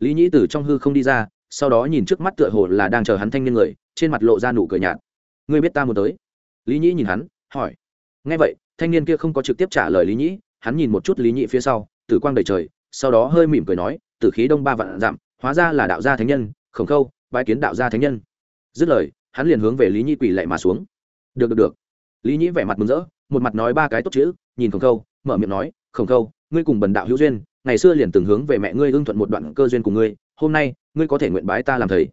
lý nhĩ từ trong hư không đi ra, sau đó nhìn trước mắt tựa hồ là đang chờ hắn thanh niên người, trên mặt lộ ra nụ cười nhạt. Ngươi biết ta muốn tới? Lý nhĩ nhìn hắn, hỏi. Ngay vậy, thanh niên kia không có trực tiếp trả lời lý nhĩ, hắn nhìn một chút lý nhĩ phía sau, tử quang đầy trời, sau đó hơi mỉm cười nói, tử khí đông ba vạn dặm, hóa ra là đạo gia thánh nhân, khổng khâu, bái kiến đạo gia thánh nhân. Dứt lời, hắn liền hướng về lý nhĩ quỳ lạy mà xuống. Được được được. Lý nhĩ vẻ mặt mừng rỡ, một mặt nói ba cái tốt chữ, nhìn khổng khâu, mở miệng nói, khổng khâu, ngươi cùng bần đạo hữu duyên ngày xưa liền từng hướng về mẹ ngươi ưng thuận một đoạn cơ duyên của ngươi, hôm nay, ngươi có thể nguyện bái ta làm thầy.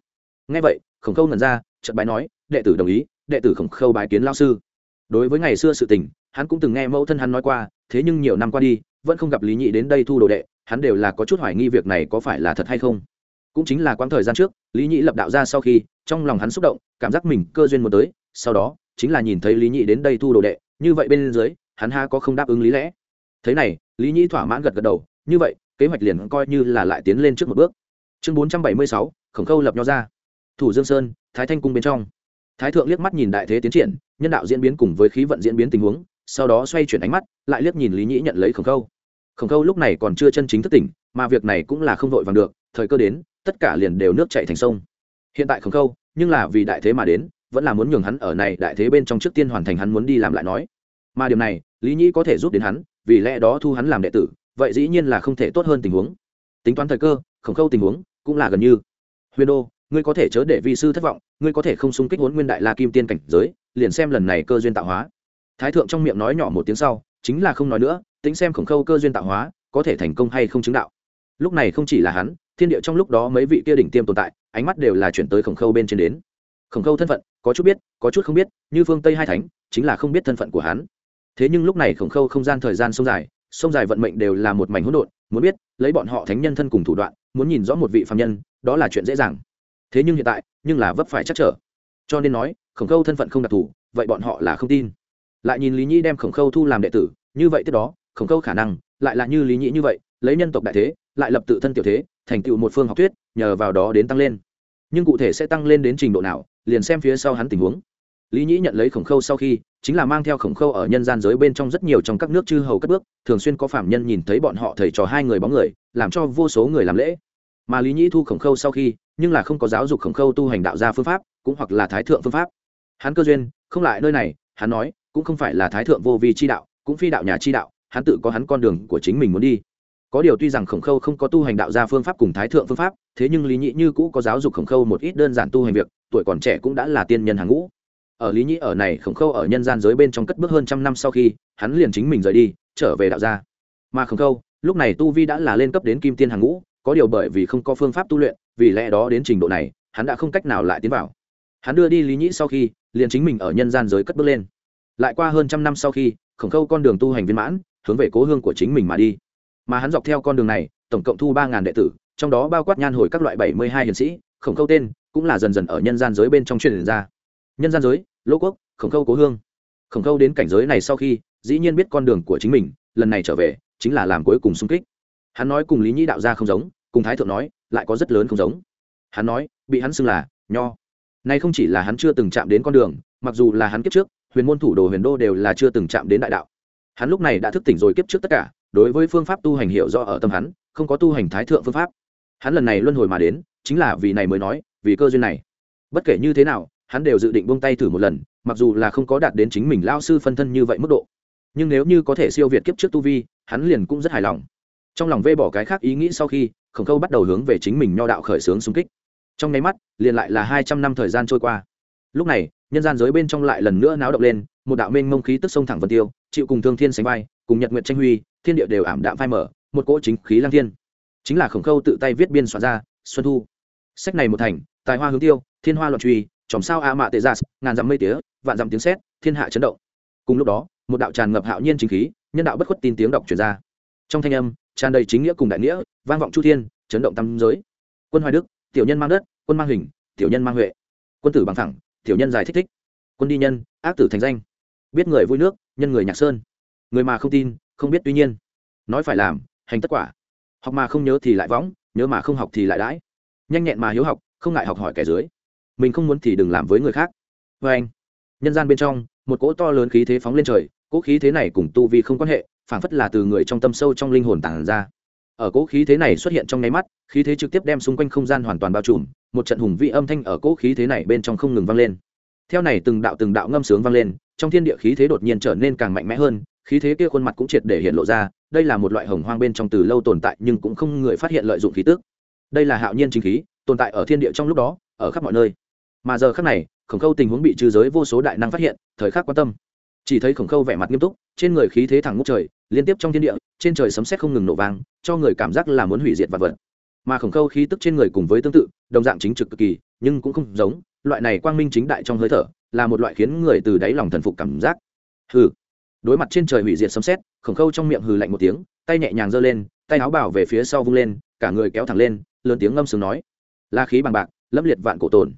Ngay vậy, khổng khâu ngẩn ra trận bái nói, đệ tử đồng ý, đệ tử khổng khâu bái kiến lao sư. Đối với ngày xưa sự tình, hắn cũng từng nghe mẫu thân hắn nói qua, thế nhưng nhiều năm qua đi, vẫn không gặp lý nhị đến đây thu đồ đệ, hắn đều là có chút hoài nghi việc này có phải là thật hay không. Cũng chính là quãng thời gian trước, lý nhị lập đạo ra sau khi, trong lòng hắn xúc động, cảm giác mình cơ duyên muốn tới, sau đó, chính là nhìn thấy lý nhị đến đây thu đồ đệ, như vậy bên dưới, hắn ha có không đáp ứng lý lẽ. Thế này, lý nhị thỏa mãn gật gật đầu như vậy, kế hoạch liền coi như là lại tiến lên trước một bước. Chương bốn trăm bảy mươi sáu, khổng khâu lập nho ra. Thủ dương sơn, thái thanh cung bên trong. Thái thượng liếc mắt nhìn đại thế tiến triển, nhân đạo diễn biến cùng với khí vận diễn biến tình huống, sau đó xoay chuyển ánh mắt, lại liếc nhìn lý nhĩ nhận lấy khổng khâu. Khổng khâu lúc này còn chưa chân chính thất tỉnh, mà việc này cũng là không vội vàng được, thời cơ đến, tất cả liền đều nước chạy thành sông. Hiện tại khổng khâu, nhưng là vì đại thế mà đến, vẫn là muốn nhường hắn ở này đại thế bên trong trước tiên hoàn thành hắn muốn đi làm lại nói. Mà điều này, lý nhĩ có thể giúp đến hắn, vì lẽ đó thu hắn làm đệ tử vậy dĩ nhiên là không thể tốt hơn tình huống. Tính toán thời cơ, khổng khâu tình huống cũng là gần như. Huyền đô, ngươi có thể chớ để vi sư thất vọng, ngươi có thể không xung kích huấn nguyên đại la kim tiên cảnh giới, liền xem lần này cơ duyên tạo hóa. Thái thượng trong miệng nói nhỏ một tiếng sau, chính là không nói nữa, tính xem khổng khâu cơ duyên tạo hóa có thể thành công hay không chứng đạo. Lúc này không chỉ là hắn, thiên địa trong lúc đó mấy vị kia đỉnh tiêm tồn tại, ánh mắt đều là chuyển tới khổng khâu bên trên đến. Khổng khâu thân phận, có chút biết, có chút không biết, như phương tây hai thánh, chính là không biết thân phận của hắn. Thế nhưng lúc này khổng khâu không gian thời gian sông dài sông dài vận mệnh đều là một mảnh hỗn độn, muốn biết, lấy bọn họ thánh nhân thân cùng thủ đoạn, muốn nhìn rõ một vị phạm nhân, đó là chuyện dễ dàng. Thế nhưng hiện tại, nhưng là vấp phải chắc trở. Cho nên nói, khổng khâu thân phận không đặc thù, vậy bọn họ là không tin. Lại nhìn lý nhĩ đem khổng khâu thu làm đệ tử, như vậy tiếp đó, khổng khâu khả năng lại là như lý nhĩ như vậy, lấy nhân tộc đại thế, lại lập tự thân tiểu thế, thành tựu một phương học thuyết, nhờ vào đó đến tăng lên. Nhưng cụ thể sẽ tăng lên đến trình độ nào, liền xem phía sau hắn tình huống lý nhĩ nhận lấy khổng khâu sau khi, chính là mang theo khổng khâu ở nhân gian giới bên trong rất nhiều trong các nước chư hầu cất bước, thường xuyên có phạm nhân nhìn thấy bọn họ thầy trò hai người bóng người, làm cho vô số người làm lễ. Mà lý nhĩ thu khổng khâu sau khi, nhưng là không có giáo dục khổng khâu tu hành đạo gia phương pháp, cũng hoặc là thái thượng phương pháp. Hắn cơ duyên, không lại nơi này, hắn nói, cũng không phải là thái thượng vô vi chi đạo, cũng phi đạo nhà chi đạo, hắn tự có hắn con đường của chính mình muốn đi. Có điều tuy rằng khổng khâu không có tu hành đạo gia phương pháp cùng thái thượng phương pháp, thế nhưng lý nhĩ như cũ có giáo dục khổng khâu một ít đơn giản tu hành việc, tuổi còn trẻ cũng đã là tiên nhân hàng ngũ ở lý nhĩ ở này khổng khâu ở nhân gian giới bên trong cất bước hơn trăm năm sau khi, hắn liền chính mình rời đi, trở về đạo gia. Mà khổng khâu, lúc này tu vi đã là lên cấp đến kim tiên hàng ngũ, có điều bởi vì không có phương pháp tu luyện, vì lẽ đó đến trình độ này, hắn đã không cách nào lại tiến vào. Hắn đưa đi lý nhĩ sau khi, liền chính mình ở nhân gian giới cất bước lên. Lại qua hơn trăm năm sau khi, khổng khâu con đường tu hành viên mãn, hướng về cố hương của chính mình mà đi. Mà hắn dọc theo con đường này, tổng cộng thu ba ngàn đệ tử, trong đó bao quát nhan hồi các loại bảy mươi hai hiền sĩ, khổng khâu tên, cũng là dần dần ở nhân gian giới bên trong truyền ra. Nhân gian giới lỗ quốc, khổng khâu cố hương. Khổng khâu đến cảnh giới này sau khi, dĩ nhiên biết con đường của chính mình, lần này trở về, chính là làm cuối cùng xung kích. Hắn nói cùng lý nhĩ đạo gia không giống, cùng thái thượng nói, lại có rất lớn không giống. Hắn nói, bị hắn xưng là nho. Nay không chỉ là hắn chưa từng chạm đến con đường, mặc dù là hắn kiếp trước, huyền môn thủ đồ huyền đô đều là chưa từng chạm đến đại đạo. Hắn lúc này đã thức tỉnh rồi kiếp trước tất cả, đối với phương pháp tu hành hiệu do ở tâm hắn, không có tu hành thái thượng phương pháp. Hắn lần này luân hồi mà đến, chính là vì này mới nói, vì cơ duyên này. Bất kể như thế nào hắn đều dự định buông tay thử một lần, mặc dù là không có đạt đến chính mình lao sư phân thân như vậy mức độ. Nhưng nếu như có thể siêu việt kiếp trước tu vi, hắn liền cũng rất hài lòng. Trong lòng vê bỏ cái khác ý nghĩ sau khi, khổng khâu bắt đầu hướng về chính mình nho đạo khởi xướng xung kích. Trong nháy mắt, liền lại là hai trăm năm thời gian trôi qua. Lúc này, nhân gian giới bên trong lại lần nữa náo động lên, một đạo mênh mông khí tức sông thẳng vân tiêu, chịu cùng thương thiên sánh vai, cùng nhật nguyện tranh huy, thiên địa đều ảm đạm phai mở một cỗ chính khí lang thiên. Chính là khổng khâu tự tay viết biên soạn ra, xuân thu. Sách này một thành, tài hoa hướng tiêu, thiên hoa loạn truy chòm sao a mạ tê gia, ngàn dặm mây tía, vạn dặm tiếng sét, thiên hạ chấn động. Cùng lúc đó, một đạo tràn ngập hạo nhiên chính khí, nhân đạo bất khuất tin tiếng đọc truyền ra. Trong thanh âm, tràn đầy chính nghĩa cùng đại nghĩa, vang vọng chu thiên, chấn động tam giới. Quân hoài đức, tiểu nhân mang đất, quân mang hình, tiểu nhân mang huệ. Quân tử bằng thẳng, tiểu nhân dài thích thích. Quân đi nhân, ác tử thành danh. Biết người vui nước, nhân người nhạc sơn. Người mà không tin, không biết tuy nhiên. Nói phải làm, hành tất quả. Học mà không nhớ thì lại võng, nhớ mà không học thì lại đãi. Nhanh nhẹn mà hiếu học, không ngại học hỏi kẻ dưới mình không muốn thì đừng làm với người khác. Vê anh, nhân gian bên trong, một cỗ to lớn khí thế phóng lên trời, cỗ khí thế này cùng tu vi không quan hệ, phảng phất là từ người trong tâm sâu trong linh hồn tản ra. Ở cỗ khí thế này xuất hiện trong nháy mắt, khí thế trực tiếp đem xung quanh không gian hoàn toàn bao trùm, một trận hùng vị âm thanh ở cỗ khí thế này bên trong không ngừng vang lên. Theo này từng đạo từng đạo ngâm sướng vang lên, trong thiên địa khí thế đột nhiên trở nên càng mạnh mẽ hơn, khí thế kia khuôn mặt cũng triệt để hiện lộ ra, đây là một loại hồng hoang bên trong từ lâu tồn tại nhưng cũng không người phát hiện lợi dụng khí tức. Đây là hạo nhiên chính khí, tồn tại ở thiên địa trong lúc đó, ở khắp mọi nơi mà giờ khắc này, khổng khâu tình huống bị trừ giới vô số đại năng phát hiện, thời khắc quan tâm. Chỉ thấy khổng khâu vẻ mặt nghiêm túc, trên người khí thế thẳng ngút trời, liên tiếp trong thiên địa, trên trời sấm sét không ngừng nổ vang, cho người cảm giác là muốn hủy diệt vật vật. Mà khổng khâu khí tức trên người cùng với tương tự, đồng dạng chính trực cực kỳ, nhưng cũng không giống, loại này quang minh chính đại trong hơi thở, là một loại khiến người từ đáy lòng thần phục cảm giác. Hừ. Đối mặt trên trời hủy diệt sấm sét, khổng khâu trong miệng hừ lạnh một tiếng, tay nhẹ nhàng giơ lên, tay áo bảo về phía sau vung lên, cả người kéo thẳng lên, lớn tiếng ngâm sướng nói. La khí bằng bạc lấp liệt vạn cổ tồn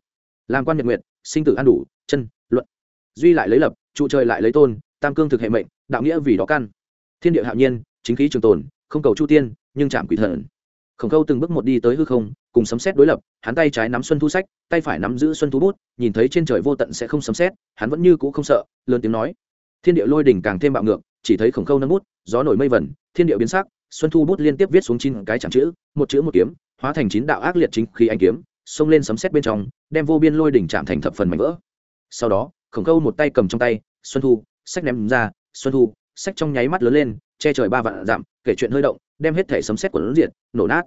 làm quan nhật nguyệt, sinh tử an đủ, chân, luận. Duy lại lấy lập, trụ trời lại lấy tôn, tam cương thực hệ mệnh, đạo nghĩa vì đó căn. Thiên địa hạo nhiên, chính khí trường tồn, không cầu chu tiên, nhưng chạm quỷ thần. Khổng khâu từng bước một đi tới hư không, cùng sấm xét đối lập, hắn tay trái nắm xuân thu sách, tay phải nắm giữ xuân thu bút, nhìn thấy trên trời vô tận sẽ không sấm xét hắn vẫn như cũ không sợ, lớn tiếng nói. Thiên địa lôi đỉnh càng thêm bạo ngược, chỉ thấy khổng khâu nâng bút, gió nổi mây vẩn thiên địa biến sắc, xuân thu bút liên tiếp viết xuống chín cái chẳng chữ, một chữ một kiếm, hóa thành chín đạo ác liệt chính khí anh kiếm xông lên sấm xét bên trong, đem vô biên lôi đỉnh chạm thành thập phần mảnh vỡ. Sau đó, khổng khâu một tay cầm trong tay, xuân thu, sách ném ra, xuân thu, sách trong nháy mắt lớn lên, che trời ba vạn dặm, kể chuyện hơi động, đem hết thể sấm xét của lớn diệt, nổ nát.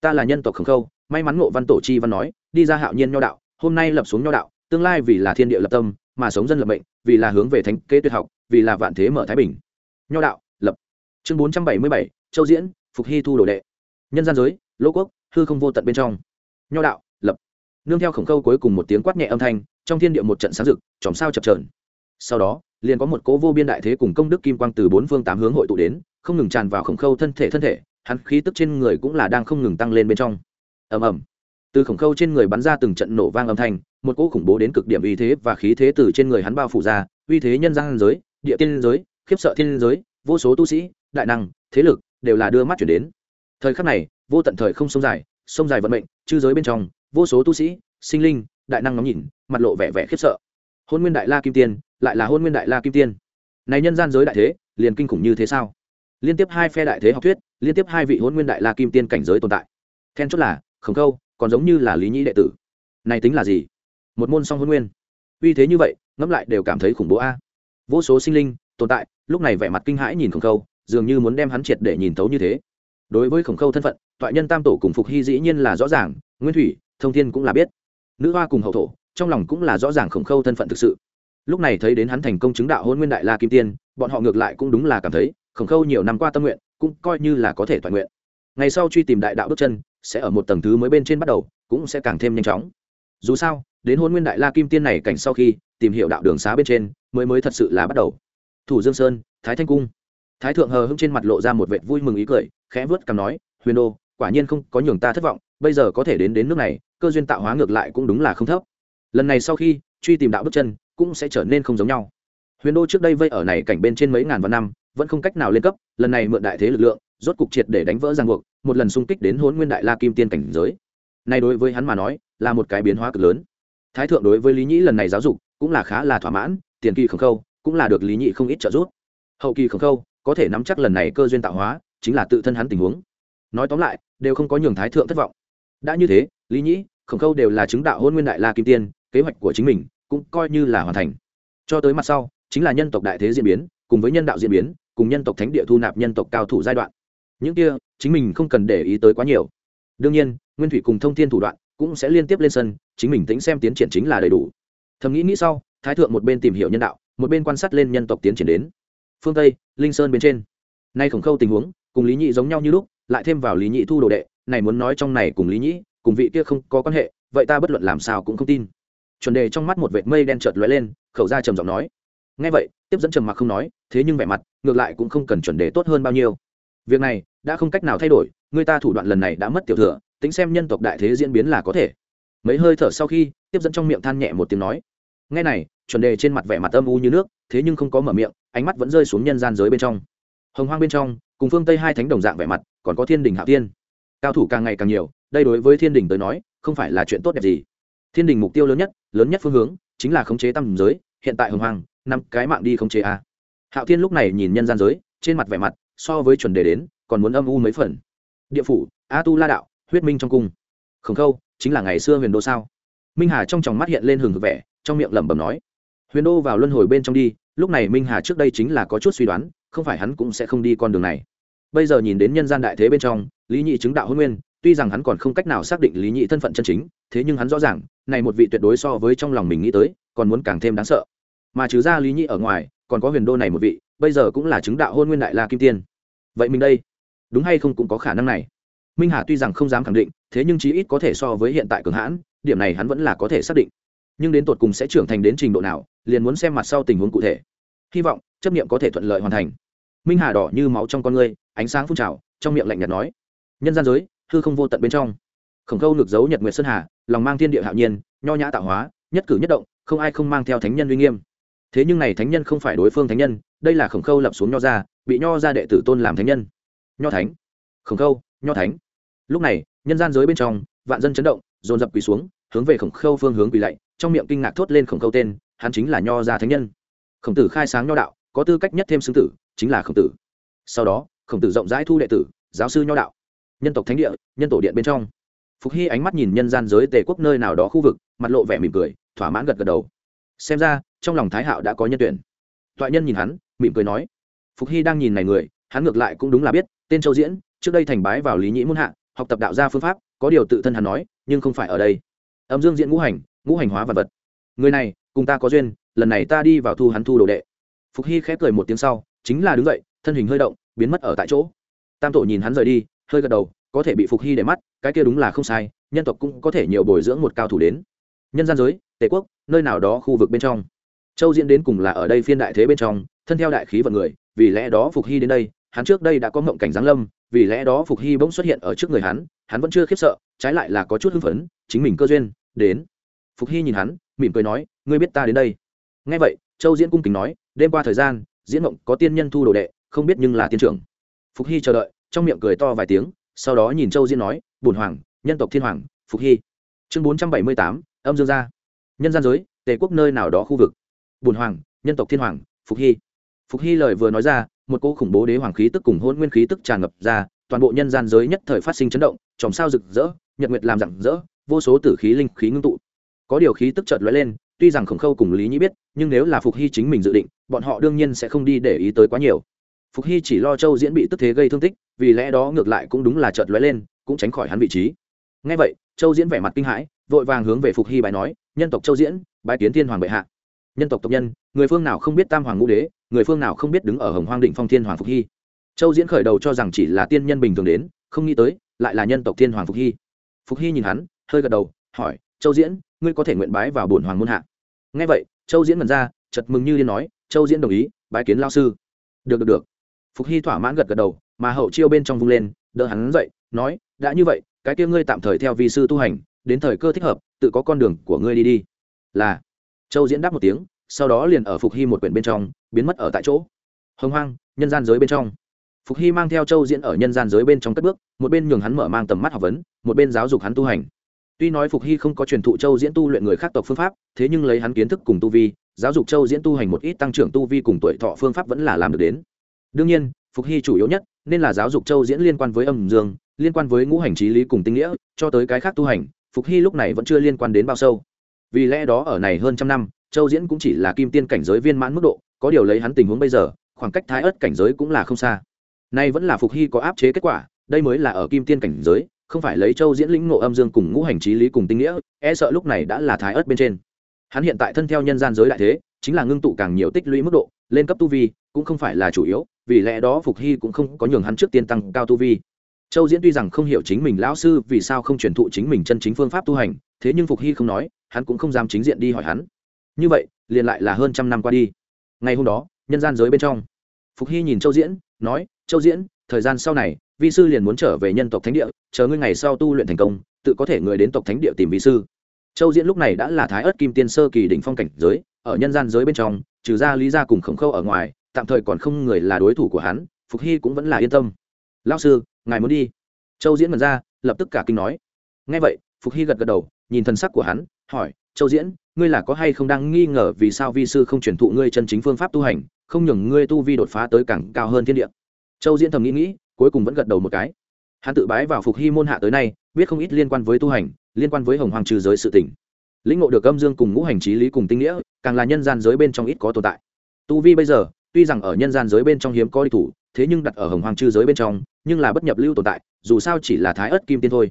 Ta là nhân tộc khổng khâu, may mắn ngộ văn tổ chi văn nói, đi ra hạo nhiên nho đạo, hôm nay lập xuống nho đạo, tương lai vì là thiên địa lập tâm, mà sống dân lập mệnh, vì là hướng về thánh kế tuyệt học, vì là vạn thế mở thái bình. Nho đạo, lập. Chương bốn trăm bảy mươi bảy, châu diễn, phục hy thu đồ đệ. Nhân gian giới lỗ quốc, hư không vô tận bên trong. Nho đạo nương theo khổng khâu cuối cùng một tiếng quát nhẹ âm thanh, trong thiên địa một trận sáng rực, chòm sao chập trờn sau đó, liền có một cỗ vô biên đại thế cùng công đức kim quang từ bốn phương tám hướng hội tụ đến, không ngừng tràn vào khổng khâu thân thể thân thể, hắn khí tức trên người cũng là đang không ngừng tăng lên bên trong. Ầm ầm. Từ khổng khâu trên người bắn ra từng trận nổ vang âm thanh, một cỗ khủng bố đến cực điểm uy thế và khí thế từ trên người hắn bao phủ ra, uy thế nhân gian giới, địa tiên giới, khiếp sợ thiên giới, vô số tu sĩ, đại năng, thế lực đều là đưa mắt chuyển đến. Thời khắc này, vô tận thời không sông dài sông dài vận mệnh, chư giới bên trong vô số tu sĩ, sinh linh, đại năng ngắm nhìn, mặt lộ vẻ vẻ khiếp sợ. Hôn nguyên đại la kim tiên lại là hôn nguyên đại la kim tiên. Này nhân gian giới đại thế, liền kinh khủng như thế sao? Liên tiếp hai phe đại thế học thuyết, liên tiếp hai vị hôn nguyên đại la kim tiên cảnh giới tồn tại. Then chốt là, khổng câu còn giống như là lý nhĩ đệ tử. Này tính là gì? Một môn song hôn nguyên. Uy thế như vậy, ngẫm lại đều cảm thấy khủng bố a. Vô số sinh linh, tồn tại, lúc này vẻ mặt kinh hãi nhìn khổng khâu, dường như muốn đem hắn triệt để nhìn thấu như thế. Đối với khổng khâu thân phận, toại nhân tam tổ cùng phục hy dĩ nhiên là rõ ràng, nguyên thủy thông thiên cũng là biết. Nữ hoa cùng hậu thổ, trong lòng cũng là rõ ràng khổng khâu thân phận thực sự. Lúc này thấy đến hắn thành công chứng đạo hôn nguyên đại la kim tiên, bọn họ ngược lại cũng đúng là cảm thấy, khổng khâu nhiều năm qua tâm nguyện, cũng coi như là có thể toàn nguyện. Ngày sau truy tìm đại đạo bước chân, sẽ ở một tầng thứ mới bên trên bắt đầu, cũng sẽ càng thêm nhanh chóng. Dù sao, đến hôn nguyên đại la kim tiên này cảnh sau khi, tìm hiểu đạo đường xá bên trên, mới mới thật sự là bắt đầu. Thủ dương sơn, thái thanh cung. Thái thượng hờ hững trên mặt lộ ra một vệt vui mừng ý cười, khẽ vớt cằm nói, huyền đô, quả nhiên không có nhường ta thất vọng, bây giờ có thể đến đến nước này cơ duyên tạo hóa ngược lại cũng đúng là không thấp. Lần này sau khi truy tìm đạo bước chân, cũng sẽ trở nên không giống nhau. Huyền đô trước đây vây ở này cảnh bên trên mấy ngàn vạn năm, vẫn không cách nào lên cấp, lần này mượn đại thế lực lượng, rốt cục triệt để đánh vỡ giang buộc, một lần xung kích đến hôn nguyên đại la kim tiên cảnh giới. Này đối với hắn mà nói, là một cái biến hóa cực lớn. Thái thượng đối với lý nhĩ lần này giáo dục cũng là khá là thỏa mãn, tiền kỳ khổng khâu cũng là được lý nhĩ không ít trợ giúp. Hậu kỳ khổng khâu có thể nắm chắc lần này cơ duyên tạo hóa, chính là tự thân hắn tình huống. Nói tóm lại, đều không có nhường thái thượng thất vọng đã như thế, lý nhĩ, khổng khâu đều là chứng đạo hôn nguyên đại la kim tiên, kế hoạch của chính mình cũng coi như là hoàn thành. Cho tới mặt sau, chính là nhân tộc đại thế diễn biến, cùng với nhân đạo diễn biến, cùng nhân tộc thánh địa thu nạp nhân tộc cao thủ giai đoạn. Những kia, chính mình không cần để ý tới quá nhiều. Đương nhiên, nguyên thủy cùng thông thiên thủ đoạn cũng sẽ liên tiếp lên sân, chính mình tính xem tiến triển chính là đầy đủ. Thầm nghĩ nghĩ sau, thái thượng một bên tìm hiểu nhân đạo, một bên quan sát lên nhân tộc tiến triển đến. Phương tây, linh sơn bên trên. Nay khổng khâu tình huống, cùng lý nhị giống nhau như lúc lại thêm vào lý nhị thu đồ đệ, này muốn nói trong này cùng lý nhị cùng vị kia không có quan hệ, vậy ta bất luận làm sao cũng không tin. Chuẩn đề trong mắt một vệt mây đen chợt lóe lên, khẩu ra trầm giọng nói. Ngay vậy, tiếp dẫn trầm mặc không nói, thế nhưng vẻ mặt, ngược lại cũng không cần chuẩn đề tốt hơn bao nhiêu. Việc này, đã không cách nào thay đổi, người ta thủ đoạn lần này đã mất tiểu thừa, tính xem nhân tộc đại thế diễn biến là có thể. Mấy hơi thở sau khi, tiếp dẫn trong miệng than nhẹ một tiếng nói. Ngay này, chuẩn đề trên mặt vẻ mặt âm u như nước, thế nhưng không có mở miệng, ánh mắt vẫn rơi xuống nhân gian giới bên trong. Hồng hoang bên trong cùng phương tây hai thánh đồng dạng vẻ mặt còn có thiên đình hạ tiên cao thủ càng ngày càng nhiều đây đối với thiên đình tới nói không phải là chuyện tốt đẹp gì thiên đình mục tiêu lớn nhất lớn nhất phương hướng chính là khống chế tam giới hiện tại hồng hoàng năm cái mạng đi khống chế a hạo thiên lúc này nhìn nhân gian giới trên mặt vẻ mặt so với chuẩn đề đến còn muốn âm u mấy phần địa phủ a tu la đạo huyết minh trong cung khổng khâu chính là ngày xưa huyền đô sao minh hà trong tròng mắt hiện lên hừng hực vẻ trong miệng lẩm bẩm nói huyền đô vào luân hồi bên trong đi lúc này minh hà trước đây chính là có chút suy đoán không phải hắn cũng sẽ không đi con đường này. Bây giờ nhìn đến nhân gian đại thế bên trong, lý nhị chứng đạo hôn nguyên, tuy rằng hắn còn không cách nào xác định lý nhị thân phận chân chính, thế nhưng hắn rõ ràng, này một vị tuyệt đối so với trong lòng mình nghĩ tới, còn muốn càng thêm đáng sợ. Mà trừ ra lý nhị ở ngoài, còn có huyền đô này một vị, bây giờ cũng là chứng đạo hôn nguyên đại la kim tiên. Vậy mình đây, đúng hay không cũng có khả năng này. Minh hà tuy rằng không dám khẳng định, thế nhưng chí ít có thể so với hiện tại cường hãn, điểm này hắn vẫn là có thể xác định. Nhưng đến tột cùng sẽ trưởng thành đến trình độ nào, liền muốn xem mặt sau tình huống cụ thể. Hy vọng chấp nghiệm có thể thuận lợi hoàn thành. Minh hà đỏ như máu trong con ngươi, ánh sáng phun trào, trong miệng lạnh nhạt nói, nhân gian giới, hư không vô tận bên trong. Khổng khâu ngược dấu nhật nguyệt sơn hà, lòng mang thiên địa hạo nhiên, nho nhã tạo hóa, nhất cử nhất động, không ai không mang theo thánh nhân uy nghiêm. Thế nhưng này thánh nhân không phải đối phương thánh nhân, đây là khổng khâu lập xuống nho ra bị nho ra đệ tử tôn làm thánh nhân. Nho thánh, khổng khâu, nho thánh. Lúc này, nhân gian giới bên trong, vạn dân chấn động, dồn dập quỳ xuống, hướng về khổng khâu phương hướng quỳ lạy, trong miệng kinh ngạc thốt lên khổng khâu tên, hắn chính là nho gia thánh nhân. Khổng tử khai sáng nho đạo có tư cách nhất thêm xứng tử, chính là khổng tử. Sau đó, khổng tử rộng rãi thu đệ tử, giáo sư nho đạo, nhân tộc thánh địa, nhân tổ điện bên trong. Phục hy ánh mắt nhìn nhân gian giới tề quốc nơi nào đó khu vực, mặt lộ vẻ mỉm cười, thỏa mãn gật gật đầu. Xem ra, trong lòng thái hạo đã có nhân tuyển. Toại nhân nhìn hắn, mỉm cười nói, phục hy đang nhìn này người, hắn ngược lại cũng đúng là biết, tên châu diễn, trước đây thành bái vào lý nhĩ muôn hạ, học tập đạo gia phương pháp, có điều tự thân hắn nói, nhưng không phải ở đây. Âm dương diễn ngũ hành ngũ hành hóa vật vật. Người này, cùng ta có duyên, lần này ta đi vào thu hắn thu đồ đệ phục hy khép cười một tiếng sau, chính là đứng dậy, thân hình hơi động, biến mất ở tại chỗ. Tam tổ nhìn hắn rời đi, hơi gật đầu, có thể bị phục hy để mắt, cái kia đúng là không sai, nhân tộc cũng có thể nhiều bồi dưỡng một cao thủ đến. Nhân gian giới, tề quốc, nơi nào đó khu vực bên trong. Châu diễn đến cùng là ở đây phiên đại thế bên trong, thân theo đại khí vận người, vì lẽ đó phục hy đến đây, hắn trước đây đã có ngộng cảnh giáng lâm, vì lẽ đó phục hy bỗng xuất hiện ở trước người hắn hắn vẫn chưa khiếp sợ, trái lại là có chút hưng phấn, chính mình cơ duyên, đến. Phục hy nhìn hắn, mỉm cười nói, ngươi biết ta đến đây. Ngay vậy, châu diễn cung kính nói đêm qua thời gian, diễn mộng có tiên nhân thu đồ đệ, không biết nhưng là tiên trưởng. Phục hy chờ đợi, trong miệng cười to vài tiếng, sau đó nhìn châu diễn nói, bùn hoàng, nhân tộc thiên hoàng, phục hy. Chương bốn trăm bảy mươi tám, âm dương gia. Nhân gian giới, tề quốc nơi nào đó khu vực. Bùn hoàng, nhân tộc thiên hoàng, phục hy. Phục hy lời vừa nói ra, một cô khủng bố đế hoàng khí tức cùng hôn nguyên khí tức tràn ngập ra, toàn bộ nhân gian giới nhất thời phát sinh chấn động, chòm sao rực rỡ, nhật nguyệt làm rạng rỡ, vô số tử khí linh khí ngưng tụ. Có điều khí tức chợt lóe lên, tuy rằng khổng khâu cùng lý nhĩ biết, nhưng nếu là phục hy chính mình dự định bọn họ đương nhiên sẽ không đi để ý tới quá nhiều. Phục hy chỉ lo châu diễn bị tức thế gây thương tích, vì lẽ đó ngược lại cũng đúng là chợt lóe lên, cũng tránh khỏi hắn vị trí. Ngay vậy, châu diễn vẻ mặt kinh hãi, vội vàng hướng về phục hy bài nói, nhân tộc châu diễn, bái kiến thiên hoàng bệ hạ. Nhân tộc tộc nhân, người phương nào không biết tam hoàng ngũ đế, người phương nào không biết đứng ở hồng hoang định phong thiên hoàng phục hy? Châu diễn khởi đầu cho rằng chỉ là tiên nhân bình thường đến, không nghĩ tới, lại là nhân tộc thiên hoàng phục hy. Phục hy nhìn hắn, hơi gật đầu, hỏi, châu diễn, ngươi có thể nguyện bái vào bổn hoàng môn hạ? Ngay vậy, châu diễn mần ra chật mừng như liên nói châu diễn đồng ý, bái kiến lao sư. Được được được. Phục hy thỏa mãn gật gật đầu, mà hậu chiêu bên trong vung lên, đỡ hắn dậy, nói, đã như vậy, cái kia ngươi tạm thời theo vi sư tu hành, đến thời cơ thích hợp, tự có con đường của ngươi đi đi. Là. Châu diễn đáp một tiếng, sau đó liền ở phục hy một quyển bên trong, biến mất ở tại chỗ. Hồng hoang, nhân gian giới bên trong. Phục hy mang theo châu diễn ở nhân gian giới bên trong cất bước, một bên nhường hắn mở mang tầm mắt học vấn, một bên giáo dục hắn tu hành. Tuy nói phục hy không có truyền thụ châu diễn tu luyện người khác tộc phương pháp, thế nhưng lấy hắn kiến thức cùng tu vi giáo dục châu diễn tu hành một ít tăng trưởng tu vi cùng tuổi thọ phương pháp vẫn là làm được đến. Đương nhiên, phục hy chủ yếu nhất nên là giáo dục châu diễn liên quan với âm dương, liên quan với ngũ hành trí lý cùng tinh nghĩa, cho tới cái khác tu hành, phục hy lúc này vẫn chưa liên quan đến bao sâu. Vì lẽ đó ở này hơn trăm năm, châu diễn cũng chỉ là kim tiên cảnh giới viên mãn mức độ, có điều lấy hắn tình huống bây giờ, khoảng cách thái ớt cảnh giới cũng là không xa. Nay vẫn là phục hy có áp chế kết quả, đây mới là ở kim tiên cảnh giới, không phải lấy châu diễn lĩnh ngộ âm dương cùng ngũ hành trí lý cùng tinh nghĩa e sợ lúc này đã là thái ớt bên trên hắn hiện tại thân theo nhân gian giới đại thế, chính là ngưng tụ càng nhiều tích lũy mức độ, lên cấp tu vi cũng không phải là chủ yếu, vì lẽ đó phục hy cũng không có nhường hắn trước tiên tăng cao tu vi. Châu diễn tuy rằng không hiểu chính mình lão sư vì sao không truyền thụ chính mình chân chính phương pháp tu hành, thế nhưng phục hy không nói, hắn cũng không dám chính diện đi hỏi hắn. Như vậy, liền lại là hơn trăm năm qua đi. Ngày hôm đó, nhân gian giới bên trong, phục hy nhìn châu diễn, nói, châu diễn, thời gian sau này, vi sư liền muốn trở về nhân tộc thánh địa, chờ ngươi ngày sau tu luyện thành công, tự có thể người đến tộc thánh địa tìm vi sư châu diễn lúc này đã là thái ớt kim tiên sơ kỳ đỉnh phong cảnh giới, ở nhân gian giới bên trong, trừ ra lý gia cùng khổng khâu ở ngoài, tạm thời còn không người là đối thủ của hắn, phục hy cũng vẫn là yên tâm. Lao sư, ngài muốn đi? Châu diễn mật ra, lập tức cả kinh nói. Ngay vậy, phục hy gật gật đầu, nhìn thân sắc của hắn, hỏi, châu diễn, ngươi là có hay không đang nghi ngờ vì sao vi sư không truyền thụ ngươi chân chính phương pháp tu hành, không nhường ngươi tu vi đột phá tới càng cao hơn thiên địa? Châu diễn thầm nghĩ nghĩ, cuối cùng vẫn gật đầu một cái. Hắn tự bái vào phục hy môn hạ tới nay, biết không ít liên quan với tu hành liên quan với hồng hoàng trừ giới sự tỉnh lĩnh ngộ được âm dương cùng ngũ hành trí lý cùng tinh nghĩa, càng là nhân gian giới bên trong ít có tồn tại. Tu vi bây giờ, tuy rằng ở nhân gian giới bên trong hiếm có đi thủ, thế nhưng đặt ở hồng hoàng trừ giới bên trong, nhưng là bất nhập lưu tồn tại, dù sao chỉ là thái ớt kim tiên thôi.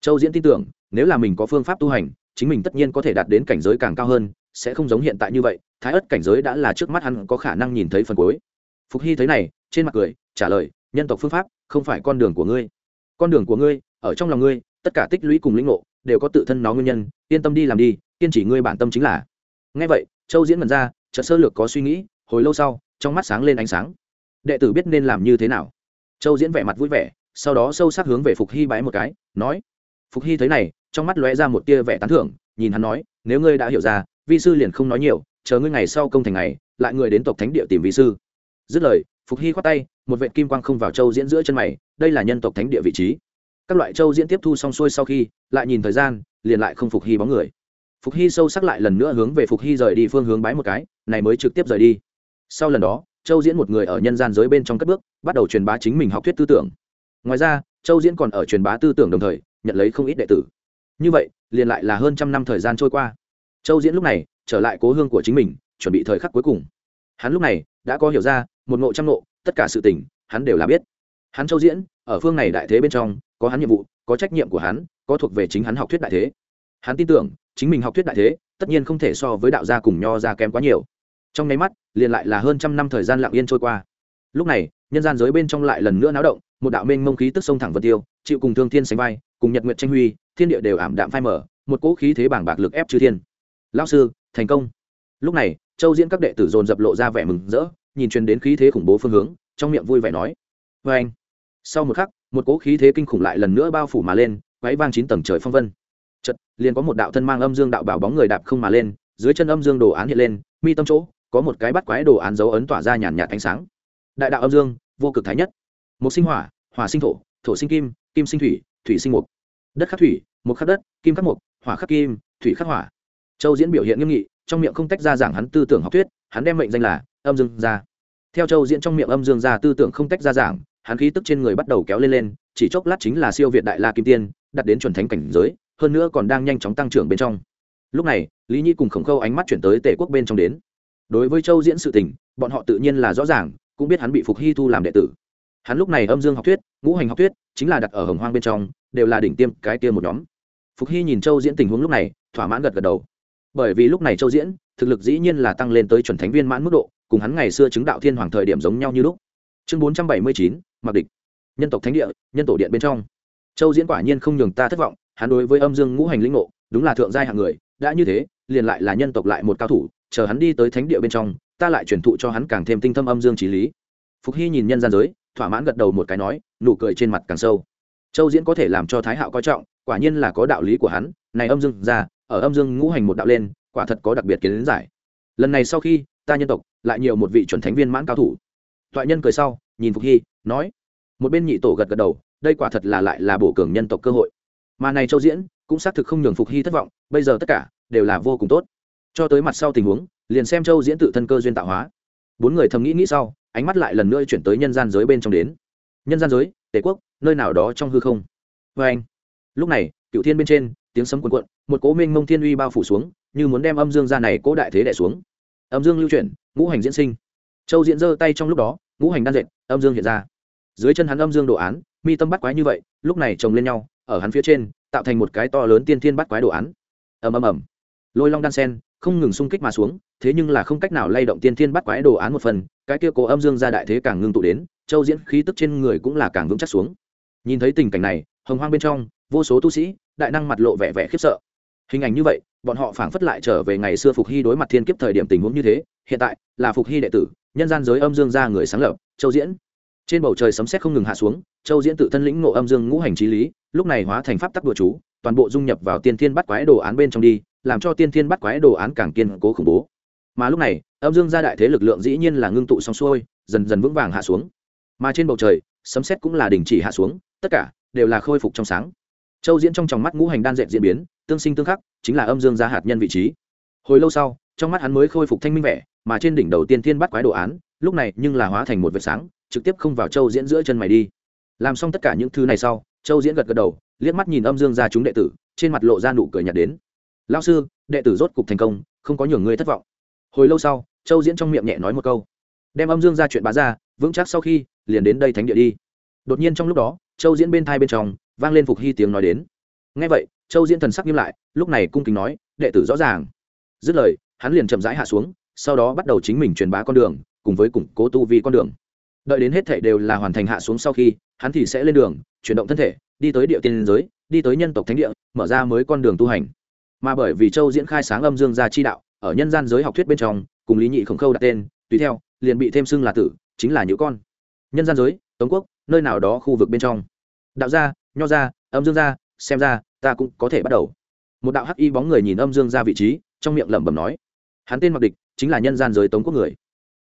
Châu diễn tin tưởng, nếu là mình có phương pháp tu hành, chính mình tất nhiên có thể đạt đến cảnh giới càng cao hơn, sẽ không giống hiện tại như vậy, thái ớt cảnh giới đã là trước mắt hắn có khả năng nhìn thấy phần cuối. Phục hy thấy này, trên mặt cười, trả lời, nhân tộc phương pháp, không phải con đường của ngươi. Con đường của ngươi, ở trong lòng ngươi, tất cả tích lũy cùng lĩnh ngộ đều có tự thân nó nguyên nhân, yên tâm đi làm đi, kiên trì ngươi bản tâm chính là. Ngay vậy, châu diễn mần ra, chợt sơ lược có suy nghĩ, hồi lâu sau, trong mắt sáng lên ánh sáng. Đệ tử biết nên làm như thế nào? Châu diễn vẻ mặt vui vẻ, sau đó sâu sắc hướng về phục hy bái một cái, nói. Phục hy thấy này, trong mắt lóe ra một tia vẻ tán thưởng, nhìn hắn nói, nếu ngươi đã hiểu ra, vi sư liền không nói nhiều, chờ ngươi ngày sau công thành ngày, lại người đến tộc thánh địa tìm vi sư. Dứt lời, phục hy khoát tay, một vệ kim quang không vào châu diễn giữa chân mày, đây là nhân tộc thánh địa vị trí các loại châu diễn tiếp thu xong xuôi sau khi, lại nhìn thời gian, liền lại không phục hy bóng người. Phục hy sâu sắc lại lần nữa hướng về phục hy rời đi phương hướng bái một cái, này mới trực tiếp rời đi. Sau lần đó, châu diễn một người ở nhân gian giới bên trong cất bước, bắt đầu truyền bá chính mình học thuyết tư tưởng. Ngoài ra, châu diễn còn ở truyền bá tư tưởng đồng thời, nhận lấy không ít đệ tử. Như vậy, liền lại là hơn trăm năm thời gian trôi qua. Châu diễn lúc này, trở lại cố hương của chính mình, chuẩn bị thời khắc cuối cùng. Hắn lúc này, đã có hiểu ra, một ngộ trăm ngộ, tất cả sự tình, hắn đều là biết. Hắn, châu diễn, ở phương này đại thế bên trong có hắn nhiệm vụ, có trách nhiệm của hắn, có thuộc về chính hắn học thuyết đại thế. Hắn tin tưởng, chính mình học thuyết đại thế, tất nhiên không thể so với đạo gia cùng nho gia kém quá nhiều. Trong nháy mắt, liền lại là hơn trăm năm thời gian lặng yên trôi qua. Lúc này, nhân gian giới bên trong lại lần nữa náo động, một đạo mênh mông khí tức sông thẳng vân tiêu, chịu cùng thương thiên sánh vai, cùng nhật nguyện tranh huy, thiên địa đều ảm đạm phai mở một cỗ khí thế bảng bạc lực ép chư thiên. Lao sư, thành công. Lúc này, châu diễn các đệ tử dồn dập lộ ra vẻ mừng rỡ, nhìn truyền đến khí thế khủng bố phương hướng, trong miệng vui vẻ nói. Vê anh sau một khắc một cỗ khí thế kinh khủng lại lần nữa bao phủ mà lên quáy vang chín tầng trời phong vân. Chật liền có một đạo thân mang âm dương đạo bảo bóng người đạp không mà lên, dưới chân âm dương đồ án hiện lên, mi tâm chỗ, có một cái bắt quái đồ án dấu ấn tỏa ra nhàn nhạt ánh sáng. Đại đạo âm dương, vô cực thái nhất. Một sinh hỏa hỏa sinh thổ thổ sinh kim kim sinh thủy thủy sinh mục đất khắc thủy mục khắc đất, kim khắc mục hỏa khắc kim, thủy khắc hỏa. Châu diễn biểu hiện nghiêm nghị, trong miệng không tách ra giảng hắn tư tưởng học thuyết, hắn đem mệnh danh là âm dương ra theo châu diễn trong miệng âm dương ra tư tưởng không tách ra giảng hắn khí tức trên người bắt đầu kéo lên lên, chỉ chốc lát chính là siêu việt đại la kim tiên đặt đến chuẩn thánh cảnh giới, hơn nữa còn đang nhanh chóng tăng trưởng bên trong. Lúc này, lý nhi cùng khổng khâu ánh mắt chuyển tới Tề quốc bên trong đến. Đối với châu diễn sự tình, bọn họ tự nhiên là rõ ràng, cũng biết hắn bị phục hy thu làm đệ tử. Hắn lúc này âm dương học thuyết, ngũ hành học thuyết, chính là đặt ở hồng hoang bên trong, đều là đỉnh tiêm, cái tiêm một nhóm. Phục hy nhìn châu diễn tình huống lúc này, thỏa mãn gật gật đầu. Bởi vì lúc này châu diễn, thực lực dĩ nhiên là tăng lên tới chuẩn thánh viên mãn mức độ, cùng hắn ngày xưa chứng đạo thiên hoàng thời điểm giống nhau như lúc. Chương bốn trăm bảy mươi chín mặc địch, nhân tộc thánh địa, nhân tổ điện bên trong. Châu diễn quả nhiên không nhường ta thất vọng, hắn đối với âm dương ngũ hành lĩnh ngộ, đúng là thượng giai hạng người, đã như thế, liền lại là nhân tộc lại một cao thủ, chờ hắn đi tới thánh địa bên trong, ta lại truyền thụ cho hắn càng thêm tinh thâm âm dương trí lý. Phục hy nhìn nhân gian giới, thỏa mãn gật đầu một cái nói, nụ cười trên mặt càng sâu. Châu diễn có thể làm cho thái hạo coi trọng, quả nhiên là có đạo lý của hắn, này âm dương ra, ở âm dương ngũ hành một đạo lên, quả thật có đặc biệt kiến giải. Lần này sau khi, ta nhân tộc, lại nhiều một vị chuẩn thánh viên mãn cao thủ. Toại nhân cười sau nhìn phục hy, nói, một bên nhị tổ gật gật đầu, đây quả thật là lại là bổ cường nhân tộc cơ hội. Mà này châu diễn, cũng xác thực không nhường phục hy thất vọng, bây giờ tất cả đều là vô cùng tốt. Cho tới mặt sau tình huống, liền xem châu diễn tự thân cơ duyên tạo hóa. Bốn người thầm nghĩ nghĩ sau, ánh mắt lại lần nữa chuyển tới nhân gian giới bên trong đến. Nhân gian giới tề quốc, nơi nào đó trong hư không. Vê anh, lúc này cựu thiên bên trên, tiếng sấm cuồn cuộn, một cố minh mông thiên uy bao phủ xuống, như muốn đem âm dương ra này cố đại thế đẻ xuống. Âm dương lưu chuyển, ngũ hành diễn sinh châu diễn giơ tay trong lúc đó, ngũ hành đan dệt, âm dương hiện ra. Dưới chân hắn âm dương đồ án, mi tâm bắt quái như vậy, lúc này chồng lên nhau, ở hắn phía trên, tạo thành một cái to lớn tiên thiên bắt quái đồ án. Ầm ầm ầm. Lôi long đan sen, không ngừng xung kích mà xuống, thế nhưng là không cách nào lay động tiên thiên bắt quái đồ án một phần, cái kia cố âm dương ra đại thế càng ngưng tụ đến, châu diễn khí tức trên người cũng là càng vững chắc xuống. Nhìn thấy tình cảnh này, hồng hoang bên trong, vô số tu sĩ, đại năng mặt lộ vẻ vẻ khiếp sợ. Hình ảnh như vậy, bọn họ phảng phất lại trở về ngày xưa phục hy đối mặt thiên kiếp thời điểm tình huống như thế, hiện tại là phục hy đệ tử nhân gian giới âm dương ra người sáng lập, châu diễn. Trên bầu trời sấm sét không ngừng hạ xuống, châu diễn tự thân lĩnh ngộ âm dương ngũ hành trí lý, lúc này hóa thành pháp tắc đùa chú, toàn bộ dung nhập vào tiên thiên bắt quái đồ án bên trong đi, làm cho tiên thiên bắt quái đồ án càng kiên cố khủng bố. Mà lúc này, âm dương gia đại thế lực lượng dĩ nhiên là ngưng tụ xong xuôi, dần dần vững vàng hạ xuống. Mà trên bầu trời, sấm xét cũng là đình chỉ hạ xuống, tất cả đều là khôi phục trong sáng. Châu diễn trong tròng mắt ngũ hành đan dệt diễn biến, tương sinh tương khắc, chính là âm dương gia hạt nhân vị trí. Hồi lâu sau, trong mắt hắn mới khôi phục thanh minh vẻ mà trên đỉnh đầu tiên thiên bắt quái đồ án, lúc này nhưng là hóa thành một vệt sáng, trực tiếp không vào châu diễn giữa chân mày đi. Làm xong tất cả những thứ này sau, châu diễn gật gật đầu, liếc mắt nhìn âm dương gia chúng đệ tử, trên mặt lộ ra nụ cười nhạt đến. Lao sư, đệ tử rốt cục thành công, không có nhường ngươi thất vọng. Hồi lâu sau, châu diễn trong miệng nhẹ nói một câu. Đem âm dương ra chuyện bá ra, vững chắc sau khi, liền đến đây thánh địa đi. Đột nhiên trong lúc đó, châu diễn bên thai bên trong, vang lên phục hy tiếng nói đến. Ngay vậy, châu diễn thần sắc nghiêm lại, lúc này cung kính nói, đệ tử rõ ràng. Dứt lời, hắn liền chậm rãi hạ xuống sau đó bắt đầu chính mình truyền bá con đường, cùng với củng cố tu vi con đường. Đợi đến hết thể đều là hoàn thành hạ xuống sau khi, hắn thì sẽ lên đường, chuyển động thân thể, đi tới địa tiên giới, đi tới nhân tộc thánh địa, mở ra mới con đường tu hành. Mà bởi vì châu diễn khai sáng âm dương gia chi đạo, ở nhân gian giới học thuyết bên trong, cùng lý nhị khổng khâu đặt tên, tùy theo, liền bị thêm xưng là tử, chính là nhữ con. Nhân gian giới, tống quốc, nơi nào đó khu vực bên trong. Đạo gia, nho gia, âm dương gia, xem ra ta cũng có thể bắt đầu. Một đạo hắc y bóng người nhìn âm dương ra vị trí, trong miệng lẩm bẩm nói. Hắn tên mặc địch chính là nhân gian giới tống quốc người.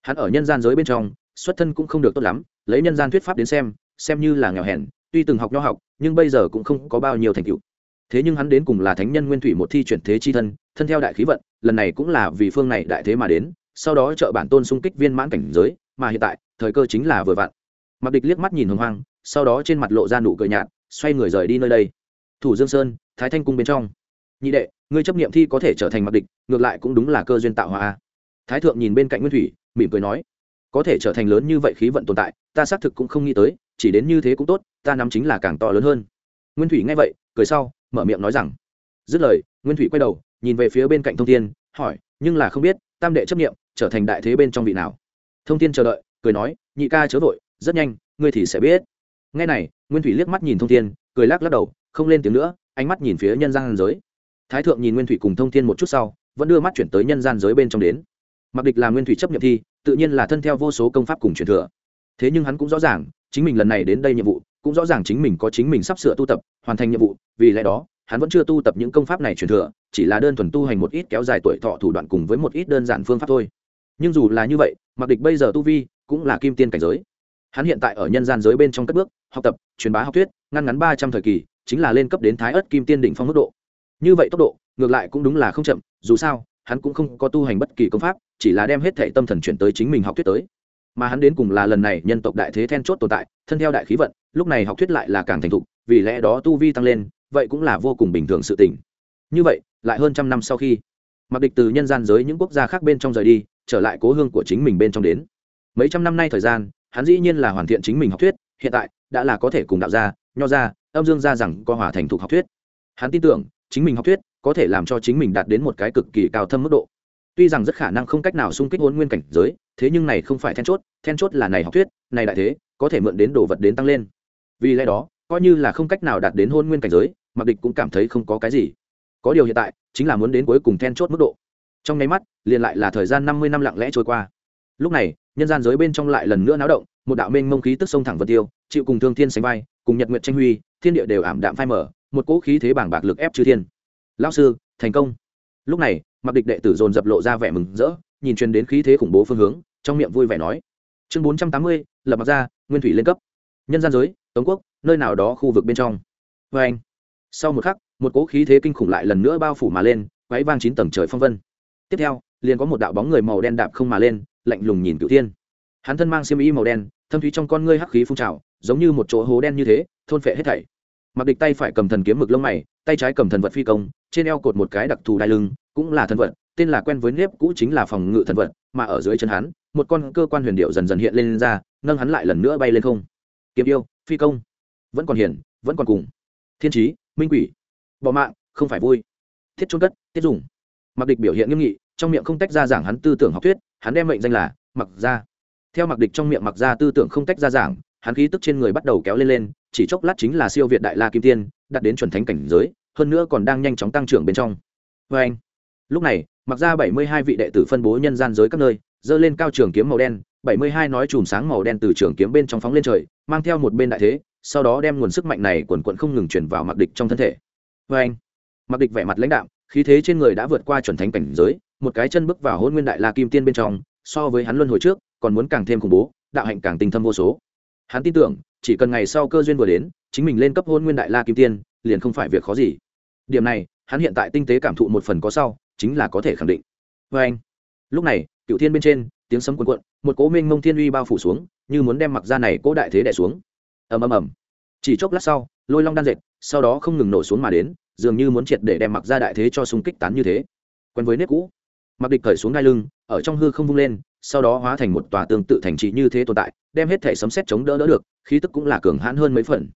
Hắn ở nhân gian giới bên trong, xuất thân cũng không được tốt lắm, lấy nhân gian thuyết pháp đến xem xem như là nghèo hèn, tuy từng học nho học, nhưng bây giờ cũng không có bao nhiêu thành tựu. Thế nhưng hắn đến cùng là thánh nhân nguyên thủy một thi chuyển thế chi thân thân theo đại khí vận, lần này cũng là vì phương này đại thế mà đến, sau đó trợ bản tôn xung kích viên mãn cảnh giới, mà hiện tại, thời cơ chính là vừa vặn. Mặc địch liếc mắt nhìn hồng hoang, sau đó trên mặt lộ ra nụ cười nhạt, xoay người rời đi nơi đây. Thủ dương sơn, thái thanh cung bên trong. Nhị đệ, ngươi chấp nghiệm thi có thể trở thành mặc địch, ngược lại cũng đúng là cơ duyên tạo hóa thái thượng nhìn bên cạnh nguyên thủy, mỉm cười nói, có thể trở thành lớn như vậy khí vận tồn tại, ta xác thực cũng không nghĩ tới, chỉ đến như thế cũng tốt, ta nắm chính là càng to lớn hơn. Nguyên thủy nghe vậy, cười sau, mở miệng nói rằng, dứt lời, nguyên thủy quay đầu, nhìn về phía bên cạnh thông thiên, hỏi, nhưng là không biết, tam đệ chấp nghiệm trở thành đại thế bên trong vị nào? Thông thiên chờ đợi, cười nói, nhị ca chớ vội, rất nhanh, ngươi thì sẽ biết. Ngay này, nguyên thủy liếc mắt nhìn thông thiên, cười lắc lắc đầu, không lên tiếng nữa, ánh mắt nhìn phía nhân gian giới. Thái thượng nhìn nguyên thủy cùng thông thiên một chút sau, vẫn đưa mắt chuyển tới nhân gian giới bên trong đến mặc địch là nguyên thủy chấp nhận thi, tự nhiên là thân theo vô số công pháp cùng truyền thừa. Thế nhưng hắn cũng rõ ràng, chính mình lần này đến đây nhiệm vụ, cũng rõ ràng chính mình có chính mình sắp sửa tu tập, hoàn thành nhiệm vụ, vì lẽ đó, hắn vẫn chưa tu tập những công pháp này truyền thừa, chỉ là đơn thuần tu hành một ít kéo dài tuổi thọ thủ đoạn cùng với một ít đơn giản phương pháp thôi. Nhưng dù là như vậy, mặc địch bây giờ tu vi cũng là kim tiên cảnh giới. Hắn hiện tại ở nhân gian giới bên trong cất bước, học tập, truyền bá học thuyết, ngăn ngắn ba trăm thời kỳ, chính là lên cấp đến thái ớt kim tiên đỉnh phong mức độ. Như vậy tốc độ, ngược lại cũng đúng là không chậm, dù sao hắn cũng không có tu hành bất kỳ công pháp, chỉ là đem hết thể tâm thần chuyển tới chính mình học thuyết tới. Mà hắn đến cùng là lần này nhân tộc đại thế then chốt tồn tại, thân theo đại khí vận, lúc này học thuyết lại là càng thành thục, vì lẽ đó tu vi tăng lên, vậy cũng là vô cùng bình thường sự tình. Như vậy, lại hơn trăm năm sau khi, mặc địch từ nhân gian giới những quốc gia khác bên trong rời đi, trở lại cố hương của chính mình bên trong đến. Mấy trăm năm nay thời gian, hắn dĩ nhiên là hoàn thiện chính mình học thuyết, hiện tại đã là có thể cùng đạo gia, nho gia, âm dương gia rằng có hòa thành thục học thuyết. Hắn tin tưởng, chính mình học thuyết có thể làm cho chính mình đạt đến một cái cực kỳ cao thâm mức độ. Tuy rằng rất khả năng không cách nào xung kích hôn nguyên cảnh giới, thế nhưng này không phải then chốt then chốt là này học thuyết, này đại thế, có thể mượn đến đồ vật đến tăng lên. Vì lẽ đó, coi như là không cách nào đạt đến hôn nguyên cảnh giới mặc địch cũng cảm thấy không có cái gì. Có điều hiện tại, chính là muốn đến cuối cùng then chốt mức độ. Trong nháy mắt, liền lại là thời gian năm mươi năm lặng lẽ trôi qua. Lúc này, nhân gian giới bên trong lại lần nữa náo động, một đạo mênh mông khí tức sông thẳng vân tiêu, chịu cùng thương thiên sánh vai, cùng nhật nguyện tranh huy, thiên địa đều ảm đạm phai mở một cỗ khí thế bảng bạc lực ép chư thiên lao sư, thành công. Lúc này mặc địch đệ tử dồn dập lộ ra vẻ mừng rỡ, nhìn truyền đến khí thế khủng bố phương hướng, trong miệng vui vẻ nói, chương bốn trăm tám mươi, lập mặc ra nguyên thủy lên cấp. Nhân gian giới, tống quốc, nơi nào đó khu vực bên trong. Vê anh, sau một khắc, một cỗ khí thế kinh khủng lại lần nữa bao phủ mà lên quáy vang chín tầng trời phong vân. Tiếp theo, liền có một đạo bóng người màu đen đạp không mà lên, lạnh lùng nhìn cửu thiên. Hắn thân mang xiêm y màu đen, thâm thúy trong con ngươi hắc khí phun trào, giống như một chỗ hố đen như thế, thôn phệ hết thảy. Mặc địch tay phải cầm thần kiếm mực lông mày tay trái cầm thần vật phi công trên eo cột một cái đặc thù đai lưng cũng là thần vật tên là quen với nếp cũ chính là phòng ngự thần vật mà ở dưới chân hắn một con cơ quan huyền điệu dần dần hiện lên, ra nâng hắn lại lần nữa bay lên không. Kiếm yêu phi công vẫn còn hiền vẫn còn cùng. Thiên trí minh quỷ bỏ mạng không phải vui. Thiết trôn cất tiết dùng. Mặc địch biểu hiện nghiêm nghị trong miệng không tách ra giảng hắn tư tưởng học thuyết hắn đem mệnh danh là mặc ra theo mặc địch trong miệng mặc ra tư tưởng không tách ra giảng hắn khí tức trên người bắt đầu kéo lên lên chỉ chốc lát chính là siêu việt đại la kim tiên đạt đến chuẩn thánh cảnh giới, hơn nữa còn đang nhanh chóng tăng trưởng bên trong. Vê anh, lúc này, mặc ra bảy mươi hai vị đệ tử phân bố nhân gian giới các nơi dơ lên cao trường kiếm màu đen, bảy mươi hai nói chùm sáng màu đen từ trường kiếm bên trong phóng lên trời, mang theo một bên đại thế, sau đó đem nguồn sức mạnh này quần quận không ngừng chuyển vào mặc địch trong thân thể. Vê anh mặc địch vẻ mặt lãnh đạo khí thế trên người đã vượt qua chuẩn thánh cảnh giới, một cái chân bước vào hôn nguyên đại la kim tiên bên trong, so với hắn luân hồi trước, còn muốn càng thêm khủng bố, đạo hạnh càng tinh thâm vô số hắn tin tưởng, chỉ cần ngày sau cơ duyên vừa đến, chính mình lên cấp hôn nguyên đại la kim tiên, liền không phải việc khó gì. Điểm này, hắn hiện tại tinh tế cảm thụ một phần có sau, chính là có thể khẳng định. Vê anh, lúc này cựu thiên bên trên, tiếng sấm quần quận một cố minh mông thiên uy bao phủ xuống, như muốn đem mặc ra này cố đại thế đẻ xuống. Ầm ầm ầm. Chỉ chốc lát sau, lôi long đan dệt, sau đó không ngừng nổ xuống mà đến, dường như muốn triệt để đem mặc ra đại thế cho xung kích tán như thế. Quen với nếp cũ, mặc địch cởi xuống ngai lưng, ở trong hư không vung lên sau đó hóa thành một tòa tương tự thành trì như thế tồn tại, đem hết thể sấm xét chống đỡ đỡ được, khí tức cũng là cường hãn hơn mấy phần.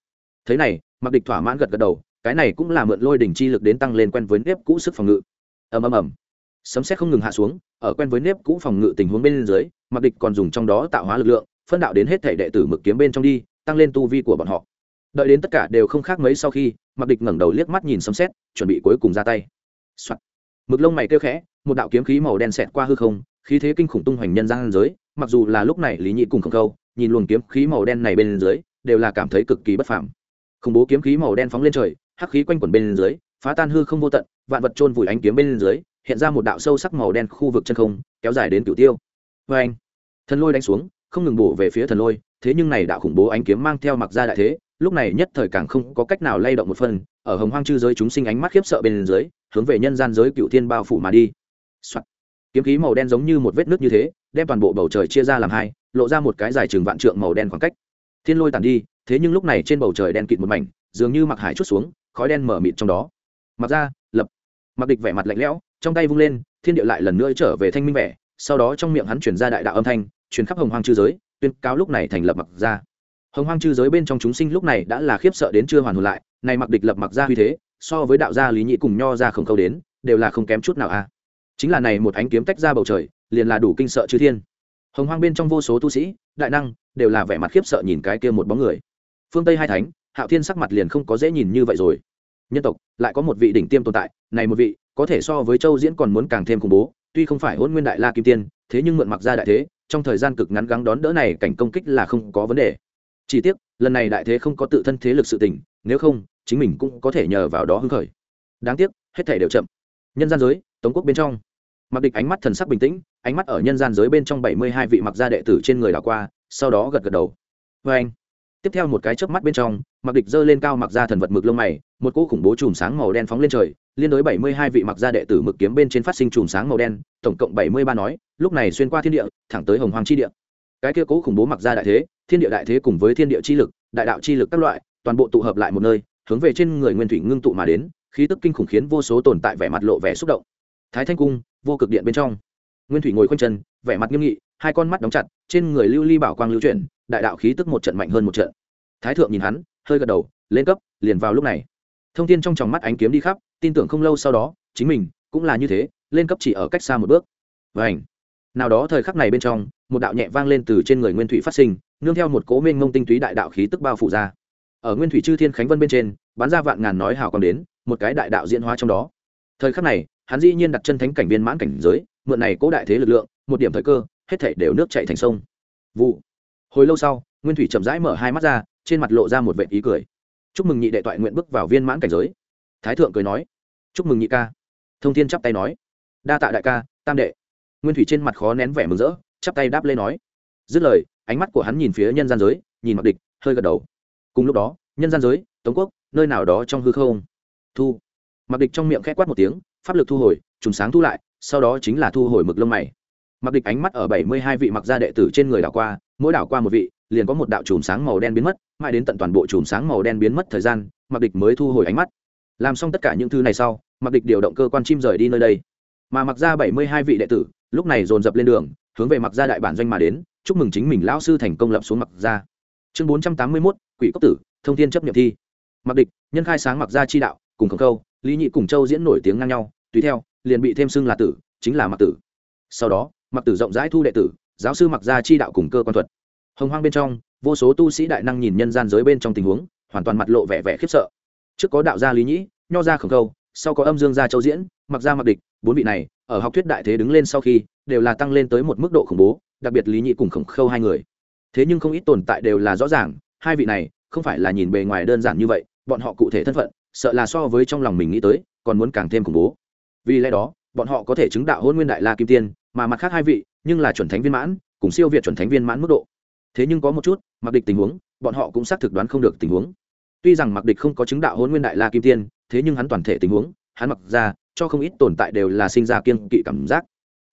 Thế này mặc địch thỏa mãn gật gật đầu, cái này cũng là mượn lôi đỉnh chi lực đến tăng lên quen với nếp cũ sức phòng ngự. Ầm ầm ầm. Sấm xét không ngừng hạ xuống, ở quen với nếp cũ phòng ngự tình huống bên dưới mặc địch còn dùng trong đó tạo hóa lực lượng, phân đạo đến hết thể đệ tử mực kiếm bên trong đi, tăng lên tu vi của bọn họ. Đợi đến tất cả đều không khác mấy sau khi mặc địch ngẩng đầu liếc mắt nhìn sấm xét chuẩn bị cuối cùng ra tay、Soạn. mực lông mày kêu khẽ, một đạo kiếm khí màu đen xẹt qua hư không khí thế kinh khủng tung hoành nhân gian giới, mặc dù là lúc này lý nhị cùng không câu, nhìn luồng kiếm khí màu đen này bên dưới, đều là cảm thấy cực kỳ bất phàm. Khủng bố kiếm khí màu đen phóng lên trời, hắc khí quanh quẩn bên dưới, phá tan hư không vô tận, vạn vật trôn vùi ánh kiếm bên dưới, hiện ra một đạo sâu sắc màu đen khu vực chân không, kéo dài đến cửu tiêu. Vê anh, thần lôi đánh xuống, không ngừng bổ về phía thần lôi, thế nhưng này đạo khủng bố ánh kiếm mang theo mặc ra đại thế, lúc này nhất thời càng không có cách nào lay động một phần, ở hồng hoang chư giới chúng sinh ánh mắt khiếp sợ bên dưới, hướng về nhân gian giới cựu thiên bao phủ mà đi、Soạn kiếm khí màu đen giống như một vết nước như thế, đem toàn bộ bầu trời chia ra làm hai, lộ ra một cái dài chừng vạn trượng màu đen khoảng cách. Thiên lôi tàn đi, thế nhưng lúc này trên bầu trời đen kịt một mảnh, dường như mặc hải chút xuống, khói đen mở mịt trong đó. Mặc ra, lập. Mặc địch vẻ mặt lạnh lẽo, trong tay vung lên, thiên địa lại lần nữa trở về thanh minh vẻ, sau đó trong miệng hắn chuyển ra đại đạo âm thanh chuyển khắp hồng hoang chư giới, tuyên cáo lúc này thành lập mặc ra. Hồng hoang chư giới bên trong chúng sinh lúc này đã là khiếp sợ đến chưa hoàn hồn lại, này mặc địch lập mặc ra huy thế, so với đạo gia lý nhị cùng nho ra không câu đến, đều là không kém chút nào a chính là này một ánh kiếm tách ra bầu trời, liền là đủ kinh sợ chư thiên. Hồng hoang bên trong vô số tu sĩ, đại năng, đều là vẻ mặt khiếp sợ nhìn cái kia một bóng người. Phương tây hai thánh, hạo thiên sắc mặt liền không có dễ nhìn như vậy rồi. Nhân tộc, lại có một vị đỉnh tiêm tồn tại, này một vị, có thể so với châu diễn còn muốn càng thêm khủng bố, tuy không phải hôn nguyên đại la kim tiên, thế nhưng mượn mặc ra đại thế, trong thời gian cực ngắn gắng đón đỡ này cảnh công kích là không có vấn đề. Chỉ tiếc, lần này đại thế không có tự thân thế lực sự tình, nếu không, chính mình cũng có thể nhờ vào đó hưng khởi. Đáng tiếc, hết thể đều chậm. Nhân gian giới, tống quốc bên trong mặc địch ánh mắt thần sắc bình tĩnh, ánh mắt ở nhân gian giới bên trong bảy mươi hai vị mặc gia đệ tử trên người đảo qua, sau đó gật gật đầu. Vê anh, tiếp theo một cái chớp mắt bên trong, mặc địch giơ lên cao mặc ra thần vật mực lông mày, một cỗ khủng bố chùm sáng màu đen phóng lên trời, liên đối bảy mươi hai vị mặc gia đệ tử mực kiếm bên trên phát sinh chùm sáng màu đen, tổng cộng bảy mươi ba nói, lúc này xuyên qua thiên địa, thẳng tới hồng hoàng chi địa. Cái kia cố khủng bố mặc gia đại thế, thiên địa đại thế cùng với thiên địa chi lực, đại đạo chi lực các loại, toàn bộ tụ hợp lại một nơi, hướng về trên người nguyên thủy ngưng tụ mà đến, khí tức kinh khủng khiến vô số tồn tại vẻ mặt lộ vẻ xúc động thái thanh cung, vô cực điện bên trong. Nguyên thủy ngồi khoanh chân, vẻ mặt nghiêm nghị, hai con mắt đóng chặt, trên người lưu ly bảo quang lưu chuyển, đại đạo khí tức một trận mạnh hơn một trận. Thái thượng nhìn hắn, hơi gật đầu, lên cấp, liền vào lúc này. Thông tin trong tròng mắt ánh kiếm đi khắp, tin tưởng không lâu sau đó, chính mình cũng là như thế, lên cấp chỉ ở cách xa một bước. Và ảnh nào đó thời khắc này bên trong, một đạo nhẹ vang lên từ trên người nguyên thủy phát sinh, nương theo một cố mênh mông tinh túy đại đạo khí tức bao phủ ra. Ở nguyên thủy chư thiên khánh vân bên trên, bắn ra vạn ngàn nói hào còn đến, một cái đại đạo diễn hóa trong đó. Thời khắc này hắn dĩ nhiên đặt chân thánh cảnh viên mãn cảnh giới, mượn này cố đại thế lực lượng, một điểm thời cơ, hết thảy đều nước chảy thành sông. Vụ. Hồi lâu sau, nguyên thủy chậm rãi mở hai mắt ra, trên mặt lộ ra một vệ ý cười. Chúc mừng nhị đệ toại nguyện bước vào viên mãn cảnh giới. Thái thượng cười nói. Chúc mừng nhị ca. Thông thiên chắp tay nói. Đa tạ đại ca, tam đệ. Nguyên thủy trên mặt khó nén vẻ mừng rỡ, chắp tay đáp lên nói. Dứt lời, ánh mắt của hắn nhìn phía nhân gian giới, nhìn mặc địch, hơi gật đầu. Cùng lúc đó, nhân gian giới, tống quốc, nơi nào đó trong hư không. Thu. Mặc địch trong miệng khẽ quát một tiếng pháp lực thu hồi, trùng sáng thu lại, sau đó chính là thu hồi mực lông mày. Mặc địch ánh mắt ở bảy mươi hai vị mặc gia đệ tử trên người đảo qua, mỗi đảo qua một vị, liền có một đạo chùm sáng màu đen biến mất, mãi đến tận toàn bộ chùm sáng màu đen biến mất thời gian, mặc địch mới thu hồi ánh mắt. Làm xong tất cả những thứ này sau, mặc địch điều động cơ quan chim rời đi nơi đây. Mà mặc ra bảy mươi hai vị đệ tử, lúc này dồn dập lên đường, hướng về mặc gia đại bản doanh mà đến, chúc mừng chính mình lão sư thành công lập xuống mặc gia. Chương bốn trăm tám mươi mốt, quỷ cốc tử, thông tin chấp nhiệm thi. Mặc địch, nhân khai sáng mặc gia chi đạo, cùng khổng khâu, lý nhị cùng châu diễn nổi tiếng ngang nhau tùy theo, liền bị thêm xưng là tử, chính là mặc tử. Sau đó, mặc tử rộng rãi thu đệ tử, giáo sư mặc gia chi đạo cùng cơ quan thuật. Hồng hoang bên trong, vô số tu sĩ đại năng nhìn nhân gian giới bên trong tình huống, hoàn toàn mặt lộ vẻ vẻ khiếp sợ. Trước có đạo gia lý nhĩ, nho gia khổng khâu sau có âm dương gia châu diễn, mặc gia mặc địch, bốn vị này, ở học thuyết đại thế đứng lên sau khi, đều là tăng lên tới một mức độ khủng bố, đặc biệt lý nhị cùng khổng khâu hai người. Thế nhưng không ít tồn tại đều là rõ ràng, hai vị này, không phải là nhìn bề ngoài đơn giản như vậy, bọn họ cụ thể thân phận, sợ là so với trong lòng mình nghĩ tới, còn muốn càng thêm khủng bố vì lẽ đó, bọn họ có thể chứng đạo hôn nguyên đại la kim tiên, mà mặt khác hai vị, nhưng là chuẩn thánh viên mãn, cùng siêu việt chuẩn thánh viên mãn mức độ. Thế nhưng có một chút, mặc địch tình huống, bọn họ cũng xác thực đoán không được tình huống. Tuy rằng mặc địch không có chứng đạo hôn nguyên đại la kim tiên, thế nhưng hắn toàn thể tình huống, hắn mặc ra, cho không ít tồn tại đều là sinh ra kiên kỵ cảm giác.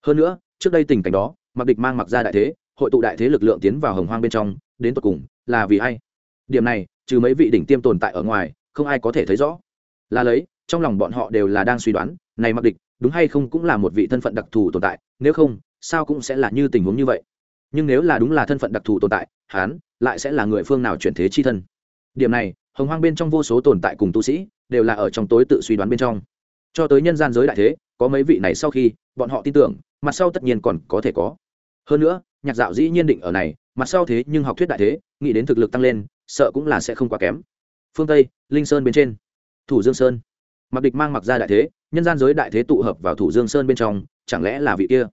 Hơn nữa, trước đây tình cảnh đó, mặc địch mang mặc ra đại thế, hội tụ đại thế lực lượng tiến vào hồng hoang bên trong, đến tột cùng là vì ai? Điểm này, trừ mấy vị đỉnh tiêm tồn tại ở ngoài, không ai có thể thấy rõ. Là lấy, trong lòng bọn họ đều là đang suy đoán này mặc địch, đúng hay không cũng là một vị thân phận đặc thù tồn tại, nếu không, sao cũng sẽ là như tình huống như vậy. Nhưng nếu là đúng là thân phận đặc thù tồn tại hán lại sẽ là người phương nào chuyển thế chi thân? Điểm này, hồng hoang bên trong vô số tồn tại cùng tu sĩ đều là ở trong tối tự suy đoán bên trong. Cho tới nhân gian giới đại thế, có mấy vị này sau khi, bọn họ tin tưởng, mặt sau tất nhiên còn có thể có. Hơn nữa, nhạc dạo dĩ nhiên định ở này, mặt sau thế nhưng học thuyết đại thế, nghĩ đến thực lực tăng lên, sợ cũng là sẽ không quá kém. Phương tây, linh sơn bên trên. Thủ dương sơn. Mặc địch mang mặc ra đại thế nhân gian giới đại thế tụ hợp vào thủ dương sơn bên trong, chẳng lẽ là vị kia?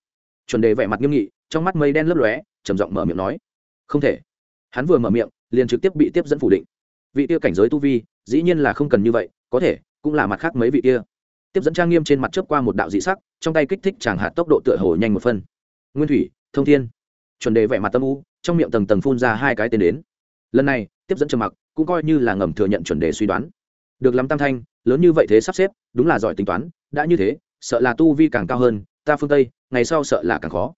Chuẩn đề vẻ mặt nghiêm nghị, trong mắt mây đen lấp lóe, trầm giọng mở miệng nói. Không thể. Hắn vừa mở miệng, liền trực tiếp bị tiếp dẫn phủ định. Vị kia cảnh giới tu vi, dĩ nhiên là không cần như vậy, có thể, cũng là mặt khác mấy vị kia. Tiếp dẫn trang nghiêm trên mặt chớp qua một đạo dị sắc, trong tay kích thích chàng hạt tốc độ tựa hồ nhanh một phân nguyên thủy, thông thiên. Chuẩn đề vẻ mặt tâm u, trong miệng tầng tầng phun ra hai cái tên đến. Lần này, tiếp dẫn trầm mặc, cũng coi như là ngầm thừa nhận chuẩn đề suy đoán. Được lắm tam thanh lớn như vậy thế sắp xếp, đúng là giỏi tính toán, đã như thế, sợ là tu vi càng cao hơn, ta phương tây, ngày sau sợ là càng khó.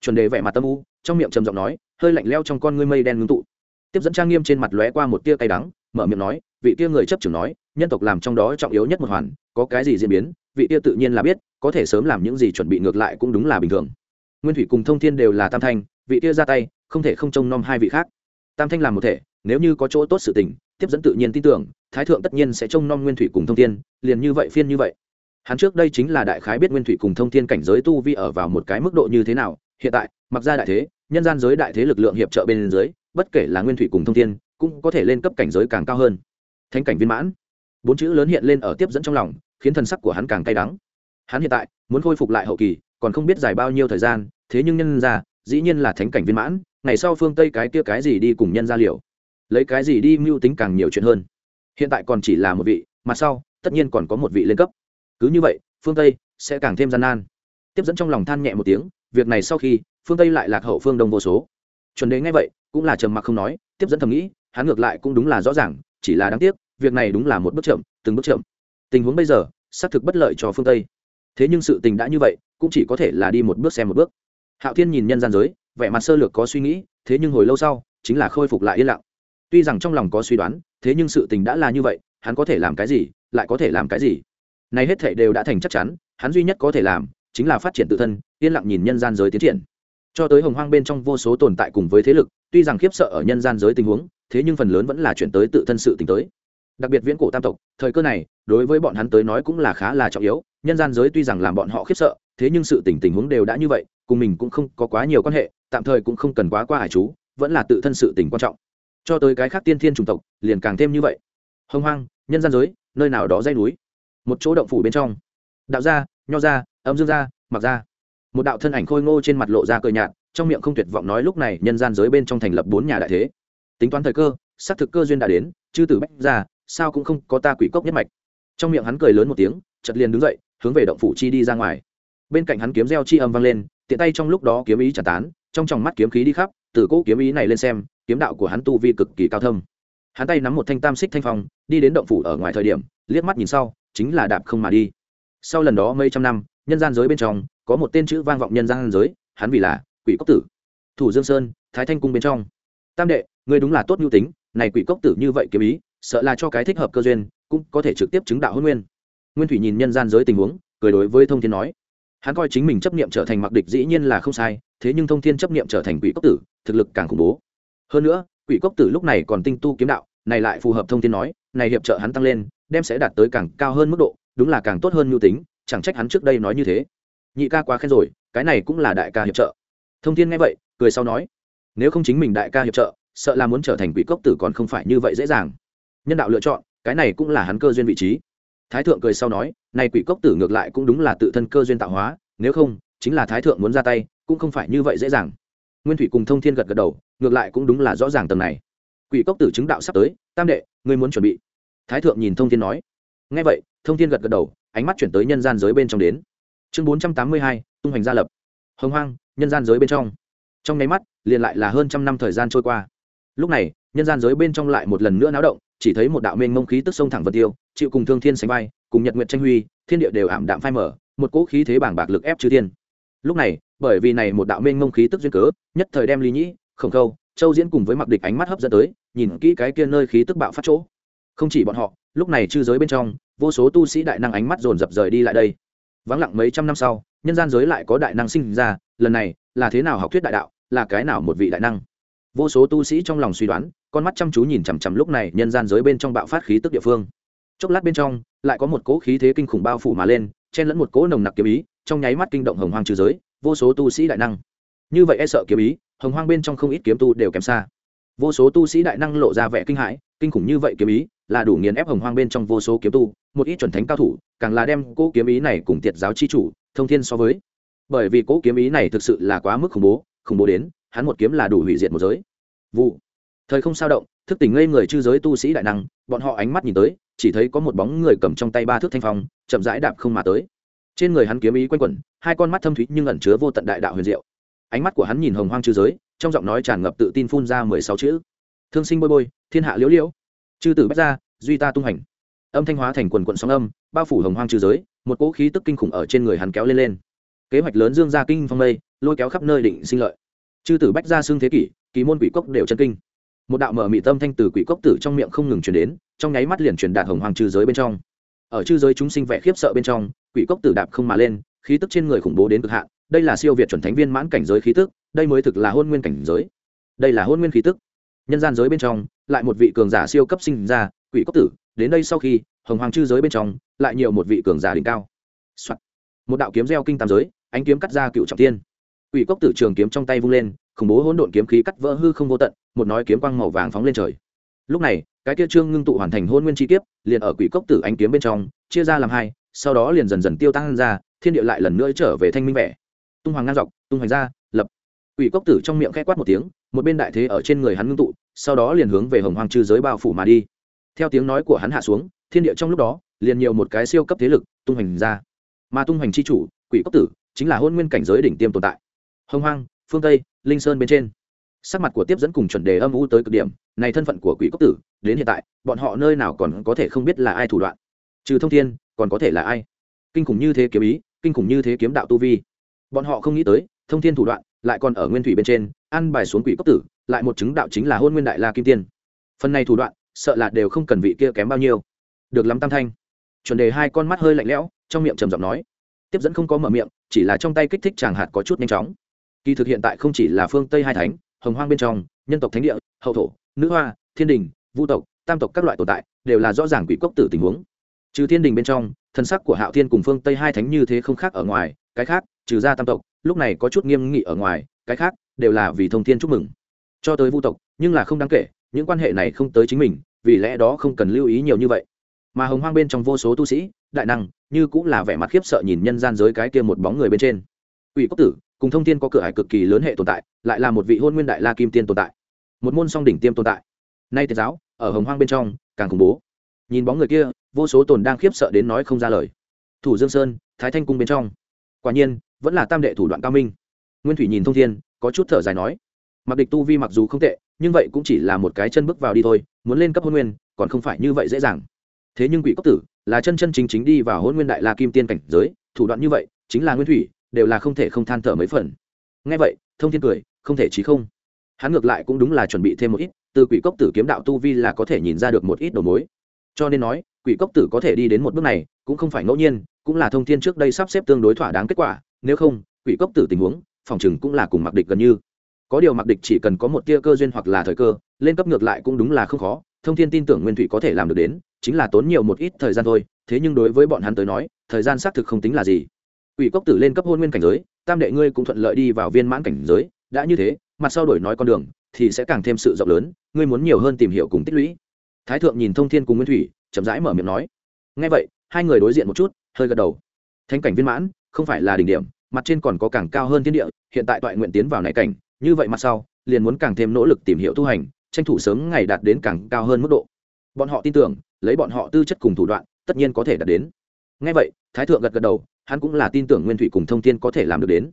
Chuẩn đề vẻ mặt tâm u, trong miệng trầm giọng nói, hơi lạnh leo trong con ngươi mây đen ngưng tụ. Tiếp dẫn trang nghiêm trên mặt lóe qua một tia cay đắng, mở miệng nói, vị tia người chấp trưởng nói, nhân tộc làm trong đó trọng yếu nhất một hoàn, có cái gì diễn biến, vị tia tự nhiên là biết, có thể sớm làm những gì chuẩn bị ngược lại cũng đúng là bình thường. Nguyên thủy cùng thông thiên đều là tam thanh, vị tia ra tay, không thể không trông nom hai vị khác. Tam thanh làm một thể, nếu như có chỗ tốt sự tình, tiếp dẫn tự nhiên tin tưởng thái thượng tất nhiên sẽ trông nom nguyên thủy cùng thông thiên, liền như vậy phiên như vậy. Hắn trước đây chính là đại khái biết nguyên thủy cùng thông thiên cảnh giới tu vi ở vào một cái mức độ như thế nào, hiện tại, mặc ra đại thế, nhân gian giới đại thế lực lượng hiệp trợ bên dưới, bất kể là nguyên thủy cùng thông thiên, cũng có thể lên cấp cảnh giới càng cao hơn. Thánh cảnh viên mãn. Bốn chữ lớn hiện lên ở tiếp dẫn trong lòng, khiến thần sắc của hắn càng cay đắng. Hắn hiện tại, muốn khôi phục lại hậu kỳ, còn không biết dài bao nhiêu thời gian, thế nhưng nhân ra, dĩ nhiên là thánh cảnh viên mãn, ngày sau phương tây cái kia cái gì đi cùng nhân ra liều. Lấy cái gì đi mưu tính càng nhiều chuyện hơn hiện tại còn chỉ là một vị, mà sau, tất nhiên còn có một vị lên cấp. Cứ như vậy, phương tây sẽ càng thêm gian nan. Tiếp dẫn trong lòng than nhẹ một tiếng, việc này sau khi, phương tây lại lạc hậu phương đông vô số. Chuẩn đế ngay vậy, cũng là trầm mặc không nói, tiếp dẫn thầm nghĩ, hắn ngược lại cũng đúng là rõ ràng, chỉ là đáng tiếc, việc này đúng là một bước chậm, từng bước chậm. Tình huống bây giờ, xác thực bất lợi cho phương tây. Thế nhưng sự tình đã như vậy, cũng chỉ có thể là đi một bước xem một bước. Hạo thiên nhìn nhân gian giới, vẻ mặt sơ lược có suy nghĩ, thế nhưng hồi lâu sau, chính là khôi phục lại yên lặng tuy rằng trong lòng có suy đoán, thế nhưng sự tình đã là như vậy, hắn có thể làm cái gì, lại có thể làm cái gì? Này hết thể đều đã thành chắc chắn, hắn duy nhất có thể làm, chính là phát triển tự thân, yên lặng nhìn nhân gian giới tiến triển. Cho tới hồng hoang bên trong vô số tồn tại cùng với thế lực, tuy rằng khiếp sợ ở nhân gian giới tình huống, thế nhưng phần lớn vẫn là chuyển tới tự thân sự t tới. Đặc biệt viễn cổ tam tộc, thời cơ này, đối với bọn hắn tới nói cũng là khá là trọng yếu, nhân gian giới tuy rằng làm bọn họ khiếp sợ, thế nhưng sự tình tình huống đều đã như vậy, cùng mình cũng không có quá nhiều quan hệ, tạm thời cũng không cần quá qua hải chú, vẫn là tự thân sự tình quan trọng cho tới cái khác tiên thiên chủng tộc, liền càng thêm như vậy. Hông hoang, nhân gian giới, nơi nào đó dây núi, một chỗ động phủ bên trong. Đạo gia, nho gia, âm dương gia mặc gia. Một đạo thân ảnh khôi ngô trên mặt lộ ra cờ nhạt, trong miệng không tuyệt vọng nói lúc này nhân gian giới bên trong thành lập bốn nhà đại thế. Tính toán thời cơ, xác thực cơ duyên đã đến, chư tử bách ra sao cũng không có ta quỷ cốc nhất mạch. Trong miệng hắn cười lớn một tiếng chật liền đứng dậy, hướng về động phủ chi đi ra ngoài. Bên cạnh hắn kiếm reo chi âm vang lên, tiện tay trong lúc đó kiếm ý trả tán, trong tròng mắt kiếm khí đi khắp, từ cỗ kiếm ý này lên xem kiếm đạo của hắn tu vi cực kỳ cao thâm. Hắn tay nắm một thanh tam xích thanh phong, đi đến động phủ ở ngoài thời điểm, liếc mắt nhìn sau, chính là đạp không mà đi. Sau lần đó mấy trăm năm, nhân gian giới bên trong, có một tên chữ vang vọng nhân gian giới, hắn vì là quỷ cốc tử. Thủ dương sơn, thái thanh cung bên trong. Tam đệ người đúng là tốt nhu tính, này quỷ cốc tử như vậy kiếm ý, sợ là cho cái thích hợp cơ duyên, cũng có thể trực tiếp chứng đạo hôn nguyên. Nguyên thủy nhìn nhân gian giới tình huống, cười đối với thông thiên nói, hắn coi chính mình chấp niệm trở thành mặc địch dĩ nhiên là không sai, thế nhưng thông thiên chấp niệm trở thành quỷ cốc tử, thực lực càng khủng bố hơn nữa, quỷ cốc tử lúc này còn tinh tu kiếm đạo, này lại phù hợp thông thiên nói, này hiệp trợ hắn tăng lên, đem sẽ đạt tới càng cao hơn mức độ, đúng là càng tốt hơn nhu tính, chẳng trách hắn trước đây nói như thế. Nhị ca quá khen rồi, cái này cũng là đại ca hiệp trợ. Thông thiên nghe vậy, cười sau nói, nếu không chính mình đại ca hiệp trợ, sợ là muốn trở thành quỷ cốc tử còn không phải như vậy dễ dàng. Nhân đạo lựa chọn, cái này cũng là hắn cơ duyên vị trí. Thái thượng cười sau nói, này quỷ cốc tử ngược lại cũng đúng là tự thân cơ duyên tạo hóa, nếu không, chính là thái thượng muốn ra tay, cũng không phải như vậy dễ dàng. Nguyên thủy cùng thông thiên gật gật đầu ngược lại cũng đúng là rõ ràng tầng này. Quỷ cốc tử chứng đạo sắp tới, tam đệ, ngươi muốn chuẩn bị. Thái thượng nhìn thông thiên nói. Ngay vậy, thông thiên gật gật đầu, ánh mắt chuyển tới nhân gian giới bên trong đến. Chương bốn trăm tám mươi hai, tung hoành gia lập. Hồng hoang, nhân gian giới bên trong. Trong nháy mắt, liền lại là hơn trăm năm thời gian trôi qua. Lúc này, nhân gian giới bên trong lại một lần nữa náo động, chỉ thấy một đạo mênh mông khí tức sông thẳng vật tiêu, chịu cùng thương thiên sánh vai, cùng nhật nguyện tranh huy, thiên địa đều ảm đạm phai mở một cỗ khí thế bảng bạc lực ép chư thiên. Lúc này, bởi vì này một đạo mênh mông khí tức duyên cớ, nhất thời đem lý nhĩ khổng khâu, châu diễn cùng với mặc địch ánh mắt hấp dẫn tới, nhìn kỹ cái kia nơi khí tức bạo phát chỗ. Không chỉ bọn họ, lúc này chư giới bên trong, vô số tu sĩ đại năng ánh mắt dồn dập rời đi lại đây. Vắng lặng mấy trăm năm sau, nhân gian giới lại có đại năng sinh ra, lần này là thế nào học thuyết đại đạo, là cái nào một vị đại năng? Vô số tu sĩ trong lòng suy đoán, con mắt chăm chú nhìn chằm chằm lúc này nhân gian giới bên trong bạo phát khí tức địa phương. Chốc lát bên trong, lại có một cỗ khí thế kinh khủng bao phủ mà lên, chen lẫn một cỗ nồng nặc kiếm ý, trong nháy mắt kinh động hồng hoang trừ giới, vô số tu sĩ đại năng. Như vậy e sợ kiếm ý hồng hoang bên trong không ít kiếm tu đều kém xa. Vô số tu sĩ đại năng lộ ra vẻ kinh hãi, kinh khủng như vậy kiếm ý là đủ nghiền ép hồng hoang bên trong vô số kiếm tu, một ít chuẩn thánh cao thủ, càng là đem cỗ kiếm ý này cùng tiệt giáo chi chủ, thông thiên so với. Bởi vì cỗ kiếm ý này thực sự là quá mức khủng bố khủng bố đến, hắn một kiếm là đủ hủy diệt một giới. Vụ. Thời không sao động, thức tỉnh ngây người chư giới tu sĩ đại năng, bọn họ ánh mắt nhìn tới, chỉ thấy có một bóng người cầm trong tay ba thước thanh phong, chậm rãi đạp không mà tới. Trên người hắn kiếm ý quanh quẩn, hai con mắt thâm thúy nhưng ẩn chứa vô tận đại đạo huyền diệu ánh mắt của hắn nhìn hồng hoang chư giới, trong giọng nói tràn ngập tự tin phun ra mười sáu chữ. Thương sinh bôi bôi, thiên hạ liễu liễu. Chư tử bách ra duy ta tung hành. Âm thanh hóa thành quần quận sóng âm, bao phủ hồng hoang trừ giới, một cỗ khí tức kinh khủng ở trên người hắn kéo lên lên. Kế hoạch lớn dương ra kinh phong mây, lôi kéo khắp nơi định sinh lợi. Chư tử bách ra xương thế kỷ, kỳ môn quỷ cốc đều chân kinh. Một đạo mở mị tâm thanh từ quỷ cốc tử trong miệng không ngừng truyền đến, trong nháy mắt liền truyền đạt hồng hoàng trừ giới bên trong. Ở trừ giới chúng sinh vẻ khiếp sợ bên trong, quỷ cốc tử đạp không mà lên, khí tức trên người khủng bố đến cực hạn đây là siêu việt chuẩn thánh viên mãn cảnh giới khí tức, đây mới thực là hôn nguyên cảnh giới. Đây là hôn nguyên khí tức. Nhân gian giới bên trong, lại một vị cường giả siêu cấp sinh ra, quỷ cốc tử, đến đây sau khi, hồng hoàng chư giới bên trong, lại nhiều một vị cường giả đỉnh cao、Soạn. một đạo kiếm gieo kinh tam giới, ánh kiếm cắt ra cựu trọng tiên quỷ cốc tử trường kiếm trong tay vung lên, khủng bố hỗn độn kiếm khí cắt vỡ hư không vô tận, một nói kiếm quang màu vàng phóng lên trời. Lúc này, cái kia trương ngưng tụ hoàn thành hôn nguyên chi kiếp, liền ở quỷ cốc tử ánh kiếm bên trong, chia ra làm hai, sau đó liền dần dần tiêu tan ra, thiên địa lại lần nữa trở về thanh minh vẻ tung hoàng ngang dọc, tung hoành ra, lập. Quỷ cốc tử trong miệng khẽ quát một tiếng, một bên đại thế ở trên người hắn ngưng tụ, sau đó liền hướng về hồng hoàng trư giới bao phủ mà đi. Theo tiếng nói của hắn hạ xuống, thiên địa trong lúc đó, liền nhiều một cái siêu cấp thế lực tung hoành ra. Mà tung hoành chi chủ, quỷ cốc tử, chính là hôn nguyên cảnh giới đỉnh tiêm tồn tại. Hồng hoang, phương tây, linh sơn bên trên. Sắc mặt của tiếp dẫn cùng chuẩn đề âm u tới cực điểm, này thân phận của quỷ cốc tử, đến hiện tại, bọn họ nơi nào còn có thể không biết là ai thủ đoạn. Trừ thông thiên, còn có thể là ai? Kinh khủng như thế kiếm ý, kinh khủng như thế kiếm đạo tu vi bọn họ không nghĩ tới, thông thiên thủ đoạn lại còn ở nguyên thủy bên trên, ăn bài xuống quỷ cốc tử, lại một chứng đạo chính là hôn nguyên đại la kim tiên. Phần này thủ đoạn, sợ là đều không cần vị kia kém bao nhiêu. Được lắm tam thanh. Chuẩn đề hai con mắt hơi lạnh lẽo, trong miệng trầm giọng nói. Tiếp dẫn không có mở miệng, chỉ là trong tay kích thích chàng hạt có chút nhanh chóng. Kỳ thực hiện tại không chỉ là phương tây hai thánh, hồng hoang bên trong, nhân tộc thánh địa, hậu thổ, nữ hoa, thiên đình, vu tộc, tam tộc các loại tồn tại, đều là rõ ràng quỷ cốc tử tình huống. Trừ thiên đình bên trong thân sắc của hạo thiên cùng phương tây hai thánh như thế không khác ở ngoài, cái khác trừ ra tam tộc, lúc này có chút nghiêm nghị ở ngoài, cái khác đều là vì thông thiên chúc mừng. Cho tới vu tộc, nhưng là không đáng kể, những quan hệ này không tới chính mình, vì lẽ đó không cần lưu ý nhiều như vậy. Mà hồng hoang bên trong vô số tu sĩ, đại năng, như cũng là vẻ mặt khiếp sợ nhìn nhân gian giới cái kia một bóng người bên trên. Ủy quốc tử, cùng thông thiên có cửa hải cực kỳ lớn hệ tồn tại, lại là một vị hôn nguyên đại la kim tiên tồn tại. Một môn song đỉnh tiêm tồn tại. Nay tiên giáo, ở hồng hoang bên trong, càng khủng bố. Nhìn bóng người kia, vô số tồn đang khiếp sợ đến nói không ra lời. Thủ dương sơn, thái thanh cung bên trong. Quả nhiên vẫn là tam đệ thủ đoạn cao minh. Nguyên thủy nhìn thông thiên, có chút thở dài nói, mặc địch tu vi mặc dù không tệ, nhưng vậy cũng chỉ là một cái chân bước vào đi thôi, muốn lên cấp hôn nguyên, còn không phải như vậy dễ dàng. Thế nhưng quỷ cốc tử là chân chân chính chính đi vào hôn nguyên đại la kim tiên cảnh giới, thủ đoạn như vậy, chính là nguyên thủy, đều là không thể không than thở mấy phần. Ngay vậy, thông thiên cười, không thể chí không. Hắn ngược lại cũng đúng là chuẩn bị thêm một ít, từ quỷ cốc tử kiếm đạo tu vi là có thể nhìn ra được một ít đầu mối. Cho nên nói, quỷ cốc tử có thể đi đến một bước này, cũng không phải ngẫu nhiên, cũng là thông thiên trước đây sắp xếp tương đối thỏa đáng kết quả nếu không quỷ cốc tử tình huống phòng chừng cũng là cùng mặc địch gần như có điều mặc địch chỉ cần có một tia cơ duyên hoặc là thời cơ lên cấp ngược lại cũng đúng là không khó thông thiên tin tưởng nguyên thủy có thể làm được đến chính là tốn nhiều một ít thời gian thôi thế nhưng đối với bọn hắn tới nói thời gian xác thực không tính là gì Quỷ cốc tử lên cấp hôn nguyên cảnh giới, tam đệ ngươi cũng thuận lợi đi vào viên mãn cảnh giới, đã như thế, mặt sau đổi nói con đường thì sẽ càng thêm sự rộng lớn, ngươi muốn nhiều hơn tìm hiểu cùng tích lũy. Thái thượng nhìn Thông Thiên cùng Nguyên Thủy, chậm rãi mở miệng nói. Nghe vậy, hai người đối diện một chút, hơi gật đầu. Thánh cảnh viên mãn, không phải là đỉnh điểm, mặt trên còn có càng cao hơn thiên địa, hiện tại toại nguyện tiến vào này cảnh, như vậy mặt sau, liền muốn càng thêm nỗ lực tìm hiểu tu hành, tranh thủ sớm ngày đạt đến càng cao hơn mức độ. Bọn họ tin tưởng, lấy bọn họ tư chất cùng thủ đoạn, tất nhiên có thể đạt đến. Nghe vậy, Thái thượng gật gật đầu, hắn cũng là tin tưởng nguyên thủy cùng thông thiên có thể làm được đến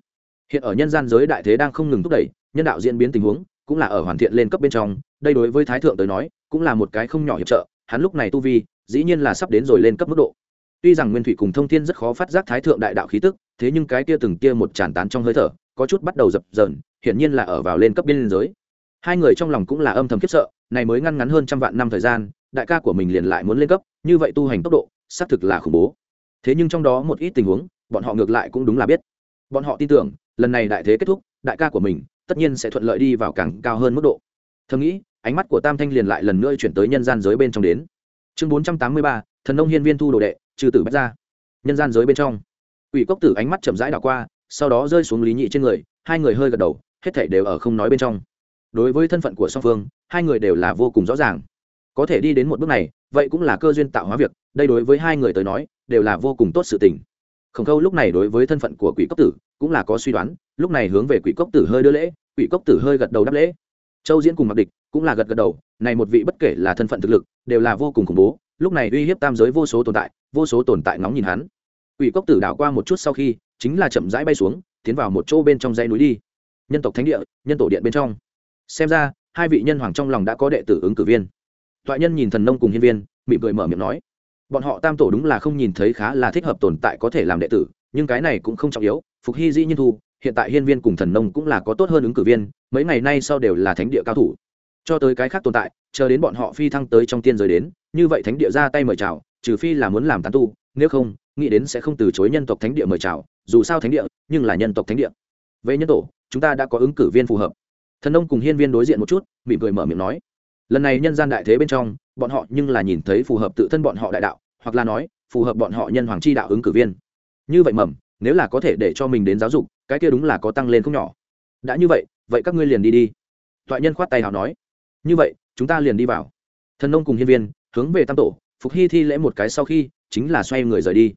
hiện ở nhân gian giới đại thế đang không ngừng thúc đẩy nhân đạo diễn biến tình huống cũng là ở hoàn thiện lên cấp bên trong đây đối với thái thượng tới nói cũng là một cái không nhỏ hiệp trợ hắn lúc này tu vi dĩ nhiên là sắp đến rồi lên cấp mức độ tuy rằng nguyên thủy cùng thông thiên rất khó phát giác thái thượng đại đạo khí tức, thế nhưng cái kia từng kia một tràn tán trong hơi thở, có chút bắt đầu dập dờn, hiển nhiên là ở vào lên cấp biên giới. Hai người trong lòng cũng là âm thầm khiếp sợ, này mới ngăn ngắn hơn trăm vạn năm thời gian, đại ca của mình liền lại muốn lên cấp, như vậy tu hành tốc độ, xác thực là khủng bố. Thế nhưng trong đó một ít tình huống, bọn họ ngược lại cũng đúng là biết. Bọn họ tin tưởng, lần này đại thế kết thúc, đại ca của mình tất nhiên sẽ thuận lợi đi vào càng cao hơn mức độ. Thầm nghĩ, ánh mắt của tam thanh liền lại lần nữa chuyển tới nhân gian giới bên trong đến. Chương bốn trăm tám mươi ba, thần nông hiên viên thu đồ đệ trừ tử bách ra. Nhân gian giới bên trong, quỷ cốc tử ánh mắt chậm rãi đảo qua, sau đó rơi xuống lý nhị trên người, hai người hơi gật đầu, hết thảy đều ở không nói bên trong. Đối với thân phận của song phương, hai người đều là vô cùng rõ ràng. Có thể đi đến một bước này, vậy cũng là cơ duyên tạo hóa việc, đây đối với hai người tới nói, đều là vô cùng tốt sự tình. Khổng khâu lúc này đối với thân phận của quỷ cốc tử, cũng là có suy đoán, lúc này hướng về quỷ cốc tử hơi đưa lễ, quỷ cốc tử hơi gật đầu đáp lễ. Châu diễn cùng mặc địch cũng là gật gật đầu, này một vị bất kể là thân phận thực lực, đều là vô cùng khủng bố lúc này uy hiếp tam giới vô số tồn tại, vô số tồn tại ngóng nhìn hắn. Quỷ cốc tử đảo qua một chút sau khi, chính là chậm rãi bay xuống, tiến vào một chỗ bên trong dãy núi đi. Nhân tộc thánh địa, nhân tổ điện bên trong. Xem ra, hai vị nhân hoàng trong lòng đã có đệ tử ứng cử viên. Toại nhân nhìn thần nông cùng hiên viên, mỉm cười mở miệng nói, bọn họ tam tổ đúng là không nhìn thấy khá là thích hợp tồn tại có thể làm đệ tử, nhưng cái này cũng không trọng yếu, phục hy dĩ nhiên thu, hiện tại hiên viên cùng thần nông cũng là có tốt hơn ứng cử viên, mấy ngày nay sau đều là thánh địa cao thủ cho tới cái khác tồn tại, chờ đến bọn họ phi thăng tới trong tiên giới đến, như vậy thánh địa ra tay mời chào, trừ phi là muốn làm tán tu, nếu không, nghĩ đến sẽ không từ chối nhân tộc thánh địa mời chào, dù sao thánh địa, nhưng là nhân tộc thánh địa. Về nhân tổ, chúng ta đã có ứng cử viên phù hợp. Thần ông cùng hiên viên đối diện một chút, mỉm cười mở miệng nói. Lần này nhân gian đại thế bên trong, bọn họ nhưng là nhìn thấy phù hợp tự thân bọn họ đại đạo, hoặc là nói, phù hợp bọn họ nhân hoàng chi đạo ứng cử viên. Như vậy mầm, nếu là có thể để cho mình đến giáo dục, cái kia đúng là có tăng lên không nhỏ. Đã như vậy vậy các ngươi liền đi đi. Toại nhân khoát tay hào nói như vậy, chúng ta liền đi vào. Thần nông cùng hiên viên, hướng về tam tổ, phục hy thi lễ một cái sau khi, chính là xoay người rời đi.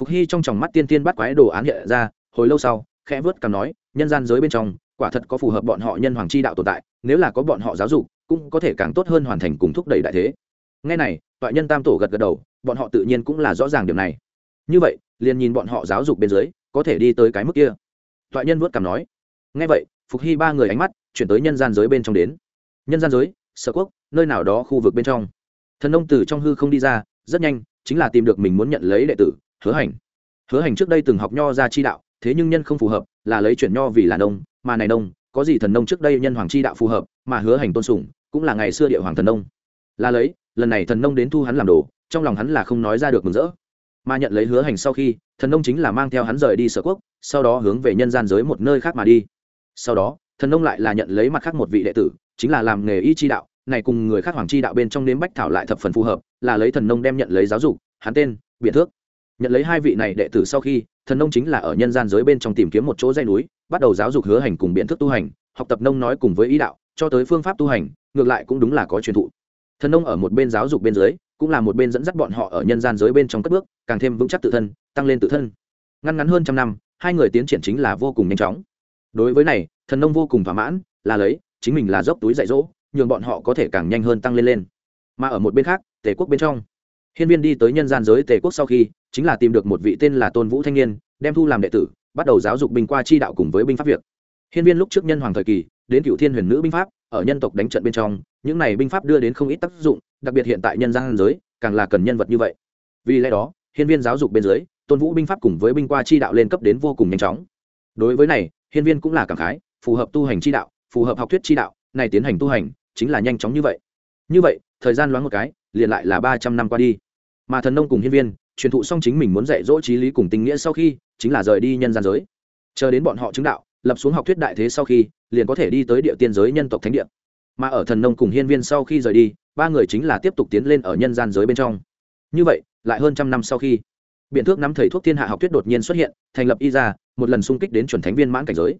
Phục hy trong tròng mắt tiên tiên bắt quái đồ án hiện ra, hồi lâu sau, khẽ vớt cằm nói, nhân gian giới bên trong, quả thật có phù hợp bọn họ nhân hoàng chi đạo tồn tại, nếu là có bọn họ giáo dục, cũng có thể càng tốt hơn hoàn thành cùng thúc đẩy đại thế. Ngay này, toại nhân tam tổ gật gật đầu, bọn họ tự nhiên cũng là rõ ràng điều này. Như vậy, liền nhìn bọn họ giáo dục bên dưới, có thể đi tới cái mức kia. Toại nhân vuốt cằm nói ngay vậy, phục hy ba người ánh mắt chuyển tới nhân gian giới bên trong đến nhân gian giới, sở quốc, nơi nào đó khu vực bên trong. Thần nông từ trong hư không đi ra, rất nhanh, chính là tìm được mình muốn nhận lấy đệ tử, hứa hành. Hứa hành trước đây từng học nho ra chi đạo, thế nhưng nhân không phù hợp, là lấy chuyển nho vì là nông, mà này nông, có gì thần nông trước đây nhân hoàng chi đạo phù hợp, mà hứa hành tôn sùng, cũng là ngày xưa địa hoàng thần nông. Là lấy, lần này thần nông đến thu hắn làm đồ, trong lòng hắn là không nói ra được mừng rỡ. Mà nhận lấy hứa hành sau khi, thần nông chính là mang theo hắn rời đi sở quốc, sau đó hướng về nhân gian giới một nơi khác mà đi. Sau đó, thần nông lại là nhận lấy mặt khác một vị đệ tử chính là làm nghề y chi đạo, này cùng người khác hoàng chi đạo bên trong nếm bách thảo lại thập phần phù hợp, là lấy thần nông đem nhận lấy giáo dục, hắn tên biện thước. Nhận lấy hai vị này đệ tử sau khi, thần nông chính là ở nhân gian giới bên trong tìm kiếm một chỗ dây núi, bắt đầu giáo dục hứa hành cùng biện thức tu hành, học tập nông nói cùng với ý đạo, cho tới phương pháp tu hành, ngược lại cũng đúng là có truyền thụ. Thần nông ở một bên giáo dục bên dưới, cũng là một bên dẫn dắt bọn họ ở nhân gian giới bên trong các bước, càng thêm vững chắc tự thân, tăng lên tự thân. Ngăn ngắn hơn trăm năm, hai người tiến triển chính là vô cùng nhanh chóng. Đối với này, thần nông vô cùng thỏa mãn, là lấy chính mình là dốc túi dạy dỗ, nhường bọn họ có thể càng nhanh hơn tăng lên lên. Mà ở một bên khác, tề quốc bên trong. Hiên viên đi tới nhân gian giới tề quốc sau khi, chính là tìm được một vị tên là tôn vũ thanh niên, đem thu làm đệ tử, bắt đầu giáo dục binh qua chi đạo cùng với binh pháp việc. Hiên viên lúc trước nhân hoàng thời kỳ, đến cựu thiên huyền nữ binh pháp, ở nhân tộc đánh trận bên trong, những này binh pháp đưa đến không ít tác dụng, đặc biệt hiện tại nhân gian giới, càng là cần nhân vật như vậy. Vì lẽ đó, hiên viên giáo dục bên dưới, tôn vũ binh pháp cùng với binh qua chi đạo lên cấp đến vô cùng nhanh chóng. Đối với này, hiên viên cũng là cảm khái, phù hợp tu hành chi đạo phù hợp học thuyết chi đạo, này tiến hành tu hành, chính là nhanh chóng như vậy. Như vậy, thời gian loáng một cái, liền lại là ba trăm năm qua đi. Mà thần nông cùng hiên viên, truyền thụ xong chính mình muốn dạy dỗ trí lý cùng tình nghĩa sau khi, chính là rời đi nhân gian giới. Chờ đến bọn họ chứng đạo, lập xuống học thuyết đại thế sau khi, liền có thể đi tới địa tiên giới nhân tộc thánh địa. Mà ở thần nông cùng hiên viên sau khi rời đi, ba người chính là tiếp tục tiến lên ở nhân gian giới bên trong. Như vậy, lại hơn trăm năm sau khi, biện thước nắm thầy thuốc thiên hạ học thuyết đột nhiên xuất hiện, thành lập y ra một lần xung kích đến chuẩn thánh viên mãn cảnh giới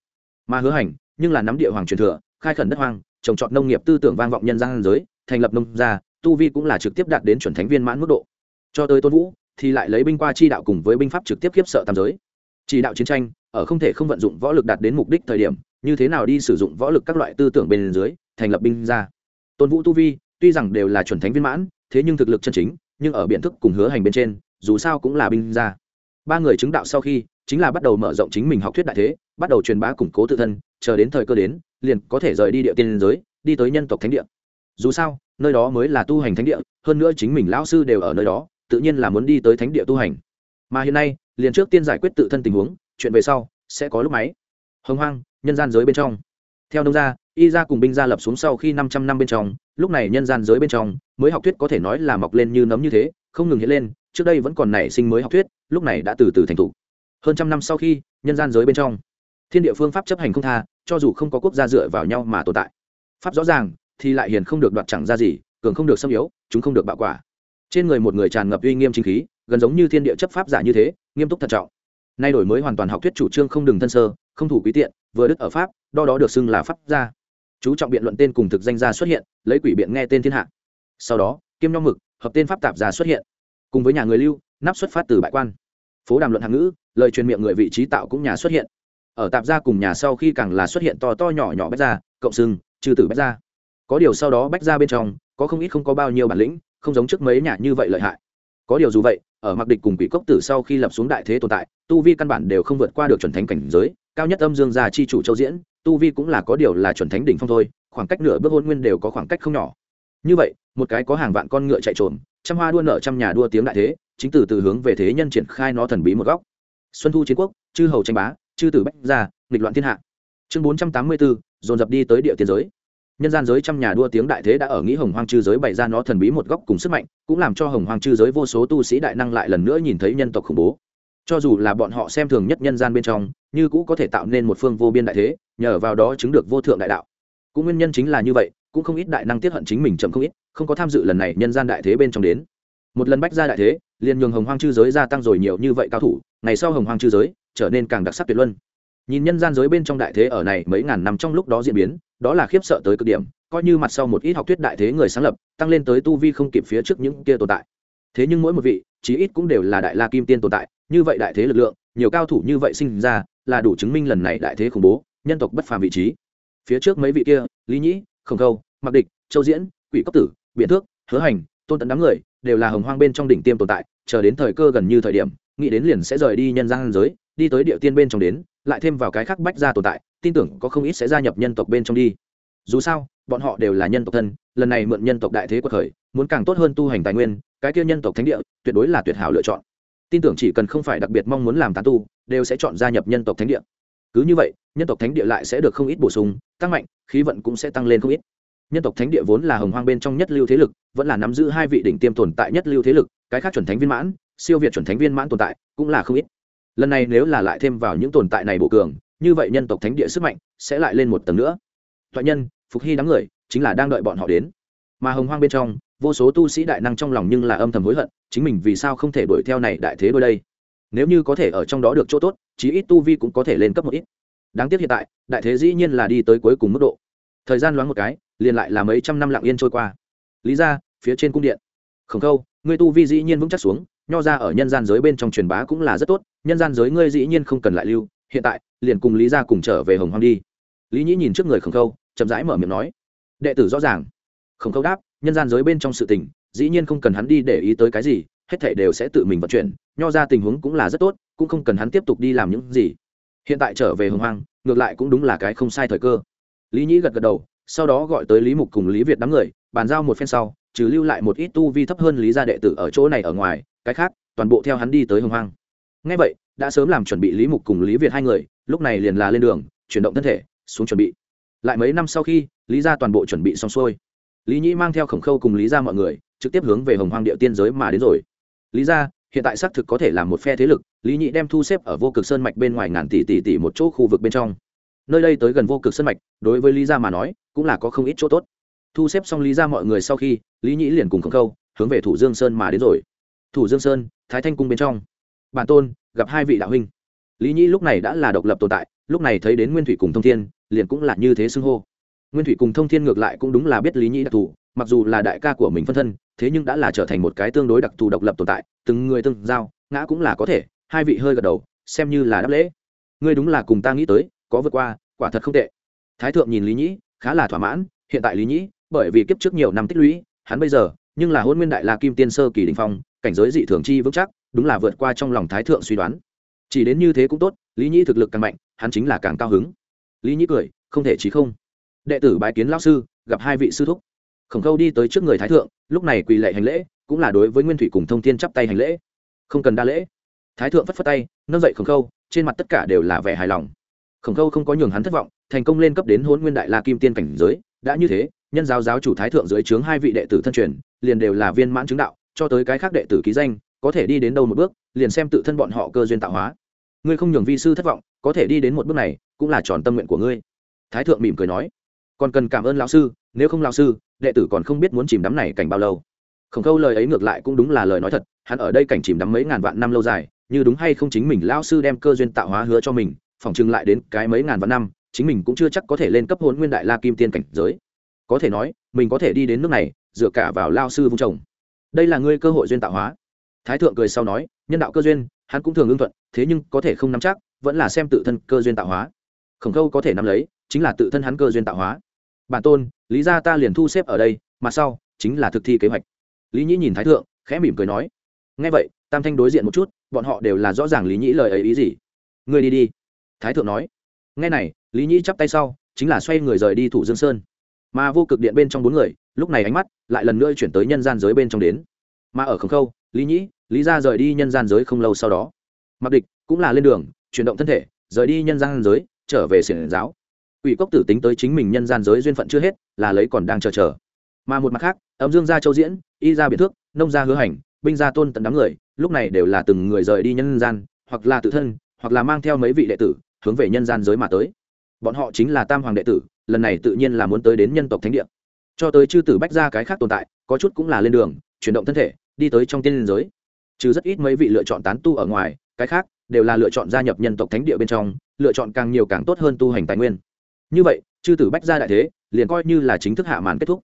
mà hứa hành, nhưng là nắm địa hoàng truyền thừa, khai khẩn đất hoang, trồng trọt nông nghiệp tư tưởng vang vọng nhân gian giới, thành lập nông gia, tu vi cũng là trực tiếp đạt đến chuẩn thánh viên mãn mức độ. Cho tới tôn vũ, thì lại lấy binh qua chi đạo cùng với binh pháp trực tiếp khiếp sợ tam giới. Chỉ đạo chiến tranh, ở không thể không vận dụng võ lực đạt đến mục đích thời điểm, như thế nào đi sử dụng võ lực các loại tư tưởng bên dưới, thành lập binh gia. Tôn vũ tu vi, tuy rằng đều là chuẩn thánh viên mãn, thế nhưng thực lực chân chính, nhưng ở biện thức cùng hứa hành bên trên, dù sao cũng là binh gia. Ba người chứng đạo sau khi, chính là bắt đầu mở rộng chính mình học thuyết đại thế bắt đầu truyền bá củng cố tự thân, chờ đến thời cơ đến, liền có thể rời đi địa tiên giới, đi tới nhân tộc thánh địa. Dù sao, nơi đó mới là tu hành thánh địa, hơn nữa chính mình lão sư đều ở nơi đó, tự nhiên là muốn đi tới thánh địa tu hành. Mà hiện nay, liền trước tiên giải quyết tự thân tình huống, chuyện về sau, sẽ có lúc máy. Hồng hoang, nhân gian giới bên trong. Theo nông gia, y gia cùng binh gia lập xuống sau khi năm trăm năm bên trong, lúc này nhân gian giới bên trong, mới học thuyết có thể nói là mọc lên như nấm như thế, không ngừng hiện lên, trước đây vẫn còn nảy sinh mới học thuyết, lúc này đã từ từ thành thủ. hơn trăm năm sau khi, nhân gian giới bên trong thiên địa phương pháp chấp hành không tha, cho dù không có quốc gia dựa vào nhau mà tồn tại. Pháp rõ ràng, thì lại hiền không được đoạt chẳng ra gì, cường không được xâm yếu, chúng không được bạo quả. Trên người một người tràn ngập uy nghiêm chính khí, gần giống như thiên địa chấp pháp giả như thế, nghiêm túc thận trọng. Nay đổi mới hoàn toàn học thuyết chủ trương không đừng thân sơ, không thủ quý tiện, vừa đức ở pháp, đo đó được xưng là pháp gia. Chú trọng biện luận tên cùng thực danh gia xuất hiện, lấy quỷ biện nghe tên thiên hạ. Sau đó, kiêm nho mực, hợp tên pháp tạp gia xuất hiện. Cùng với nhà người lưu, nắp xuất phát từ bại quan. Phố đàm luận hàng ngữ, lời truyền miệng người vị trí tạo cũng nhà xuất hiện ở tạp gia cùng nhà sau khi càng là xuất hiện to to nhỏ nhỏ bách gia, cộng sưng trừ tử bách gia. Có điều sau đó bách gia bên trong, có không ít không có bao nhiêu bản lĩnh, không giống trước mấy nhà như vậy lợi hại. Có điều dù vậy, ở mặc địch cùng quỷ cốc tử sau khi lập xuống đại thế tồn tại, tu vi căn bản đều không vượt qua được chuẩn thánh cảnh giới, cao nhất âm dương gia chi chủ châu diễn, tu vi cũng là có điều là chuẩn thánh đỉnh phong thôi, khoảng cách nửa bước hôn nguyên đều có khoảng cách không nhỏ. Như vậy, một cái có hàng vạn con ngựa chạy trộm trăm hoa đua nợ trăm nhà đua tiếng đại thế, chính từ từ hướng về thế nhân triển khai nó thần bí một góc. Xuân thu chiến quốc, chư hầu tranh bá chư tử bách gia, nghịch loạn thiên hạ. Chương bốn trăm tám mươi bốn dồn dập đi tới địa tiên giới. Nhân gian giới trăm nhà đua tiếng đại thế đã ở nghĩ hồng hoang chư giới bày ra nó thần bí một góc cùng sức mạnh, cũng làm cho hồng hoang chư giới vô số tu sĩ đại năng lại lần nữa nhìn thấy nhân tộc khủng bố. Cho dù là bọn họ xem thường nhất nhân gian bên trong, như cũng có thể tạo nên một phương vô biên đại thế, nhờ vào đó chứng được vô thượng đại đạo. Cũng nguyên nhân chính là như vậy, cũng không ít đại năng tiết hận chính mình chậm không ít, không có tham dự lần này nhân gian đại thế bên trong đến. Một lần bách ra đại thế, liền nhường hồng hoang chư giới gia tăng rồi nhiều như vậy cao thủ, ngày sau hồng hoang chư giới trở nên càng đặc sắc tuyệt luân. Nhìn nhân gian giới bên trong đại thế ở này mấy ngàn năm trong lúc đó diễn biến, đó là khiếp sợ tới cực điểm, coi như mặt sau một ít học thuyết đại thế người sáng lập, tăng lên tới tu vi không kịp phía trước những kia tồn tại. Thế nhưng mỗi một vị, chí ít cũng đều là đại la kim tiên tồn tại, như vậy đại thế lực lượng, nhiều cao thủ như vậy sinh ra, là đủ chứng minh lần này đại thế khủng bố, nhân tộc bất phàm vị trí. Phía trước mấy vị kia, lý nhĩ, khổng khâu mặc địch, châu diễn, quỷ Cấp tử, biện thước, hứa hành, tôn tận đám người, đều là hồng hoang bên trong đỉnh tiêm tồn tại, chờ đến thời cơ gần như thời điểm nghĩ đến liền sẽ rời đi nhân gian giới, đi tới địa tiên bên trong đến, lại thêm vào cái khác bách ra tồn tại, tin tưởng có không ít sẽ gia nhập nhân tộc bên trong đi. Dù sao, bọn họ đều là nhân tộc thân, lần này mượn nhân tộc đại thế của khởi muốn càng tốt hơn tu hành tài nguyên, cái kia nhân tộc thánh địa, tuyệt đối là tuyệt hảo lựa chọn. Tin tưởng chỉ cần không phải đặc biệt mong muốn làm tán tu, đều sẽ chọn gia nhập nhân tộc thánh địa. Cứ như vậy, nhân tộc thánh địa lại sẽ được không ít bổ sung, tăng mạnh, khí vận cũng sẽ tăng lên không ít. Nhân tộc thánh địa vốn là hồng hoang bên trong nhất lưu thế lực, vẫn là nắm giữ hai vị đỉnh tiêm tồn tại nhất lưu thế lực, cái khác chuẩn thánh viên mãn siêu việt chuẩn thánh viên mãn tồn tại cũng là không ít. Lần này nếu là lại thêm vào những tồn tại này bổ cường, như vậy nhân tộc thánh địa sức mạnh sẽ lại lên một tầng nữa. Thoại nhân, phục hy đám người chính là đang đợi bọn họ đến. Mà hồng hoang bên trong, vô số tu sĩ đại năng trong lòng nhưng là âm thầm hối hận, chính mình vì sao không thể đuổi theo này đại thế đôi đây? Nếu như có thể ở trong đó được chỗ tốt, chí ít tu vi cũng có thể lên cấp một ít. Đáng tiếc hiện tại, đại thế dĩ nhiên là đi tới cuối cùng mức độ. Thời gian loáng một cái, liền lại là mấy trăm năm lặng yên trôi qua. Lý ra, phía trên cung điện. Khổng khâu, ngươi tu vi dĩ nhiên vững chắc xuống nho ra ở nhân gian giới bên trong truyền bá cũng là rất tốt, nhân gian giới ngươi dĩ nhiên không cần lại lưu, hiện tại, liền cùng lý ra cùng trở về hồng hoang đi. Lý nhĩ nhìn trước người khổng khâu, chậm rãi mở miệng nói, đệ tử rõ ràng. Khổng khâu đáp, nhân gian giới bên trong sự tình, dĩ nhiên không cần hắn đi để ý tới cái gì, hết thảy đều sẽ tự mình vận chuyển, nho ra tình huống cũng là rất tốt, cũng không cần hắn tiếp tục đi làm những gì. Hiện tại trở về hồng hoang, ngược lại cũng đúng là cái không sai thời cơ. Lý nhĩ gật gật đầu, sau đó gọi tới lý mục cùng lý việt đám người, bàn giao một phen sau, trừ lưu lại một ít tu vi thấp hơn lý gia đệ tử ở chỗ này ở ngoài cái khác, toàn bộ theo hắn đi tới hồng hoang. Ngay vậy, đã sớm làm chuẩn bị lý mục cùng lý việt hai người, lúc này liền là lên đường, chuyển động thân thể, xuống chuẩn bị. Lại mấy năm sau khi, lý gia toàn bộ chuẩn bị xong xuôi. Lý nhĩ mang theo khổng khâu cùng lý gia mọi người, trực tiếp hướng về hồng hoang địa tiên giới mà đến rồi. Lý gia, hiện tại xác thực có thể là một phe thế lực, lý nhĩ đem thu xếp ở vô cực sơn mạch bên ngoài ngàn tỷ tỷ tỷ một chỗ khu vực bên trong. Nơi đây tới gần vô cực sơn mạch, đối với lý gia mà nói, cũng là có không ít chỗ tốt. Thu xếp xong lý gia mọi người sau khi, lý nhĩ liền cùng khổng khâu, hướng về thủ dương sơn mà đến rồi thủ dương sơn, thái thanh cung bên trong. Bản tôn, gặp hai vị đạo huynh. Lý nhĩ lúc này đã là độc lập tồn tại, lúc này thấy đến nguyên thủy cùng thông thiên, liền cũng là như thế xưng hô. Nguyên thủy cùng thông thiên ngược lại cũng đúng là biết lý nhĩ đặc thù, mặc dù là đại ca của mình phân thân, thế nhưng đã là trở thành một cái tương đối đặc thù độc lập tồn tại, từng người từng giao, ngã cũng là có thể, hai vị hơi gật đầu, xem như là đáp lễ. Ngươi đúng là cùng ta nghĩ tới, có vượt qua, quả thật không tệ. Thái thượng nhìn lý nhĩ, khá là thỏa mãn, hiện tại lý nhĩ, bởi vì kiếp trước nhiều năm tích lũy, hắn bây giờ nhưng là hôn nguyên đại la kim tiên sơ kỳ đình phong, cảnh giới dị thường chi vững chắc, đúng là vượt qua trong lòng thái thượng suy đoán. Chỉ đến như thế cũng tốt, lý nhĩ thực lực càng mạnh, hắn chính là càng cao hứng. Lý nhĩ cười, không thể chí không. Đệ tử bái kiến lao sư, gặp hai vị sư thúc. Khổng khâu đi tới trước người thái thượng, lúc này quỳ lệ hành lễ, cũng là đối với nguyên thủy cùng thông thiên chắp tay hành lễ. Không cần đa lễ. Thái thượng phất phất tay, nâng dậy khổng khâu, trên mặt tất cả đều là vẻ hài lòng. Khổng khâu không có nhường hắn thất vọng, thành công lên cấp đến hôn nguyên đại la kim tiên cảnh giới, đã như thế, nhân giáo giáo chủ thái thượng dưới trướng hai vị đệ tử thân truyền liền đều là viên mãn chứng đạo, cho tới cái khác đệ tử ký danh, có thể đi đến đâu một bước, liền xem tự thân bọn họ cơ duyên tạo hóa. Ngươi không nhường vi sư thất vọng, có thể đi đến một bước này, cũng là tròn tâm nguyện của ngươi. Thái thượng mỉm cười nói. Còn cần cảm ơn lão sư, nếu không lão sư, đệ tử còn không biết muốn chìm đắm này cảnh bao lâu. Khổng khâu lời ấy ngược lại cũng đúng là lời nói thật, hắn ở đây cảnh chìm đắm mấy ngàn vạn năm lâu dài, như đúng hay không chính mình lão sư đem cơ duyên tạo hóa hứa cho mình, phỏng chừng lại đến cái mấy ngàn vạn năm, chính mình cũng chưa chắc có thể lên cấp hồn nguyên đại la kim tiên cảnh giới. Có thể nói, mình có thể đi đến nước này dựa cả vào lao sư vung chồng. Đây là ngươi cơ hội duyên tạo hóa. Thái thượng cười sau nói, nhân đạo cơ duyên, hắn cũng thường ưng thuận, thế nhưng có thể không nắm chắc, vẫn là xem tự thân cơ duyên tạo hóa. Khổng khâu có thể nắm lấy, chính là tự thân hắn cơ duyên tạo hóa. Bản tôn, lý ra ta liền thu xếp ở đây, mà sau, chính là thực thi kế hoạch. Lý nhĩ nhìn thái thượng, khẽ mỉm cười nói ngay vậy, tam thanh đối diện một chút, bọn họ đều là rõ ràng lý nhĩ lời ấy ý gì. Ngươi đi đi. Thái thượng nói. Ngay này, lý nhĩ chắp tay sau, chính là xoay người rời đi thủ dương sơn. Mà vô cực điện bên trong bốn người lúc này ánh mắt lại lần nữa chuyển tới nhân gian giới bên trong đến. Mà ở khổng khâu, lý nhĩ, lý ra rời đi nhân gian giới không lâu sau đó mặc địch cũng là lên đường, chuyển động thân thể, rời đi nhân gian giới, trở về xiển giáo. Ủy cốc tử tính tới chính mình nhân gian giới duyên phận chưa hết, là lấy còn đang chờ chờ. Mà một mặt khác ấm dương gia châu diễn, y gia biệt thước, nông gia hứa hành, binh gia tôn tận đám người, lúc này đều là từng người rời đi nhân gian, hoặc là tự thân, hoặc là mang theo mấy vị đệ tử, hướng về nhân gian giới mà tới. Bọn họ chính là tam hoàng đệ tử, lần này tự nhiên là muốn tới đến nhân tộc thánh địa cho tới chư tử bách gia cái khác tồn tại, có chút cũng là lên đường, chuyển động thân thể, đi tới trong tiên liên giới. Trừ rất ít mấy vị lựa chọn tán tu ở ngoài, cái khác đều là lựa chọn gia nhập nhân tộc thánh địa bên trong, lựa chọn càng nhiều càng tốt hơn tu hành tài nguyên. Như vậy, chư tử bách gia đại thế, liền coi như là chính thức hạ màn kết thúc.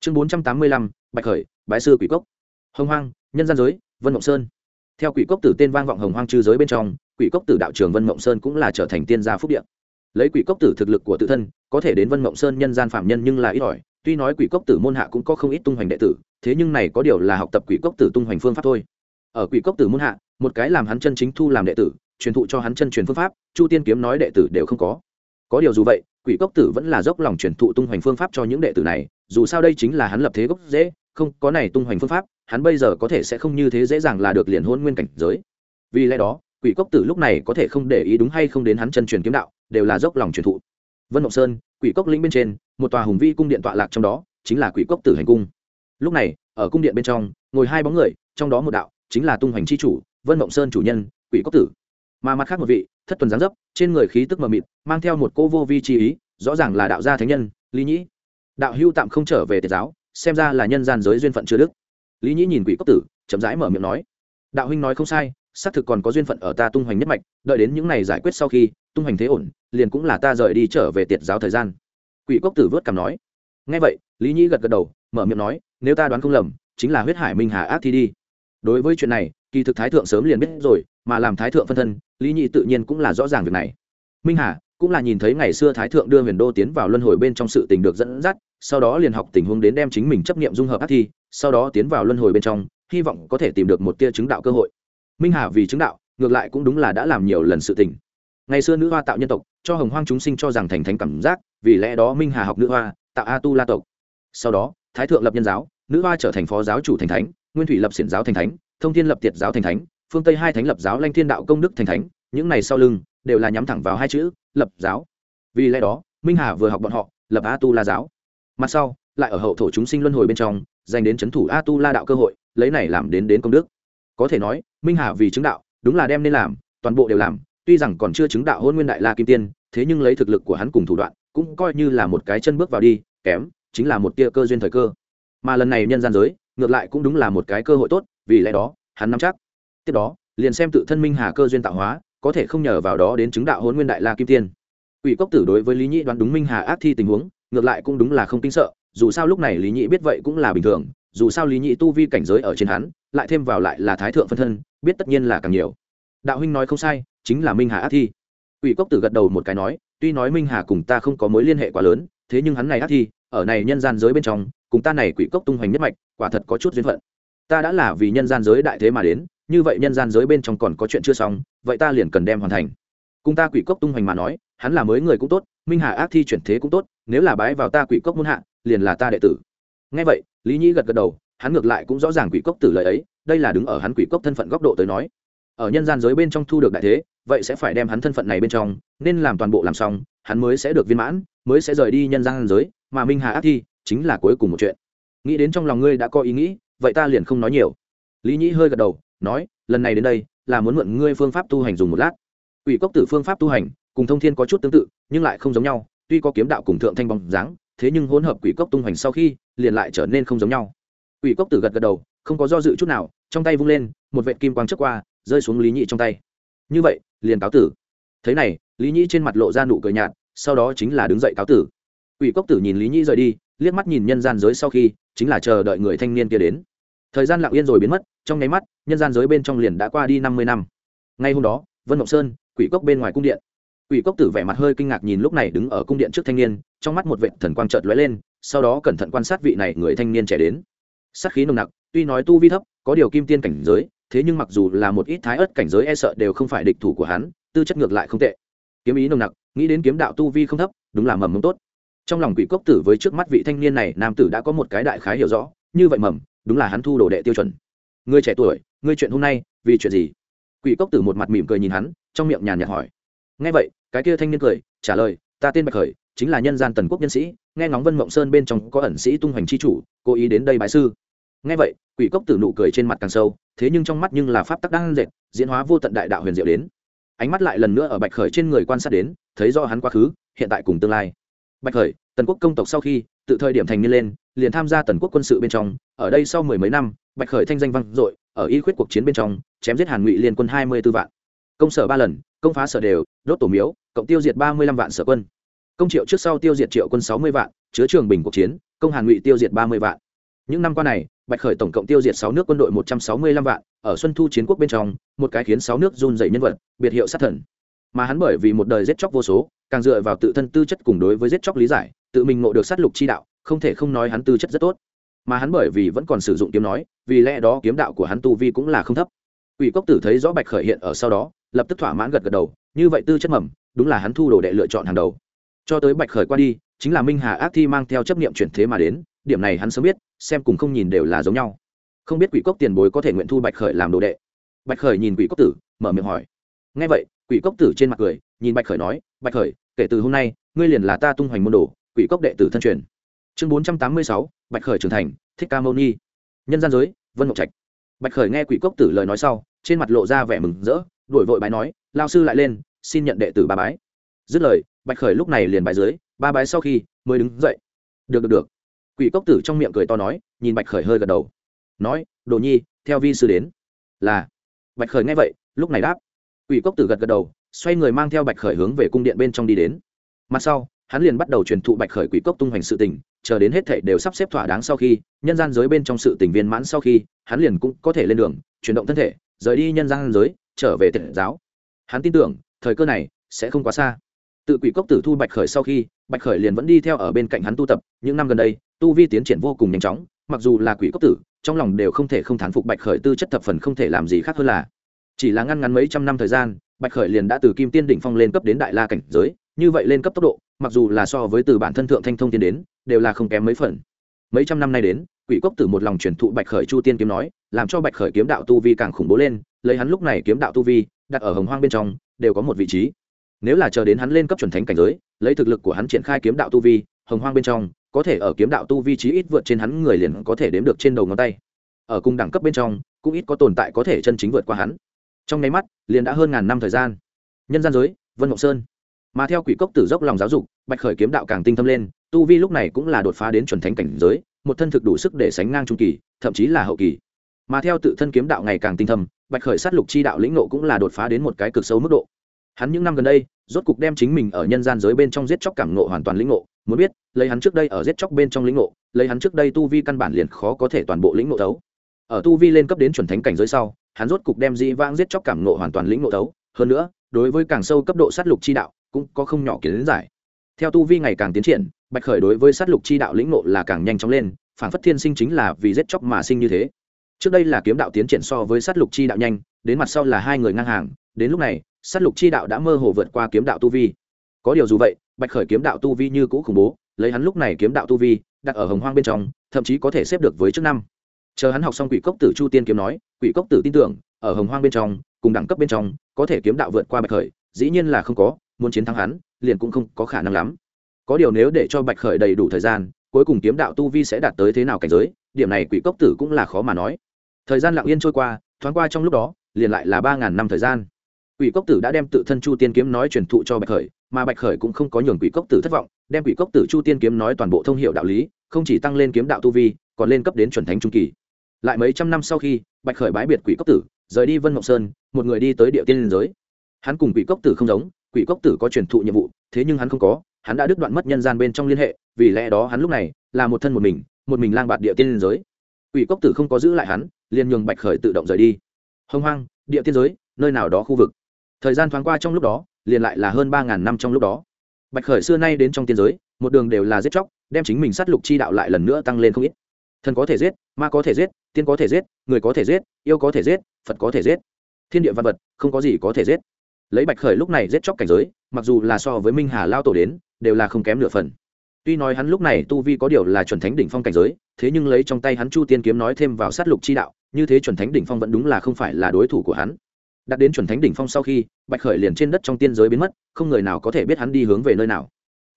Chương bốn trăm tám mươi lăm, bạch khởi, bái sư quỷ cốc. Hồng hoang, nhân gian giới, vân mộng sơn. Theo quỷ cốc tử tên vang vọng hồng hoang chư giới bên trong, quỷ cốc tử đạo trường vân mộng sơn cũng là trở thành tiên gia phúc điện lấy quỷ cốc tử thực lực của tự thân, có thể đến vân mộng sơn nhân gian phạm nhân nhưng là ít ỏi tuy nói quỷ cốc tử môn hạ cũng có không ít tung hoành đệ tử, thế nhưng này có điều là học tập quỷ cốc tử tung hoành phương pháp thôi. Ở quỷ cốc tử môn hạ, một cái làm hắn chân chính thu làm đệ tử, truyền thụ cho hắn chân truyền phương pháp, chu tiên kiếm nói đệ tử đều không có. Có điều dù vậy, quỷ cốc tử vẫn là dốc lòng truyền thụ tung hoành phương pháp cho những đệ tử này, dù sao đây chính là hắn lập thế gốc dễ không có này tung hoành phương pháp, hắn bây giờ có thể sẽ không như thế dễ dàng là được liền hôn nguyên cảnh giới. Vì lẽ đó, quỷ cốc tử lúc này có thể không để ý đúng hay không đến hắn chân truyền kiếm đạo, đều là dốc lòng truyền thụ. Vân mộng sơn quỷ cốc lĩnh bên trên, một tòa hùng vi cung điện tọa lạc trong đó, chính là quỷ cốc tử hành cung. Lúc này, ở cung điện bên trong, ngồi hai bóng người, trong đó một đạo chính là tung hoành c h i chủ, vân mộng sơn chủ nhân, quỷ cốc tử. Mà mặt khác một vị, thất tuần gián dấp, trên người khí tức mờ mịt, mang theo một cô vô vi chi ý, rõ ràng là đạo gia thánh nhân, lý nhĩ. Đạo hưu tạm không trở về tiệt giáo, xem ra là nhân gian giới duyên phận chưa đức lý nhĩ nhìn quỷ cốc tử, chậm rãi mở miệng nói. Đạo huynh nói không sai xác thực còn có duyên phận ở ta tung hoành nhất mạch, đợi đến những này giải quyết sau khi, tung hoành thế ổn, liền cũng là ta rời đi trở về tiệt giáo thời gian. Quỷ cốc tử vớt cảm nói. Ngay vậy, lý nhĩ gật gật đầu, mở miệng nói, nếu ta đoán không lầm, chính là huyết hải minh hà ác thi đi. Đối với chuyện này, kỳ thực thái thượng sớm liền biết rồi, mà làm thái thượng phân thân, lý nhĩ tự nhiên cũng là rõ ràng việc này. Minh hà cũng là nhìn thấy ngày xưa thái thượng đưa huyền đô tiến vào luân hồi bên trong sự tình được dẫn dắt, sau đó liền học tình huống đến đem chính mình chấp nghiệm dung hợp ác thi, sau đó tiến vào luân hồi bên trong, hy vọng có thể tìm được một tia chứng đạo cơ hội minh hà vì chứng đạo, ngược lại cũng đúng là đã làm nhiều lần sự tình. Ngày xưa nữ hoa tạo nhân tộc, cho hồng hoang chúng sinh cho rằng thành thánh cảm giác, vì lẽ đó minh hà học nữ hoa, tạo a tu la tộc. Sau đó, thái thượng lập nhân giáo, nữ hoa trở thành phó giáo chủ thành thánh, nguyên thủy lập xiển giáo thành thánh, thông thiên lập tiệt giáo thành thánh, phương tây hai thánh lập giáo lanh thiên đạo công đức thành thánh, những này sau lưng đều là nhắm thẳng vào hai chữ, lập giáo. Vì lẽ đó, minh hà vừa học bọn họ, lập a tu la giáo. Mặt sau, lại ở hậu thổ chúng sinh luân hồi bên trong, dành đến c h ấ n thủ a tu la đạo cơ hội, lấy này làm đến đến công đức có thể nói, minh hà vì chứng đạo, đúng là đem nên làm, toàn bộ đều làm, tuy rằng còn chưa chứng đạo hôn nguyên đại la kim tiên, thế nhưng lấy thực lực của hắn cùng thủ đoạn, cũng coi như là một cái chân bước vào đi, kém, chính là một tia cơ duyên thời cơ. Mà lần này nhân gian giới, ngược lại cũng đúng là một cái cơ hội tốt, vì lẽ đó, hắn nắm chắc. Tiếp đó, liền xem tự thân minh hà cơ duyên tạo hóa, có thể không nhờ vào đó đến chứng đạo hôn nguyên đại la kim tiên. Ủy cốc tử đối với lý nhĩ đoán đúng minh hà ác thi tình huống, ngược lại cũng đúng là không kinh sợ, dù sao lúc này lý nhĩ biết vậy cũng là bình thường dù sao lý nhị tu vi cảnh giới ở trên hắn, lại thêm vào lại là thái thượng phân thân, biết tất nhiên là càng nhiều. Đạo huynh nói không sai, chính là minh hà ác thi. Ủy cốc tử gật đầu một cái nói, tuy nói minh hà cùng ta không có mối liên hệ quá lớn, thế nhưng hắn này ác thi, ở này nhân gian giới bên trong, cùng ta này quỷ cốc tung hoành nhất mạch, quả thật có chút duyên phận. Ta đã là vì nhân gian giới đại thế mà đến, như vậy nhân gian giới bên trong còn có chuyện chưa xong, vậy ta liền cần đem hoàn thành. Cùng ta quỷ cốc tung hoành mà nói, hắn là mới người cũng tốt, minh hà ác thi chuyển thế cũng tốt, nếu là bái vào ta quỷ cốc muôn hạ, liền là ta đệ tử. Ngay vậy lý nhĩ gật gật đầu, hắn ngược lại cũng rõ ràng quỷ cốc tử lời ấy, đây là đứng ở hắn quỷ cốc thân phận góc độ tới nói. Ở nhân gian giới bên trong thu được đại thế, vậy sẽ phải đem hắn thân phận này bên trong, nên làm toàn bộ làm xong, hắn mới sẽ được viên mãn, mới sẽ rời đi nhân gian giới, mà minh hà ác thi chính là cuối cùng một chuyện. Nghĩ đến trong lòng ngươi đã có ý nghĩ, vậy ta liền không nói nhiều. Lý nhĩ hơi gật đầu, nói, lần này đến đây, là muốn mượn ngươi phương pháp tu hành dùng một lát. Ủy cốc tử phương pháp tu hành, cùng thông thiên có chút tương tự, nhưng lại không giống nhau, tuy có kiếm đạo cùng thượng thanh bóng dáng thế nhưng hỗn hợp quỷ cốc tung hoành sau khi, liền lại trở nên không giống nhau. Quỷ cốc tử gật gật đầu, không có do dự chút nào, trong tay vung lên, một vệ kim quang trước qua, rơi xuống lý nhị trong tay. Như vậy, liền cáo tử. Thế này, lý nhị trên mặt lộ ra nụ cười nhạt, sau đó chính là đứng dậy cáo tử. Quỷ cốc tử nhìn lý nhị rời đi, liếc mắt nhìn nhân gian giới sau khi, chính là chờ đợi người thanh niên kia đến. Thời gian lặng yên rồi biến mất, trong nháy mắt, nhân gian giới bên trong liền đã qua đi năm mươi năm. Ngay hôm đó, vân Ngọc sơn, quỷ cốc bên ngoài cung điện quỷ cốc tử vẻ mặt hơi kinh ngạc nhìn lúc này đứng ở cung điện trước thanh niên, trong mắt một vệt thần quang chợt lóe lên, sau đó cẩn thận quan sát vị này người thanh niên trẻ đến. Sát khí nồng nặc, tuy nói tu vi thấp, có điều kim tiên cảnh giới, thế nhưng mặc dù là một ít thái ớt cảnh giới e sợ đều không phải địch thủ của hắn, tư chất ngược lại không tệ. Kiếm ý nồng nặc, nghĩ đến kiếm đạo tu vi không thấp, đúng là mầm mống tốt. Trong lòng quỷ cốc tử với trước mắt vị thanh niên này, nam tử đã có một cái đại khái hiểu rõ, như vậy mầm, đúng là hắn thu đồ đệ tiêu chuẩn. Người trẻ tuổi, ngươi chuyện hôm nay, vì chuyện gì? Quỷ cốc tử một mặt mỉm cười nhìn hắn, trong miệng nhàn nhạt hỏi. Nghe vậy cái kia thanh niên cười, trả lời, ta tên bạch khởi, chính là nhân gian tần quốc nhân sĩ, nghe ngóng vân mộng sơn bên trong có ẩn sĩ tung hoành c h i chủ, cố ý đến đây bái sư. Nghe vậy, quỷ cốc tử nụ cười trên mặt càng sâu, thế nhưng trong mắt nhưng là pháp tắc đang dệt, diễn hóa vô tận đại đạo huyền diệu đến. Ánh mắt lại lần nữa ở bạch khởi trên người quan sát đến, thấy do hắn quá khứ, hiện tại cùng tương lai. Bạch khởi, tần quốc công tộc sau khi, tự thời điểm thành niên lên, liền tham gia tần quốc quân sự bên trong, ở đây sau mười mấy năm, bạch khởi thanh danh vang dội, ở y khuyết cuộc chiến bên trong, chém giết hàn ngụy liên quân hai mươi b ố vạn công sở ba lần, công phá sở đều, đốt tổ miếu, cộng tiêu diệt ba mươi lăm vạn sở quân. Công triệu trước sau tiêu diệt triệu quân sáu mươi vạn, chứa trường bình cuộc chiến, công hàn ngụy tiêu diệt ba mươi vạn. Những năm qua này, bạch khởi tổng cộng tiêu diệt sáu nước quân đội một trăm sáu mươi lăm vạn, ở xuân thu chiến quốc bên trong, một cái khiến sáu nước run dày nhân vật, biệt hiệu sát thần. Mà hắn bởi vì một đời giết chóc vô số, càng dựa vào tự thân tư chất cùng đối với giết chóc lý giải, tự mình ngộ được sát lục chi đạo, không thể không nói hắn tư chất rất tốt. Mà hắn bởi vì vẫn còn sử dụng kiếm nói, vì lẽ đó kiếm đạo của hắn tu vi cũng là không thấp. Ủy cốc tử thấy rõ bạch khởi hiện ở sau đó lập tức thỏa mãn gật gật đầu, như vậy tư chất mầm, đúng là hắn thu đồ đệ lựa chọn hàng đầu. Cho tới bạch khởi qua đi, chính là minh hà ác thi mang theo chấp niệm chuyển thế mà đến, điểm này hắn sớm biết, xem cùng không nhìn đều là giống nhau. Không biết quỷ cốc tiền bối có thể nguyện thu bạch khởi làm đồ đệ. Bạch khởi nhìn quỷ cốc tử, mở miệng hỏi. Ngay vậy, quỷ cốc tử trên mặt cười, nhìn bạch khởi nói, bạch khởi, kể từ hôm nay, ngươi liền là ta tung hoành môn đồ, quỷ cốc đệ tử thân truyền. Chương bốn trăm tám mươi sáu, bạch khởi trưởng thành, thích ca mâu ni. Nhân gian giới, vân mộc trạch. Bạch khởi nghe quỷ cốc tử lời nói sau, trên mặt lộ ra vẻ mừng rỡ đổi vội bái nói, lao sư lại lên, xin nhận đệ tử ba bái. Dứt lời, bạch khởi lúc này liền bái dưới, ba bái sau khi mới đứng dậy. Được được được. Quỷ cốc tử trong miệng cười to nói, nhìn bạch khởi hơi gật đầu. Nói, đồ nhi, theo vi sư đến. Là. Bạch khởi nghe vậy, lúc này đáp. Quỷ cốc tử gật gật đầu, xoay người mang theo bạch khởi hướng về cung điện bên trong đi đến. Mặt sau, hắn liền bắt đầu truyền thụ bạch khởi quỷ cốc tung hoành sự tình, chờ đến hết thảy đều sắp xếp thỏa đáng sau khi, nhân gian giới bên trong sự tình viên mãn sau khi, hắn liền cũng có thể lên đường, chuyển động thân thể, rời đi nhân gian giới trở về tiện giáo. Hắn tin tưởng, thời cơ này sẽ không quá xa. Tự quỷ cốc tử thu bạch khởi sau khi, bạch khởi liền vẫn đi theo ở bên cạnh hắn tu tập. Những năm gần đây, tu vi tiến triển vô cùng nhanh chóng, mặc dù là quỷ cốc tử, trong lòng đều không thể không thán phục bạch khởi tư chất thập phần không thể làm gì khác hơn là chỉ là ngăn ngắn mấy trăm năm thời gian, bạch khởi liền đã từ kim tiên đỉnh phong lên cấp đến đại la cảnh giới, như vậy lên cấp tốc độ, mặc dù là so với từ bản thân thượng thanh thông tiên đến, đều là không kém mấy phần. Mấy trăm năm nay đến quỷ cốc tử một lòng truyền thụ bạch khởi chu tiên kiếm nói, làm cho bạch khởi kiếm đạo tu vi càng khủng bố lên, lấy hắn lúc này kiếm đạo tu vi, đặt ở hồng hoang bên trong, đều có một vị trí. Nếu là chờ đến hắn lên cấp chuẩn thánh cảnh giới, lấy thực lực của hắn triển khai kiếm đạo tu vi, hồng hoang bên trong, có thể ở kiếm đạo tu vi trí ít vượt trên hắn người liền có thể đếm được trên đầu ngón tay. Ở cùng đẳng cấp bên trong, cũng ít có tồn tại có thể chân chính vượt qua hắn. Trong nháy mắt, liền đã hơn ngàn năm thời gian. Nhân gian giới, vân mộng sơn. Mà theo quỷ cốc tử dốc lòng giáo dục, bạch khởi kiếm đạo càng tinh thâm lên, tu vi lúc này cũng là đột phá đến chuẩn thánh cảnh giới một thân thực đủ sức để sánh ngang trung kỳ, thậm chí là hậu kỳ. Mà theo tự thân kiếm đạo ngày càng tinh thâm, bạch khởi sát lục chi đạo lĩnh nộ cũng là đột phá đến một cái cực sâu mức độ. Hắn những năm gần đây, rốt cục đem chính mình ở nhân gian giới bên trong giết chóc cảm nộ hoàn toàn lĩnh nộ muốn biết, lấy hắn trước đây ở giết chóc bên trong lĩnh nộ lấy hắn trước đây tu vi căn bản liền khó có thể toàn bộ lĩnh nộ thấu. Ở tu vi lên cấp đến chuẩn thánh cảnh giới sau, hắn rốt cục đem dĩ vãng giết chóc cảm nộ hoàn toàn lĩnh nộ thấu. Hơn nữa, đối với càng sâu cấp độ sát lục chi đạo, cũng có không nhỏ kiến giải. Theo tu vi ngày càng tiến triển bạch khởi đối với sát lục chi đạo lĩnh nộ là càng nhanh chóng lên, phản phất thiên sinh chính là vì giết chóc mà sinh như thế. Trước đây là kiếm đạo tiến triển so với sát lục chi đạo nhanh, đến mặt sau là hai người ngang hàng, đến lúc này, sát lục chi đạo đã mơ hồ vượt qua kiếm đạo tu vi. Có điều dù vậy, bạch khởi kiếm đạo tu vi như cũ khủng bố, lấy hắn lúc này kiếm đạo tu vi, đặt ở hồng hoang bên trong, thậm chí có thể xếp được với trước năm. Chờ hắn học xong quỷ cốc tử chu tiên kiếm nói, quỷ cốc tử tin tưởng, ở hồng hoang bên trong, cùng đẳng cấp bên trong, có thể kiếm đạo vượt qua bạch khởi, dĩ nhiên là không có, muốn chiến thắng hắn, liền cũng không có khả năng lắm có điều nếu để cho bạch khởi đầy đủ thời gian, cuối cùng kiếm đạo tu vi sẽ đạt tới thế nào cảnh giới, điểm này quỷ cốc tử cũng là khó mà nói. Thời gian lặng yên trôi qua, thoáng qua trong lúc đó, liền lại là ba ngàn năm thời gian. Quỷ cốc tử đã đem tự thân chu tiên kiếm nói truyền thụ cho bạch khởi, mà bạch khởi cũng không có nhường quỷ cốc tử thất vọng, đem quỷ cốc tử chu tiên kiếm nói toàn bộ thông hiệu đạo lý, không chỉ tăng lên kiếm đạo tu vi, còn lên cấp đến chuẩn thánh trung kỳ. Lại mấy trăm năm sau khi, bạch khởi bái biệt quỷ cốc tử, rời đi vân mộng sơn, một người đi tới địa tiên liên giới. Hắn cùng quỷ cốc tử không giống, quỷ cốc tử có truyền thụ nhiệm vụ, thế nhưng hắn không có hắn đã đứt đoạn mất nhân gian bên trong liên hệ, vì lẽ đó hắn lúc này là một thân một mình một mình lang bạt địa tiên liên giới. Ủy cốc tử không có giữ lại hắn, liền nhường bạch khởi tự động rời đi. Hông hoang, địa tiên giới, nơi nào đó khu vực. Thời gian thoáng qua trong lúc đó, liền lại là hơn ba ngàn năm trong lúc đó. Bạch khởi xưa nay đến trong tiên giới, một đường đều là giết chóc, đem chính mình sát lục chi đạo lại lần nữa tăng lên không ít. Thần có thể giết, ma có thể giết, tiên có thể giết, người có thể giết, yêu có thể giết, phật có thể giết. Thiên địa văn vật, không có gì có thể giết. Lấy bạch khởi lúc này giết chóc cảnh giới, mặc dù là so với minh hà lao tổ đến đều là không kém nửa phần. Tuy nói hắn lúc này tu vi có điều là chuẩn thánh đỉnh phong cảnh giới, thế nhưng lấy trong tay hắn chu tiên kiếm nói thêm vào sát lục chi đạo, như thế chuẩn thánh đỉnh phong vẫn đúng là không phải là đối thủ của hắn. Đặt đến chuẩn thánh đỉnh phong sau khi, bạch khởi liền trên đất trong tiên giới biến mất, không người nào có thể biết hắn đi hướng về nơi nào.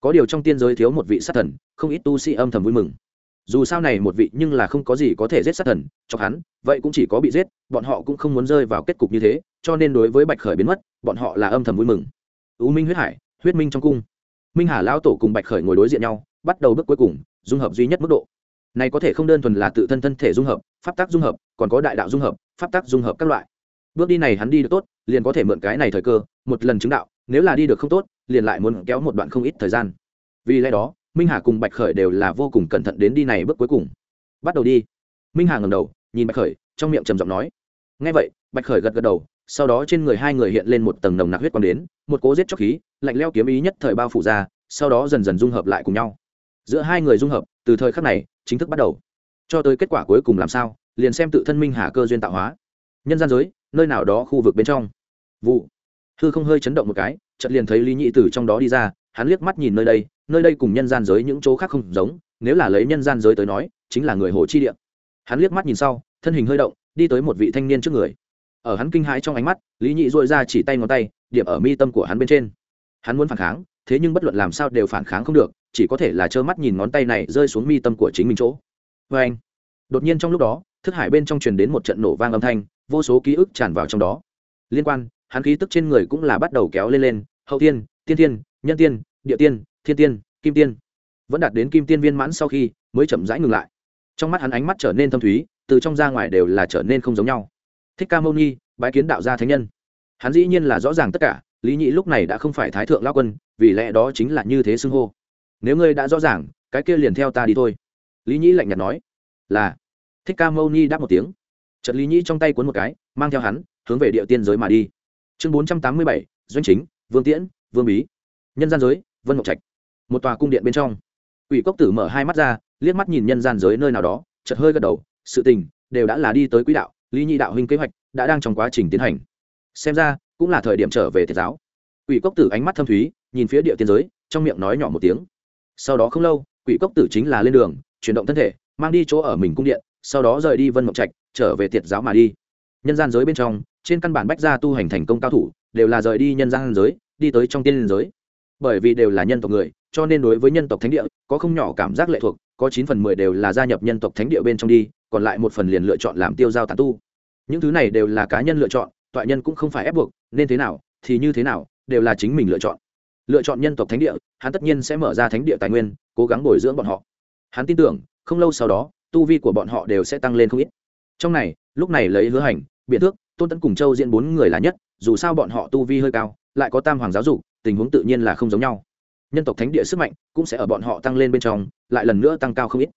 Có điều trong tiên giới thiếu một vị sát thần, không ít tu sĩ âm thầm vui mừng. Dù sao này một vị nhưng là không có gì có thể giết sát thần, cho hắn, vậy cũng chỉ có bị giết, bọn họ cũng không muốn rơi vào kết cục như thế, cho nên đối với bạch khởi biến mất, bọn họ là âm thầm vui mừng. U minh huyết hải, huyết minh trong cung minh hà lão tổ cùng bạch khởi ngồi đối diện nhau, bắt đầu bước cuối cùng, dung hợp duy nhất mức độ. Này có thể không đơn thuần là tự thân thân thể dung hợp, pháp tác dung hợp, còn có đại đạo dung hợp, pháp tác dung hợp các loại. Bước đi này hắn đi được tốt, liền có thể mượn cái này thời cơ, một lần chứng đạo, nếu là đi được không tốt, liền lại muốn kéo một đoạn không ít thời gian. Vì lẽ đó, minh hà cùng bạch khởi đều là vô cùng cẩn thận đến đi này bước cuối cùng. Bắt đầu đi. Minh hà ngầm đầu, nhìn bạch khởi, trong miệng trầm giọng nói. Ngay vậy, bạch khởi gật gật đầu sau đó trên người hai người hiện lên một tầng nồng nặc huyết quang đến, một cố giết chóc khí, lạnh leo kiếm ý nhất thời bao phủ ra, sau đó dần dần dung hợp lại cùng nhau. Giữa hai người dung hợp, từ thời khắc này, chính thức bắt đầu. Cho tới kết quả cuối cùng làm sao, liền xem tự thân minh hà cơ duyên tạo hóa. Nhân gian giới, nơi nào đó khu vực bên trong. Vụ. Hư không hơi chấn động một cái, chợt liền thấy lý nhị tử trong đó đi ra, hắn liếc mắt nhìn nơi đây nơi đây cùng nhân gian giới những chỗ khác không giống, nếu là lấy nhân gian giới tới nói, chính là người hồ chi địa. Hắn liếc mắt nhìn sau, thân hình hơi động, đi tới một vị thanh niên trước người ở hắn kinh hãi trong ánh mắt, lý nhị dội ra chỉ tay ngón tay, điểm ở mi tâm của hắn bên trên. Hắn muốn phản kháng, thế nhưng bất luận làm sao đều phản kháng không được, chỉ có thể là trơ mắt nhìn ngón tay này rơi xuống mi tâm của chính mình chỗ. Vê anh đột nhiên trong lúc đó, thức hải bên trong truyền đến một trận nổ vang âm thanh, vô số ký ức tràn vào trong đó. Liên quan, hắn khí tức trên người cũng là bắt đầu kéo lên lên, hậu tiên tiên tiên nhân tiên, địa tiên, thiên tiên, kim tiên. Vẫn đạt đến kim tiên viên mãn sau khi, mới chậm rãi ngừng lại. Trong mắt hắn ánh mắt trở nên thâm thúy, từ trong ra ngoài đều là trở nên không giống nhau thích ca mâu ni, bái kiến đạo gia thánh nhân. Hắn dĩ nhiên là rõ ràng tất cả, lý nhị lúc này đã không phải thái thượng lao quân, vì lẽ đó chính là như thế xưng hô. Nếu ngươi đã rõ ràng, cái kia liền theo ta đi thôi. Lý nhị lạnh nhạt nói. Là. Thích ca mâu ni đáp một tiếng. Trận lý nhị trong tay cuốn một cái, mang theo hắn, hướng về địa tiên giới mà đi. Chương bốn trăm tám mươi bảy, doanh chính, vương tiễn, vương bí. Nhân gian giới, vân ngọc trạch. Một tòa cung điện bên trong. Ủy cốc tử mở hai mắt ra, liếc mắt nhìn nhân gian giới nơi nào đó chật hơi gật đầu, sự tình đều đã là đi tới quỹ đạo lý nhị đạo huynh kế hoạch đã đang trong quá trình tiến hành. Xem ra, cũng là thời điểm trở về thiệt giáo. Quỷ cốc tử ánh mắt thâm thúy, nhìn phía địa tiên giới, trong miệng nói nhỏ một tiếng. Sau đó không lâu, quỷ cốc tử chính là lên đường, chuyển động thân thể, mang đi chỗ ở mình cung điện, sau đó rời đi vân mộng trạch, trở về thiệt giáo mà đi. Nhân gian giới bên trong, trên căn bản bách gia tu hành thành công cao thủ, đều là rời đi nhân gian giới, đi tới trong tiên giới. Bởi vì đều là nhân tộc người, cho nên đối với nhân tộc thánh địa, có không nhỏ cảm giác lệ thuộc, có chín phần mười đều là gia nhập nhân tộc thánh địa bên trong đi còn lại một phần liền lựa chọn làm tiêu giao tán tu. Những thứ này đều là cá nhân lựa chọn, toại nhân cũng không phải ép buộc, nên thế nào, thì như thế nào, đều là chính mình lựa chọn. Lựa chọn nhân tộc thánh địa, hắn tất nhiên sẽ mở ra thánh địa tài nguyên, cố gắng bồi dưỡng bọn họ. Hắn tin tưởng, không lâu sau đó, tu vi của bọn họ đều sẽ tăng lên không ít. Trong này, lúc này lấy hứa hành, biện thước, tôn tấn cùng châu diễn bốn người là nhất, dù sao bọn họ tu vi hơi cao, lại có tam hoàng giáo dục, tình huống tự nhiên là không giống nhau. Nhân tộc thánh địa sức mạnh cũng sẽ ở bọn họ tăng lên bên trong, lại lần nữa tăng cao không ít.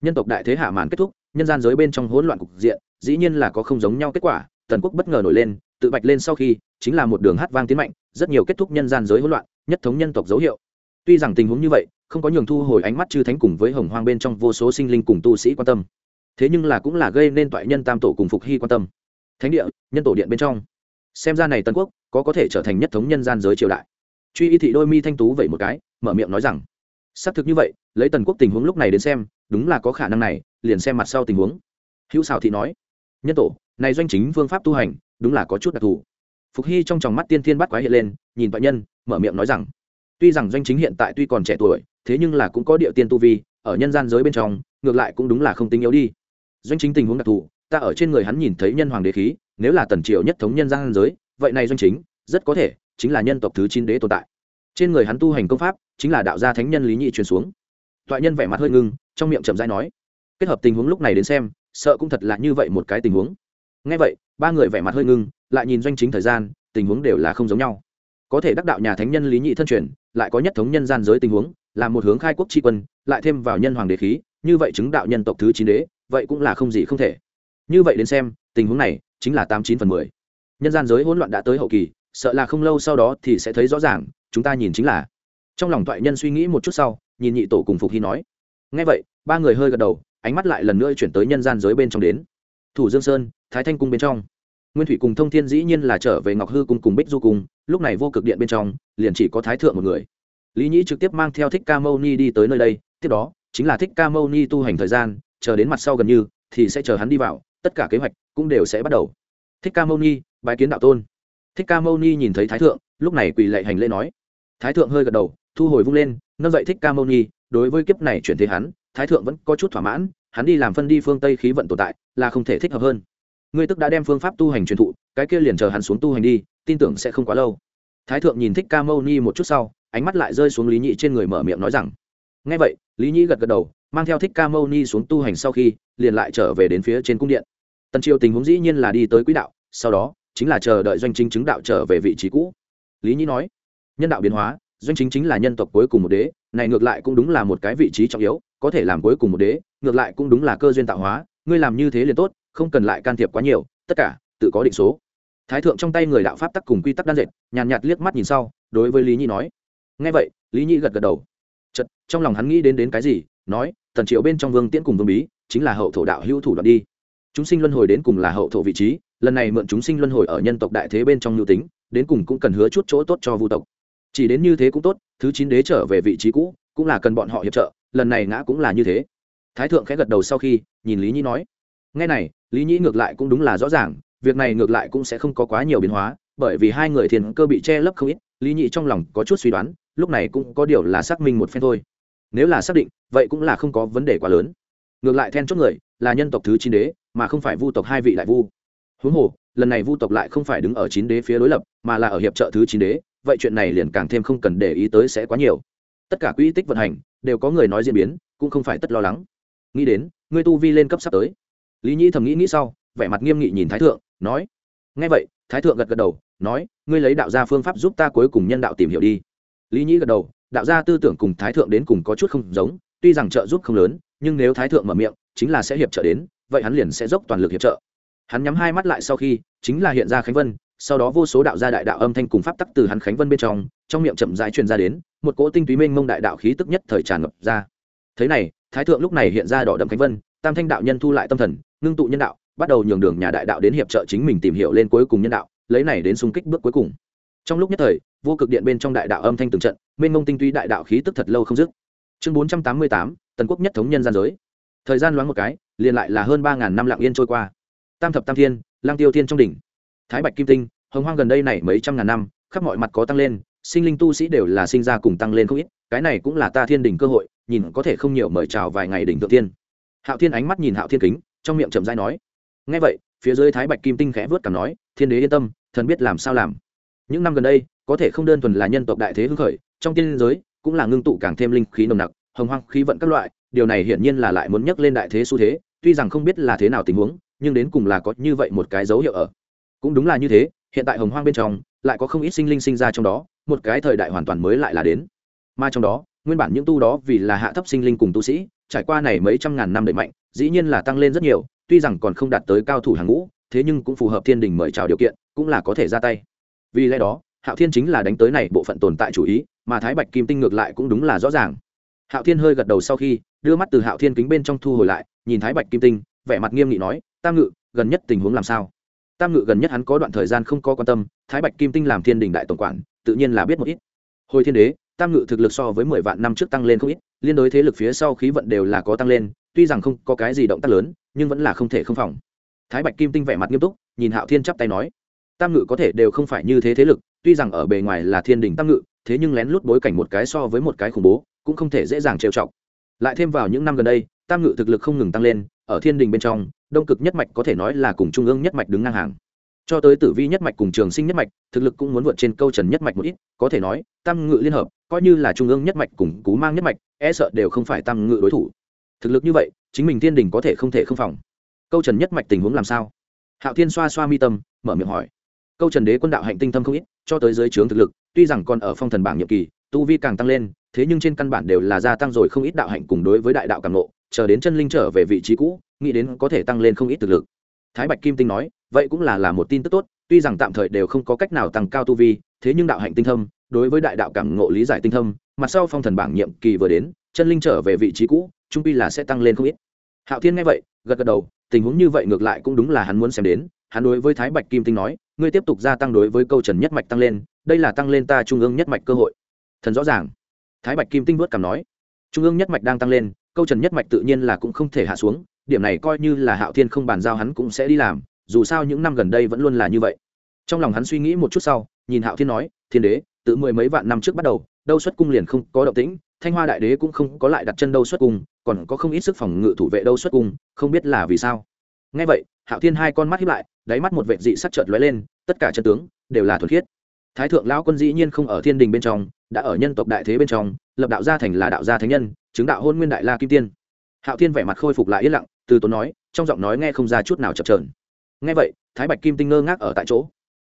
Nhân tộc đại thế hạ màn kết thúc nhân gian giới bên trong hỗn loạn cục diện, dĩ nhiên là có không giống nhau kết quả, tần quốc bất ngờ nổi lên, tự bạch lên sau khi, chính là một đường hát vang tiến mạnh, rất nhiều kết thúc nhân gian giới hỗn loạn, nhất thống nhân tộc dấu hiệu. Tuy rằng tình huống như vậy, không có nhường thu hồi ánh mắt chư thánh cùng với hồng hoang bên trong vô số sinh linh cùng tu sĩ quan tâm. Thế nhưng là cũng là gây nên toại nhân tam tổ cùng phục hy quan tâm. Thánh địa, nhân tổ điện bên trong. Xem ra này tân quốc, có có thể trở thành nhất thống nhân gian giới triều đại. Truy y thị đôi mi thanh tú vậy một cái, mở miệng nói rằng xác thực như vậy, lấy tần quốc tình huống lúc này đến xem, đúng là có khả năng này, liền xem mặt sau tình huống. Hữu xào thị nói, nhân tổ, này doanh chính phương pháp tu hành, đúng là có chút đặc thù. Phục hy trong tròng mắt tiên thiên bắt quái hiện lên, nhìn vạn nhân, mở miệng nói rằng, tuy rằng doanh chính hiện tại tuy còn trẻ tuổi, thế nhưng là cũng có địa tiên tu vi, ở nhân gian giới bên trong, ngược lại cũng đúng là không tính yếu đi. Doanh chính tình huống đặc thù, ta ở trên người hắn nhìn thấy nhân hoàng đế khí, nếu là tần triều nhất thống nhân gian giới, vậy này doanh chính rất có thể chính là nhân tộc thứ chín đế tồn tại trên người hắn tu hành công pháp chính là đạo gia thánh nhân lý nhị truyền xuống. Toại nhân vẻ mặt hơi ngưng, trong miệng chậm dãi nói, kết hợp tình huống lúc này đến xem, sợ cũng thật là như vậy một cái tình huống. Ngay vậy, ba người vẻ mặt hơi ngưng, lại nhìn doanh chính thời gian, tình huống đều là không giống nhau. Có thể đắc đạo nhà thánh nhân lý nhị thân truyền, lại có nhất thống nhân gian giới tình huống, là một hướng khai quốc tri quân, lại thêm vào nhân hoàng đế khí, như vậy chứng đạo nhân tộc thứ chín đế, vậy cũng là không gì không thể. Như vậy đến xem, tình huống này chính là tám chín phần mười. Nhân gian giới hỗn loạn đã tới hậu kỳ, sợ là không lâu sau đó thì sẽ thấy rõ ràng chúng ta nhìn chính là. Trong lòng toại nhân suy nghĩ một chút sau, nhìn nhị tổ cùng phục hy nói. Ngay vậy, ba người hơi gật đầu, ánh mắt lại lần nữa chuyển tới nhân gian giới bên trong đến. Thủ dương sơn, thái thanh cung bên trong. Nguyên thủy cùng thông thiên dĩ nhiên là trở về ngọc hư cung cùng bích du cung, lúc này vô cực điện bên trong, liền chỉ có thái thượng một người. Lý nhĩ trực tiếp mang theo thích ca mâu ni đi tới nơi đây, tiếp đó, chính là thích ca mâu ni tu hành thời gian, chờ đến mặt sau gần như, thì sẽ chờ hắn đi vào, tất cả kế hoạch cũng đều sẽ bắt đầu. Thích ca mâu ni bài kiến đạo tôn. Thích ca mâu ni nhìn thấy thái thượng, lúc này quỳ lệ hành lễ nói thái thượng hơi gật đầu, thu hồi vung lên, nâng dậy thích ca mâu ni, đối với kiếp này chuyển thế hắn, thái thượng vẫn có chút thỏa mãn, hắn đi làm phân đi phương tây khí vận tồn tại, là không thể thích hợp hơn. Ngươi tức đã đem phương pháp tu hành truyền thụ, cái kia liền chờ hắn xuống tu hành đi, tin tưởng sẽ không quá lâu. Thái thượng nhìn thích ca mâu ni một chút sau, ánh mắt lại rơi xuống lý nhị trên người mở miệng nói rằng ngay vậy, lý nhị gật gật đầu, mang theo thích ca mâu ni xuống tu hành sau khi, liền lại trở về đến phía trên cung điện. Tần triều tình huống dĩ nhiên là đi tới quỹ đạo, sau đó, chính là chờ đợi doanh trinh chứng đạo trở về vị trí cũ. Lý nhị nói nhân đạo biến hóa, doanh chính chính là nhân tộc cuối cùng một đế, này ngược lại cũng đúng là một cái vị trí trọng yếu, có thể làm cuối cùng một đế, ngược lại cũng đúng là cơ duyên tạo hóa, ngươi làm như thế liền tốt, không cần lại can thiệp quá nhiều, tất cả, tự có định số. Thái thượng trong tay người đạo pháp tắc cùng quy tắc đan dệt, nhàn nhạt liếc mắt nhìn sau, đối với lý nhi nói. Ngay vậy, lý nhi gật gật đầu. Chật trong lòng hắn nghĩ đến đến cái gì, nói thần triệu bên trong vương tiễn cùng vương bí, chính là hậu thổ đạo hữu thủ đoạn đi. Chúng sinh luân hồi đến cùng là hậu thổ vị trí, lần này mượn chúng sinh luân hồi ở nhân tộc đại thế bên trong nhu tính, đến cùng cũng cần hứa chút chỗ tốt cho vu tộc chỉ đến như thế cũng tốt, thứ chín đế trở về vị trí cũ, cũng là cần bọn họ hiệp trợ, lần này ngã cũng là như thế. Thái thượng khẽ gật đầu sau khi, nhìn lý nhi nói ngay này, lý nhĩ ngược lại cũng đúng là rõ ràng, việc này ngược lại cũng sẽ không có quá nhiều biến hóa, bởi vì hai người thiền cơ bị che lấp không ít, lý nhĩ trong lòng có chút suy đoán, lúc này cũng có điều là xác minh một phen thôi. Nếu là xác định, vậy cũng là không có vấn đề quá lớn. Ngược lại then chốt người, là nhân tộc thứ chín đế, mà không phải vu tộc hai vị đại vu. Huống hồ, lần này vu tộc lại không phải đứng ở chín đế phía đối lập, mà là ở hiệp trợ thứ chín đế vậy chuyện này liền càng thêm không cần để ý tới sẽ quá nhiều. Tất cả quỹ tích vận hành đều có người nói diễn biến, cũng không phải tất lo lắng. Nghĩ đến ngươi tu vi lên cấp sắp tới. Lý nhĩ thầm nghĩ nghĩ sau, vẻ mặt nghiêm nghị nhìn thái thượng, nói ngay vậy, thái thượng gật gật đầu, nói, ngươi lấy đạo gia phương pháp giúp ta cuối cùng nhân đạo tìm hiểu đi. Lý nhĩ gật đầu, đạo gia tư tưởng cùng thái thượng đến cùng có chút không giống, tuy rằng trợ giúp không lớn, nhưng nếu thái thượng mở miệng, chính là sẽ hiệp trợ đến, vậy hắn liền sẽ dốc toàn lực hiệp trợ. Hắn nhắm hai mắt lại sau khi, chính là hiện ra khánh vân sau đó vô số đạo gia đại đạo âm thanh cùng pháp tắc từ hắn khánh vân bên trong trong miệng chậm rãi truyền ra đến, một cỗ tinh túy mênh mông đại đạo khí tức nhất thời tràn ngập ra. Thế này, thái thượng lúc này hiện ra đỏ đậm khánh vân, tam thanh đạo nhân thu lại tâm thần, ngưng tụ nhân đạo, bắt đầu nhường đường nhà đại đạo đến hiệp trợ chính mình tìm hiểu lên cuối cùng nhân đạo, lấy này đến xung kích bước cuối cùng. Trong lúc nhất thời, vô cực điện bên trong đại đạo âm thanh từng trận, mênh mông tinh túy đại đạo khí tức thật lâu không dứt. Chương bốn trăm tám mươi tám, tần quốc nhất thống nhân gian giới. Thời gian loáng một cái, liền lại là hơn ba ngàn năm lặng yên trôi qua. Tam thập tam thiên, lang tiêu thiên trong đỉnh. Thái bạch kim tinh hồng hoang gần đây này mấy trăm ngàn năm, khắp mọi mặt có tăng lên, sinh linh tu sĩ đều là sinh ra cùng tăng lên không ít, cái này cũng là ta thiên đỉnh cơ hội, nhìn có thể không nhiều mời chào vài ngày đỉnh thượng tiên. Hạo thiên ánh mắt nhìn hạo thiên kính, trong miệng chậm dai nói ngay vậy, phía dưới thái bạch kim tinh khẽ vớt cảm nói, thiên đế yên tâm, thần biết làm sao làm. Những năm gần đây, có thể không đơn thuần là nhân tộc đại thế hưng khởi, trong tiên giới cũng là ngưng tụ càng thêm linh khí nồng nặc, hồng hoang khí vận các loại, điều này hiển nhiên là lại muốn nhắc lên đại thế xu thế, tuy rằng không biết là thế nào tình huống, nhưng đến cùng là có như vậy một cái dấu hiệu ở. Cũng đúng là như thế hiện tại hồng hoang bên trong lại có không ít sinh linh sinh ra trong đó, một cái thời đại hoàn toàn mới lại là đến. Mà trong đó, nguyên bản những tu đó vì là hạ thấp sinh linh cùng tu sĩ, trải qua này mấy trăm ngàn năm đẩy mạnh, dĩ nhiên là tăng lên rất nhiều, tuy rằng còn không đạt tới cao thủ hàng ngũ, thế nhưng cũng phù hợp thiên đình mời chào điều kiện, cũng là có thể ra tay. Vì lẽ đó, hạo thiên chính là đánh tới này bộ phận tồn tại chủ ý, mà thái bạch kim tinh ngược lại cũng đúng là rõ ràng. Hạo thiên hơi gật đầu sau khi, đưa mắt từ hạo thiên kính bên trong thu hồi lại, nhìn thái bạch kim tinh, vẻ mặt nghiêm nghị nói, tam ngự, gần nhất tình huống làm sao? Tam ngự gần nhất hắn có đoạn thời gian không có quan tâm, thái bạch kim tinh làm thiên đình đại tổng quản, tự nhiên là biết một ít. Hồi thiên đế, tam ngự thực lực so với mười vạn năm trước tăng lên không ít, liên đối thế lực phía sau khí vận đều là có tăng lên, tuy rằng không có cái gì động tác lớn, nhưng vẫn là không thể không phòng. Thái bạch kim tinh vẻ mặt nghiêm túc, nhìn hạo thiên chắp tay nói, tam ngự có thể đều không phải như thế thế lực, tuy rằng ở bề ngoài là thiên đình tam ngự, thế nhưng lén lút bối cảnh một cái so với một cái khủng bố, cũng không thể dễ dàng trêu chọc. Lại thêm vào những năm gần đây, tam ngự thực lực không ngừng tăng lên, ở thiên đình bên trong đông cực nhất mạch có thể nói là cùng trung ương nhất mạch đứng ngang hàng. Cho tới tử vi nhất mạch cùng trường sinh nhất mạch, thực lực cũng muốn vượt trên câu trần nhất mạch một ít, có thể nói, tam ngự liên hợp, coi như là trung ương nhất mạch cùng cú mang nhất mạch e sợ đều không phải tam ngự đối thủ. Thực lực như vậy, chính mình thiên đình có thể không thể không phòng. Câu trần nhất mạch tình huống làm sao? Hạo thiên xoa xoa mi tâm, mở miệng hỏi. Câu trần đế quân đạo hạnh tinh thâm không ít, cho tới dưới trướng thực lực, tuy rằng còn ở phong thần bảng nhiệm kỳ, tu vi càng tăng lên, thế nhưng trên căn bản đều là gia tăng rồi không ít đạo hạnh cùng đối với đại đạo càng nộ chờ đến chân linh trở về vị trí cũ, nghĩ đến có thể tăng lên không ít thực lực. Thái bạch kim tinh nói, vậy cũng là là một tin tức tốt, tuy rằng tạm thời đều không có cách nào tăng cao tu vi, thế nhưng đạo hạnh tinh thâm, đối với đại đạo cảm ngộ lý giải tinh thâm, mặt sau phong thần bảng nhiệm kỳ vừa đến, chân linh trở về vị trí cũ, trung pi là sẽ tăng lên không ít. Hạo thiên nghe vậy, gật gật đầu, tình huống như vậy ngược lại cũng đúng là hắn muốn xem đến. Hắn đối với thái bạch kim tinh nói, ngươi tiếp tục gia tăng đối với câu trần nhất mạch tăng lên, đây là tăng lên ta trung ương nhất mạch cơ hội. Thần rõ ràng. Thái bạch kim tinh vớt cảm nói, trung ương nhất mạch đang tăng lên câu trần nhất mạch tự nhiên là cũng không thể hạ xuống, điểm này coi như là hạo thiên không bàn giao hắn cũng sẽ đi làm, dù sao những năm gần đây vẫn luôn là như vậy. Trong lòng hắn suy nghĩ một chút sau, nhìn hạo thiên nói, thiên đế, tự mười mấy vạn năm trước bắt đầu, đâu xuất cung liền không có động tĩnh, thanh hoa đại đế cũng không có lại đặt chân đâu xuất cung, còn có không ít sức phòng ngự thủ vệ đâu xuất cung, không biết là vì sao. Ngay vậy, hạo thiên hai con mắt hiếp lại, đáy mắt một vệ dị sắc chợt lóe lên, tất cả chân tướng đều là thuần khiết thái thượng lão quân dĩ nhiên không ở thiên đình bên trong, đã ở nhân tộc đại thế bên trong, lập đạo gia thành là đạo gia thánh nhân, chứng đạo hôn nguyên đại la kim tiên. Hạo thiên vẻ mặt khôi phục lại yên lặng, từ tốn nói, trong giọng nói nghe không ra chút nào chập trờn nghe vậy, thái bạch kim tinh ngơ ngác ở tại chỗ.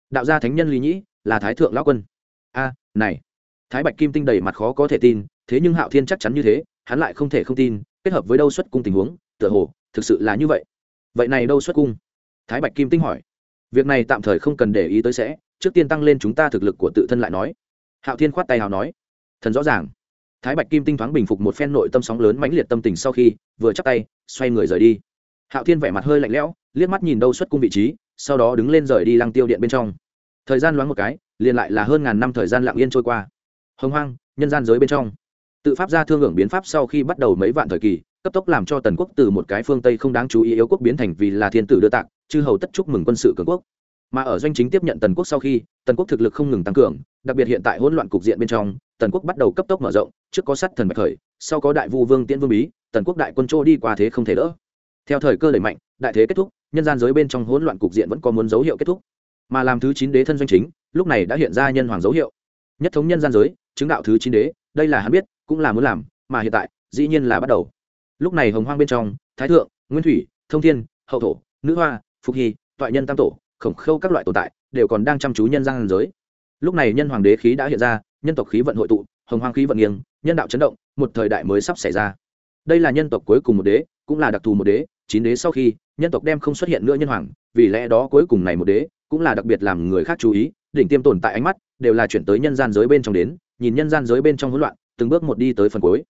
Đạo gia thánh nhân lý nhĩ, là thái thượng lão quân. A, này. Thái bạch kim tinh đầy mặt khó có thể tin, thế nhưng hạo thiên chắc chắn như thế, hắn lại không thể không tin, kết hợp với đâu xuất cung tình huống, tựa hồ, thực sự là như vậy. Vậy này đâu xuất cung? Thái bạch kim tinh hỏi. Việc này tạm thời không cần để ý tới sẽ trước tiên tăng lên chúng ta thực lực của tự thân lại nói. Hạo thiên khoát tay hào nói, thần rõ ràng. Thái bạch kim tinh thoáng bình phục một phen nội tâm sóng lớn mãnh liệt tâm tình sau khi vừa chắc tay, xoay người rời đi. Hạo thiên vẻ mặt hơi lạnh lẽo, liếc mắt nhìn đâu xuất cung vị trí, sau đó đứng lên rời đi lăng tiêu điện bên trong. Thời gian loáng một cái, liền lại là hơn ngàn năm thời gian lặng yên trôi qua. Hồng hoang, nhân gian giới bên trong. Tự pháp gia thương hưởng biến pháp sau khi bắt đầu mấy vạn thời kỳ, cấp tốc làm cho tần quốc từ một cái phương tây không đáng chú ý yếu quốc biến thành vì là thiên tử đưa tặng chư hầu tất chúc mừng quân sự cường quốc mà ở doanh chính tiếp nhận tần quốc sau khi, tần quốc thực lực không ngừng tăng cường, đặc biệt hiện tại hỗn loạn cục diện bên trong, tần quốc bắt đầu cấp tốc mở rộng, trước có sắt thần bạch khởi, sau có đại vu vương tiễn vương bí, tần quốc đại quân chỗ đi qua thế không thể đỡ. Theo thời cơ đẩy mạnh, đại thế kết thúc, nhân gian giới bên trong hỗn loạn cục diện vẫn có muốn dấu hiệu kết thúc. Mà làm thứ chín đế thân doanh chính, lúc này đã hiện ra nhân hoàng dấu hiệu. Nhất thống nhân gian giới, chứng đạo thứ chín đế, đây là hắn biết, cũng là muốn làm, mà hiện tại, dĩ nhiên là bắt đầu. Lúc này hồng hoang bên trong, thái thượng, nguyên thủy, thông thiên, hậu thổ, nữ hoa, phục hy, toại nhân tam tổ khổng khâu các loại tồn tại, đều còn đang chăm chú nhân gian giới. Lúc này nhân hoàng đế khí đã hiện ra, nhân tộc khí vận hội tụ, hồng hoang khí vận nghiêng, nhân đạo chấn động, một thời đại mới sắp xảy ra. Đây là nhân tộc cuối cùng một đế, cũng là đặc thù một đế, chín đế sau khi, nhân tộc đem không xuất hiện nữa nhân hoàng, vì lẽ đó cuối cùng này một đế, cũng là đặc biệt làm người khác chú ý, đỉnh tiêm tồn tại ánh mắt, đều là chuyển tới nhân gian giới bên trong đến, nhìn nhân gian giới bên trong hỗn loạn, từng bước một đi tới phần cuối.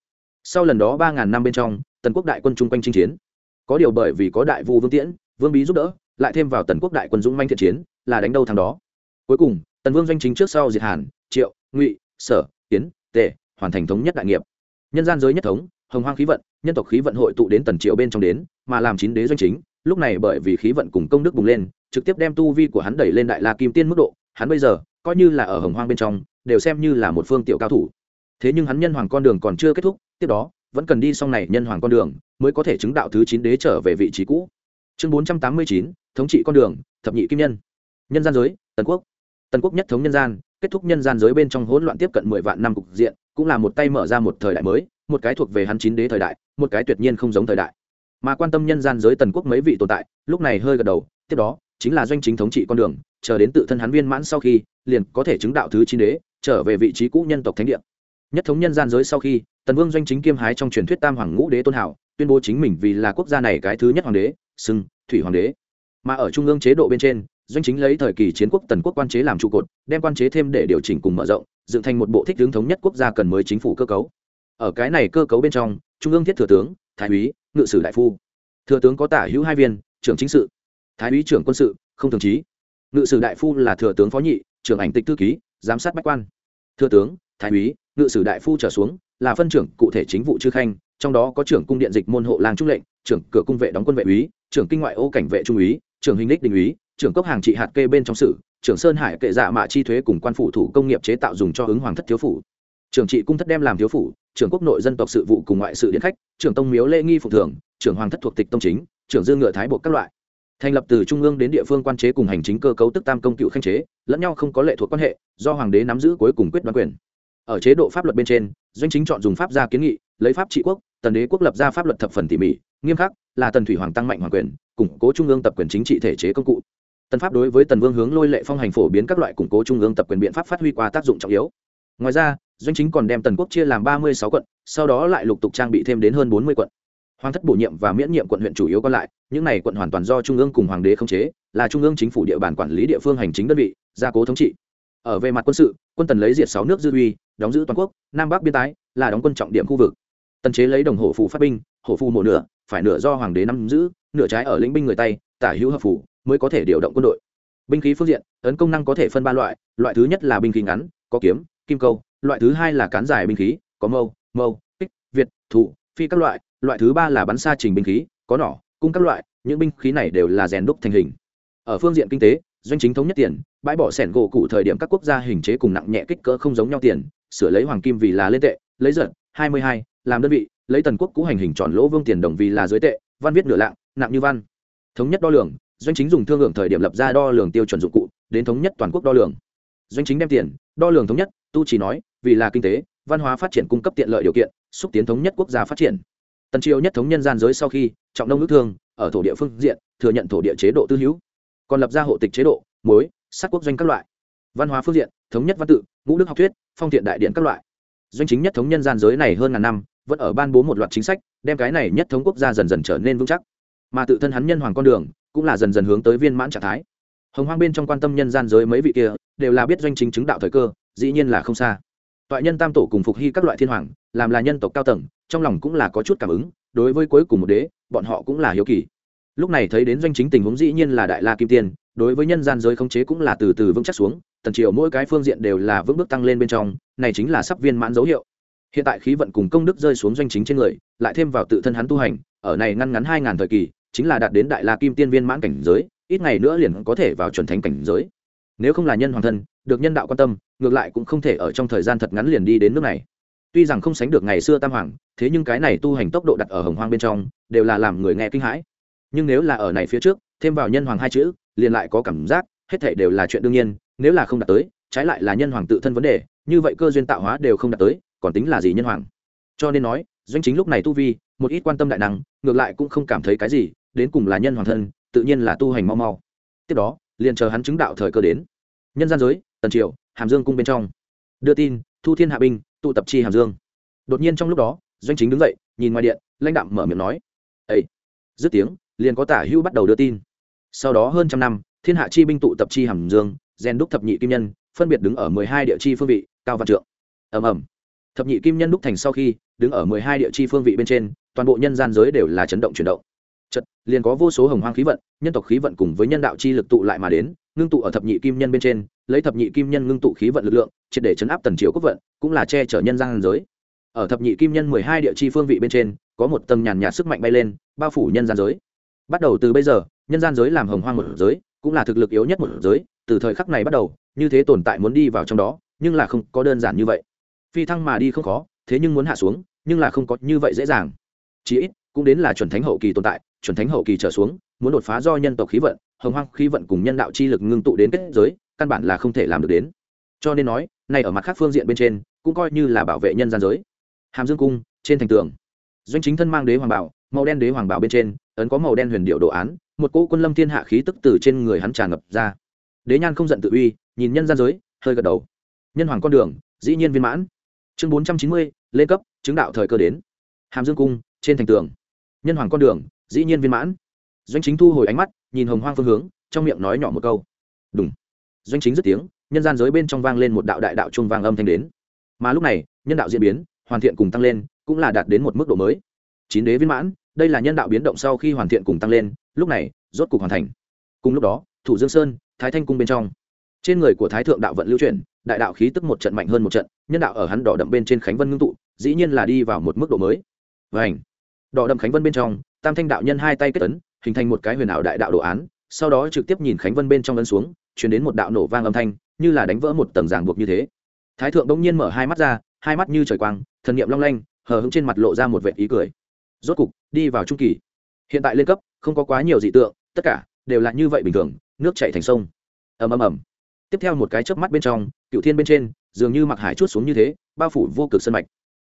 Sau lần đó ba ngàn năm bên trong, tần quốc đại quân chung quanh chinh chiến. Có điều bởi vì có đại vu vương tiễn, vương bí giúp đỡ lại thêm vào tần quốc đại quân dũng manh thiện chiến, là đánh đâu thằng đó. Cuối cùng, tần vương doanh chính trước sau diệt hàn, triệu, ngụy, sở tiến tề, hoàn thành thống nhất đại nghiệp. Nhân gian giới nhất thống, hồng hoang khí vận, nhân tộc khí vận hội tụ đến tần triệu bên trong đến, mà làm chín đế doanh chính, lúc này bởi vì khí vận cùng công đức bùng lên, trực tiếp đem tu vi của hắn đẩy lên đại la kim tiên mức độ, hắn bây giờ, coi như là ở hồng hoang bên trong, đều xem như là một phương tiểu cao thủ. Thế nhưng hắn nhân hoàng con đường còn chưa kết thúc, tiếp đó, vẫn cần đi xong này nhân hoàng con đường, mới có thể chứng đạo thứ chín đế trở về vị trí cũ chương bốn trăm tám mươi chín, thống trị con đường, thập nhị kim nhân. Nhân gian giới, tần quốc. Tần quốc nhất thống nhân gian, kết thúc nhân gian giới bên trong hỗn loạn tiếp cận mười vạn năm cục diện, cũng là một tay mở ra một thời đại mới, một cái thuộc về hắn chín đế thời đại, một cái tuyệt nhiên không giống thời đại. Mà quan tâm nhân gian giới tần quốc mấy vị tồn tại, lúc này hơi gật đầu, tiếp đó, chính là doanh chính thống trị con đường, chờ đến tự thân hắn viên mãn sau khi, liền có thể chứng đạo thứ chín đế, trở về vị trí cũ nhân tộc thánh địa. Nhất thống nhân gian giới sau khi, tần vương doanh chính kiêm hái trong truyền thuyết tam hoàng ngũ đế tôn hảo, tuyên bố chính mình vì là quốc gia này cái thứ nhất hoàng đế xưng thủy hoàng đế. Mà ở trung ương chế độ bên trên, doanh chính lấy thời kỳ chiến quốc tần quốc quan chế làm trụ cột, đem quan chế thêm để điều chỉnh cùng mở rộng, dựng thành một bộ thích hướng thống nhất quốc gia cần mới chính phủ cơ cấu. Ở cái này cơ cấu bên trong, trung ương thiết thừa tướng, thái úy, ngự sử đại phu. Thừa tướng có tả hữu hai viên, trưởng chính sự. Thái úy trưởng quân sự, không thường trí. Ngự sử đại phu là thừa tướng phó nhị, trưởng ảnh tịch thư ký, giám sát bách quan. Thừa tướng, thái úy, ngự sử đại phu trở xuống, là phân trưởng cụ thể chính vụ chư khanh trong đó có trưởng cung điện dịch môn hộ lang trung lệnh, trưởng cửa cung vệ đóng quân vệ úy, trưởng kinh ngoại ô cảnh vệ trung úy, trưởng hình đích đình úy, trưởng cấp hàng trị hạt kê bên trong sử, trưởng sơn hải kệ dạ mạ chi thuế cùng quan phủ thủ công nghiệp chế tạo dùng cho ứng hoàng thất thiếu phủ. Trưởng trị cung thất đem làm thiếu phủ, trưởng quốc nội dân tộc sự vụ cùng ngoại sự điện khách, trưởng tông miếu lễ nghi phụ thường, trưởng hoàng thất thuộc tịch tông chính, trưởng dương ngựa thái bộ các loại. Thành lập từ trung ương đến địa phương quan chế cùng hành chính cơ cấu tức tam công cựu khanh chế, lẫn nhau không có lệ thuộc quan hệ, do hoàng đế nắm giữ cuối cùng quyết đoán quyền. Ở chế độ pháp luật bên trên, doanh chính chọn dùng pháp gia kiến nghị, lấy pháp trị quốc tần đế quốc lập ra pháp luật thập phần tỉ mỉ, nghiêm khắc, là tần thủy hoàng tăng mạnh hoàng quyền, củng cố trung ương tập quyền chính trị thể chế công cụ. Tần pháp đối với tần vương hướng lôi lệ phong hành phổ biến các loại củng cố trung ương tập quyền biện pháp phát huy qua tác dụng trọng yếu. Ngoài ra, doanh chính còn đem tần quốc chia làm ba mươi sáu quận, sau đó lại lục tục trang bị thêm đến hơn bốn mươi quận. Hoàng thất bổ nhiệm và miễn nhiệm quận huyện chủ yếu còn lại, những này quận hoàn toàn do trung ương cùng hoàng đế khống chế, là trung ương chính phủ địa bàn quản lý địa phương hành chính đơn vị, gia cố thống trị. Ở về mặt quân sự, quân tần lấy diệt sáu nước dư uy, đóng giữ toàn quốc, nam bắc biên tái là đóng quân trọng điểm khu vực tần chế lấy đồng hồ phù phát binh hồ phù một nửa phải nửa do hoàng đế nắm giữ nửa trái ở lĩnh binh người Tây, tả hữu hợp phủ mới có thể điều động quân đội. Binh khí phương diện tấn công năng có thể phân ba loại loại thứ nhất là binh khí ngắn có kiếm kim câu loại thứ hai là cán dài binh khí có mâu mâu kích việt thụ, phi các loại loại thứ ba là bắn xa trình binh khí có nỏ cung các loại những binh khí này đều là rèn đúc thành hình. Ở phương diện kinh tế doanh chính thống nhất tiền bãi bỏ sẻn gỗ cụ thời điểm các quốc gia hình chế cùng nặng nhẹ kích cỡ không giống nhau tiền sửa lấy hoàng kim vì là lên tệ lấy giật hai mươi hai, làm đơn vị, lấy tần quốc cũ hành hình tròn lỗ vương tiền đồng vì là dưới tệ, văn viết nửa lạng, nặng như văn. Thống nhất đo lường, doanh chính dùng thương lượng thời điểm lập ra đo lường tiêu chuẩn dụng cụ, đến thống nhất toàn quốc đo lường. Doanh chính đem tiền, đo lường thống nhất, tu chỉ nói, vì là kinh tế, văn hóa phát triển cung cấp tiện lợi điều kiện, xúc tiến thống nhất quốc gia phát triển. Tần triều nhất thống nhân gian giới sau khi, trọng đông nước thương, ở thổ địa phương diện, thừa nhận thổ địa chế độ tư hữu. Còn lập ra hộ tịch chế độ, muối sắc quốc doanh các loại. Văn hóa phương diện, thống nhất văn tự, ngũ đức học thuyết, phong thiện đại điện các loại doanh chính nhất thống nhân gian giới này hơn ngàn năm, vẫn ở ban bố một loạt chính sách, đem cái này nhất thống quốc gia dần dần trở nên vững chắc. Mà tự thân hắn nhân hoàng con đường, cũng là dần dần hướng tới viên mãn trạng thái. Hồng hoang bên trong quan tâm nhân gian giới mấy vị kia, đều là biết doanh chính chứng đạo thời cơ, dĩ nhiên là không xa. Toại nhân tam tổ cùng phục hy các loại thiên hoàng, làm là nhân tộc cao tầng, trong lòng cũng là có chút cảm ứng, đối với cuối cùng một đế, bọn họ cũng là hiếu kỳ. Lúc này thấy đến doanh chính tình huống dĩ nhiên là đại la kim tiên đối với nhân gian giới khống chế cũng là từ từ vững chắc xuống, tần triều mỗi cái phương diện đều là vững bước tăng lên bên trong, này chính là sắp viên mãn dấu hiệu. Hiện tại khí vận cùng công đức rơi xuống doanh chính trên người, lại thêm vào tự thân hắn tu hành, ở này ngăn ngắn hai ngàn thời kỳ, chính là đạt đến đại la kim tiên viên mãn cảnh giới, ít ngày nữa liền có thể vào chuẩn thánh cảnh giới. Nếu không là nhân hoàng thân, được nhân đạo quan tâm, ngược lại cũng không thể ở trong thời gian thật ngắn liền đi đến nước này. Tuy rằng không sánh được ngày xưa tam hoàng, thế nhưng cái này tu hành tốc độ đặt ở hồng hoang bên trong, đều là làm người nghe kinh hãi. Nhưng nếu là ở này phía trước, thêm vào nhân hoàng hai chữ liền lại có cảm giác, hết thể đều là chuyện đương nhiên, nếu là không đạt tới, trái lại là nhân hoàng tự thân vấn đề, như vậy cơ duyên tạo hóa đều không đạt tới, còn tính là gì nhân hoàng? Cho nên nói, doanh chính lúc này tu vi, một ít quan tâm đại năng, ngược lại cũng không cảm thấy cái gì, đến cùng là nhân hoàng thân, tự nhiên là tu hành mau mau. Tiếp đó, liền chờ hắn chứng đạo thời cơ đến. Nhân gian giới, tần triều, hàm dương cung bên trong. Đưa tin, thu thiên hạ binh, tụ tập chi hàm dương. Đột nhiên trong lúc đó, doanh chính đứng dậy, nhìn ngoài điện, lãnh đạm mở miệng nói ấy dứt tiếng, liền có tả hưu bắt đầu đưa tin sau đó hơn trăm năm, thiên hạ chi binh tụ tập chi hàm dương gen đúc thập nhị kim nhân, phân biệt đứng ở mười hai địa chi phương vị, cao văn trượng. Ầm ầm. Thập nhị kim nhân đúc thành sau khi, đứng ở mười hai địa chi phương vị bên trên, toàn bộ nhân gian giới đều là chấn động chuyển động. Chật liền có vô số hồng hoang khí vận, nhân tộc khí vận cùng với nhân đạo chi lực tụ lại mà đến, ngưng tụ ở thập nhị kim nhân bên trên, lấy thập nhị kim nhân ngưng tụ khí vận lực lượng, triệt để chấn áp tần triều quốc vận, cũng là che chở nhân gian giới. Ở thập nhị kim nhân mười hai địa chi phương vị bên trên, có một tầng nhàn nhạt sức mạnh bay lên, bao phủ nhân gian giới. Bắt đầu từ bây giờ nhân gian giới làm hồng hoang một giới, cũng là thực lực yếu nhất một giới, từ thời khắc này bắt đầu, như thế tồn tại muốn đi vào trong đó, nhưng là không có đơn giản như vậy. Phi thăng mà đi không khó, thế nhưng muốn hạ xuống, nhưng là không có như vậy dễ dàng. Chí ít, cũng đến là chuẩn thánh hậu kỳ tồn tại, chuẩn thánh hậu kỳ trở xuống, muốn đột phá do nhân tộc khí vận, hồng hoang khí vận cùng nhân đạo chi lực ngưng tụ đến kết giới, căn bản là không thể làm được đến. Cho nên nói này ở mặt khác phương diện bên trên, cũng coi như là bảo vệ nhân gian giới. Hàm dương cung, trên thành tường. Doanh chính thân mang đế hoàng bảo, màu đen đế hoàng bảo bên trên, ấn có màu đen huyền điệu đồ án một cỗ quân lâm thiên hạ khí tức từ trên người hắn tràn ngập ra. Đế nhan không giận tự uy, nhìn nhân gian giới, hơi gật đầu. Nhân hoàng con đường, dĩ nhiên viên mãn. Chương bốn trăm chín mươi, lên cấp, chứng đạo thời cơ đến. Hàm dương cung, trên thành tường. Nhân hoàng con đường, dĩ nhiên viên mãn. Doanh chính thu hồi ánh mắt, nhìn hồng hoang phương hướng, trong miệng nói nhỏ một câu. Đúng doanh chính dứt tiếng, nhân gian giới bên trong vang lên một đạo đại đạo trung vang âm thanh đến. Mà lúc này, nhân đạo diễn biến, hoàn thiện cùng tăng lên, cũng là đạt đến một mức độ mới. Chín đế viên mãn, đây là nhân đạo biến động sau khi hoàn thiện cùng tăng lên lúc này, rốt cục hoàn thành. Cùng lúc đó, thủ dương sơn, thái thanh cung bên trong. Trên người của thái thượng đạo vận lưu chuyển, đại đạo khí tức một trận mạnh hơn một trận, nhân đạo ở hắn đỏ đậm bên trên khánh vân ngưng tụ, dĩ nhiên là đi vào một mức độ mới. Vảnh đỏ đậm khánh vân bên trong, tam thanh đạo nhân hai tay kết tấn hình thành một cái huyền ảo đại đạo đồ án, sau đó trực tiếp nhìn khánh vân bên trong ấn xuống chuyển đến một đạo nổ vang âm thanh, như là đánh vỡ một tầng ràng buộc như thế. Thái thượng bỗng nhiên mở hai mắt ra, hai mắt như trời quang, thần niệm long lanh, hờ hững trên mặt lộ ra một vệ ý cười. Rốt cục, đi vào trung kỳ. Hiện tại lên cấp không có quá nhiều dị tượng, tất cả đều là như vậy bình thường, nước chảy thành sông. Ầm ầm ầm. Tiếp theo một cái chớp mắt bên trong cựu thiên bên trên, dường như mặc hải chút xuống như thế, bao phủ vô cực sân mạch.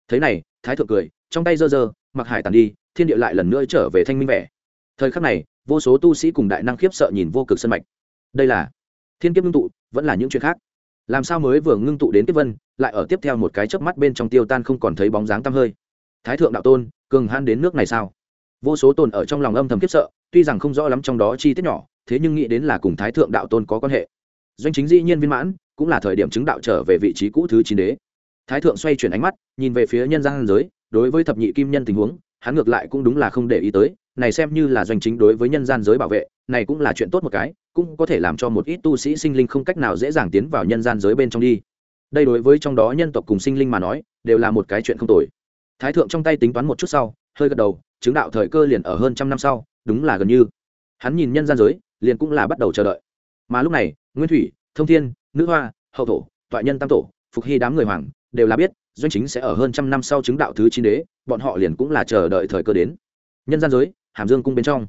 Thế này, thái thượng cười, trong tay giơ giơ mặc hải tàn đi, thiên địa lại lần nữa trở về thanh minh vẻ. Thời khắc này, vô số tu sĩ cùng đại năng khiếp sợ nhìn vô cực sân mạch. Đây là thiên kiếp ngưng tụ, vẫn là những chuyện khác. Làm sao mới vừa ngưng tụ đến kiếp vân, lại ở tiếp theo một cái chớp mắt bên trong tiêu tan không còn thấy bóng dáng tăm hơi? Thái thượng đạo tôn, cường han đến nước này sao? Vô số tồn ở trong lòng âm thầm khiếp sợ, tuy rằng không rõ lắm trong đó chi tiết nhỏ, thế nhưng nghĩ đến là cùng thái thượng đạo tôn có quan hệ. Doanh chính dĩ nhiên viên mãn, cũng là thời điểm chứng đạo trở về vị trí cũ thứ chín đế. Thái thượng xoay chuyển ánh mắt, nhìn về phía nhân gian giới, đối với thập nhị kim nhân tình huống, hắn ngược lại cũng đúng là không để ý tới, này xem như là doanh chính đối với nhân gian giới bảo vệ, này cũng là chuyện tốt một cái, cũng có thể làm cho một ít tu sĩ sinh linh không cách nào dễ dàng tiến vào nhân gian giới bên trong đi. Đây đối với trong đó nhân tộc cùng sinh linh mà nói, đều là một cái chuyện không tồi. Thái thượng trong tay tính toán một chút sau, hơi gật đầu chứng đạo thời cơ liền ở hơn trăm năm sau, đúng là gần như. Hắn nhìn nhân gian giới, liền cũng là bắt đầu chờ đợi. Mà lúc này, nguyên thủy, thông thiên, nữ hoa, hậu thổ, toại nhân tam tổ, phục hy đám người hoàng, đều là biết, doanh chính sẽ ở hơn trăm năm sau chứng đạo thứ chín đế, bọn họ liền cũng là chờ đợi thời cơ đến. Nhân gian giới, hàm dương cung bên trong.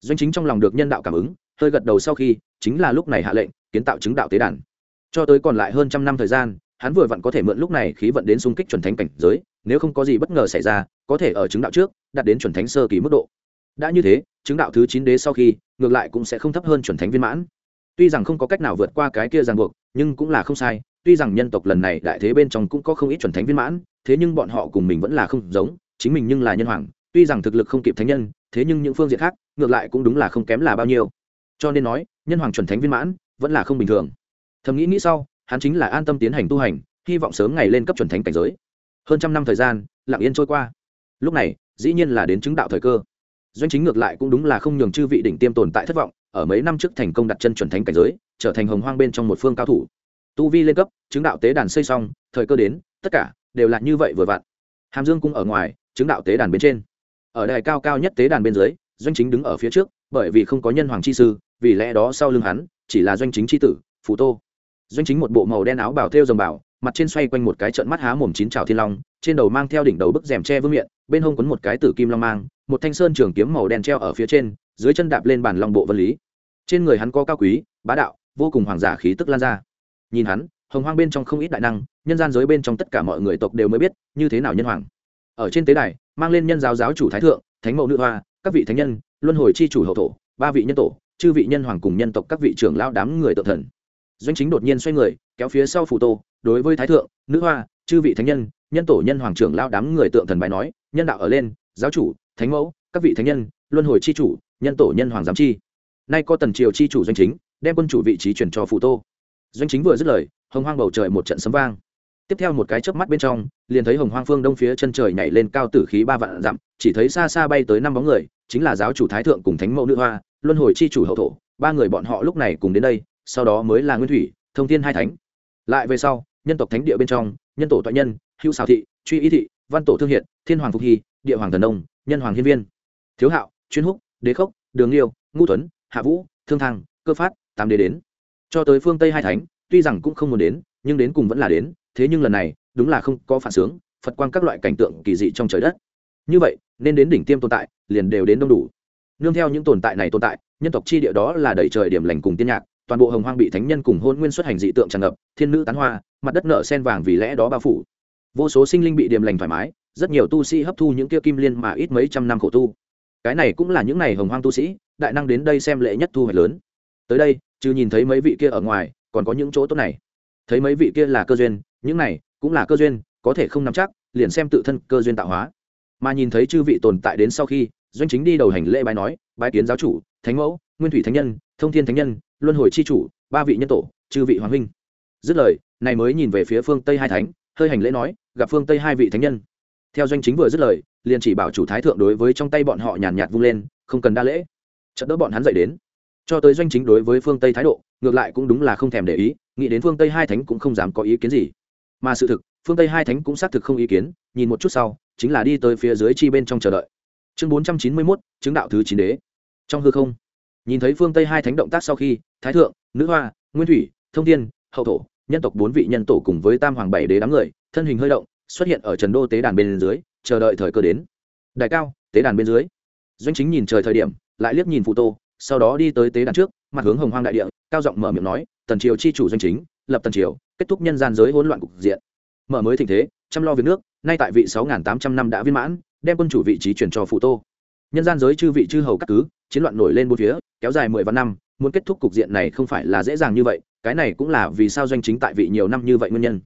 Doanh chính trong lòng được nhân đạo cảm ứng, hơi gật đầu sau khi, chính là lúc này hạ lệnh, kiến tạo chứng đạo tế đàn. Cho tới còn lại hơn trăm năm thời gian hắn vừa vặn có thể mượn lúc này khí vận đến xung kích chuẩn thánh cảnh giới, nếu không có gì bất ngờ xảy ra, có thể ở chứng đạo trước, đạt đến chuẩn thánh sơ kỳ mức độ. Đã như thế, chứng đạo thứ chín đế sau khi, ngược lại cũng sẽ không thấp hơn chuẩn thánh viên mãn. Tuy rằng không có cách nào vượt qua cái kia ràng buộc, nhưng cũng là không sai, tuy rằng nhân tộc lần này đại thế bên trong cũng có không ít chuẩn thánh viên mãn, thế nhưng bọn họ cùng mình vẫn là không giống, chính mình nhưng là nhân hoàng, tuy rằng thực lực không kịp thánh nhân, thế nhưng những phương diện khác, ngược lại cũng đúng là không kém là bao nhiêu. Cho nên nói, nhân hoàng chuẩn thánh viên mãn vẫn là không bình thường. Thầm nghĩ nghĩ sau hắn chính là an tâm tiến hành tu hành, hy vọng sớm ngày lên cấp chuẩn thánh cảnh giới. Hơn trăm năm thời gian, lặng yên trôi qua. Lúc này, dĩ nhiên là đến chứng đạo thời cơ. Doanh chính ngược lại cũng đúng là không nhường chư vị đỉnh tiêm tồn tại thất vọng, ở mấy năm trước thành công đặt chân chuẩn thánh cảnh giới, trở thành hồng hoang bên trong một phương cao thủ. Tu vi lên cấp, chứng đạo tế đàn xây xong, thời cơ đến, tất cả đều là như vậy vừa vặn. Hàm dương cung ở ngoài, chứng đạo tế đàn bên trên. Ở đài cao cao nhất tế đàn bên dưới, doanh chính đứng ở phía trước, bởi vì không có nhân hoàng chi sư, vì lẽ đó sau lưng hắn, chỉ là doanh chính chi tử, phù tô doanh chính một bộ màu đen áo bảo thêu dòng bảo mặt trên xoay quanh một cái trận mắt há mồm chín trào thiên long, trên đầu mang theo đỉnh đầu bức rèm tre vương miệng bên hông quấn một cái tử kim long mang, một thanh sơn trường kiếm màu đen treo ở phía trên, dưới chân đạp lên bản long bộ vân lý. Trên người hắn có cao quý, bá đạo, vô cùng hoàng giả khí tức lan ra. Nhìn hắn, hồng hoang bên trong không ít đại năng, nhân gian giới bên trong tất cả mọi người tộc đều mới biết, như thế nào nhân hoàng. Ở trên tế đài, mang lên nhân giáo giáo chủ thái thượng, thánh mẫu nữ hoa, các vị thánh nhân, luân hồi chi chủ hậu thổ, ba vị nhân tổ, chư vị nhân hoàng cùng nhân tộc các vị trưởng lao đám người tự thần doanh chính đột nhiên xoay người, kéo phía sau phù tô, đối với thái thượng, nữ hoa, chư vị thánh nhân nhân tổ nhân hoàng trưởng lao đám người tượng thần bài nói, nhân đạo ở lên, giáo chủ, thánh mẫu, các vị thánh nhân, luân hồi chi chủ, nhân tổ nhân hoàng giám chi. Nay có tần triều chi chủ doanh chính, đem quân chủ vị trí chuyển cho phù tô. Doanh chính vừa dứt lời, hồng hoang bầu trời một trận sấm vang. Tiếp theo một cái chớp mắt bên trong, liền thấy hồng hoang phương đông phía chân trời nhảy lên cao tử khí ba vạn dặm, chỉ thấy xa xa bay tới năm bóng người, chính là giáo chủ thái thượng cùng thánh mẫu nữ hoa, luân hồi chi chủ hậu thổ, ba người bọn họ lúc này cùng đến đây sau đó mới là nguyên thủy, thông thiên hai thánh. Lại về sau, nhân tộc thánh địa bên trong, nhân tổ toại nhân, hữu xào thị, truy ý thị, văn tổ thương hiện thiên hoàng phục hy, địa hoàng thần đông nhân hoàng hiên viên. Thiếu hạo, chuyên húc, đế khốc, đường liêu ngũ tuấn, hạ vũ, thương thăng cơ phát, tám đế đến. Cho tới phương tây hai thánh, tuy rằng cũng không muốn đến, nhưng đến cùng vẫn là đến, thế nhưng lần này, đúng là không có phản sướng phật quang các loại cảnh tượng kỳ dị trong trời đất. Như vậy, nên đến đỉnh tiêm tồn tại, liền đều đến đông đủ. Nương theo những tồn tại này tồn tại, nhân tộc chi địa đó là đẩy trời điểm lành cùng tiên nhạc toàn bộ hồng hoang bị thánh nhân cùng hôn nguyên xuất hành dị tượng tràn ngập, thiên nữ tán hoa, mặt đất nở sen vàng vì lẽ đó bao phủ. Vô số sinh linh bị điềm lành thoải mái, rất nhiều tu sĩ hấp thu những kia kim liên mà ít mấy trăm năm khổ tu. Cái này cũng là những ngày hồng hoang tu sĩ, đại năng đến đây xem lễ nhất thu hoạch lớn. Tới đây, chứ nhìn thấy mấy vị kia ở ngoài, còn có những chỗ tốt này. Thấy mấy vị kia là cơ duyên, những này cũng là cơ duyên, có thể không nắm chắc, liền xem tự thân cơ duyên tạo hóa. Mà nhìn thấy chư vị tồn tại đến sau khi, doanh chính đi đầu hành lễ bái nói, bái kiến giáo chủ, thánh mẫu, nguyên thủy thánh nhân thông thiên thánh nhân, luân hồi c h i chủ, ba vị nhân tổ, chư vị hoàng huynh. Dứt lời, này mới nhìn về phía phương tây hai thánh, hơi hành lễ nói, gặp phương tây hai vị thánh nhân. Theo doanh chính vừa dứt lời, liền chỉ bảo chủ thái thượng đối với trong tay bọn họ nhàn nhạt vung lên, không cần đa lễ. Chợt đỡ bọn hắn dậy đến. Cho tới doanh chính đối với phương tây thái độ, ngược lại cũng đúng là không thèm để ý, nghĩ đến phương tây hai thánh cũng không dám có ý kiến gì. Mà sự thực, phương tây hai thánh cũng xác thực không ý kiến, nhìn một chút sau, chính là đi tới phía dưới chi bên trong chờ đợi. Chương bốn trăm chín mươi mốt, chứng đạo thứ chín đế. Trong hư không nhìn thấy phương tây hai thánh động tác sau khi, thái thượng, nữ hoa, nguyên thủy, thông thiên, hậu thổ, nhân tộc bốn vị nhân tổ cùng với tam hoàng bảy đế đám người, thân hình hơi động, xuất hiện ở trần đô tế đàn bên dưới, chờ đợi thời cơ đến. Đại cao, tế đàn bên dưới. Doanh chính nhìn trời thời điểm, lại liếc nhìn phụ tô, sau đó đi tới tế đàn trước, mặt hướng hồng hoang đại địa, cao giọng mở miệng nói, tần triều chi chủ doanh chính, lập tần triều, kết thúc nhân gian giới hỗn loạn cục diện. Mở mới tình thế, chăm lo việc nước, nay tại vị sáu tám trăm năm đã viên mãn, đem quân chủ vị trí chuyển cho phụ tô nhân gian giới chư vị chư hầu cắt cứ, chiến loạn nổi lên bốn phía, kéo dài mười vạn năm, muốn kết thúc cục diện này không phải là dễ dàng như vậy, cái này cũng là vì sao doanh chính tại vị nhiều năm như vậy nguyên nhân.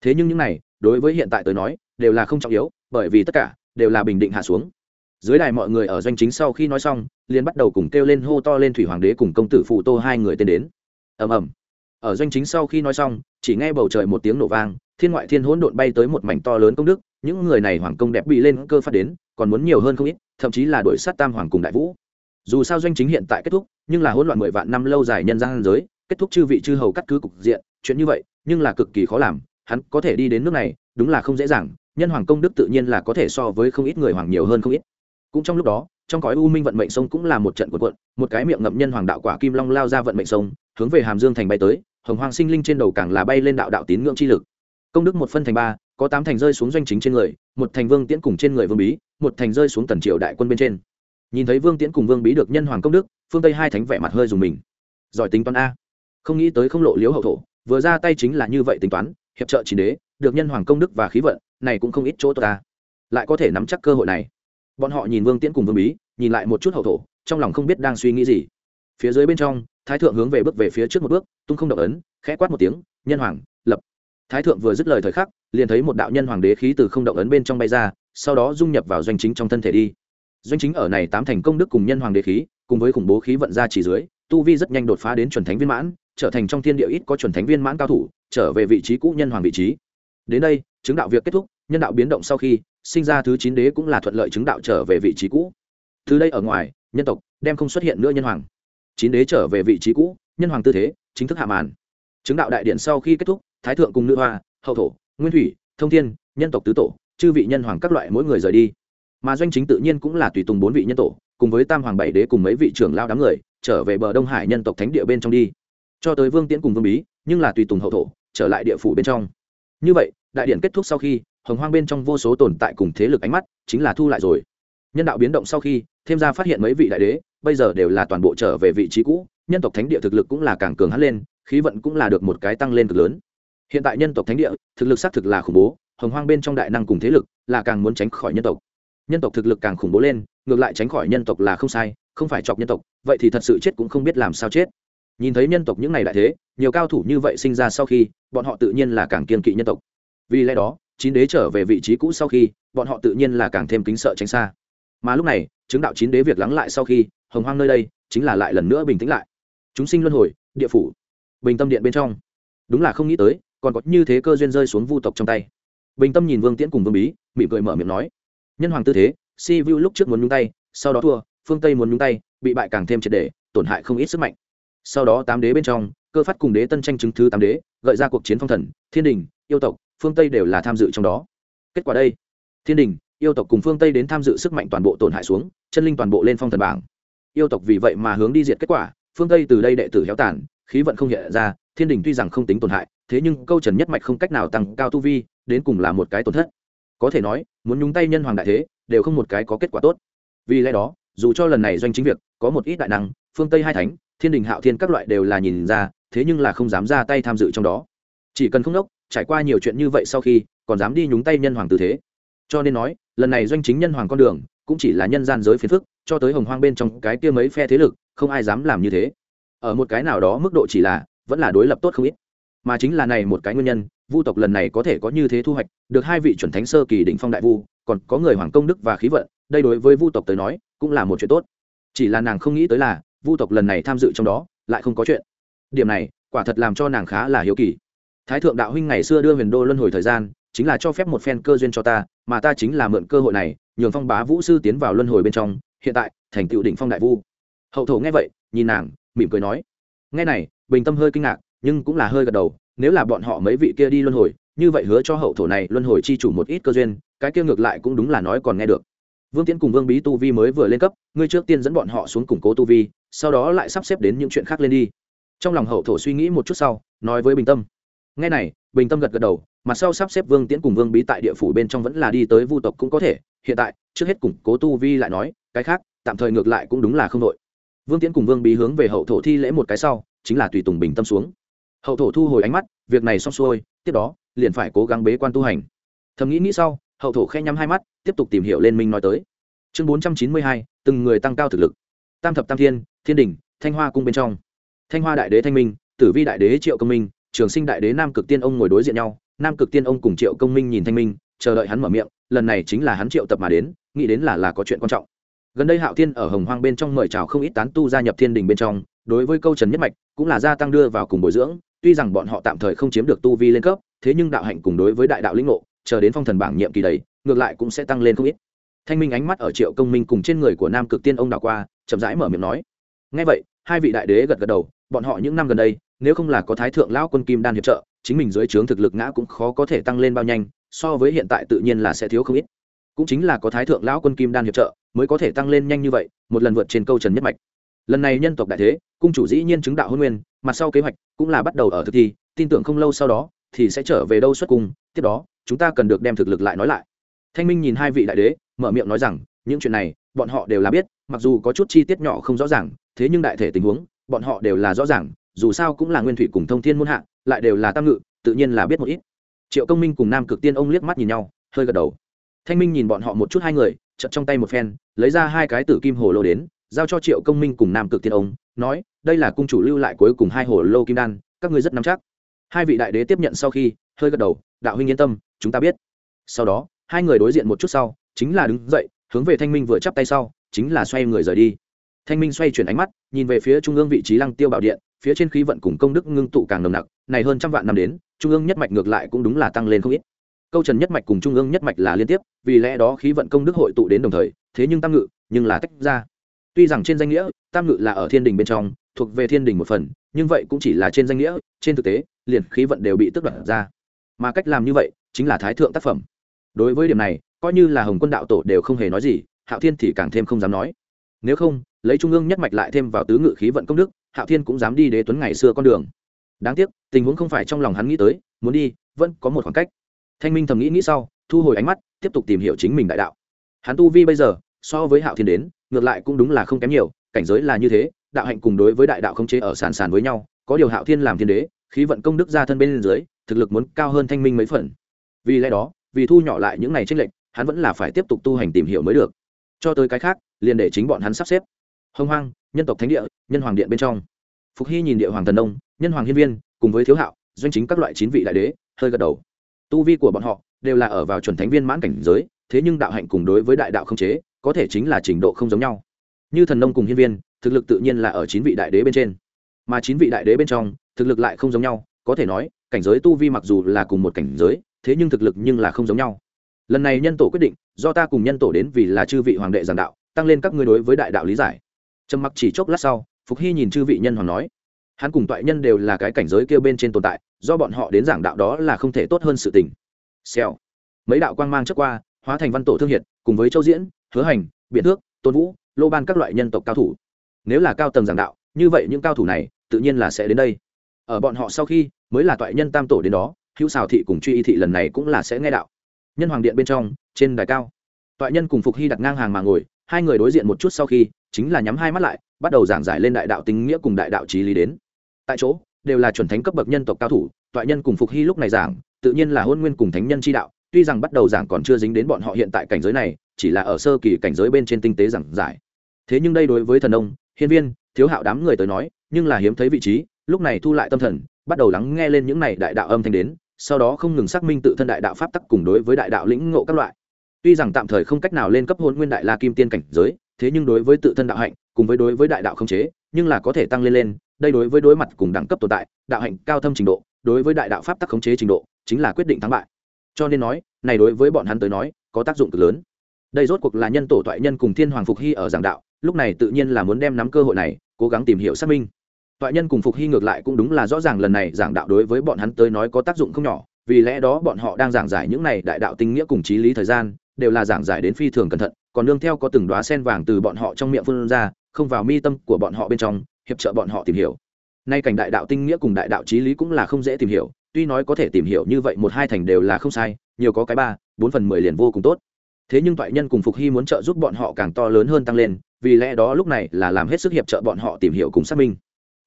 Thế nhưng những này, đối với hiện tại tới nói, đều là không trọng yếu, bởi vì tất cả đều là bình định hạ xuống. Dưới đài mọi người ở doanh chính sau khi nói xong, liền bắt đầu cùng kêu lên hô to lên thủy hoàng đế cùng công tử phụ tô hai người tên đến. Ầm ầm. Ở doanh chính sau khi nói xong, chỉ nghe bầu trời một tiếng nổ vang, thiên ngoại thiên hỗn độn bay tới một mảnh to lớn công đức, những người này hoàng công đẹp bị lên cơ phát đến còn muốn nhiều hơn không ít, thậm chí là đuổi sát tam hoàng cùng đại vũ. Dù sao doanh chính hiện tại kết thúc, nhưng là hỗn loạn mười vạn năm lâu dài nhân gian giới, kết thúc chư vị chư hầu cắt cứ cục diện, chuyện như vậy, nhưng là cực kỳ khó làm, hắn có thể đi đến nước này, đúng là không dễ dàng, nhân hoàng công đức tự nhiên là có thể so với không ít người hoàng nhiều hơn không ít. Cũng trong lúc đó, trong cõi u minh vận mệnh sông cũng là một trận cuộn cuộn, một cái miệng ngậm nhân hoàng đạo quả kim long lao ra vận mệnh sông, hướng về hàm dương thành bay tới, hồng hoàng sinh linh trên đầu càng là bay lên đạo đạo tín ngưỡng chi lực. Công đức một phân thành ba, có tám thành rơi xuống doanh chính trên người, một thành vương tiễn cùng trên người vương bí một thành rơi xuống tần triều đại quân bên trên. Nhìn thấy vương tiễn cùng vương bí được nhân hoàng công đức, phương tây hai thánh vẻ mặt hơi dùng mình. Giỏi tính toán a. Không nghĩ tới không lộ liếu hậu thổ, vừa ra tay chính là như vậy tính toán, hiệp trợ chỉ đế, được nhân hoàng công đức và khí vận, này cũng không ít chỗ ta lại có thể nắm chắc cơ hội này. Bọn họ nhìn vương tiễn cùng vương bí, nhìn lại một chút hậu thổ, trong lòng không biết đang suy nghĩ gì. Phía dưới bên trong, thái thượng hướng về bước về phía trước một bước, tung không động ấn, khẽ quát một tiếng, nhân hoàng thái thượng vừa dứt lời thời khắc, liền thấy một đạo nhân hoàng đế khí từ không động ấn bên trong bay ra, sau đó dung nhập vào doanh chính trong thân thể đi. Doanh chính ở này tám thành công đức cùng nhân hoàng đế khí, cùng với khủng bố khí vận ra chỉ dưới, tu vi rất nhanh đột phá đến chuẩn thánh viên mãn, trở thành trong thiên địa ít có chuẩn thánh viên mãn cao thủ, trở về vị trí cũ nhân hoàng vị trí. Đến đây, chứng đạo việc kết thúc, nhân đạo biến động sau khi, sinh ra thứ chín đế cũng là thuận lợi chứng đạo trở về vị trí cũ. Từ đây ở ngoài, nhân tộc đem không xuất hiện nữa nhân hoàng. Chín đế trở về vị trí cũ, nhân hoàng tư thế chính thức hạ màn. Chứng đạo đại điện sau khi kết thúc thái thượng cùng nữ hoa, hậu thổ, nguyên thủy, thông thiên, nhân tộc tứ tổ, chư vị nhân hoàng các loại mỗi người rời đi. Mà doanh chính tự nhiên cũng là tùy tùng bốn vị nhân tổ, cùng với tam hoàng bảy đế cùng mấy vị trưởng lao đám người, trở về bờ đông hải nhân tộc thánh địa bên trong đi. Cho tới vương tiễn cùng vương bí, nhưng là tùy tùng hậu thổ, trở lại địa phủ bên trong. Như vậy, đại điện kết thúc sau khi, hồng hoang bên trong vô số tồn tại cùng thế lực ánh mắt chính là thu lại rồi. Nhân đạo biến động sau khi, thêm ra phát hiện mấy vị đại đế, bây giờ đều là toàn bộ trở về vị trí cũ, nhân tộc thánh địa thực lực cũng là càng cường hắt lên, khí vận cũng là được một cái tăng lên cực lớn hiện tại nhân tộc thánh địa, thực lực xác thực là khủng bố, hồng hoang bên trong đại năng cùng thế lực là càng muốn tránh khỏi nhân tộc. Nhân tộc thực lực càng khủng bố lên, ngược lại tránh khỏi nhân tộc là không sai, không phải chọc nhân tộc, vậy thì thật sự chết cũng không biết làm sao chết. Nhìn thấy nhân tộc những ngày đại thế, nhiều cao thủ như vậy sinh ra sau khi, bọn họ tự nhiên là càng kiên kỵ nhân tộc. Vì lẽ đó, chín đế trở về vị trí cũ sau khi, bọn họ tự nhiên là càng thêm kính sợ tránh xa. Mà lúc này, chứng đạo chín đế việc lắng lại sau khi, hồng hoang nơi đây chính là lại lần nữa bình tĩnh lại. Chúng sinh luân hồi, địa phủ, bình tâm điện bên trong. Đúng là không nghĩ tới còn có như thế cơ duyên rơi xuống vu tộc trong tay. Bình tâm nhìn vương tiễn cùng vương bí, mỉm cười mở miệng nói, nhân hoàng tư thế, si vu lúc trước muốn nhúng tay, sau đó thua, phương tây muốn nhúng tay, bị bại càng thêm triệt đề tổn hại không ít sức mạnh. Sau đó tám đế bên trong, cơ phát cùng đế tân tranh chứng thứ tám đế, gợi ra cuộc chiến phong thần, thiên đình, yêu tộc, phương tây đều là tham dự trong đó. Kết quả đây, thiên đình, yêu tộc cùng phương tây đến tham dự sức mạnh toàn bộ tổn hại xuống, chân linh toàn bộ lên phong thần bảng. Yêu tộc vì vậy mà hướng đi diệt kết quả, phương tây từ đây đệ tử héo tàn, khí vận không hiện ra thiên đình tuy rằng không tính tổn hại, thế nhưng câu trần nhất mạch không cách nào tăng cao tu vi, đến cùng là một cái tổn thất. Có thể nói, muốn nhúng tay nhân hoàng đại thế, đều không một cái có kết quả tốt. Vì lẽ đó, dù cho lần này doanh chính việc có một ít đại năng, phương tây hai thánh, thiên đình hạo thiên các loại đều là nhìn ra, thế nhưng là không dám ra tay tham dự trong đó. Chỉ cần không đốc, trải qua nhiều chuyện như vậy sau khi, còn dám đi nhúng tay nhân hoàng tư thế. Cho nên nói, lần này doanh chính nhân hoàng con đường, cũng chỉ là nhân gian giới phiền phức, cho tới hồng hoang bên trong cái kia mấy phe thế lực, không ai dám làm như thế. Ở một cái nào đó mức độ chỉ là vẫn là đối lập tốt không ít. Mà chính là này một cái nguyên nhân, vu tộc lần này có thể có như thế thu hoạch, được hai vị chuẩn thánh sơ kỳ đỉnh phong đại vu, còn có người hoàng công đức và khí vận, đây đối với vu tộc tới nói, cũng là một chuyện tốt. Chỉ là nàng không nghĩ tới là, vu tộc lần này tham dự trong đó, lại không có chuyện. Điểm này, quả thật làm cho nàng khá là hiếu kỳ. Thái thượng đạo huynh ngày xưa đưa huyền đô luân hồi thời gian, chính là cho phép một phen cơ duyên cho ta, mà ta chính là mượn cơ hội này, nhường phong bá vũ sư tiến vào luân hồi bên trong, hiện tại, thành tựu đỉnh phong đại vu. Hậu thổ nghe vậy, nhìn nàng, mỉm cười nói nghe này, bình tâm hơi kinh ngạc, nhưng cũng là hơi gật đầu, nếu là bọn họ mấy vị kia đi luân hồi, như vậy hứa cho hậu thổ này luân hồi chi chủ một ít cơ duyên, cái kia ngược lại cũng đúng là nói còn nghe được. Vương tiễn cùng vương bí tu vi mới vừa lên cấp, ngươi trước tiên dẫn bọn họ xuống củng cố tu vi, sau đó lại sắp xếp đến những chuyện khác lên đi. Trong lòng hậu thổ suy nghĩ một chút sau, nói với bình tâm. Ngay này, bình tâm gật gật đầu, Mà sau sắp xếp vương tiễn cùng vương bí tại địa phủ bên trong vẫn là đi tới vu tộc cũng có thể, hiện tại, trước hết củng cố tu vi lại nói, cái khác, tạm thời ngược lại cũng đúng là không đội vương tiễn cùng vương bí hướng về hậu thổ thi lễ một cái sau, chính là tùy tùng bình tâm xuống. Hậu thổ thu hồi ánh mắt, việc này xong xuôi, tiếp đó, liền phải cố gắng bế quan tu hành. Thầm nghĩ nghĩ sau, hậu thổ khe nhắm hai mắt, tiếp tục tìm hiểu lên minh nói tới. Chương bốn trăm chín mươi hai, từng người tăng cao thực lực. Tam thập tam thiên thiên đình thanh hoa cung bên trong. Thanh hoa đại đế thanh minh, tử vi đại đế triệu công minh, trường sinh đại đế nam cực tiên ông ngồi đối diện nhau. Nam cực tiên ông cùng triệu công minh nhìn thanh minh, chờ đợi hắn mở miệng, lần này chính là hắn triệu tập mà đến, nghĩ đến là là có chuyện quan trọng gần đây hạo thiên ở hồng hoang bên trong mời chào không ít tán tu gia nhập thiên đình bên trong, đối với câu trần nhất mạch cũng là gia tăng đưa vào cùng bồi dưỡng, tuy rằng bọn họ tạm thời không chiếm được tu vi lên cấp, thế nhưng đạo hạnh cùng đối với đại đạo lĩnh ngộ, chờ đến phong thần bảng nhiệm kỳ đấy ngược lại cũng sẽ tăng lên không ít. Thanh minh ánh mắt ở triệu công minh cùng trên người của nam cực tiên ông đảo qua, chậm rãi mở miệng nói ngay vậy, hai vị đại đế gật gật đầu, bọn họ những năm gần đây, nếu không là có thái thượng lão quân kim đan hiệp trợ, chính mình dưới trướng thực lực ngã cũng khó có thể tăng lên bao nhanh, so với hiện tại tự nhiên là sẽ thiếu không ít cũng chính là có thái thượng lão quân kim đan hiệp trợ, mới có thể tăng lên nhanh như vậy, một lần vượt trên câu trần nhất mạch. Lần này nhân tộc đại thế, cung chủ dĩ nhiên chứng đạo hôn nguyên mặt sau kế hoạch cũng là bắt đầu ở thực thi, tin tưởng không lâu sau đó thì sẽ trở về đâu xuất cung, tiếp đó, chúng ta cần được đem thực lực lại nói lại. Thanh minh nhìn hai vị đại đế, mở miệng nói rằng, những chuyện này, bọn họ đều là biết, mặc dù có chút chi tiết nhỏ không rõ ràng, thế nhưng đại thể tình huống, bọn họ đều là rõ ràng, dù sao cũng là nguyên thủy cùng thông thiên muôn hạ, lại đều là tam ngự, tự nhiên là biết một ít. Triệu công minh cùng nam cực tiên ông liếc mắt nhìn nhau, hơi gật đầu thanh minh nhìn bọn họ một chút hai người chật trong tay một phen, lấy ra hai cái tử kim hồ lô đến, giao cho triệu công minh cùng nam cực tiên ông, nói, đây là cung chủ lưu lại cuối cùng hai hồ lô kim đan, các ngươi rất nắm chắc. Hai vị đại đế tiếp nhận sau khi, hơi gật đầu, đạo huynh yên tâm, chúng ta biết. Sau đó, hai người đối diện một chút sau, chính là đứng dậy, hướng về thanh minh vừa chắp tay sau, chính là xoay người rời đi. Thanh minh xoay chuyển ánh mắt, nhìn về phía trung ương vị trí lăng tiêu bảo điện, phía trên khí vận cùng công đức ngưng tụ càng nồng nặc, này hơn trăm vạn năm đến, trung ương nhất mạch ngược lại cũng đúng là tăng lên không ít câu trần nhất mạch cùng trung ương nhất mạch là liên tiếp, vì lẽ đó khí vận công đức hội tụ đến đồng thời, thế nhưng tam ngự, nhưng là tách ra. Tuy rằng trên danh nghĩa, tam ngự là ở thiên đình bên trong, thuộc về thiên đình một phần, nhưng vậy cũng chỉ là trên danh nghĩa, trên thực tế, liền khí vận đều bị tước đoạt ra. Mà cách làm như vậy, chính là thái thượng tác phẩm. Đối với điểm này, coi như là hồng quân đạo tổ đều không hề nói gì, hạo thiên thì càng thêm không dám nói. Nếu không, lấy trung ương nhất mạch lại thêm vào tứ ngự khí vận công đức, hạo thiên cũng dám đi đế tuấn ngày xưa con đường. Đáng tiếc, tình huống không phải trong lòng hắn nghĩ tới, muốn đi, vẫn có một khoảng cách thanh minh thầm nghĩ nghĩ sau, thu hồi ánh mắt, tiếp tục tìm hiểu chính mình đại đạo. Hắn tu vi bây giờ, so với hạo thiên đến, ngược lại cũng đúng là không kém nhiều, cảnh giới là như thế, đạo hạnh cùng đối với đại đạo không chế ở sàn sàn với nhau, có điều hạo thiên làm thiên đế, khí vận công đức ra thân bên dưới, thực lực muốn cao hơn thanh minh mấy phần. Vì lẽ đó, vì thu nhỏ lại những này tranh lệch, hắn vẫn là phải tiếp tục tu hành tìm hiểu mới được. Cho tới cái khác, liền để chính bọn hắn sắp xếp. Hông hoang, nhân tộc thánh địa, nhân hoàng điện bên trong. Phục hy nhìn địa hoàng thần đông nhân hoàng hiên viên, cùng với thiếu hạo, doanh chính các loại chín vị đại đế, hơi gật đầu tu vi của bọn họ đều là ở vào chuẩn thánh viên mãn cảnh giới, thế nhưng đạo hạnh cùng đối với đại đạo không chế, có thể chính là trình độ không giống nhau. Như thần nông cùng hiên viên, thực lực tự nhiên là ở chín vị đại đế bên trên. Mà chín vị đại đế bên trong, thực lực lại không giống nhau, có thể nói, cảnh giới tu vi mặc dù là cùng một cảnh giới, thế nhưng thực lực nhưng là không giống nhau. Lần này nhân tổ quyết định, do ta cùng nhân tổ đến vì là chư vị hoàng đệ giảng đạo, tăng lên các ngươi đối với đại đạo lý giải. Trầm mặc chỉ chốc lát sau, phục hy nhìn chư vị nhân hoàng nói hắn cùng toại nhân đều là cái cảnh giới kêu bên trên tồn tại, do bọn họ đến giảng đạo đó là không thể tốt hơn sự tình. Xèo. Mấy đạo quang mang trước qua, hóa thành văn tổ thương hiệt, cùng với châu diễn, hứa hành biện thước, tôn vũ, lô ban các loại nhân tộc cao thủ. Nếu là cao tầng giảng đạo, như vậy những cao thủ này, tự nhiên là sẽ đến đây. Ở bọn họ sau khi, mới là toại nhân tam tổ đến đó, hữu xào thị cùng truy y thị lần này cũng là sẽ nghe đạo. Nhân hoàng điện bên trong, trên đài cao, toại nhân cùng phục hy đặt ngang hàng mà ngồi, hai người đối diện một chút sau khi, chính là nhắm hai mắt lại, bắt đầu giảng giải lên đại đạo tính nghĩa cùng đại đạo trí lý đến tại chỗ, đều là chuẩn thánh cấp bậc nhân tộc cao thủ, toại nhân cùng phục hy lúc này giảng, tự nhiên là hôn nguyên cùng thánh nhân chi đạo, tuy rằng bắt đầu giảng còn chưa dính đến bọn họ hiện tại cảnh giới này, chỉ là ở sơ kỳ cảnh giới bên trên tinh tế giảng giải. Thế nhưng đây đối với thần ông, hiên viên, thiếu hạo đám người tới nói, nhưng là hiếm thấy vị trí, lúc này thu lại tâm thần, bắt đầu lắng nghe lên những này đại đạo âm thanh đến, sau đó không ngừng xác minh tự thân đại đạo pháp tắc cùng đối với đại đạo lĩnh ngộ các loại. Tuy rằng tạm thời không cách nào lên cấp hôn nguyên đại la kim tiên cảnh giới, thế nhưng đối với tự thân đạo hạnh, cùng với đối với đại đạo không chế, nhưng là có thể tăng lên lên đây đối với đối mặt cùng đẳng cấp tồn tại, đạo hạnh cao thâm trình độ, đối với đại đạo pháp tắc khống chế trình độ, chính là quyết định thắng bại. Cho nên nói, này đối với bọn hắn tới nói, có tác dụng cực lớn. Đây rốt cuộc là nhân tổ toại nhân cùng thiên hoàng phục hy ở giảng đạo, lúc này tự nhiên là muốn đem nắm cơ hội này, cố gắng tìm hiểu xác minh. Toại nhân cùng phục hy ngược lại cũng đúng là rõ ràng lần này giảng đạo đối với bọn hắn tới nói có tác dụng không nhỏ, vì lẽ đó bọn họ đang giảng giải những này đại đạo tinh nghĩa cùng trí lý thời gian, đều là giảng giải đến phi thường cẩn thận, còn nương theo có từng đoá sen vàng từ bọn họ trong miệng phun ra, không vào mi tâm của bọn họ bên trong hiệp trợ bọn họ tìm hiểu. Nay cảnh đại đạo tinh nghĩa cùng đại đạo trí lý cũng là không dễ tìm hiểu, tuy nói có thể tìm hiểu như vậy một hai thành đều là không sai, nhiều có cái ba, bốn phần mười liền vô cùng tốt. Thế nhưng toại nhân cùng phục hy muốn trợ giúp bọn họ càng to lớn hơn tăng lên, vì lẽ đó lúc này là làm hết sức hiệp trợ bọn họ tìm hiểu cùng xác minh.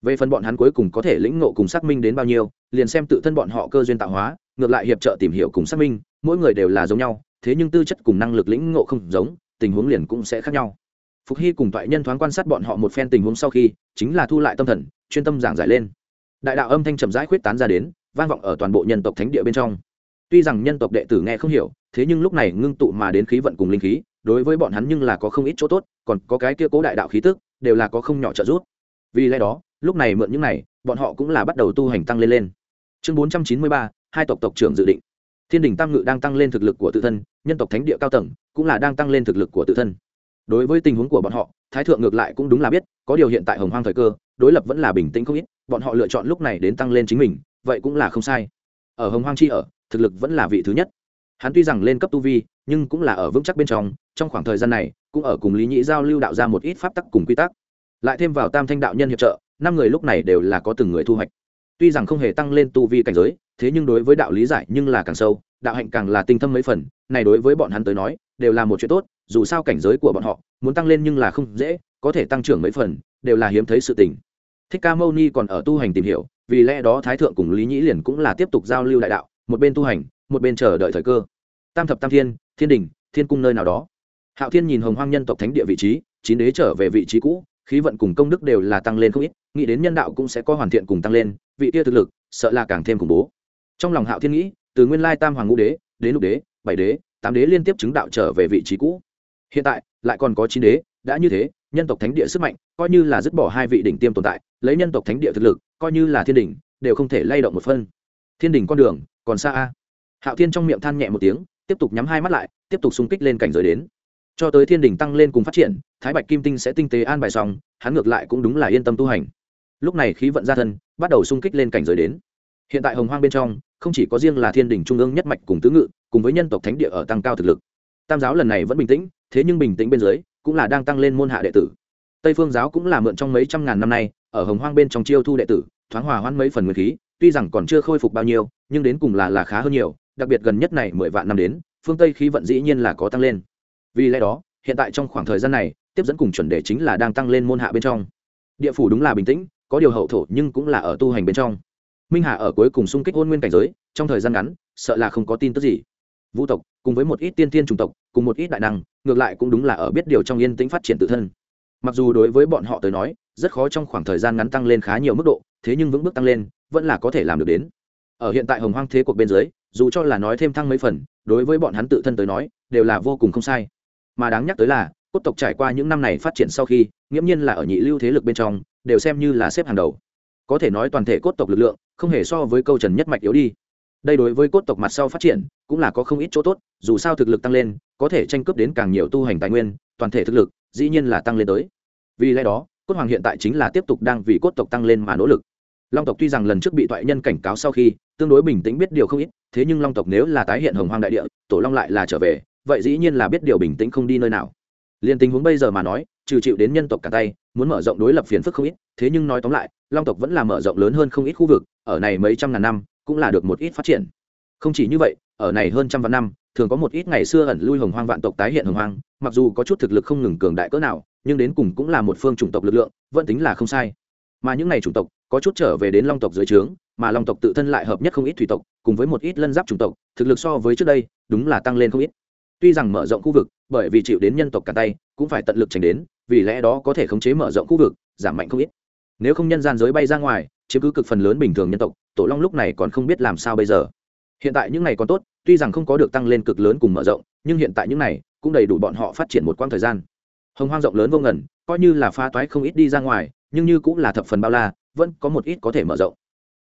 Về phần bọn hắn cuối cùng có thể lĩnh ngộ cùng xác minh đến bao nhiêu, liền xem tự thân bọn họ cơ duyên tạo hóa, ngược lại hiệp trợ tìm hiểu cùng xác minh, mỗi người đều là giống nhau, thế nhưng tư chất cùng năng lực lĩnh ngộ không giống, tình huống liền cũng sẽ khác nhau phục hy cùng toại nhân thoáng quan sát bọn họ một phen tình huống sau khi, chính là thu lại tâm thần, chuyên tâm giảng giải lên. Đại đạo âm thanh chậm rãi khuyết tán ra đến, vang vọng ở toàn bộ nhân tộc thánh địa bên trong. Tuy rằng nhân tộc đệ tử nghe không hiểu, thế nhưng lúc này ngưng tụ mà đến khí vận cùng linh khí, đối với bọn hắn nhưng là có không ít chỗ tốt, còn có cái kia cố đại đạo khí tức, đều là có không nhỏ trợ giúp. Vì lẽ đó, lúc này mượn những này, bọn họ cũng là bắt đầu tu hành tăng lên lên. Chương bốn trăm chín mươi ba, hai tộc tộc trưởng dự định. Thiên đình tam ngự đang tăng lên thực lực của tự thân, nhân tộc thánh địa cao tầng cũng là đang tăng lên thực lực của tự thân đối với tình huống của bọn họ, thái thượng ngược lại cũng đúng là biết, có điều hiện tại hồng hoang thời cơ, đối lập vẫn là bình tĩnh không ít, bọn họ lựa chọn lúc này đến tăng lên chính mình, vậy cũng là không sai. Ở hồng hoang chi ở, thực lực vẫn là vị thứ nhất. Hắn tuy rằng lên cấp tu vi, nhưng cũng là ở vững chắc bên trong trong khoảng thời gian này, cũng ở cùng lý nhĩ giao lưu đạo ra một ít pháp tắc cùng quy tắc. Lại thêm vào tam thanh đạo nhân hiệp trợ, năm người lúc này đều là có từng người thu hoạch. Tuy rằng không hề tăng lên tu vi cảnh giới, thế nhưng đối với đạo lý giải nhưng là càng sâu, đạo hạnh càng là tinh thâm mấy phần, này đối với bọn hắn tới nói đều là một chuyện tốt, dù sao cảnh giới của bọn họ, muốn tăng lên nhưng là không dễ, có thể tăng trưởng mấy phần, đều là hiếm thấy sự tình. Thích ca mâu ni còn ở tu hành tìm hiểu, vì lẽ đó thái thượng cùng lý nhĩ liền cũng là tiếp tục giao lưu đại đạo, một bên tu hành, một bên chờ đợi thời cơ. Tam thập tam thiên thiên đình, thiên cung nơi nào đó. Hạo thiên nhìn hồng hoang nhân tộc thánh địa vị trí, chín đế trở về vị trí cũ, khí vận cùng công đức đều là tăng lên không ít, nghĩ đến nhân đạo cũng sẽ có hoàn thiện cùng tăng lên, vị kia thực lực, sợ là càng thêm khủng bố. Trong lòng hạo thiên nghĩ, từ nguyên lai tam hoàng ngũ đế, đến lục đế, bảy đế tám đế liên tiếp chứng đạo trở về vị trí cũ. Hiện tại, lại còn có chín đế, đã như thế, nhân tộc thánh địa sức mạnh, coi như là dứt bỏ hai vị đỉnh tiêm tồn tại, lấy nhân tộc thánh địa thực lực, coi như là thiên đỉnh, đều không thể lay động một phân. Thiên đỉnh con đường, còn xa a. Hạo thiên trong miệng than nhẹ một tiếng, tiếp tục nhắm hai mắt lại, tiếp tục xung kích lên cảnh giới đến. Cho tới thiên đỉnh tăng lên cùng phát triển, thái bạch kim tinh sẽ tinh tế an bài xong, hắn ngược lại cũng đúng là yên tâm tu hành. Lúc này khí vận gia thân, bắt đầu xung kích lên cảnh giới đến. Hiện tại hồng hoang bên trong, không chỉ có riêng là thiên đỉnh trung ương nhất mạch cùng tứ ngự cùng với nhân tộc thánh địa ở tăng cao thực lực. Tam giáo lần này vẫn bình tĩnh, thế nhưng bình tĩnh bên dưới, cũng là đang tăng lên môn hạ đệ tử. Tây phương giáo cũng là mượn trong mấy trăm ngàn năm nay, ở hồng hoang bên trong chiêu thu đệ tử, thoáng hòa hoãn mấy phần nguyên khí, tuy rằng còn chưa khôi phục bao nhiêu, nhưng đến cùng là là khá hơn nhiều, đặc biệt gần nhất này mười vạn năm đến, phương tây khí vận dĩ nhiên là có tăng lên. Vì lẽ đó, hiện tại trong khoảng thời gian này, tiếp dẫn cùng chuẩn đề chính là đang tăng lên môn hạ bên trong. Địa phủ đúng là bình tĩnh, có điều hậu thổ nhưng cũng là ở tu hành bên trong. Minh hà ở cuối cùng xung kích ôn nguyên cảnh giới, trong thời gian ngắn, sợ là không có tin tức gì vũ tộc, cùng với một ít tiên tiên chủng tộc, cùng một ít đại năng, ngược lại cũng đúng là ở biết điều trong yên tĩnh phát triển tự thân. Mặc dù đối với bọn họ tới nói, rất khó trong khoảng thời gian ngắn tăng lên khá nhiều mức độ, thế nhưng vững bước tăng lên, vẫn là có thể làm được đến. Ở hiện tại hồng hoang thế cuộc bên dưới, dù cho là nói thêm thăng mấy phần, đối với bọn hắn tự thân tới nói, đều là vô cùng không sai. Mà đáng nhắc tới là, cốt tộc trải qua những năm này phát triển sau khi, nghiễm nhiên là ở nhị lưu thế lực bên trong, đều xem như là xếp hàng đầu. Có thể nói toàn thể cốt tộc lực lượng, không hề so với câu trần nhất mạch yếu đi đây đối với cốt tộc mặt sau phát triển, cũng là có không ít chỗ tốt, dù sao thực lực tăng lên, có thể tranh cướp đến càng nhiều tu hành tài nguyên, toàn thể thực lực, dĩ nhiên là tăng lên tới. Vì lẽ đó, cốt hoàng hiện tại chính là tiếp tục đang vì cốt tộc tăng lên mà nỗ lực. Long tộc tuy rằng lần trước bị thoại nhân cảnh cáo sau khi, tương đối bình tĩnh biết điều không ít, thế nhưng long tộc nếu là tái hiện hồng hoang đại địa, tổ long lại là trở về, vậy dĩ nhiên là biết điều bình tĩnh không đi nơi nào. Liền tình huống bây giờ mà nói, trừ chịu đến nhân tộc cả tay, muốn mở rộng đối lập phiền phức không ít, thế nhưng nói tóm lại, long tộc vẫn là mở rộng lớn hơn không ít khu vực, ở này mấy trăm ngàn năm cũng là được một ít phát triển. Không chỉ như vậy, ở này hơn trăm vạn năm, thường có một ít ngày xưa ẩn lui hồng hoang vạn tộc tái hiện hồng hoang, mặc dù có chút thực lực không ngừng cường đại cỡ nào, nhưng đến cùng cũng là một phương chủng tộc lực lượng, vẫn tính là không sai. Mà những ngày chủng tộc, có chút trở về đến long tộc dưới trướng, mà long tộc tự thân lại hợp nhất không ít thủy tộc, cùng với một ít lân giáp chủng tộc, thực lực so với trước đây, đúng là tăng lên không ít. Tuy rằng mở rộng khu vực, bởi vì chịu đến nhân tộc cả tay, cũng phải tận lực tránh đến, vì lẽ đó có thể khống chế mở rộng khu vực, giảm mạnh không ít. Nếu không nhân gian giới bay ra ngoài chiếm cứ cực phần lớn bình thường nhân tộc, tổ long lúc này còn không biết làm sao bây giờ. Hiện tại những này còn tốt, tuy rằng không có được tăng lên cực lớn cùng mở rộng, nhưng hiện tại những này cũng đầy đủ bọn họ phát triển một quãng thời gian. Hồng hoang rộng lớn vô ngần, coi như là pha toái không ít đi ra ngoài, nhưng như cũng là thập phần bao la, vẫn có một ít có thể mở rộng.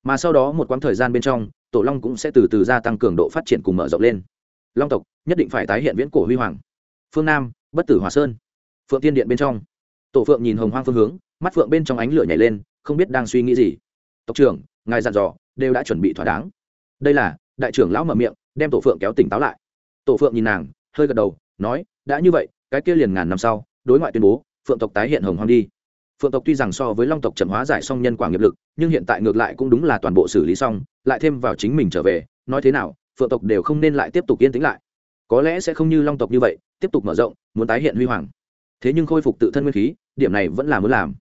Mà sau đó một quãng thời gian bên trong, tổ long cũng sẽ từ từ gia tăng cường độ phát triển cùng mở rộng lên. Long tộc, nhất định phải tái hiện viễn cổ huy hoàng. Phương nam, bất tử hòa sơn. Phượng tiên điện bên trong. Tổ phượng nhìn hồng hoang phương hướng, mắt phượng bên trong ánh lửa nhảy lên, không biết đang suy nghĩ gì tộc trưởng, ngài dặn dò, đều đã chuẩn bị thỏa đáng. Đây là, đại trưởng lão mở miệng, đem tổ phượng kéo tỉnh táo lại. Tổ phượng nhìn nàng, hơi gật đầu, nói, đã như vậy, cái kia liền ngàn năm sau, đối ngoại tuyên bố, phượng tộc tái hiện hồng hoang đi. Phượng tộc tuy rằng so với long tộc chậm hóa giải xong nhân quả nghiệp lực, nhưng hiện tại ngược lại cũng đúng là toàn bộ xử lý xong, lại thêm vào chính mình trở về, nói thế nào, phượng tộc đều không nên lại tiếp tục yên tĩnh lại. Có lẽ sẽ không như long tộc như vậy, tiếp tục mở rộng, muốn tái hiện huy hoàng. Thế nhưng khôi phục tự thân nguyên khí, điểm này vẫn là muốn làm.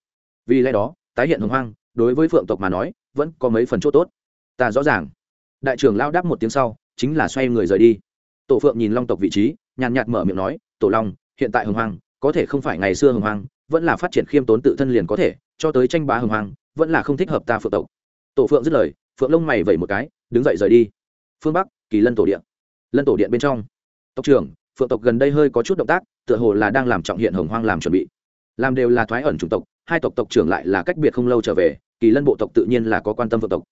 Vì lẽ đó, tái hiện hồng hoang đối với phượng tộc mà nói, vẫn có mấy phần chỗ tốt. Ta rõ ràng. Đại trưởng lao đáp một tiếng sau, chính là xoay người rời đi. Tổ phượng nhìn long tộc vị trí, nhàn nhạt mở miệng nói, tổ long, hiện tại hồng hoang, có thể không phải ngày xưa hồng hoang, vẫn là phát triển khiêm tốn tự thân liền có thể, cho tới tranh bá hồng hoang, vẫn là không thích hợp ta phượng tộc. Tổ phượng dứt lời, phượng lông mày vẩy một cái, đứng dậy rời đi. Phương bắc, kỳ lân tổ điện. Lân tổ điện bên trong. Tộc trưởng, phượng tộc gần đây hơi có chút động tác, tựa hồ là đang làm trọng hiện hồng hoang làm chuẩn bị. Làm đều là thoái ẩn chủng tộc, hai tộc tộc trưởng lại là cách biệt không lâu trở về kỳ lân bộ tộc tự nhiên là có quan tâm phượng tộc.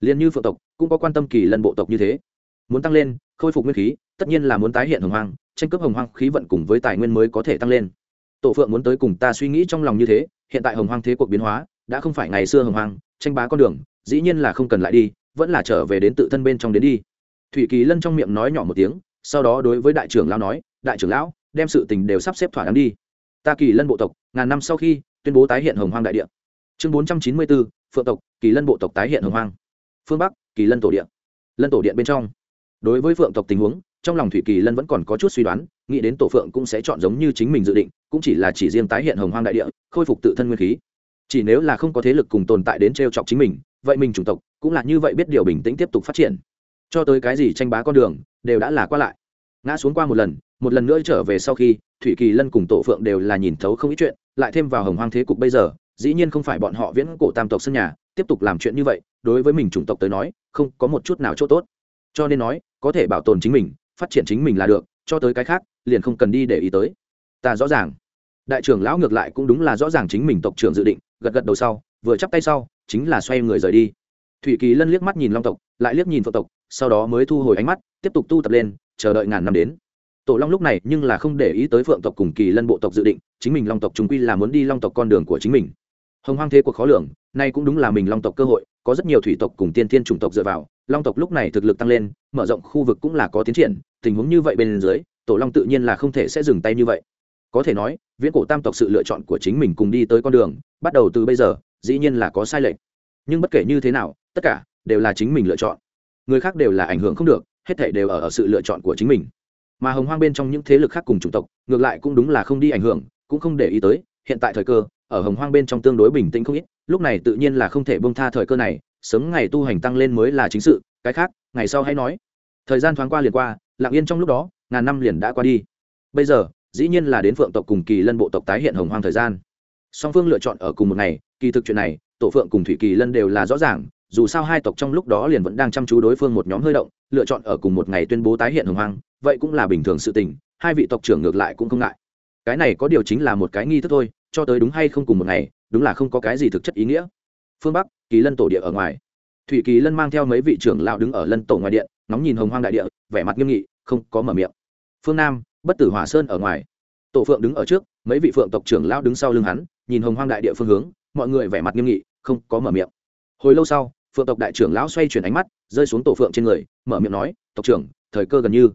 Liền như phượng tộc, cũng có quan tâm kỳ lân bộ tộc như thế. Muốn tăng lên, khôi phục nguyên khí, tất nhiên là muốn tái hiện hồng hoang, tranh cướp hồng hoang khí vận cùng với tài nguyên mới có thể tăng lên. Tổ phượng muốn tới cùng ta suy nghĩ trong lòng như thế, hiện tại hồng hoang thế cuộc biến hóa, đã không phải ngày xưa hồng hoang, tranh bá con đường, dĩ nhiên là không cần lại đi, vẫn là trở về đến tự thân bên trong đến đi. Thủy kỳ lân trong miệng nói nhỏ một tiếng, sau đó đối với đại trưởng lão nói, đại trưởng lão, đem sự tình đều sắp xếp thỏa đáng đi. Ta kỳ lân bộ tộc, ngàn năm sau khi tuyên bố tái hiện hồng hoang đại địa chương bốn trăm chín mươi bốn, phượng tộc, kỳ lân bộ tộc tái hiện hồng hoang. Phương bắc, kỳ lân tổ điện lân tổ điện bên trong. Đối với phượng tộc tình huống, trong lòng thủy kỳ lân vẫn còn có chút suy đoán, nghĩ đến tổ phượng cũng sẽ chọn giống như chính mình dự định, cũng chỉ là chỉ riêng tái hiện hồng hoang đại địa, khôi phục tự thân nguyên khí. Chỉ nếu là không có thế lực cùng tồn tại đến t r e o chọc chính mình, vậy mình chủng tộc cũng là như vậy biết điều bình tĩnh tiếp tục phát triển. Cho tới cái gì tranh bá con đường, đều đã là qua lại. Ngã xuống qua một lần một lần nữa trở về sau khi, thủy kỳ lân cùng tổ phượng đều là nhìn thấu không ít chuyện, lại thêm vào hồng hoang thế cục bây giờ dĩ nhiên không phải bọn họ viễn cổ tam tộc sân nhà, tiếp tục làm chuyện như vậy, đối với mình chủng tộc tới nói, không có một chút nào chỗ tốt. Cho nên nói, có thể bảo tồn chính mình, phát triển chính mình là được, cho tới cái khác, liền không cần đi để ý tới. Ta rõ ràng. Đại trưởng lão ngược lại cũng đúng là rõ ràng chính mình tộc trưởng dự định, gật gật đầu sau, vừa chắp tay sau, chính là xoay người rời đi. Thủy kỳ lân liếc mắt nhìn long tộc, lại liếc nhìn phượng tộc, sau đó mới thu hồi ánh mắt, tiếp tục tu tập lên, chờ đợi ngàn năm đến. Tổ long lúc này nhưng là không để ý tới phượng tộc cùng kỳ lân bộ tộc dự định, chính mình long tộc chúng quy là muốn đi long tộc con đường của chính mình hồng hoang thế cuộc khó lường nay cũng đúng là mình long tộc cơ hội có rất nhiều thủy tộc cùng tiên thiên chủng tộc dựa vào long tộc lúc này thực lực tăng lên mở rộng khu vực cũng là có tiến triển tình huống như vậy bên dưới tổ long tự nhiên là không thể sẽ dừng tay như vậy. Có thể nói viễn cổ tam tộc sự lựa chọn của chính mình cùng đi tới con đường bắt đầu từ bây giờ dĩ nhiên là có sai lệch. Nhưng bất kể như thế nào tất cả đều là chính mình lựa chọn. Người khác đều là ảnh hưởng không được hết thể đều ở, ở sự lựa chọn của chính mình. Mà hồng hoang bên trong những thế lực khác cùng chủng tộc ngược lại cũng đúng là không đi ảnh hưởng cũng không để ý tới hiện tại thời cơ ở hồng hoang bên trong tương đối bình tĩnh không ít, lúc này tự nhiên là không thể bông tha thời cơ này, sớm ngày tu hành tăng lên mới là chính sự, cái khác, ngày sau hãy nói. Thời gian thoáng qua liền qua, lặng yên trong lúc đó, ngàn năm liền đã qua đi. Bây giờ, dĩ nhiên là đến phượng tộc cùng kỳ lân bộ tộc tái hiện hồng hoang thời gian. Song phương lựa chọn ở cùng một ngày, kỳ thực chuyện này, tổ phượng cùng thủy kỳ lân đều là rõ ràng, dù sao hai tộc trong lúc đó liền vẫn đang chăm chú đối phương một nhóm hơi động, lựa chọn ở cùng một ngày tuyên bố tái hiện hồng hoang, vậy cũng là bình thường sự tình, hai vị tộc trưởng ngược lại cũng không ngại. Cái này có điều chính là một cái nghi thức thôi cho tới đúng hay không cùng một ngày, đúng là không có cái gì thực chất ý nghĩa. Phương bắc, kỳ lân tổ địa ở ngoài. Thủy kỳ lân mang theo mấy vị trưởng lão đứng ở lân tổ ngoài điện nóng nhìn hồng hoang đại địa, vẻ mặt nghiêm nghị, không có mở miệng. Phương nam, bất tử hỏa sơn ở ngoài. Tổ phượng đứng ở trước, mấy vị phượng tộc trưởng lão đứng sau lưng hắn, nhìn hồng hoang đại địa phương hướng, mọi người vẻ mặt nghiêm nghị, không có mở miệng. Hồi lâu sau, phượng tộc đại trưởng lão xoay chuyển ánh mắt, rơi xuống tổ phượng trên người, mở miệng nói, tộc trưởng, thời cơ gần như.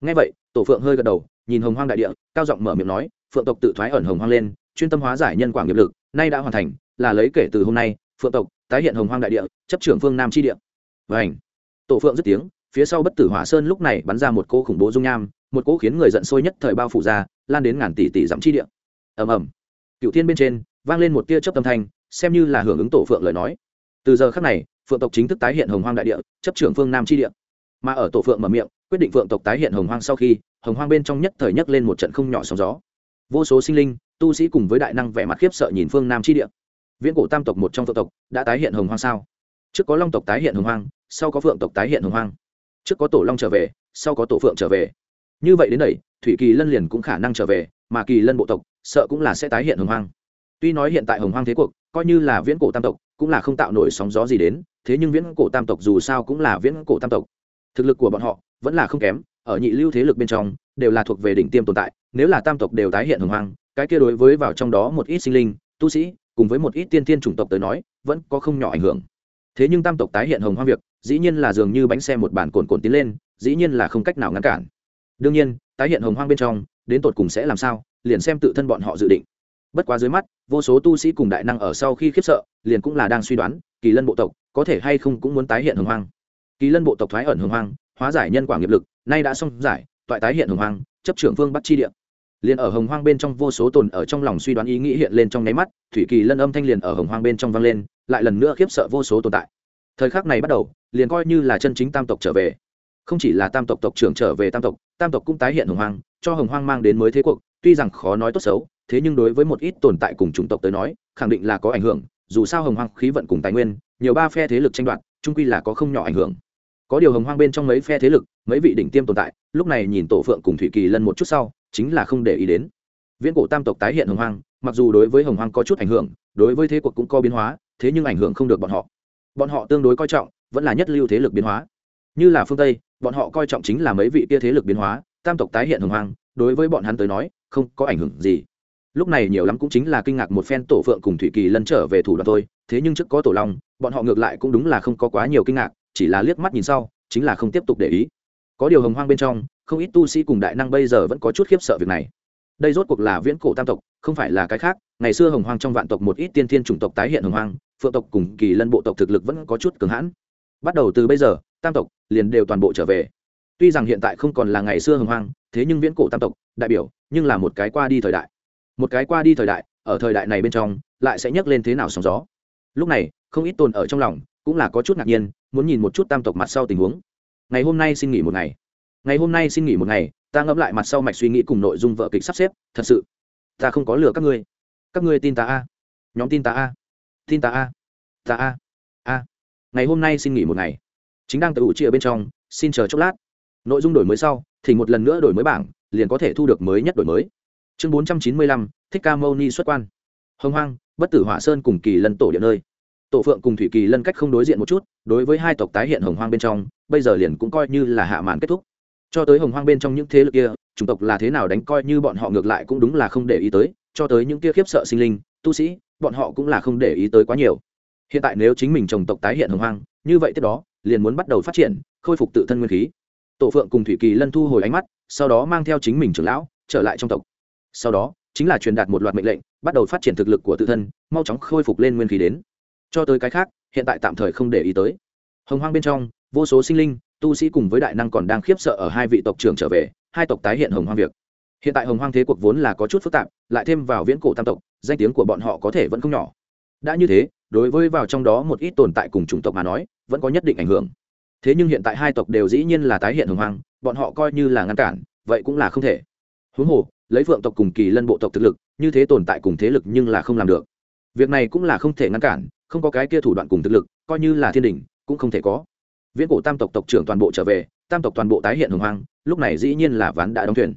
Ngay vậy, tổ phượng hơi gật đầu, nhìn hồng hoang đại địa, cao giọng mở miệng nói, phượng tộc tự thoái ẩn hồng hoang lên chuyên tâm hóa giải nhân quả nghiệp lực, nay đã hoàn thành, là lấy kể từ hôm nay, phượng tộc, tái hiện hồng hoang đại địa, chấp trưởng phương nam tri địa. Và ảnh tổ phượng dứt tiếng, phía sau bất tử hỏa sơn lúc này bắn ra một cỗ khủng bố dung nham, một cỗ khiến người giận sôi nhất thời bao phủ ra, lan đến ngàn tỷ tỷ dặm tri địa. Ầm ầm. Cựu thiên bên trên, vang lên một tia chớp tâm thanh, xem như là hưởng ứng tổ phượng lời nói. Từ giờ khắc này, phượng tộc chính thức tái hiện hồng hoang đại địa, chấp trưởng phương nam tri địa. Mà ở tổ phượng mở miệng, quyết định phượng tộc tái hiện hồng hoang sau khi, hồng hoang bên trong nhất thời nhất lên một trận không nhỏ sóng gió. Vô số sinh linh tu sĩ cùng với đại năng vẻ mặt khiếp sợ nhìn phương nam chi địa. Viễn cổ tam tộc một trong phượng tộc đã tái hiện hồng hoang sao? Trước có long tộc tái hiện hồng hoang, sau có phượng tộc tái hiện hồng hoang. Trước có tổ long trở về, sau có tổ phượng trở về. Như vậy đến đây, thủy kỳ lân liền cũng khả năng trở về, mà kỳ lân bộ tộc sợ cũng là sẽ tái hiện hồng hoang. Tuy nói hiện tại hồng hoang thế cuộc, coi như là viễn cổ tam tộc cũng là không tạo nổi sóng gió gì đến, thế nhưng viễn cổ tam tộc dù sao cũng là viễn cổ tam tộc. Thực lực của bọn họ vẫn là không kém, ở nhị lưu thế lực bên trong đều là thuộc về đỉnh tiêm tồn tại, nếu là tam tộc đều tái hiện hồng hoang cái kia đối với vào trong đó một ít sinh linh, tu sĩ, cùng với một ít tiên tiên chủng tộc tới nói, vẫn có không nhỏ ảnh hưởng. Thế nhưng tam tộc tái hiện hồng hoang việc, dĩ nhiên là dường như bánh xe một bản cồn cồn tiến lên, dĩ nhiên là không cách nào ngăn cản. Đương nhiên, tái hiện hồng hoang bên trong, đến tột cùng sẽ làm sao, liền xem tự thân bọn họ dự định. Bất quá dưới mắt, vô số tu sĩ cùng đại năng ở sau khi khiếp sợ, liền cũng là đang suy đoán, kỳ lân bộ tộc có thể hay không cũng muốn tái hiện hồng hoang. Kỳ lân bộ tộc thoái ẩn hồng hoang, hóa giải nhân quả nghiệp lực, nay đã xong giải, toại tái hiện hồng hoang, chấp trưởng phương bắc chi địa liền ở hồng hoang bên trong vô số tồn ở trong lòng suy đoán ý nghĩ hiện lên trong nháy mắt, thủy kỳ lân âm thanh liền ở hồng hoang bên trong vang lên, lại lần nữa khiếp sợ vô số tồn tại. Thời khắc này bắt đầu, liền coi như là chân chính tam tộc trở về. Không chỉ là tam tộc tộc trưởng trở về tam tộc tam tộc cũng tái hiện hồng hoang, cho hồng hoang mang đến mới thế cuộc, tuy rằng khó nói tốt xấu, thế nhưng đối với một ít tồn tại cùng chủng tộc tới nói, khẳng định là có ảnh hưởng, dù sao hồng hoang khí vận cùng tài nguyên, nhiều ba phe thế lực tranh đoạt trung quy là có không nhỏ ảnh hưởng. Có điều hồng hoang bên trong mấy phe thế lực, mấy vị đỉnh tiêm tồn tại, lúc này nhìn tổ phượng cùng thủy kỳ lân một chút sau chính là không để ý đến. Viễn cổ tam tộc tái hiện hồng hoang, mặc dù đối với hồng hoang có chút ảnh hưởng, đối với thế cuộc cũng có biến hóa, thế nhưng ảnh hưởng không được bọn họ. Bọn họ tương đối coi trọng, vẫn là nhất lưu thế lực biến hóa. Như là phương tây, bọn họ coi trọng chính là mấy vị kia thế lực biến hóa, tam tộc tái hiện hồng hoang, đối với bọn hắn tới nói, không có ảnh hưởng gì. Lúc này nhiều lắm cũng chính là kinh ngạc một phen tổ phượng cùng thủy kỳ lân trở về thủ đoạn thôi, thế nhưng trước có tổ long, bọn họ ngược lại cũng đúng là không có quá nhiều kinh ngạc, chỉ là liếc mắt nhìn sau, chính là không tiếp tục để ý. Có điều hồng hoang bên trong không ít tu sĩ cùng đại năng bây giờ vẫn có chút khiếp sợ việc này. Đây rốt cuộc là viễn cổ tam tộc, không phải là cái khác. Ngày xưa hồng hoang trong vạn tộc một ít tiên thiên chủng tộc tái hiện hồng hoang, phượng tộc cùng kỳ lân bộ tộc thực lực vẫn có chút cường hãn. Bắt đầu từ bây giờ, tam tộc liền đều toàn bộ trở về. Tuy rằng hiện tại không còn là ngày xưa hồng hoang, thế nhưng viễn cổ tam tộc, đại biểu, nhưng là một cái qua đi thời đại. Một cái qua đi thời đại, ở thời đại này bên trong, lại sẽ nhấc lên thế nào sóng gió. Lúc này, không ít tồn ở trong lòng cũng là có chút ngạc nhiên, muốn nhìn một chút tam tộc mặt sau tình huống. Ngày hôm nay xin nghỉ một ngày ngày hôm nay xin nghỉ một ngày, ta ngẫm lại mặt sau mạch suy nghĩ cùng nội dung vợ kịch sắp xếp, thật sự, ta không có lừa các ngươi. Các ngươi tin ta a? Nhóm tin ta a? Tin ta a? Ta a? A. Ngày hôm nay xin nghỉ một ngày. Chính đang tự ủ chia bên trong, xin chờ chốc lát. Nội dung đổi mới sau, thì một lần nữa đổi mới bảng, liền có thể thu được mới nhất đổi mới. Chương bốn trăm chín mươi lăm, thích ca mâu ni xuất quan. Hồng hoang, bất tử hỏa sơn cùng kỳ lân tổ điện nơi. Tổ phượng cùng thủy kỳ lân cách không đối diện một chút, đối với hai tộc tái hiện hồng hoang bên trong, bây giờ liền cũng coi như là hạ màn kết thúc cho tới hồng hoang bên trong những thế lực kia, chủng tộc là thế nào đánh coi như bọn họ ngược lại cũng đúng là không để ý tới, cho tới những kia khiếp sợ sinh linh, tu sĩ, bọn họ cũng là không để ý tới quá nhiều. Hiện tại nếu chính mình chồng tộc tái hiện hồng hoang, như vậy tiếp đó, liền muốn bắt đầu phát triển, khôi phục tự thân nguyên khí. Tổ phượng cùng thủy kỳ lân thu hồi ánh mắt, sau đó mang theo chính mình trưởng lão, trở lại trong tộc. Sau đó, chính là truyền đạt một loạt mệnh lệnh, bắt đầu phát triển thực lực của tự thân, mau chóng khôi phục lên nguyên khí đến. Cho tới cái khác, hiện tại tạm thời không để ý tới. Hồng hoang bên trong, vô số sinh linh tu sĩ cùng với đại năng còn đang khiếp sợ ở hai vị tộc trưởng trở về, hai tộc tái hiện hồng hoang việc. Hiện tại hồng hoang thế cuộc vốn là có chút phức tạp, lại thêm vào viễn cổ tam tộc, danh tiếng của bọn họ có thể vẫn không nhỏ. Đã như thế, đối với vào trong đó một ít tồn tại cùng chủng tộc mà nói, vẫn có nhất định ảnh hưởng. Thế nhưng hiện tại hai tộc đều dĩ nhiên là tái hiện hồng hoang, bọn họ coi như là ngăn cản, vậy cũng là không thể. Huống hồ, lấy phượng tộc cùng kỳ lân bộ tộc thực lực, như thế tồn tại cùng thế lực nhưng là không làm được. Việc này cũng là không thể ngăn cản, không có cái kia thủ đoạn cùng thực lực, coi như là thiên đình cũng không thể có viễn cổ tam tộc tộc trưởng toàn bộ trở về, tam tộc toàn bộ tái hiện hồng hoang, lúc này dĩ nhiên là ván đã đóng thuyền.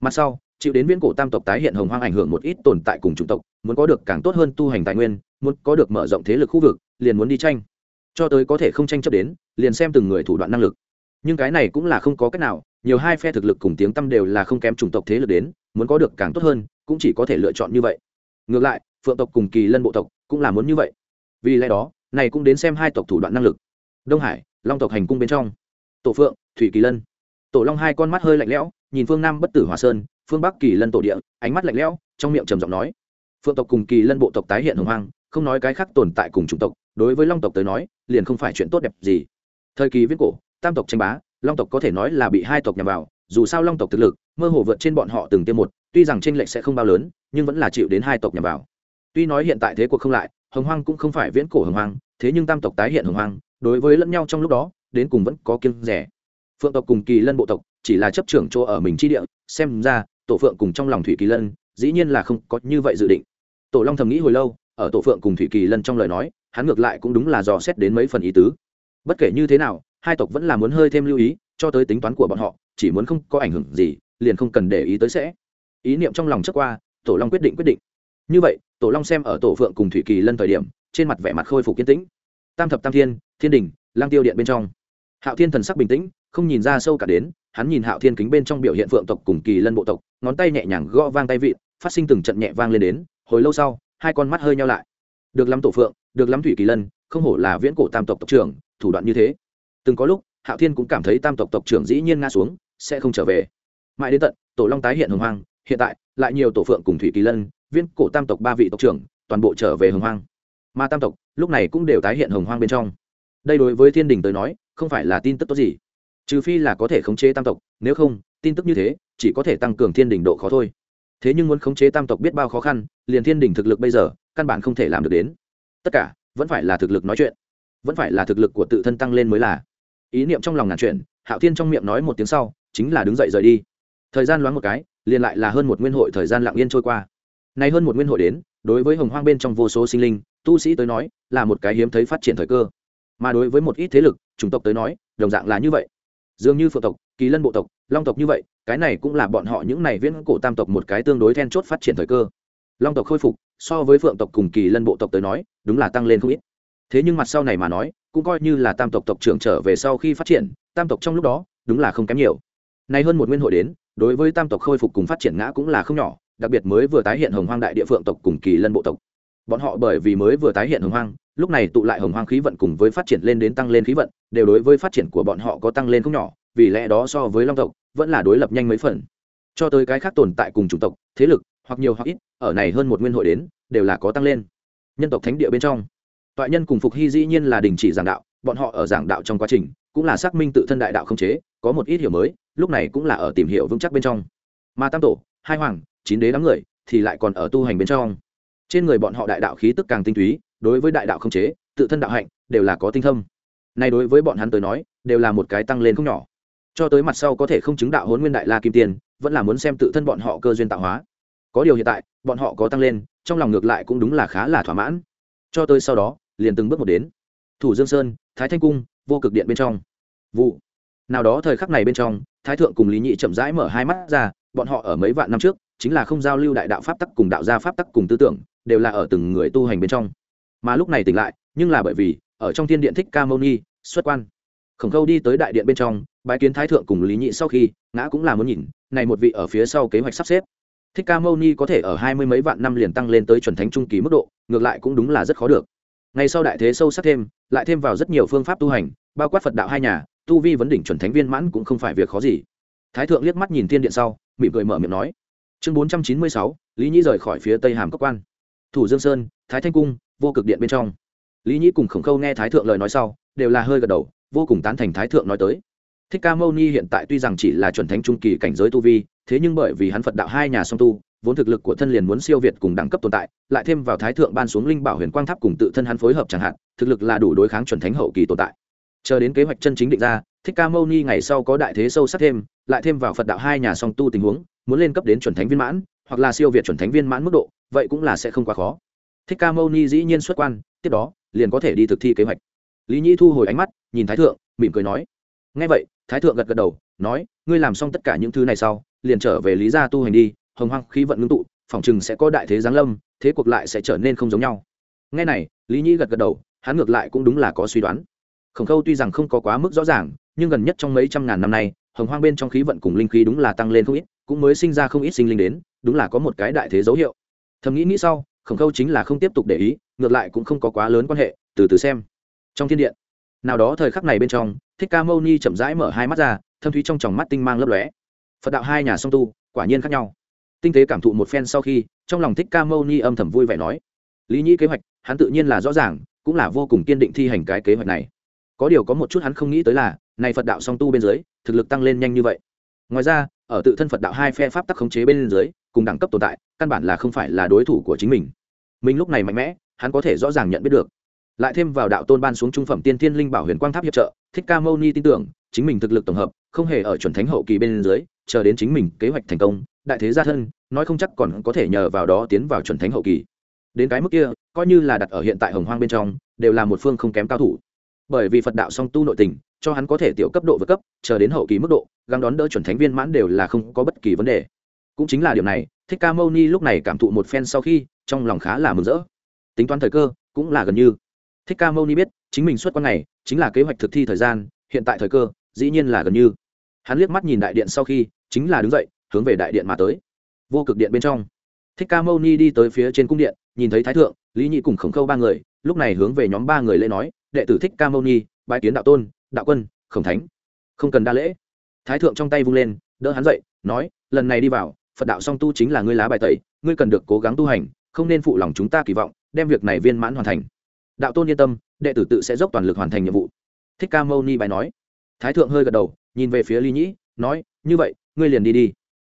Mặt sau, chịu đến viễn cổ tam tộc tái hiện hồng hoang ảnh hưởng một ít tồn tại cùng chủng tộc, muốn có được càng tốt hơn tu hành tài nguyên, muốn có được mở rộng thế lực khu vực, liền muốn đi tranh. Cho tới có thể không tranh chấp đến, liền xem từng người thủ đoạn năng lực. Nhưng cái này cũng là không có cách nào, nhiều hai phe thực lực cùng tiếng tăm đều là không kém chủng tộc thế lực đến, muốn có được càng tốt hơn, cũng chỉ có thể lựa chọn như vậy. Ngược lại, phượng tộc cùng kỳ lân bộ tộc cũng là muốn như vậy. Vì lẽ đó, này cũng đến xem hai tộc thủ đoạn năng lực. Đông hải long tộc hành cung bên trong. Tổ phượng, thủy kỳ lân. Tổ long hai con mắt hơi lạnh lẽo, nhìn phương nam bất tử hòa sơn, phương bắc kỳ lân tổ địa, ánh mắt lạnh lẽo, trong miệng trầm giọng nói. Phượng tộc cùng kỳ lân bộ tộc tái hiện hồng hoang, không nói cái khác tồn tại cùng chủng tộc, đối với long tộc tới nói, liền không phải chuyện tốt đẹp gì. Thời kỳ viết cổ, tam tộc tranh bá, long tộc có thể nói là bị hai tộc nhằm vào, dù sao long tộc thực lực, mơ hồ vượt trên bọn họ từng tiêm một, tuy rằng tranh lệch sẽ không bao lớn, nhưng vẫn là chịu đến hai tộc nhằm vào. Tuy nói hiện tại thế cuộc không lại, hồng hoang cũng không phải viễn cổ hồng hoang, thế nhưng tam tộc tái hiện hồng hoang đối với lẫn nhau trong lúc đó, đến cùng vẫn có kiêng rẻ. Phượng tộc cùng kỳ lân bộ tộc chỉ là chấp trưởng chỗ ở mình chi địa, xem ra, tổ phượng cùng trong lòng thủy kỳ lân, dĩ nhiên là không có như vậy dự định. Tổ long thầm nghĩ hồi lâu, ở tổ phượng cùng thủy kỳ lân trong lời nói, hắn ngược lại cũng đúng là dò xét đến mấy phần ý tứ. Bất kể như thế nào, hai tộc vẫn là muốn hơi thêm lưu ý, cho tới tính toán của bọn họ, chỉ muốn không có ảnh hưởng gì, liền không cần để ý tới sẽ. Ý niệm trong lòng trước qua, tổ long quyết định quyết định. Như vậy, tổ long xem ở tổ phượng cùng thủy kỳ lân thời điểm, trên mặt vẻ mặt khôi phục kiên tĩnh. Tam thập tam thiên thiên đình lang tiêu điện bên trong. Hạo thiên thần sắc bình tĩnh, không nhìn ra sâu cả đến, hắn nhìn hạo thiên kính bên trong biểu hiện phượng tộc cùng kỳ lân bộ tộc, ngón tay nhẹ nhàng gõ vang tay vịn, phát sinh từng trận nhẹ vang lên đến, hồi lâu sau, hai con mắt hơi nhau lại. Được lắm tổ phượng, được lắm thủy kỳ lân, không hổ là viễn cổ tam tộc tộc trưởng, thủ đoạn như thế. Từng có lúc, hạo thiên cũng cảm thấy tam tộc tộc trưởng dĩ nhiên ngã xuống, sẽ không trở về. Mãi đến tận, tổ long tái hiện hồng hoang, hiện tại, lại nhiều tổ phượng cùng thủy kỳ lân, viễn cổ tam tộc ba vị tộc trưởng, toàn bộ trở về hồng hoang. Mà tam tộc, lúc này cũng đều tái hiện hồng hoang bên trong đây đối với thiên đình tới nói, không phải là tin tức tốt gì. Trừ phi là có thể khống chế tam tộc, nếu không, tin tức như thế, chỉ có thể tăng cường thiên đình độ khó thôi. Thế nhưng muốn khống chế tam tộc biết bao khó khăn, liền thiên đình thực lực bây giờ, căn bản không thể làm được đến. Tất cả, vẫn phải là thực lực nói chuyện. Vẫn phải là thực lực của tự thân tăng lên mới là. Ý niệm trong lòng ngàn chuyện, hạo thiên trong miệng nói một tiếng sau, chính là đứng dậy rời đi. Thời gian loáng một cái, liền lại là hơn một nguyên hội thời gian lặng yên trôi qua. Nay hơn một nguyên hội đến, đối với hồng hoang bên trong vô số sinh linh, tu sĩ tới nói, là một cái hiếm thấy phát triển thời cơ mà đối với một ít thế lực, chủng tộc tới nói, đồng dạng là như vậy. Dường như phượng tộc, kỳ lân bộ tộc, long tộc như vậy, cái này cũng là bọn họ những này viễn cổ tam tộc một cái tương đối then chốt phát triển thời cơ. Long tộc khôi phục, so với phượng tộc cùng kỳ lân bộ tộc tới nói, đúng là tăng lên không ít. Thế nhưng mặt sau này mà nói, cũng coi như là tam tộc tộc trưởng trở về sau khi phát triển, tam tộc trong lúc đó, đúng là không kém nhiều. Nay hơn một nguyên hội đến, đối với tam tộc khôi phục cùng phát triển ngã cũng là không nhỏ, đặc biệt mới vừa tái hiện hồng hoang đại địa phượng tộc cùng kỳ lân bộ tộc. Bọn họ bởi vì mới vừa tái hiện hồng hoang lúc này tụ lại hồng hoang khí vận cùng với phát triển lên đến tăng lên khí vận, đều đối với phát triển của bọn họ có tăng lên không nhỏ, vì lẽ đó so với long tộc, vẫn là đối lập nhanh mấy phần. Cho tới cái khác tồn tại cùng chủng tộc, thế lực, hoặc nhiều hoặc ít, ở này hơn một nguyên hội đến, đều là có tăng lên. Nhân tộc thánh địa bên trong, toại nhân cùng phục hy dĩ nhiên là đình chỉ giảng đạo, bọn họ ở giảng đạo trong quá trình, cũng là xác minh tự thân đại đạo không chế, có một ít hiểu mới, lúc này cũng là ở tìm hiểu vững chắc bên trong. Mà tam tổ, hai hoàng, chín đế đám người, thì lại còn ở tu hành bên trong. Trên người bọn họ đại đạo khí tức càng tinh túy đối với đại đạo không chế, tự thân đạo hạnh đều là có tinh thâm. Này đối với bọn hắn tới nói, đều là một cái tăng lên không nhỏ. Cho tới mặt sau có thể không chứng đạo hôn nguyên đại la kim tiền vẫn là muốn xem tự thân bọn họ cơ duyên tạo hóa. Có điều hiện tại, bọn họ có tăng lên, trong lòng ngược lại cũng đúng là khá là thỏa mãn. Cho tới sau đó, liền từng bước một đến. Thủ dương sơn, thái thanh cung, vô cực điện bên trong. Vụ. Nào đó thời khắc này bên trong, thái thượng cùng lý nhị chậm rãi mở hai mắt ra, bọn họ ở mấy vạn năm trước, chính là không giao lưu đại đạo pháp tắc cùng đạo gia pháp tắc cùng tư tưởng, đều là ở từng người tu hành bên trong mà lúc này tỉnh lại, nhưng là bởi vì, ở trong thiên điện thích ca mâu ni, xuất quan. Khổng khâu đi tới đại điện bên trong, bái kiến thái thượng cùng lý nhị sau khi, ngã cũng là muốn nhìn, này một vị ở phía sau kế hoạch sắp xếp. Thích ca mâu ni có thể ở hai mươi mấy vạn năm liền tăng lên tới chuẩn thánh trung kỳ mức độ, ngược lại cũng đúng là rất khó được. Ngày sau đại thế sâu sắc thêm, lại thêm vào rất nhiều phương pháp tu hành, bao quát phật đạo hai nhà, tu vi vấn đỉnh chuẩn thánh viên mãn cũng không phải việc khó gì. Thái thượng liếc mắt nhìn thiên điện sau, mỉm cười mở miệng nói, chương bốn trăm chín mươi sáu, lý nhĩ rời khỏi phía tây hàm cốc quan. Thủ dương sơn, thái thanh cung vô cực điện bên trong. Lý nhĩ cùng khổng khâu nghe thái thượng lời nói sau, đều là hơi gật đầu, vô cùng tán thành thái thượng nói tới. Thích ca mâu ni hiện tại tuy rằng chỉ là chuẩn thánh trung kỳ cảnh giới tu vi, thế nhưng bởi vì hắn phật đạo hai nhà song tu, vốn thực lực của thân liền muốn siêu việt cùng đẳng cấp tồn tại, lại thêm vào thái thượng ban xuống linh bảo huyền quang tháp cùng tự thân hắn phối hợp chẳng hạn, thực lực là đủ đối kháng chuẩn thánh hậu kỳ tồn tại. Chờ đến kế hoạch chân chính định ra, thích ca mâu ni ngày sau có đại thế sâu sắc thêm, lại thêm vào phật đạo hai nhà song tu tình huống, muốn lên cấp đến chuẩn thánh viên mãn, hoặc là siêu việt chuẩn thánh viên mãn mức độ, vậy cũng là sẽ không quá khó thích ca mâu ni dĩ nhiên xuất quan, tiếp đó, liền có thể đi thực thi kế hoạch. Lý nhĩ thu hồi ánh mắt, nhìn thái thượng, mỉm cười nói. Ngay vậy, thái thượng gật gật đầu, nói, ngươi làm xong tất cả những thứ này sau, liền trở về lý gia tu hành đi, hồng hoang khí vận ngưng tụ, phỏng chừng sẽ có đại thế giáng lâm, thế cuộc lại sẽ trở nên không giống nhau. Ngay này, lý nhĩ gật gật đầu, hắn ngược lại cũng đúng là có suy đoán. Khổng khâu tuy rằng không có quá mức rõ ràng, nhưng gần nhất trong mấy trăm ngàn năm nay, hồng hoang bên trong khí vận cùng linh khí đúng là tăng lên không ít, cũng mới sinh ra không ít sinh linh đến, đúng là có một cái đại thế dấu hiệu. Thầm nghĩ nghĩ sau khổng khâu chính là không tiếp tục để ý, ngược lại cũng không có quá lớn quan hệ, từ từ xem. Trong thiên điện, nào đó thời khắc này bên trong, thích ca mâu ni chậm rãi mở hai mắt ra, thâm thúy trong tròng mắt tinh mang lấp lóe. Phật đạo hai nhà song tu, quả nhiên khác nhau. Tinh tế cảm thụ một phen sau khi, trong lòng thích ca mâu ni âm thầm vui vẻ nói, lý nhĩ kế hoạch, hắn tự nhiên là rõ ràng, cũng là vô cùng kiên định thi hành cái kế hoạch này. Có điều có một chút hắn không nghĩ tới là, này phật đạo song tu bên dưới, thực lực tăng lên nhanh như vậy. Ngoài ra, ở tự thân phật đạo hai phe pháp tắc khống chế bên dưới cùng đẳng cấp tồn tại, căn bản là không phải là đối thủ của chính mình. Mình lúc này mạnh mẽ, hắn có thể rõ ràng nhận biết được. Lại thêm vào đạo tôn ban xuống trung phẩm tiên thiên linh bảo huyền quang tháp hiệp trợ, thích ca mâu ni tin tưởng, chính mình thực lực tổng hợp, không hề ở chuẩn thánh hậu kỳ bên dưới, chờ đến chính mình kế hoạch thành công, đại thế gia thân, nói không chắc còn có thể nhờ vào đó tiến vào chuẩn thánh hậu kỳ. Đến cái mức kia, coi như là đặt ở hiện tại hồng hoang bên trong, đều là một phương không kém cao thủ. Bởi vì phật đạo song tu nội tình, cho hắn có thể tiểu cấp độ vượt cấp, chờ đến hậu kỳ mức độ găng đón đỡ chuẩn thánh viên mãn đều là không có bất kỳ vấn đề cũng chính là điều này, thích ca mâu ni lúc này cảm thụ một phen sau khi, trong lòng khá là mừng rỡ. Tính toán thời cơ, cũng là gần như. Thích ca mâu ni biết, chính mình xuất quan này chính là kế hoạch thực thi thời gian, hiện tại thời cơ, dĩ nhiên là gần như. Hắn liếc mắt nhìn đại điện sau khi, chính là đứng dậy, hướng về đại điện mà tới. Vô cực điện bên trong. Thích ca mâu ni đi tới phía trên cung điện, nhìn thấy thái thượng, lý nhị cùng khổng khâu ba người, lúc này hướng về nhóm ba người lễ nói, đệ tử thích ca mâu ni, bái kiến đạo tôn, đạo quân, khổng thánh. Không cần đa lễ. Thái thượng trong tay vung lên, đỡ hắn dậy, nói, lần này đi vào phật đạo song tu chính là ngươi lá bài tẩy, ngươi cần được cố gắng tu hành, không nên phụ lòng chúng ta kỳ vọng, đem việc này viên mãn hoàn thành. Đạo tôn yên tâm, đệ tử tự sẽ dốc toàn lực hoàn thành nhiệm vụ. Thích ca mâu ni bài nói. Thái thượng hơi gật đầu, nhìn về phía lý nhĩ, nói, như vậy, ngươi liền đi đi.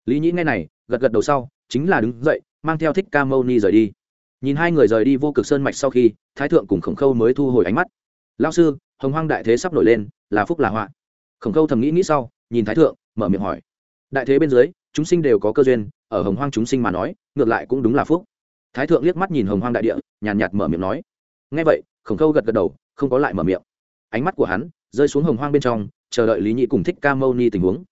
Lý nhĩ nghe này, gật gật đầu sau, chính là đứng dậy, mang theo thích ca mâu ni rời đi. Nhìn hai người rời đi vô cực sơn mạch sau khi, thái thượng cùng khổng khâu mới thu hồi ánh mắt. Lao sư, hồng hoang đại thế sắp nổi lên, là phúc là họa. Khổng khâu thầm nghĩ nghĩ sau, nhìn thái thượng, mở miệng hỏi. Đại thế bên dưới chúng sinh đều có cơ duyên, ở hồng hoang chúng sinh mà nói, ngược lại cũng đúng là phúc. Thái thượng liếc mắt nhìn hồng hoang đại địa, nhàn nhạt mở miệng nói. Ngay vậy, khổng khâu gật gật đầu, không có lại mở miệng. Ánh mắt của hắn rơi xuống hồng hoang bên trong, chờ đợi lý nhị cùng thích ca mâu ni tình huống.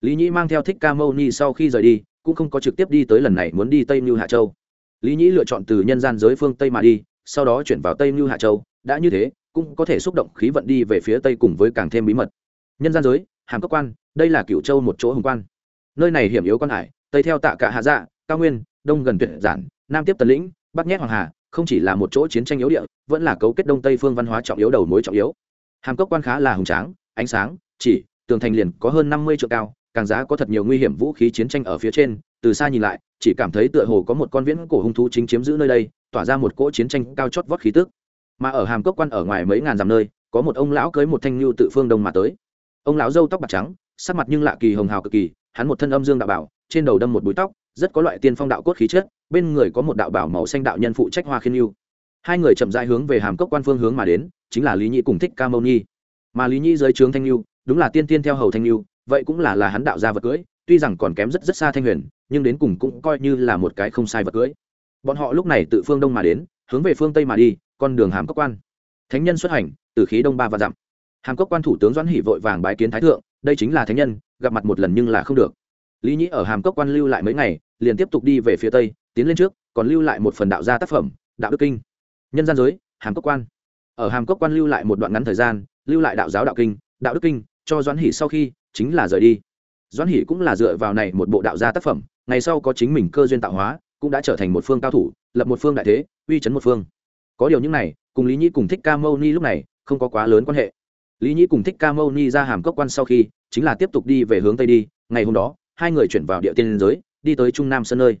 Lý nhị mang theo thích ca mâu ni sau khi rời đi, cũng không có trực tiếp đi tới lần này muốn đi tây mưu hạ châu. Lý nhị lựa chọn từ nhân gian giới phương tây mà đi, sau đó chuyển vào tây mưu hạ châu, đã như thế, cũng có thể xúc động khí vận đi về phía tây cùng với càng thêm bí mật. Nhân gian giới, hàm cấp quan, đây là cựu châu một chỗ hồng quan nơi này hiểm yếu quan hải, tây theo tạ cả hạ dạ cao nguyên, đông gần tuyệt giản, nam tiếp tần lĩnh, bắc nhét hoàng hà, không chỉ là một chỗ chiến tranh yếu địa, vẫn là cấu kết đông tây phương văn hóa trọng yếu đầu mối trọng yếu. Hàm cốc quan khá là hùng tráng, ánh sáng, chỉ, tường thành liền có hơn năm mươi triệu cao, càng giá có thật nhiều nguy hiểm vũ khí chiến tranh ở phía trên, từ xa nhìn lại, chỉ cảm thấy tựa hồ có một con viễn cổ hung thú chính chiếm giữ nơi đây, tỏa ra một cỗ chiến tranh cao chót vót khí tức. Mà ở hàm cốc quan ở ngoài mấy ngàn dặm nơi, có một ông lão cưới một thanh lưu tự phương đông mà tới. Ông lão râu tóc bạc trắng, sắc mặt nhưng lạ kỳ hồng hào cực kỳ hắn một thân âm dương đạo bảo, trên đầu đâm một búi tóc, rất có loại tiên phong đạo cốt khí chất, bên người có một đạo bảo màu xanh đạo nhân phụ trách hoa khiên lưu hai người chậm rãi hướng về hàm cốc quan phương hướng mà đến, chính là lý nhĩ cùng thích ca mâu nhi mà lý nhĩ dưới trướng thanh lưu đúng là tiên tiên theo hầu thanh lưu vậy cũng là là hắn đạo gia vật cưới. tuy rằng còn kém rất rất xa thanh huyền, nhưng đến cùng cũng coi như là một cái không sai vật cưới. bọn họ lúc này tự phương đông mà đến, hướng về phương tây mà đi, con đường hàm cốc quan thánh nhân xuất hành, từ khí đông ba và dặm hàm cốc quan thủ tướng doãn hỷ vội vàng bái kiến thái thượng đây chính là thánh nhân, gặp mặt một lần nhưng là không được. Lý nhĩ ở hàm cốc quan lưu lại mấy ngày, liền tiếp tục đi về phía tây, tiến lên trước, còn lưu lại một phần đạo gia tác phẩm, đạo đức kinh. Nhân gian giới, hàm cốc quan. Ở hàm cốc quan lưu lại một đoạn ngắn thời gian, lưu lại đạo giáo đạo kinh, đạo đức kinh, cho doãn hỷ sau khi, chính là rời đi. Doãn hỷ cũng là dựa vào này một bộ đạo gia tác phẩm, ngày sau có chính mình cơ duyên tạo hóa, cũng đã trở thành một phương cao thủ, lập một phương đại thế, uy chấn một phương. Có điều những này, cùng lý nhĩ cùng thích ca mâu ni lúc này, không có quá lớn quan hệ lý nhĩ cùng thích ca mâu ni ra hàm cốc quan sau khi, chính là tiếp tục đi về hướng tây đi. Ngày hôm đó, hai người chuyển vào địa tiên giới, đi tới trung nam sơn nơi.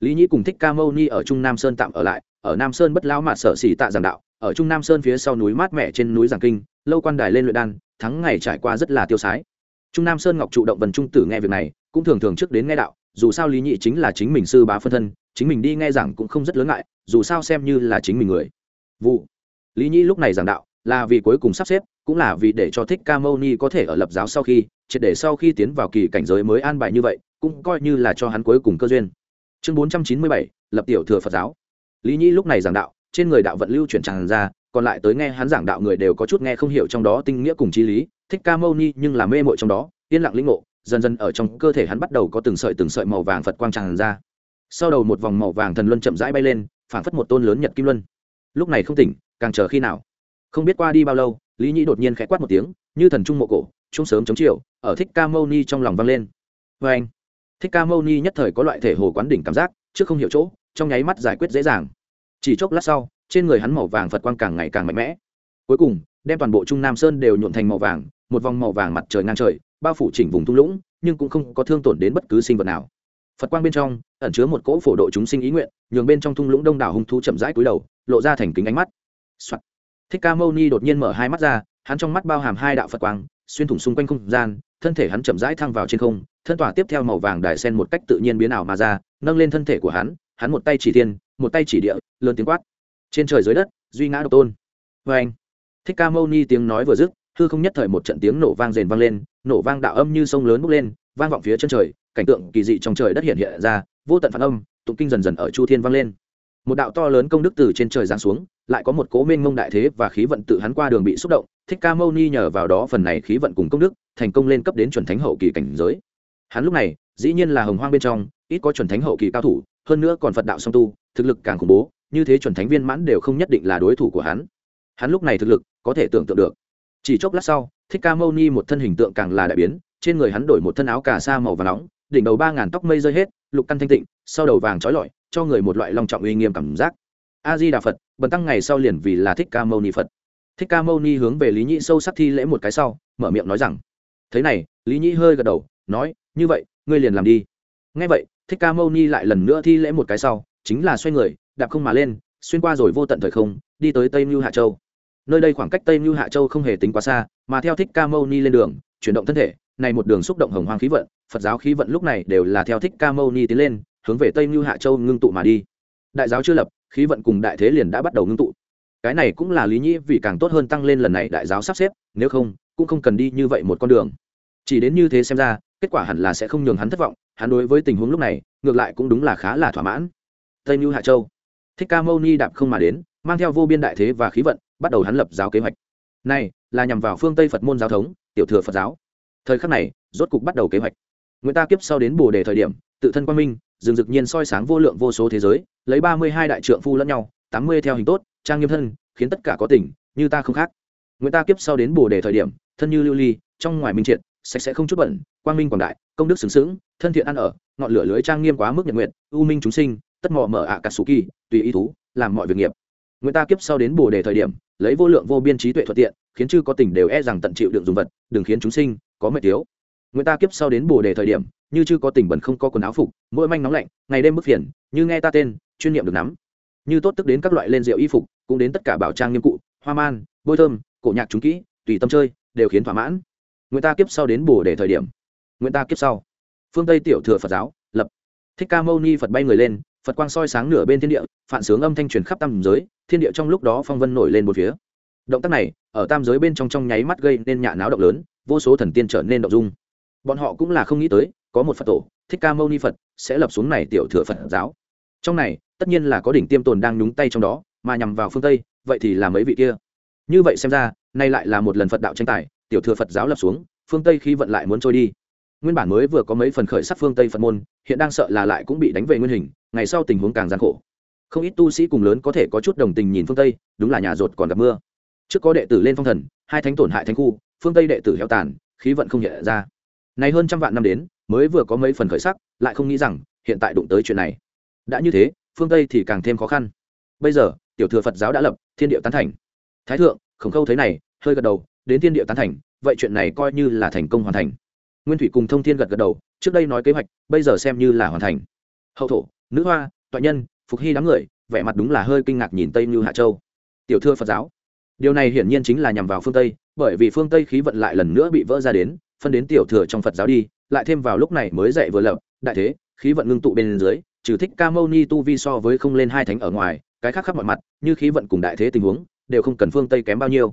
Lý nhĩ cùng thích ca mâu ni ở trung nam sơn tạm ở lại, ở nam sơn bất lão mạt sở xỉ tạ giảng đạo, ở trung nam sơn phía sau núi mát mẻ trên núi giảng kinh, lâu quan đài lên luyện đan, thắng ngày trải qua rất là tiêu sái. Trung nam sơn ngọc trụ động vần trung tử nghe việc này, cũng thường thường trước đến nghe đạo, dù sao lý nhị chính là chính mình sư bá phân thân, chính mình đi nghe giảng cũng không rất lớn ngại, dù sao xem như là chính mình người. Vụ. Lý nhị lúc này giảng đạo, là vì cuối cùng sắp xếp cũng là vì để cho thích ca mâu ni có thể ở lập giáo sau khi, triệt để sau khi tiến vào kỳ cảnh giới mới an bài như vậy, cũng coi như là cho hắn cuối cùng cơ duyên. Chương bốn trăm chín mươi bảy, lập tiểu thừa phật giáo. Lý nhị lúc này giảng đạo, trên người đạo vận lưu chuyển tràn ra, còn lại tới nghe hắn giảng đạo người đều có chút nghe không hiểu trong đó tinh nghĩa cùng trí lý, thích ca mâu ni nhưng là mê mội trong đó, yên lặng lĩnh ngộ, dần dần ở trong cơ thể hắn bắt đầu có từng sợi từng sợi màu vàng phật quang tràn ra. Sau đầu một vòng màu vàng thần luân chậm rãi bay lên, phảng phất một tôn lớn nhật kim luân. Lúc này không tỉnh, càng chờ khi nào? Không biết qua đi bao lâu, lý nhĩ đột nhiên khẽ quát một tiếng, như thần trung mộ cổ chung sớm chống chiều, ở thích ca mâu ni trong lòng vang lên. Vê anh, thích ca mâu ni nhất thời có loại thể hồ quán đỉnh cảm giác, trước không hiểu chỗ, trong nháy mắt giải quyết dễ dàng. Chỉ chốc lát sau, trên người hắn màu vàng phật quang càng ngày càng mạnh mẽ. Cuối cùng, đem toàn bộ trung nam sơn đều nhuộn thành màu vàng, một vòng màu vàng mặt trời ngang trời, bao phủ chỉnh vùng thung lũng, nhưng cũng không có thương tổn đến bất cứ sinh vật nào. Phật quang bên trong, ẩn chứa một cỗ phổ độ chúng sinh ý nguyện, nhường bên trong thung lũng đông đảo hung thú chậm rãi cúi đầu, lộ ra thành kính ánh mắt、Soạn thích ca mâu ni đột nhiên mở hai mắt ra, hắn trong mắt bao hàm hai đạo phật quang, xuyên thủng xung quanh không gian, thân thể hắn chậm rãi thăng vào trên không, thân tỏa tiếp theo màu vàng đài sen một cách tự nhiên biến ảo mà ra, nâng lên thân thể của hắn hắn một tay chỉ thiên, một tay chỉ địa, lớn tiếng quát. Trên trời dưới đất, duy ngã độc tôn. Vê anh, thích ca mâu ni tiếng nói vừa dứt, hư không nhất thời một trận tiếng nổ vang rền vang lên, nổ vang đạo âm như sông lớn bốc lên, vang vọng phía chân trời, cảnh tượng kỳ dị trong trời đất hiện hiện ra, vô tận phản âm, tụng kinh dần dần ở chu thiên vang lên. Một đạo to lớn công đức từ trên trời giáng xuống lại có một cố mênh mông đại thế và khí vận tự hắn qua đường bị xúc động, thích ca mâu ni nhờ vào đó phần này khí vận cùng công đức, thành công lên cấp đến chuẩn thánh hậu kỳ cảnh giới. Hắn lúc này, dĩ nhiên là hồng hoang bên trong, ít có chuẩn thánh hậu kỳ cao thủ, hơn nữa còn phật đạo song tu, thực lực càng khủng bố, như thế chuẩn thánh viên mãn đều không nhất định là đối thủ của hắn. Hắn lúc này thực lực, có thể tưởng tượng được. Chỉ chốc lát sau, thích ca mâu ni một thân hình tượng càng là đại biến, trên người hắn đổi một thân áo cà sa màu và nóng, đỉnh đầu ba ngàn tóc mây rơi hết, lục căn thanh tịnh, sau đầu vàng trói lọi, cho người một loại long trọng uy nghiêm cảm giác. A di đà phật bần tăng ngày sau liền vì là thích ca mâu ni phật. Thích ca mâu ni hướng về lý nhĩ sâu sắc thi lễ một cái sau, mở miệng nói rằng, thế này. Lý nhĩ hơi gật đầu, nói, như vậy, ngươi liền làm đi. Ngay vậy, thích ca mâu ni lại lần nữa thi lễ một cái sau, chính là xoay người, đạp không mà lên, xuyên qua rồi vô tận thời không, đi tới tây mưu hạ châu. Nơi đây khoảng cách tây mưu hạ châu không hề tính quá xa, mà theo thích ca mâu ni lên đường, chuyển động thân thể, này một đường xúc động hồng hoang khí vận, phật giáo khí vận lúc này đều là theo thích ca mâu ni tiến lên, hướng về tây mưu hạ châu ngưng tụ mà đi. Đại giáo chưa lập khí vận cùng đại thế liền đã bắt đầu ngưng tụ. Cái này cũng là lý nhĩ vì càng tốt hơn tăng lên lần này đại giáo sắp xếp, nếu không, cũng không cần đi như vậy một con đường. Chỉ đến như thế xem ra, kết quả hẳn là sẽ không nhường hắn thất vọng, hắn đối với tình huống lúc này, ngược lại cũng đúng là khá là thỏa mãn. Tây mưu hạ châu. Thích ca mâu ni đạp không mà đến, mang theo vô biên đại thế và khí vận, bắt đầu hắn lập giáo kế hoạch. Này, là nhằm vào phương tây phật môn giáo thống, tiểu thừa phật giáo. Thời khắc này, rốt cục bắt đầu kế hoạch. Người ta kiếp sau đến bồ đề thời điểm, tự thân quang minh dừng dực nhiên soi sáng vô lượng vô số thế giới lấy ba mươi hai đại trượng phu lẫn nhau tám mươi theo hình tốt trang nghiêm thân khiến tất cả có tình, như ta không khác. Người ta kiếp sau đến bồ đề thời điểm thân như lưu ly trong ngoài minh triệt sạch sẽ không chút bẩn quang minh quảng đại công đức xứng xứng thân thiện ăn ở ngọn lửa lưới trang nghiêm quá mức nhật nguyện ưu minh chúng sinh tất mò mở ạ cả sù kỳ tùy ý thú làm mọi việc nghiệp. Người ta kiếp sau đến bồ đề thời điểm lấy vô lượng vô biên trí tuệ thuận tiện khiến chư có tình đều e rằng tận chịu đựng dùng vật đừng khiến chúng sinh có mệt tiếu người ta kiếp sau đến bồ đề thời điểm như chưa có tình bẩn không có quần áo phục, mỗi manh nóng lạnh, ngày đêm bức phiền, như nghe ta tên, chuyên niệm được nắm. Như tốt tức đến các loại lên rượu y phục, cũng đến tất cả bảo trang nghiêm cụ, hoa man, bôi thơm, cổ nhạc chúng kỹ, tùy tâm chơi, đều khiến thỏa mãn. Người ta kiếp sau đến bổ để thời điểm. Người ta kiếp sau. Phương tây tiểu thừa phật giáo, lập. Thích ca mâu ni phật bay người lên, phật quang soi sáng nửa bên thiên địa, phản sướng âm thanh truyền khắp tam giới, thiên địa trong lúc đó phong vân nổi lên một phía. Động tác này, ở tam giới bên trong trong nháy mắt gây nên nhạ náo động lớn, vô số thần tiên trở nên động dung. Bọn họ cũng là không nghĩ tới có một phật tổ, thích ca mâu ni phật, sẽ lập xuống này tiểu thừa phật giáo. Trong này, tất nhiên là có đỉnh tiêm tồn đang nhúng tay trong đó, mà nhằm vào phương tây, vậy thì là mấy vị kia. Như vậy xem ra, nay lại là một lần phật đạo tranh tài, tiểu thừa phật giáo lập xuống, phương tây khi vận lại muốn trôi đi. Nguyên bản mới vừa có mấy phần khởi sắc phương tây phật môn, hiện đang sợ là lại cũng bị đánh về nguyên hình, ngày sau tình huống càng gian khổ. Không ít tu sĩ cùng lớn có thể có chút đồng tình nhìn phương tây, đúng là nhà rột còn gặp mưa. Trước có đệ tử lên phong thần, hai thánh tổn hại thánh khu, phương tây đệ tử heo tàn, khí vận không hiện ra. Này hơn trăm vạn năm đến mới vừa có mấy phần khởi sắc, lại không nghĩ rằng hiện tại đụng tới chuyện này. Đã như thế, phương tây thì càng thêm khó khăn. Bây giờ, tiểu thừa phật giáo đã lập, thiên địa tán thành. Thái thượng, khổng khâu thấy này, hơi gật đầu, đến thiên địa tán thành, vậy chuyện này coi như là thành công hoàn thành. Nguyên thủy cùng thông thiên gật gật đầu, trước đây nói kế hoạch, bây giờ xem như là hoàn thành. Hậu thổ, nữ hoa, toại nhân, phục hy đám người, vẻ mặt đúng là hơi kinh ngạc nhìn tây như hạ châu. Tiểu thừa phật giáo, điều này hiển nhiên chính là nhằm vào phương tây, bởi vì phương tây khí vận lại lần nữa bị vỡ ra đến, phân đến tiểu thừa trong phật giáo đi lại thêm vào lúc này mới dậy vừa lập, đại thế, khí vận ngưng tụ bên dưới, trừ thích ca mâu ni tu vi so với không lên hai thánh ở ngoài, cái khác khắp mọi mặt, như khí vận cùng đại thế tình huống, đều không cần phương tây kém bao nhiêu.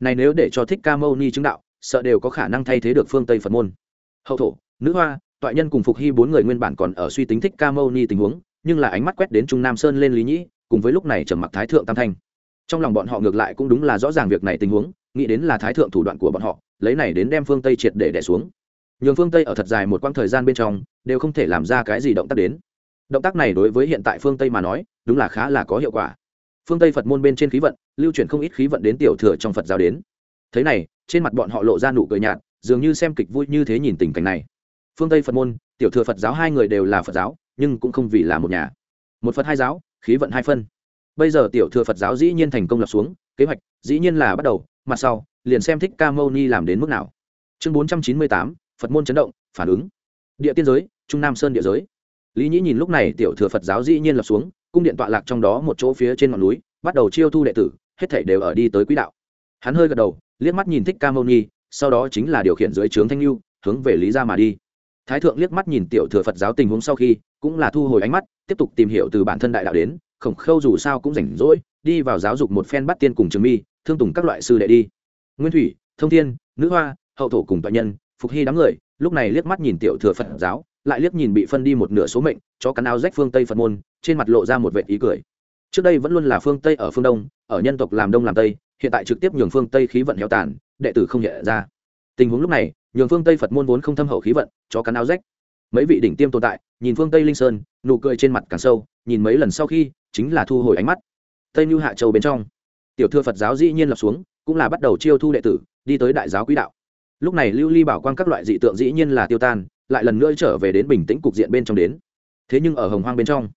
Này nếu để cho thích ca mâu ni chứng đạo, sợ đều có khả năng thay thế được phương tây phật môn. Hậu thổ, nữ hoa, toại nhân cùng phục hy bốn người nguyên bản còn ở suy tính thích ca mâu ni tình huống, nhưng là ánh mắt quét đến trung nam sơn lên lý nhĩ, cùng với lúc này trầm mặc thái thượng tam thanh. Trong lòng bọn họ ngược lại cũng đúng là rõ ràng việc này tình huống, nghĩ đến là thái thượng thủ đoạn của bọn họ, lấy này đến đem phương tây triệt để đẻ xuống nhường phương tây ở thật dài một quãng thời gian bên trong đều không thể làm ra cái gì động tác đến động tác này đối với hiện tại phương tây mà nói đúng là khá là có hiệu quả phương tây phật môn bên trên khí vận lưu chuyển không ít khí vận đến tiểu thừa trong phật giáo đến thế này trên mặt bọn họ lộ ra nụ cười nhạt dường như xem kịch vui như thế nhìn tình cảnh này phương tây phật môn tiểu thừa phật giáo hai người đều là phật giáo nhưng cũng không vì là một nhà một phật hai giáo khí vận hai phân bây giờ tiểu thừa phật giáo dĩ nhiên thành công lập xuống kế hoạch dĩ nhiên là bắt đầu mặt sau liền xem thích ca mâu ni làm đến mức nào chương bốn trăm chín mươi tám phật môn chấn động, phản ứng. Địa tiên giới, trung nam sơn địa giới. Lý nhĩ nhìn lúc này tiểu thừa phật giáo dĩ nhiên lập xuống, cung điện tọa lạc trong đó một chỗ phía trên ngọn núi, bắt đầu chiêu thu đệ tử, hết thảy đều ở đi tới quỹ đạo. Hắn hơi gật đầu, liếc mắt nhìn thích ca mâu ni, sau đó chính là điều khiển dưới trướng thanh lưu hướng về lý ra mà đi. Thái thượng liếc mắt nhìn tiểu thừa phật giáo tình huống sau khi, cũng là thu hồi ánh mắt, tiếp tục tìm hiểu từ bản thân đại đạo đến, khổng khâu dù sao cũng rảnh rỗi, đi vào giáo dục một phen bắt tiên cùng trường mi, thương tùng các loại sư đệ đi. Nguyên thủy, thông thiên, nữ hoa, hậu thổ cùng tọa nhân phục hy đám người, lúc này liếc mắt nhìn tiểu thừa phật giáo, lại liếc nhìn bị phân đi một nửa số mệnh, cho cắn áo rách phương tây phật môn, trên mặt lộ ra một vệ ý cười. Trước đây vẫn luôn là phương tây ở phương đông, ở nhân tộc làm đông làm tây, hiện tại trực tiếp nhường phương tây khí vận heo tàn, đệ tử không nhận ra. Tình huống lúc này, nhường phương tây phật môn vốn không thâm hậu khí vận, cho cắn áo rách. Mấy vị đỉnh tiêm tồn tại, nhìn phương tây linh sơn, nụ cười trên mặt càng sâu, nhìn mấy lần sau khi, chính là thu hồi ánh mắt. Tây mưu hạ châu bên trong. Tiểu thừa phật giáo dĩ nhiên lập xuống, cũng là bắt đầu chiêu thu đệ tử, đi tới đại giáo quỹ đạo lúc này lưu ly bảo quan các loại dị tượng dĩ nhiên là tiêu tan, lại lần nữa trở về đến bình tĩnh cục diện bên trong đến. Thế nhưng ở hồng hoang bên trong,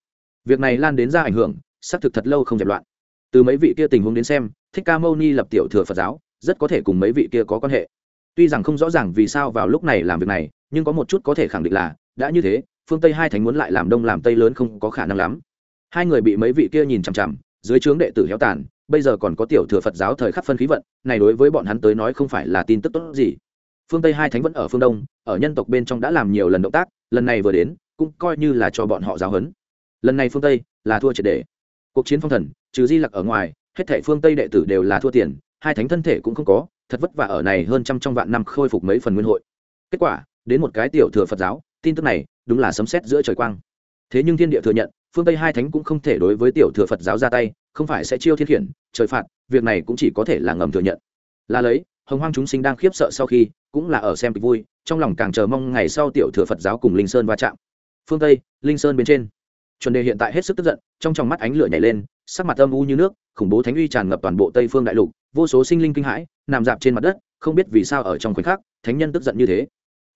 việc này lan đến ra ảnh hưởng, xác thực thật lâu không dẹp loạn. Từ mấy vị kia tình huống đến xem, thích ca mâu ni lập tiểu thừa phật giáo, rất có thể cùng mấy vị kia có quan hệ. Tuy rằng không rõ ràng vì sao vào lúc này làm việc này, nhưng có một chút có thể khẳng định là, đã như thế, phương tây hai thánh muốn lại làm đông làm tây lớn không có khả năng lắm. Hai người bị mấy vị kia nhìn chằm chằm, dưới trướng đệ tử héo tàn, bây giờ còn có tiểu thừa phật giáo thời khắc phân khí vận, này đối với bọn hắn tới nói không phải là tin tức tốt gì phương tây hai thánh vẫn ở phương đông ở nhân tộc bên trong đã làm nhiều lần động tác lần này vừa đến cũng coi như là cho bọn họ giáo huấn lần này phương tây là thua triệt đề cuộc chiến phong thần trừ di lặc ở ngoài hết thảy phương tây đệ tử đều là thua tiền hai thánh thân thể cũng không có thật vất vả ở này hơn trăm trong vạn năm khôi phục mấy phần nguyên hội kết quả đến một cái tiểu thừa phật giáo tin tức này đúng là sấm sét giữa trời quang thế nhưng thiên địa thừa nhận phương tây hai thánh cũng không thể đối với tiểu thừa phật giáo ra tay không phải sẽ chiêu thiên khiển trời phạt việc này cũng chỉ có thể là ngầm thừa nhận là lấy hồng hoang chúng sinh đang khiếp sợ sau khi, cũng là ở xem kịch vui, trong lòng càng chờ mong ngày sau tiểu thừa phật giáo cùng linh sơn va chạm. Phương tây, linh sơn bên trên. Chuẩn đề hiện tại hết sức tức giận, trong trong mắt ánh lửa nhảy lên, sắc mặt âm u như nước, khủng bố thánh uy tràn ngập toàn bộ tây phương đại lục, vô số sinh linh kinh hãi, nằm dạp trên mặt đất, không biết vì sao ở trong khoảnh khắc, thánh nhân tức giận như thế.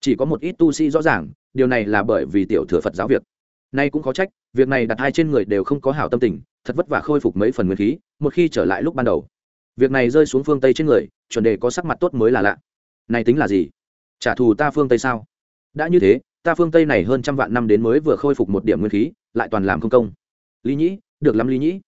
Chỉ có một ít tu sĩ rõ ràng, điều này là bởi vì tiểu thừa phật giáo việc. Nay cũng có trách, việc này đặt hai trên người đều không có hảo tâm tình, thật vất vả khôi phục mấy phần nguyên khí, một khi trở lại lúc ban đầu việc này rơi xuống phương tây trên người, chuẩn đề có sắc mặt tốt mới là lạ. Này tính là gì? Trả thù ta phương tây sao? Đã như thế, ta phương tây này hơn trăm vạn năm đến mới vừa khôi phục một điểm nguyên khí, lại toàn làm không công. Lý nhĩ, được lắm lý nhĩ.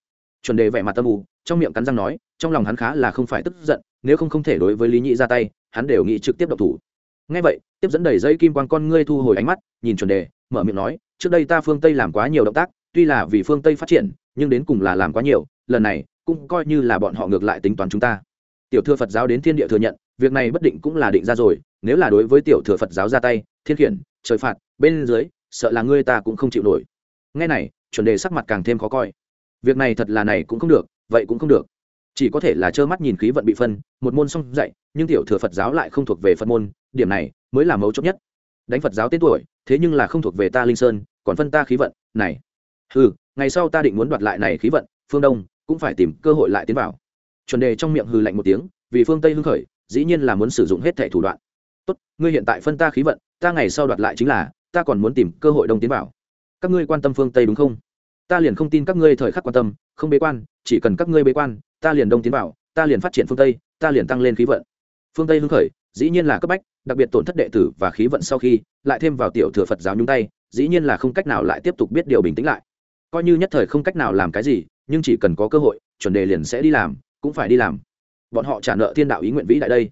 Chuẩn đề vẻ mặt tâm ù trong miệng cắn răng nói, trong lòng hắn khá là không phải tức giận, nếu không không thể đối với lý nhĩ ra tay, hắn đều nghĩ trực tiếp độc thủ. Ngay vậy, tiếp dẫn đẩy dây kim quang con ngươi thu hồi ánh mắt, nhìn chuẩn đề, mở miệng nói, trước đây ta phương tây làm quá nhiều động tác, tuy là vì phương tây phát triển, nhưng đến cùng là làm quá nhiều, lần này cũng coi như là bọn họ ngược lại tính toán chúng ta. Tiểu thừa phật giáo đến thiên địa thừa nhận, việc này bất định cũng là định ra rồi, nếu là đối với tiểu thừa phật giáo ra tay, thiên khiển, trời phạt, bên dưới, sợ là ngươi ta cũng không chịu nổi. Ngay này, chuẩn đề sắc mặt càng thêm khó coi. Việc này thật là này cũng không được, vậy cũng không được. Chỉ có thể là trơ mắt nhìn khí vận bị phân, một môn xong dạy, nhưng tiểu thừa phật giáo lại không thuộc về phật môn, điểm này mới là mấu chốt nhất. Đánh phật giáo tên tuổi, thế nhưng là không thuộc về ta linh sơn, còn phân ta khí vận, này. Ừ ngày sau ta định muốn đoạt lại này khí vận, phương đông cũng phải tìm cơ hội lại tiến vào. Chuẩn đề trong miệng hừ lạnh một tiếng, vì phương tây hưng khởi, dĩ nhiên là muốn sử dụng hết thẻ thủ đoạn. Tốt, ngươi hiện tại phân ta khí vận, ta ngày sau đoạt lại chính là, ta còn muốn tìm cơ hội đông tiến vào. Các ngươi quan tâm phương tây đúng không? Ta liền không tin các ngươi thời khắc quan tâm, không bế quan, chỉ cần các ngươi bế quan, ta liền đông tiến vào, ta liền phát triển phương tây, ta liền tăng lên khí vận. Phương tây hưng khởi, dĩ nhiên là cấp bách, đặc biệt tổn thất đệ tử và khí vận sau khi, lại thêm vào tiểu thừa phật giáo nhúng tay, dĩ nhiên là không cách nào lại tiếp tục biết điều bình tĩnh lại. Coi như nhất thời không cách nào làm cái gì nhưng chỉ cần có cơ hội, chuẩn đề liền sẽ đi làm, cũng phải đi làm. Bọn họ trả nợ thiên đạo ý nguyện vĩ đại đây.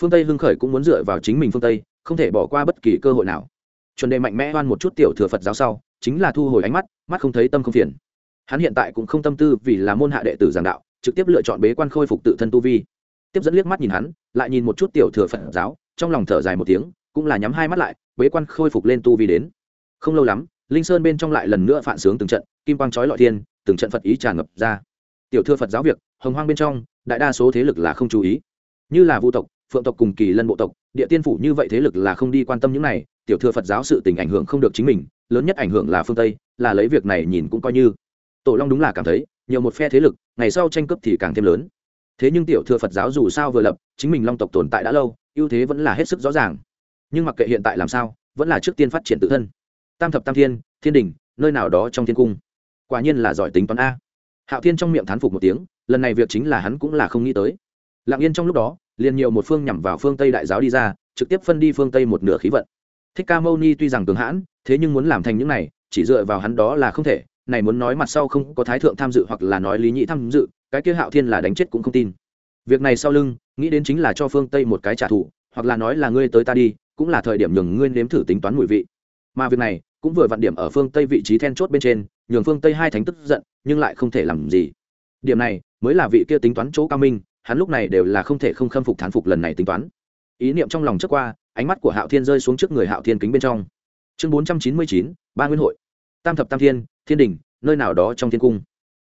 Phương tây hưng khởi cũng muốn dựa vào chính mình phương tây, không thể bỏ qua bất kỳ cơ hội nào. Chuẩn đề mạnh mẽ oan một chút tiểu thừa phật giáo sau, chính là thu hồi ánh mắt mắt không thấy tâm không phiền. Hắn hiện tại cũng không tâm tư vì là môn hạ đệ tử giảng đạo, trực tiếp lựa chọn bế quan khôi phục tự thân tu vi. Tiếp dẫn liếc mắt nhìn hắn, lại nhìn một chút tiểu thừa phật giáo, trong lòng thở dài một tiếng, cũng là nhắm hai mắt lại, bế quan khôi phục lên tu vi đến. Không lâu lắm, linh sơn bên trong lại lần nữa phản xướng từng trận, kim quang chói lọi thiên từng trận phật ý tràn ngập ra. Tiểu thư phật giáo việc, hồng hoang bên trong, đại đa số thế lực là không chú ý. Như là vu tộc, phượng tộc cùng kỳ lân bộ tộc, địa tiên phủ như vậy thế lực là không đi quan tâm những này, tiểu thừa phật giáo sự tình ảnh hưởng không được chính mình, lớn nhất ảnh hưởng là phương tây, là lấy việc này nhìn cũng coi như. Tổ long đúng là cảm thấy, nhiều một phe thế lực, ngày sau tranh cướp thì càng thêm lớn. Thế nhưng tiểu thừa phật giáo dù sao vừa lập, chính mình long tộc tồn tại đã lâu, ưu thế vẫn là hết sức rõ ràng. Nhưng mặc kệ hiện tại làm sao, vẫn là trước tiên phát triển tự thân. Tam thập tam thiên thiên đình, nơi nào đó trong thiên cung quả nhiên là giỏi tính toán a. Hạo thiên trong miệng thán phục một tiếng, lần này việc chính là hắn cũng là không nghĩ tới. Lặng yên trong lúc đó, liền nhiều một phương nhằm vào phương tây đại giáo đi ra, trực tiếp phân đi phương tây một nửa khí vận. Thích ca mâu ni tuy rằng cường hãn, thế nhưng muốn làm thành những này, chỉ dựa vào hắn đó là không thể, này muốn nói mặt sau không có thái thượng tham dự hoặc là nói lý nhị tham dự, cái kia hạo thiên là đánh chết cũng không tin. Việc này sau lưng, nghĩ đến chính là cho phương tây một cái trả thù, hoặc là nói là ngươi tới ta đi, cũng là thời điểm nhường ngươi nếm thử tính toán mùi vị. Mà việc này cũng vừa vặn điểm ở phương tây vị trí then chốt bên trên, nhường phương tây hai thánh tức giận, nhưng lại không thể làm gì. Điểm này, mới là vị kia tính toán chỗ cao minh, hắn lúc này đều là không thể không khâm phục thán phục lần này tính toán. Ý niệm trong lòng trước qua, ánh mắt của hạo thiên rơi xuống trước người hạo thiên kính bên trong. Chương bốn trăm chín mươi chín, ba nguyên hội. Tam thập tam thiên thiên đình, nơi nào đó trong thiên cung.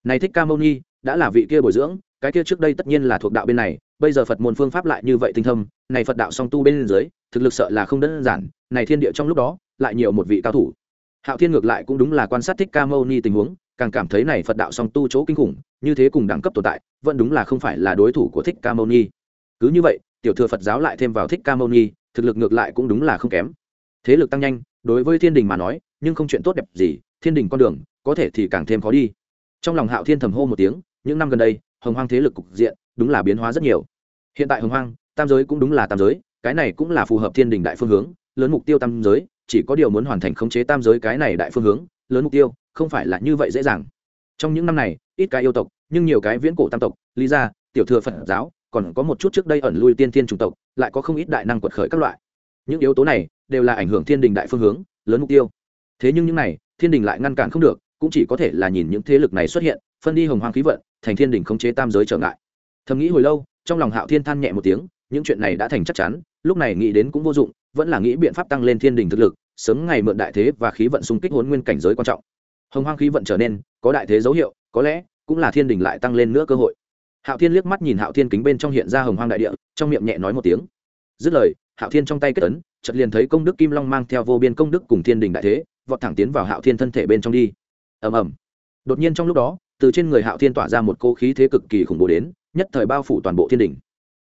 Này thích ca mâu ni, đã là vị kia bồi dưỡng, cái kia trước đây tất nhiên là thuộc đạo bên này, bây giờ phật môn phương pháp lại như vậy tinh thâm, này phật đạo song tu bên dưới, thực lực sợ là không đơn giản, này thiên địa trong lúc đó, lại nhiều một vị cao thủ hạo thiên ngược lại cũng đúng là quan sát thích ca mâu ni tình huống, càng cảm thấy này phật đạo song tu chỗ kinh khủng, như thế cùng đẳng cấp tồn tại, vẫn đúng là không phải là đối thủ của thích ca mâu ni. Cứ như vậy, tiểu thừa phật giáo lại thêm vào thích ca mâu ni, thực lực ngược lại cũng đúng là không kém. Thế lực tăng nhanh, đối với thiên đình mà nói, nhưng không chuyện tốt đẹp gì, thiên đình con đường, có thể thì càng thêm khó đi. Trong lòng hạo thiên thầm hô một tiếng, những năm gần đây, hồng hoang thế lực cục diện, đúng là biến hóa rất nhiều. Hiện tại hồng hoang, tam giới cũng đúng là tam giới, cái này cũng là phù hợp thiên đình đại phương hướng, lớn mục tiêu tam giới chỉ có điều muốn hoàn thành khống chế tam giới cái này đại phương hướng, lớn mục tiêu, không phải là như vậy dễ dàng. Trong những năm này, ít cái yêu tộc, nhưng nhiều cái viễn cổ tam tộc, lý gia, tiểu thừa phật giáo, còn có một chút trước đây ẩn lui tiên thiên chủng tộc, lại có không ít đại năng quật khởi các loại. Những yếu tố này đều là ảnh hưởng thiên đình đại phương hướng, lớn mục tiêu. Thế nhưng những này, thiên đình lại ngăn cản không được, cũng chỉ có thể là nhìn những thế lực này xuất hiện, phân đi hồng hoang khí vận, thành thiên đình khống chế tam giới trở ngại. Thầm nghĩ hồi lâu, trong lòng hạo thiên than nhẹ một tiếng, những chuyện này đã thành chắc chắn, lúc này nghĩ đến cũng vô dụng, vẫn là nghĩ biện pháp tăng lên thiên đình thực lực sớm ngày mượn đại thế và khí vận xung kích hôn nguyên cảnh giới quan trọng. Hồng hoang khí vận trở nên có đại thế dấu hiệu, có lẽ cũng là thiên đình lại tăng lên nữa cơ hội. Hạo thiên liếc mắt nhìn hạo thiên kính bên trong hiện ra hồng hoang đại địa, trong miệng nhẹ nói một tiếng. Dứt lời, hạo thiên trong tay kết ấn, chợt liền thấy công đức kim long mang theo vô biên công đức cùng thiên đình đại thế, vọt thẳng tiến vào hạo thiên thân thể bên trong đi. Ầm ầm. Đột nhiên trong lúc đó, từ trên người hạo thiên tỏa ra một cô khí thế cực kỳ khủng bố đến, nhất thời bao phủ toàn bộ thiên đình.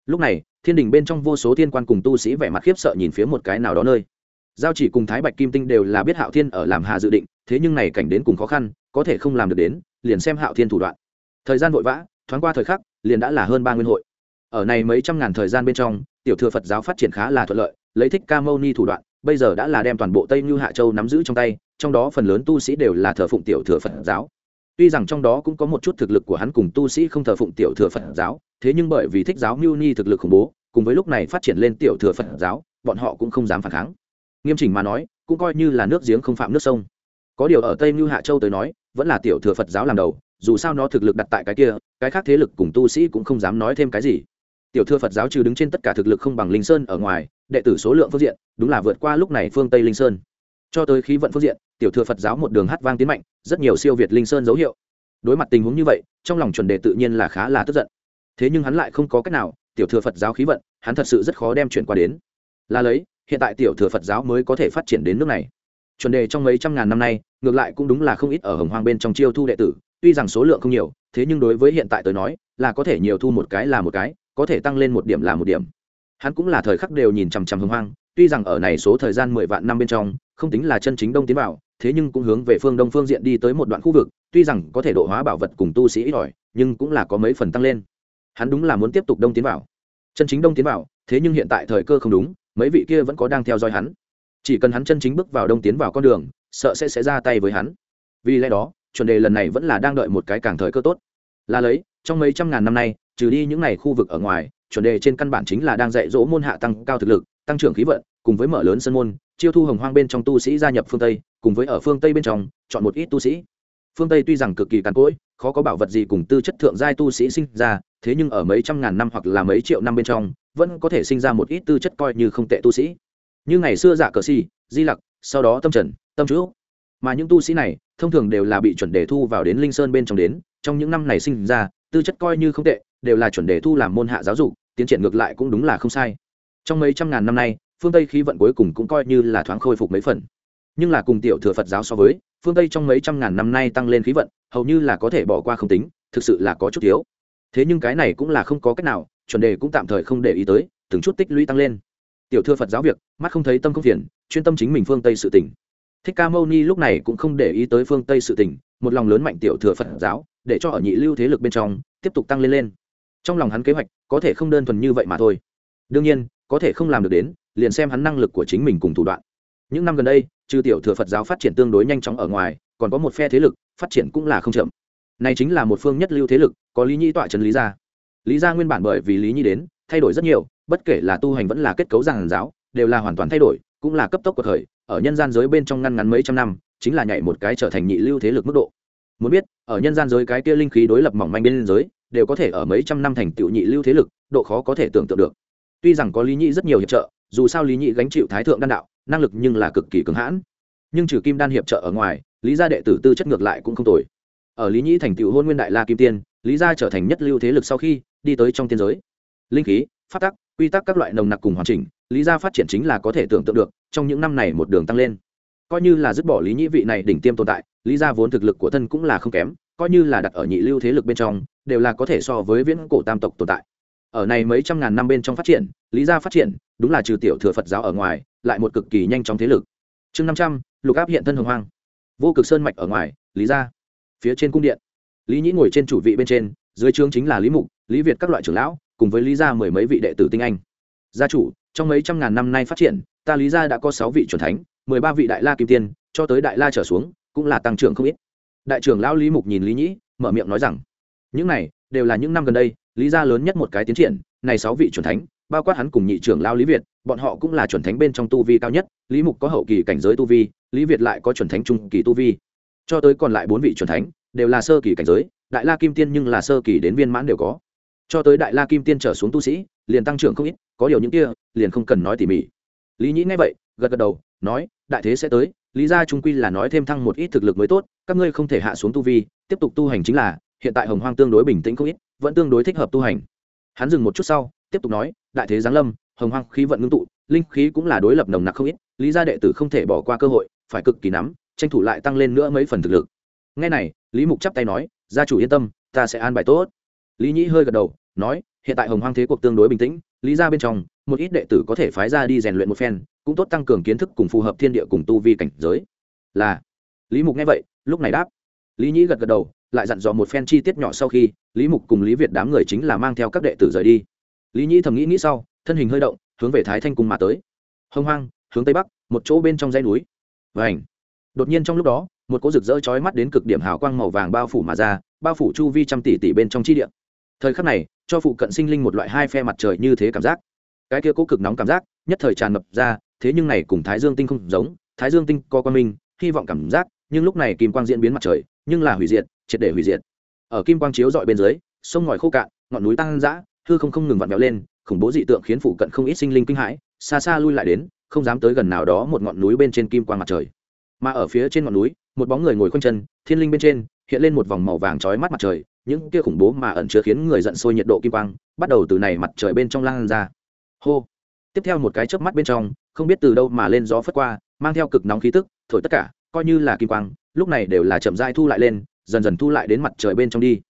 Lúc này, thiên đình bên trong vô số thiên quan cùng tu sĩ vẻ mặt khiếp sợ nhìn phía một cái nào đó nơi giao chỉ cùng thái bạch kim tinh đều là biết hạo thiên ở làm hà dự định, thế nhưng này cảnh đến cùng khó khăn, có thể không làm được đến, liền xem hạo thiên thủ đoạn. Thời gian vội vã, thoáng qua thời khắc, liền đã là hơn ba nguyên hội. Ở này mấy trăm ngàn thời gian bên trong, tiểu thừa phật giáo phát triển khá là thuận lợi, lấy thích ca mâu ni thủ đoạn, bây giờ đã là đem toàn bộ tây như hạ châu nắm giữ trong tay, trong đó phần lớn tu sĩ đều là thờ phụng tiểu thừa phật giáo. Tuy rằng trong đó cũng có một chút thực lực của hắn cùng tu sĩ không thờ phụng tiểu thừa phật giáo, thế nhưng bởi vì thích giáo mưu ni thực lực khủng bố, cùng với lúc này phát triển lên tiểu thừa phật giáo, bọn họ cũng không dám phản kháng nghiêm chỉnh mà nói, cũng coi như là nước giếng không phạm nước sông. Có điều ở tây mưu hạ châu tới nói, vẫn là tiểu thừa phật giáo làm đầu, dù sao nó thực lực đặt tại cái kia, cái khác thế lực cùng tu sĩ cũng không dám nói thêm cái gì. Tiểu thừa phật giáo trừ đứng trên tất cả thực lực không bằng linh sơn ở ngoài, đệ tử số lượng phương diện, đúng là vượt qua lúc này phương tây linh sơn. Cho tới khí vận phương diện, tiểu thừa phật giáo một đường hát vang tiến mạnh, rất nhiều siêu việt linh sơn dấu hiệu. Đối mặt tình huống như vậy, trong lòng chuẩn đề tự nhiên là khá là tức giận. Thế nhưng hắn lại không có cách nào, tiểu thừa phật giáo khí vận, hắn thật sự rất khó đem chuyển qua đến. Là lấy hiện tại tiểu thừa phật giáo mới có thể phát triển đến nước này. Chuẩn đề trong mấy trăm ngàn năm nay, ngược lại cũng đúng là không ít ở hồng hoang bên trong chiêu thu đệ tử, tuy rằng số lượng không nhiều, thế nhưng đối với hiện tại tới nói, là có thể nhiều thu một cái là một cái, có thể tăng lên một điểm là một điểm. Hắn cũng là thời khắc đều nhìn chằm chằm hồng hoang, tuy rằng ở này số thời gian mười vạn năm bên trong, không tính là chân chính đông tiến vào, thế nhưng cũng hướng về phương đông phương diện đi tới một đoạn khu vực, tuy rằng có thể độ hóa bảo vật cùng tu sĩ ít ỏi, nhưng cũng là có mấy phần tăng lên. Hắn đúng là muốn tiếp tục đông tiến vào. Chân chính đông tiến vào, thế nhưng hiện tại thời cơ không đúng mấy vị kia vẫn có đang theo dõi hắn. Chỉ cần hắn chân chính bước vào đông tiến vào con đường, sợ sẽ sẽ ra tay với hắn. Vì lẽ đó, chuẩn đề lần này vẫn là đang đợi một cái càng thời cơ tốt. Là lấy, trong mấy trăm ngàn năm nay, trừ đi những n à y khu vực ở ngoài, chuẩn đề trên căn bản chính là đang dạy dỗ môn hạ tăng cao thực lực, tăng trưởng khí vận, cùng với mở lớn sân môn, chiêu thu hồng hoang bên trong tu sĩ gia nhập phương tây, cùng với ở phương tây bên trong, chọn một ít tu sĩ. Phương tây tuy rằng cực kỳ càn cỗi, khó có bảo vật gì cùng tư chất thượng giai tu sĩ sinh ra, thế nhưng ở mấy trăm ngàn năm hoặc là mấy triệu năm bên trong vẫn có thể sinh ra một ít tư chất coi như không tệ tu sĩ. Như ngày xưa giả cờ si, di lặc, sau đó tâm trần, tâm chữ mà những tu sĩ này, thông thường đều là bị chuẩn đề thu vào đến linh sơn bên trong đến, trong những năm này sinh ra, tư chất coi như không tệ, đều là chuẩn đề thu làm môn hạ giáo dục, tiến triển ngược lại cũng đúng là không sai. Trong mấy trăm ngàn năm nay, phương tây khí vận cuối cùng cũng coi như là thoáng khôi phục mấy phần. Nhưng là cùng tiểu thừa phật giáo so với, phương tây trong mấy trăm ngàn năm nay tăng lên khí vận, hầu như là có thể bỏ qua không tính, thực sự là có chút thiếu thế nhưng cái này cũng là không có cách nào, chuẩn đề cũng tạm thời không để ý tới, từng chút tích lũy tăng lên. Tiểu thừa phật giáo việc, mắt không thấy tâm không phiền, chuyên tâm chính mình phương tây sự tỉnh thích ca mâu ni lúc này cũng không để ý tới phương tây sự tỉnh một lòng lớn mạnh tiểu thừa phật giáo, để cho ở nhị lưu thế lực bên trong, tiếp tục tăng lên lên. Trong lòng hắn kế hoạch, có thể không đơn thuần như vậy mà thôi. Đương nhiên, có thể không làm được đến, liền xem hắn năng lực của chính mình cùng thủ đoạn. Những năm gần đây, trừ tiểu thừa phật giáo phát triển tương đối nhanh chóng ở ngoài, còn có một phe thế lực, phát triển cũng là không chậm này chính là một phương nhất lưu thế lực, có lý nhi tọa trần lý gia. Lý gia nguyên bản bởi vì lý nhi đến, thay đổi rất nhiều, bất kể là tu hành vẫn là kết cấu giảng giáo, đều là hoàn toàn thay đổi, cũng là cấp tốc của thời, ở nhân gian giới bên trong ngăn ngắn mấy trăm năm, chính là nhảy một cái trở thành nhị lưu thế lực mức độ. Muốn biết, ở nhân gian giới cái kia linh khí đối lập mỏng manh bên giới, đều có thể ở mấy trăm năm thành tựu nhị lưu thế lực, độ khó có thể tưởng tượng được. Tuy rằng có lý nhị rất nhiều hiệp trợ, dù sao lý nhị gánh chịu thái thượng đan đạo, năng lực nhưng là cực kỳ cứng hãn. Nhưng trừ kim đan hiệp trợ ở ngoài, lý gia đệ tử tư chất ngược lại cũng không tồi ở lý Nhĩ thành tựu hôn nguyên đại la kim tiên, lý gia trở thành nhất lưu thế lực sau khi đi tới trong tiên giới. Linh khí phát tắc, quy tắc các loại nồng nặc cùng hoàn chỉnh, lý gia phát triển chính là có thể tưởng tượng được, trong những năm này một đường tăng lên. Coi như là dứt bỏ lý nhĩ vị này đỉnh tiêm tồn tại, lý gia vốn thực lực của thân cũng là không kém, coi như là đặt ở nhị lưu thế lực bên trong, đều là có thể so với viễn cổ tam tộc tồn tại. Ở này mấy trăm ngàn năm bên trong phát triển, lý gia phát triển, đúng là trừ tiểu thừa phật giáo ở ngoài, lại một cực kỳ nhanh chóng thế lực. Chương năm trăm, lục áp hiện thân hồng hoang. Vô cực sơn mạch ở ngoài, lý gia phía trên cung điện. Lý nhĩ ngồi trên chủ vị bên trên, dưới trướng chính là lý mục, lý việt các loại trưởng lão, cùng với lý gia mười mấy vị đệ tử tinh anh. Gia chủ, trong mấy trăm ngàn năm nay phát triển, ta lý gia đã có sáu vị c thánh, mười ba vị đại la kim tiên, cho tới đại la trở xuống, cũng là tăng trưởng không ít. Đại trưởng lão lý mục nhìn lý nhĩ, mở miệng nói rằng, những này đều là những năm gần đây, lý gia lớn nhất một cái tiến triển, này sáu vị chuẩn thánh, bao quát hắn cùng nhị trưởng lão lý việt, bọn họ cũng là chuẩn thánh bên trong tu vi cao nhất, lý mục có hậu kỳ cảnh giới tu vi, lý việt lại có chuẩn thánh trung kỳ tu vi cho tới còn lại bốn vị chuẩn thánh, đều là sơ kỳ cảnh giới, đại la kim tiên nhưng là sơ kỳ đến viên mãn đều có. Cho tới đại la kim tiên trở xuống tu sĩ, liền tăng trưởng không ít, có điều những kia, liền không cần nói tỉ mỉ. Lý nhĩ nghe vậy, gật gật đầu, nói, đại thế sẽ tới, lý gia trung quy là nói thêm thăng một ít thực lực mới tốt, các ngươi không thể hạ xuống tu vi, tiếp tục tu hành chính là, hiện tại hồng hoang tương đối bình tĩnh không ít, vẫn tương đối thích hợp tu hành. Hắn dừng một chút sau, tiếp tục nói, đại thế giáng lâm, hồng hoang khí vận ngưng tụ, linh khí cũng là đối lập nồng nặc không ít, lý gia đệ tử không thể bỏ qua cơ hội, phải cực kỳ nắm tranh thủ lại tăng lên nữa mấy phần thực lực. Ngay này, lý mục chắp tay nói, gia chủ yên tâm, ta sẽ an bài tốt. Lý nhĩ hơi gật đầu, nói, hiện tại hồng hoang thế cuộc tương đối bình tĩnh, lý ra bên trong, một ít đệ tử có thể phái ra đi rèn luyện một phen, cũng tốt tăng cường kiến thức cùng phù hợp thiên địa cùng tu vi cảnh giới. Là. Lý mục nghe vậy, lúc này đáp. Lý nhĩ gật gật đầu, lại dặn dò một phen chi tiết nhỏ sau khi, lý mục cùng lý việt đám người chính là mang theo các đệ tử rời đi. Lý nhĩ thầm nghĩ nghĩ sau, thân hình hơi động, hướng về thái thanh cung mà tới. Hông hoang, hướng tây bắc, một chỗ bên trong dãy núi. Và ảnh đột nhiên trong lúc đó, một cỗ rực rỡ chói mắt đến cực điểm hào quang màu vàng bao phủ mà ra, bao phủ chu vi trăm tỷ tỷ bên trong chi địa. Thời khắc này, cho phụ cận sinh linh một loại hai phe mặt trời như thế cảm giác. Cái kia cố cực nóng cảm giác, nhất thời tràn ngập ra, thế nhưng này cùng thái dương tinh không giống, thái dương tinh có quan minh, hy vọng cảm giác, nhưng lúc này kim quang diễn biến mặt trời, nhưng là hủy diệt, triệt để hủy diệt. Ở kim quang chiếu dọi bên dưới, sông ngòi khô cạn, ngọn núi tăng dã, hư không không ngừng vặn vẹo lên, khủng bố dị tượng khiến phụ cận không ít sinh linh kinh hãi, xa xa lui lại đến, không dám tới gần nào đó một ngọn núi bên trên kim quang mặt trời mà ở phía trên ngọn núi, một bóng người ngồi khoanh chân, thiên linh bên trên, hiện lên một vòng màu vàng chói mắt mặt trời, những kia khủng bố mà ẩn chứa khiến người giận sôi nhiệt độ kim quang, bắt đầu từ này mặt trời bên trong lan ra. Hô. Tiếp theo một cái chớp mắt bên trong, không biết từ đâu mà lên gió phất qua, mang theo cực nóng khí tức, thổi tất cả, coi như là kim quang, lúc này đều là chậm rãi thu lại lên, dần dần thu lại đến mặt trời bên trong đi.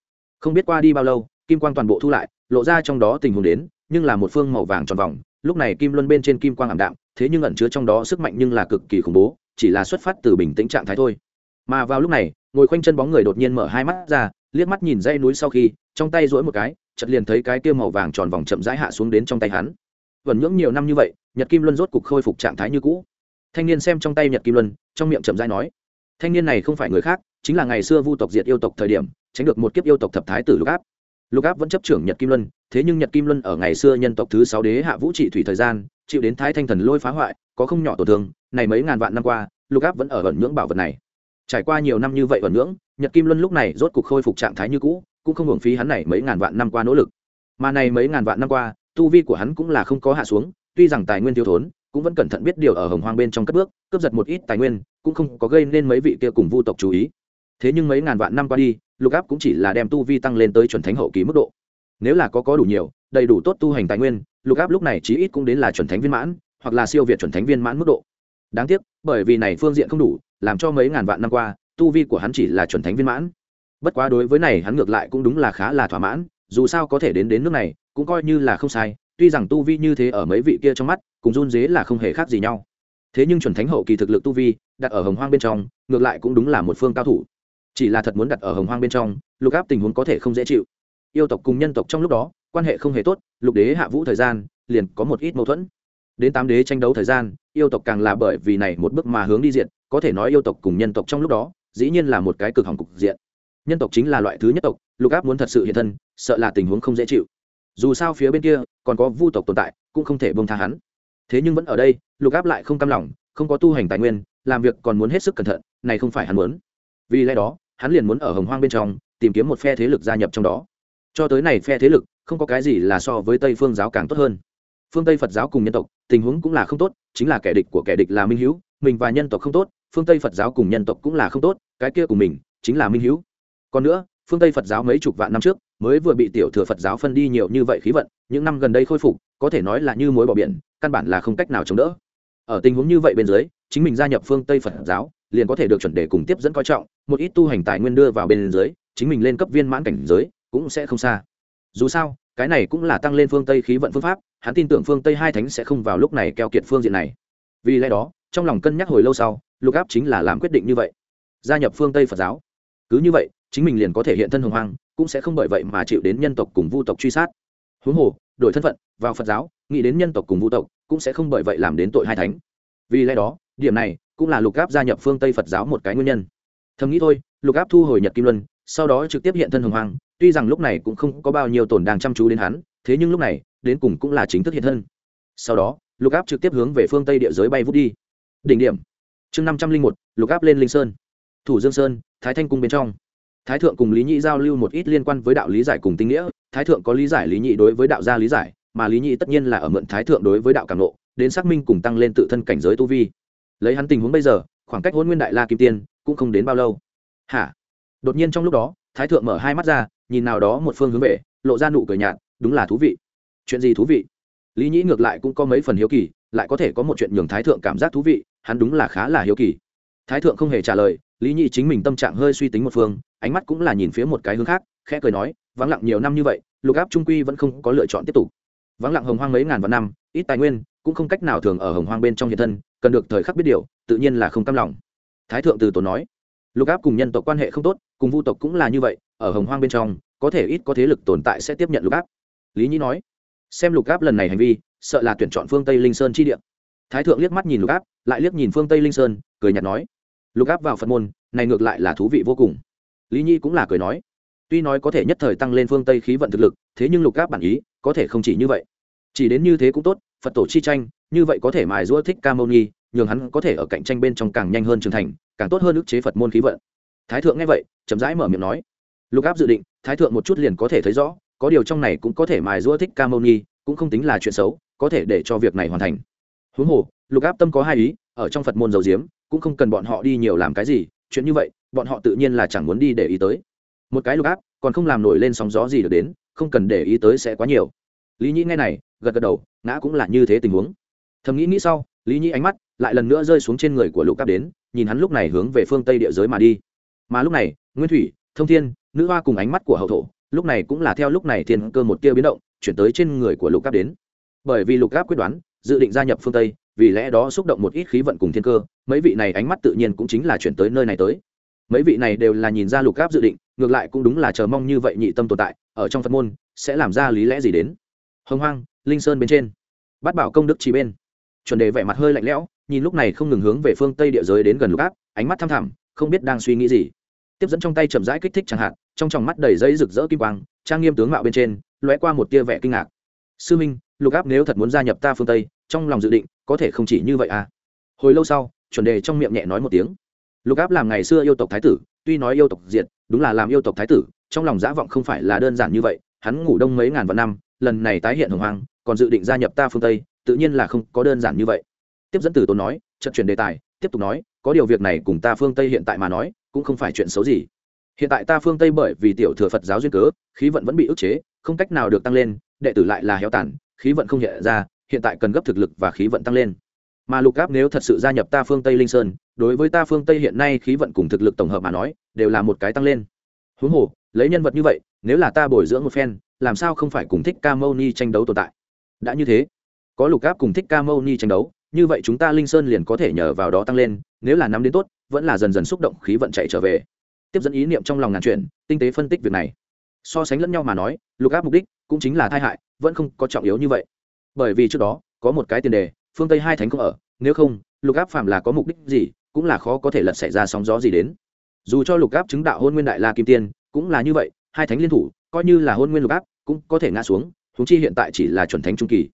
Không biết qua đi bao lâu, kim quang toàn bộ thu lại, lộ ra trong đó tình huống đến, nhưng là một phương màu vàng tròn vòng, lúc này kim luân bên trên kim quang ảm đạm, thế nhưng ẩn chứa trong đó sức mạnh nhưng là cực kỳ khủng bố chỉ là xuất phát từ bình tĩnh trạng thái thôi. Mà vào lúc này, ngồi khoanh chân bóng người đột nhiên mở hai mắt ra, liếc mắt nhìn dây núi sau khi, trong tay duỗi một cái, chợt liền thấy cái kia màu vàng tròn vòng chậm rãi hạ xuống đến trong tay hắn. Vẩn nhưỡng nhiều năm như vậy, nhật kim luân rốt cục khôi phục trạng thái như cũ. Thanh niên xem trong tay nhật kim luân, trong miệng chậm rãi nói, thanh niên này không phải người khác, chính là ngày xưa vu tộc diệt yêu tộc thời điểm, tránh được một kiếp yêu tộc thập thái tử lục áp. Lục áp vẫn chấp trưởng nhật kim luân, thế nhưng nhật kim luân ở ngày xưa nhân tộc thứ sáu đế hạ vũ trị thủy thời gian, chịu đến thái thanh thần lôi phá hoại, có không nhỏ tổn thương này mấy ngàn vạn năm qua, lục áp vẫn ở ẩn nhưỡng bảo vật này. Trải qua nhiều năm như vậy ẩn nhưỡng nhật kim luân lúc này rốt cục khôi phục trạng thái như cũ, cũng không hưởng phí hắn này mấy ngàn vạn năm qua nỗ lực. Mà này mấy ngàn vạn năm qua, tu vi của hắn cũng là không có hạ xuống, tuy rằng tài nguyên thiếu thốn, cũng vẫn cẩn thận biết điều ở hồng hoang bên trong cất bước, cướp giật một ít tài nguyên, cũng không có gây nên mấy vị kia cùng vu tộc chú ý. Thế nhưng mấy ngàn vạn năm qua đi, lục áp cũng chỉ là đem tu vi tăng lên tới chuẩn thánh hậu kỳ mức độ. Nếu là có có đủ nhiều, đầy đủ tốt tu hành tài nguyên, lục áp lúc này chí ít cũng đến là chuẩn thánh viên mãn, hoặc là siêu việt chuẩn thánh viên mãn mức độ đáng tiếc, bởi vì này phương diện không đủ, làm cho mấy ngàn vạn năm qua, tu vi của hắn chỉ là chuẩn thánh viên mãn. Bất quá đối với này, hắn ngược lại cũng đúng là khá là thỏa mãn, dù sao có thể đến đến nước này, cũng coi như là không sai, tuy rằng tu vi như thế ở mấy vị kia trong mắt, cùng run dế là không hề khác gì nhau. Thế nhưng chuẩn thánh hậu kỳ thực lực tu vi, đặt ở hồng hoang bên trong, ngược lại cũng đúng là một phương cao thủ. Chỉ là thật muốn đặt ở hồng hoang bên trong, lục áp tình huống có thể không dễ chịu. Yêu tộc cùng nhân tộc trong lúc đó, quan hệ không hề tốt, lục đế hạ vũ thời gian, liền có một ít mâu thuẫn đến tám đế tranh đấu thời gian, yêu tộc càng là bởi vì này một bước mà hướng đi diện, có thể nói yêu tộc cùng nhân tộc trong lúc đó, dĩ nhiên là một cái cực hỏng cục diện. Nhân tộc chính là loại thứ nhất tộc, lục áp muốn thật sự hiện thân, sợ là tình huống không dễ chịu. Dù sao phía bên kia, còn có vu tộc tồn tại, cũng không thể bông tha hắn. Thế nhưng vẫn ở đây, lục áp lại không cam lòng, không có tu hành tài nguyên, làm việc còn muốn hết sức cẩn thận, này không phải hắn muốn. Vì lẽ đó, hắn liền muốn ở hồng hoang bên trong, tìm kiếm một phe thế lực gia nhập trong đó. Cho tới này phe thế lực, không có cái gì là so với tây phương giáo càng tốt hơn. Phương tây phật giáo cùng nhân tộc tình huống cũng là không tốt, chính là kẻ địch của kẻ địch là minh hữu mình và nhân tộc không tốt, phương tây phật giáo cùng nhân tộc cũng là không tốt, cái kia của mình chính là minh hữu còn nữa, phương tây phật giáo mấy chục vạn năm trước mới vừa bị tiểu thừa phật giáo phân đi nhiều như vậy khí vận, những năm gần đây khôi phục, có thể nói là như mối bỏ biển, căn bản là không cách nào chống đỡ. Ở tình huống như vậy bên dưới, chính mình gia nhập phương tây phật giáo, liền có thể được chuẩn đề cùng tiếp dẫn coi trọng, một ít tu hành tài nguyên đưa vào bên dưới, chính mình lên cấp viên mãn cảnh giới cũng sẽ không xa. Dù sao, cái này cũng là tăng lên phương tây khí vận phương pháp hắn tin tưởng phương tây hai thánh sẽ không vào lúc này keo kiệt phương diện này vì lẽ đó trong lòng cân nhắc hồi lâu sau lục áp chính là làm quyết định như vậy gia nhập phương tây phật giáo cứ như vậy chính mình liền có thể hiện thân hồng hoang cũng sẽ không bởi vậy mà chịu đến nhân tộc cùng vu tộc truy sát huống hồ đổi thân phận vào phật giáo nghĩ đến nhân tộc cùng vu tộc cũng sẽ không bởi vậy làm đến tội hai thánh vì lẽ đó điểm này cũng là lục áp gia nhập phương tây phật giáo một cái nguyên nhân thầm nghĩ thôi lục áp thu hồi nhật kim luân sau đó trực tiếp hiện thân hồng hoang tuy rằng lúc này cũng không có bao nhiêu tổn đang chăm chú đến hắn thế nhưng lúc này, đến cùng cũng là chính thức hiện thân. Sau đó, lục áp trực tiếp hướng về phương tây địa giới bay vút đi. Đỉnh điểm. Chương năm trăm linh một, lục áp lên linh sơn. Thủ dương sơn, thái thanh cung bên trong. Thái thượng cùng lý nhị giao lưu một ít liên quan với đạo lý giải cùng tinh nghĩa. Thái thượng có lý giải lý nhị đối với đạo gia lý giải, mà lý nhị tất nhiên là ở mượn thái thượng đối với đạo cảm lộ đến xác minh cùng tăng lên tự thân cảnh giới tu vi. Lấy hắn tình huống bây giờ, khoảng cách hôn nguyên đại la kim tiên cũng không đến bao lâu. Hả? Đột nhiên trong lúc đó, thái thượng mở hai mắt ra, nhìn nào đó một phương hướng về, lộ ra nụ cười nhạt đúng là thú vị. Chuyện gì thú vị? Lý nhĩ ngược lại cũng có mấy phần hiếu kỳ, lại có thể có một chuyện nhường thái thượng cảm giác thú vị, hắn đúng là khá là hiếu kỳ. Thái thượng không hề trả lời, lý nhĩ chính mình tâm trạng hơi suy tính một phương, ánh mắt cũng là nhìn phía một cái hướng khác, khẽ cười nói, vắng lặng nhiều năm như vậy, lục áp trung quy vẫn không có lựa chọn tiếp tục. Vắng lặng hồng hoang mấy ngàn vạn năm, ít tài nguyên, cũng không cách nào thường ở hồng hoang bên trong hiện thân, cần được thời khắc biết điều, tự nhiên là không cam lòng. Thái thượng từ tổ nói, lục áp cùng nhân tộc quan hệ không tốt, cùng vu tộc cũng là như vậy, ở hồng hoang bên trong, có thể ít có thế lực tồn tại sẽ tiếp nhận lục áp lý nhĩ nói, xem lục áp lần này hành vi, sợ là tuyển chọn phương tây linh sơn chi địa. Thái thượng liếc mắt nhìn lục áp lại liếc nhìn phương tây linh sơn, cười nhạt nói, lục áp vào phật môn, này ngược lại là thú vị vô cùng. Lý nhi cũng là cười nói, tuy nói có thể nhất thời tăng lên phương tây khí vận thực lực, thế nhưng lục áp bản ý, có thể không chỉ như vậy. Chỉ đến như thế cũng tốt, phật tổ chi tranh, như vậy có thể mài giũa thích ca mâu ni, nhường hắn có thể ở cạnh tranh bên trong càng nhanh hơn trưởng thành, càng tốt hơn ức chế phật môn khí vận. Thái thượng nghe vậy, chậm rãi mở miệng nói, lục áp dự định, thái thượng một chút liền có thể thấy rõ có điều trong này cũng có thể mài giũa thích ca mâu ni, cũng không tính là chuyện xấu, có thể để cho việc này hoàn thành. Huống hồ, lục áp tâm có hai ý, ở trong phật môn dầu diếm cũng không cần bọn họ đi nhiều làm cái gì, chuyện như vậy, bọn họ tự nhiên là chẳng muốn đi để ý tới. Một cái lục áp, còn không làm nổi lên sóng gió gì được đến, không cần để ý tới sẽ quá nhiều. Lý nhĩ nghe này, gật gật đầu, ngã cũng là như thế tình huống. Thầm nghĩ nghĩ sau, lý nhĩ ánh mắt lại lần nữa rơi xuống trên người của lục áp đến, nhìn hắn lúc này hướng về phương tây địa giới mà đi. Mà lúc này, nguyên thủy, thông thiên, nữ hoa cùng ánh mắt của hậu thổ lúc này cũng là theo lúc này thiên cơ một tia biến động, chuyển tới trên người của lục áp đến. Bởi vì lục áp quyết đoán, dự định gia nhập phương tây, vì lẽ đó xúc động một ít khí vận cùng thiên cơ, mấy vị này ánh mắt tự nhiên cũng chính là chuyển tới nơi này tới. Mấy vị này đều là nhìn ra lục áp dự định, ngược lại cũng đúng là chờ mong như vậy nhị tâm tồn tại, ở trong phật môn, sẽ làm ra lý lẽ gì đến. Hồng hoang, linh sơn bên trên. Bắt bảo công đức chỉ bên. Chuẩn đề vẻ mặt hơi lạnh lẽo, nhìn lúc này không ngừng hướng về phương tây địa giới đến gần lục áp ánh mắt thăm thẳm, không biết đang suy nghĩ gì. Tiếp dẫn trong tay chậm rãi kích thích chẳng hạn trong tròng mắt đầy dây rực rỡ kim quang, trang nghiêm tướng mạo bên trên, lóe qua một tia vẻ kinh ngạc. Sư minh, lục áp nếu thật muốn gia nhập ta phương tây, trong lòng dự định có thể không chỉ như vậy à? Hồi lâu sau, chuẩn đề trong miệng nhẹ nói một tiếng. Lục áp làm ngày xưa yêu tộc thái tử, tuy nói yêu tộc diệt, đúng là làm yêu tộc thái tử, trong lòng dã vọng không phải là đơn giản như vậy, hắn ngủ đông mấy ngàn vạn năm, lần này tái hiện hồng hoàng còn dự định gia nhập ta phương tây, tự nhiên là không có đơn giản như vậy. Tiếp dẫn tử tốn nói trận chuyển đề tài, tiếp tục nói, có điều việc này cùng ta phương tây hiện tại mà nói, cũng không phải chuyện xấu gì hiện tại ta phương tây bởi vì tiểu thừa phật giáo duyên cớ, khí vận vẫn bị ức chế, không cách nào được tăng lên, đệ tử lại là héo tàn, khí vận không hiện ra, hiện tại cần gấp thực lực và khí vận tăng lên. Mà lục áp nếu thật sự gia nhập ta phương tây linh sơn, đối với ta phương tây hiện nay khí vận cùng thực lực tổng hợp mà nói, đều là một cái tăng lên. Huống hồ, lấy nhân vật như vậy, nếu là ta bồi dưỡng một phen, làm sao không phải cùng thích ca mâu ni tranh đấu tồn tại? Đã như thế, có lục áp cùng thích ca mâu ni tranh đấu, như vậy chúng ta linh sơn liền có thể nhờ vào đó tăng lên, nếu là nắm đến tốt, vẫn là dần dần xúc động khí vận chạy trở về tiếp dẫn ý niệm trong lòng ngàn chuyện, tinh tế phân tích việc này. So sánh lẫn nhau mà nói, lục áp mục đích cũng chính là tai hại, vẫn không có trọng yếu như vậy. Bởi vì trước đó, có một cái tiền đề, phương tây hai thánh không ở, nếu không, lục áp phạm là có mục đích gì, cũng là khó có thể lật xảy ra sóng gió gì đến. Dù cho lục áp chứng đạo hôn nguyên đại la kim tiên, cũng là như vậy, hai thánh liên thủ, coi như là hôn nguyên lục áp, cũng có thể ngã xuống thúng chi hiện tại chỉ là chuẩn thánh trung kỳ.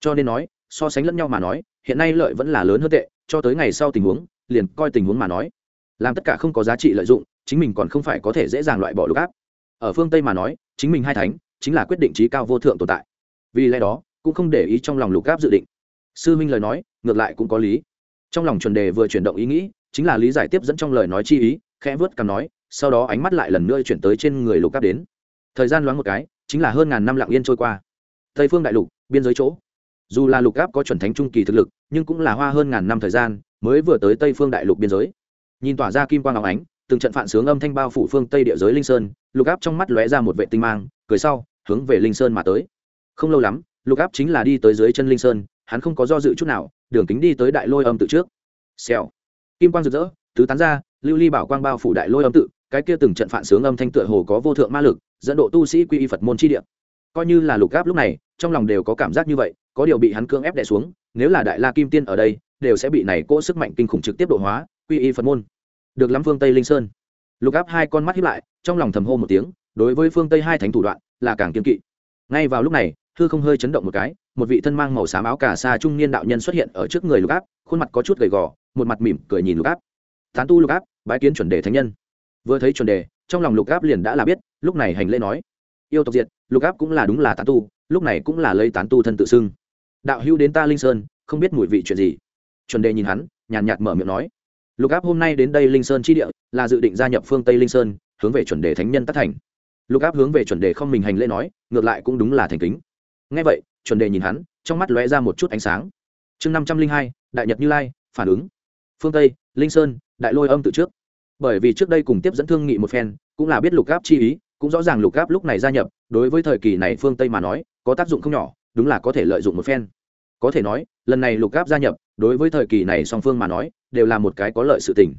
Cho nên nói, so sánh lẫn nhau mà nói, hiện nay lợi vẫn là lớn hơn tệ, cho tới ngày sau tình huống, liền coi tình huống mà nói. Làm tất cả không có giá trị lợi dụng chính mình còn không phải có thể dễ dàng loại bỏ lục áp. Ở phương tây mà nói, chính mình hai thánh chính là quyết định trí cao vô thượng tồn tại. Vì lẽ đó, cũng không để ý trong lòng lục áp dự định. Sư minh lời nói, ngược lại cũng có lý. Trong lòng chuẩn đề vừa chuyển động ý nghĩ, chính là lý giải tiếp dẫn trong lời nói chi ý, khẽ vớt cằm nói, sau đó ánh mắt lại lần nữa chuyển tới trên người lục áp đến. Thời gian loáng một cái, chính là hơn ngàn năm lặng yên trôi qua. Tây phương đại lục, biên giới chỗ. Dù là lục áp có chuẩn thánh trung kỳ thực lực, nhưng cũng là hoa hơn ngàn năm thời gian, mới vừa tới tây phương đại lục biên giới. Nhìn tỏa ra kim quang áo ánh từng trận phản sướng âm thanh bao phủ phương tây địa giới linh sơn, lục áp trong mắt lóe ra một vệ tinh mang, cười sau, hướng về linh sơn mà tới. Không lâu lắm, lục áp chính là đi tới dưới chân linh sơn, hắn không có do dự chút nào, đường kính đi tới đại lôi âm tự trước. Xèo. Kim quang rực rỡ, tứ tán ra, lưu ly bảo quang bao phủ đại lôi âm tự, cái kia từng trận phản sướng âm thanh tựa hồ có vô thượng ma lực, dẫn độ tu sĩ quy y phật môn chi địa. Coi như là lục áp lúc này, trong lòng đều có cảm giác như vậy, có điều bị hắn cưỡng ép đè xuống, nếu là đại la kim tiên ở đây, đều sẽ bị này cỗ sức mạnh kinh khủng trực tiếp độ hóa, quy y phật môn được lắm phương tây linh sơn. Lục áp hai con mắt hiếp lại, trong lòng thầm hô một tiếng, đối với phương tây hai thánh thủ đoạn là càng kiên kỵ. Ngay vào lúc này thư không hơi chấn động một cái, một vị thân mang màu xám áo cà sa trung niên đạo nhân xuất hiện ở trước người lục áp, khuôn mặt có chút gầy gò, một mặt mỉm cười nhìn lục áp. Tán tu lục áp, bái kiến chuẩn đề thánh nhân. Vừa thấy chuẩn đề, trong lòng lục áp liền đã là biết, lúc này hành lễ nói, yêu tộc diệt, lục áp cũng là đúng là tán tu, lúc này cũng là lấy tán tu thân tự xưng. Đạo hữu đến ta linh sơn, không biết mùi vị chuyện gì. Chuẩn đề nhìn hắn, nhàn nhạt mở miệng nói lục áp hôm nay đến đây linh sơn chi địa, là dự định gia nhập phương tây linh sơn, hướng về chuẩn đề thánh nhân tất thành. Lục áp hướng về chuẩn đề không mình hành lễ nói, ngược lại cũng đúng là thành kính. Ngay vậy, chuẩn đề nhìn hắn, trong mắt lóe ra một chút ánh sáng. Chương năm trăm linh hai, đại nhật như lai, phản ứng. Phương tây, linh sơn, đại lôi âm tự trước. Bởi vì trước đây cùng tiếp dẫn thương nghị một phen, cũng là biết lục áp chi ý, cũng rõ ràng lục áp lúc này gia nhập, đối với thời kỳ này phương tây mà nói, có tác dụng không nhỏ, đúng là có thể lợi dụng một phen. Có thể nói, lần này lục áp gia nhập, đối với thời kỳ này song phương mà nói đều là một cái có lợi sự tình.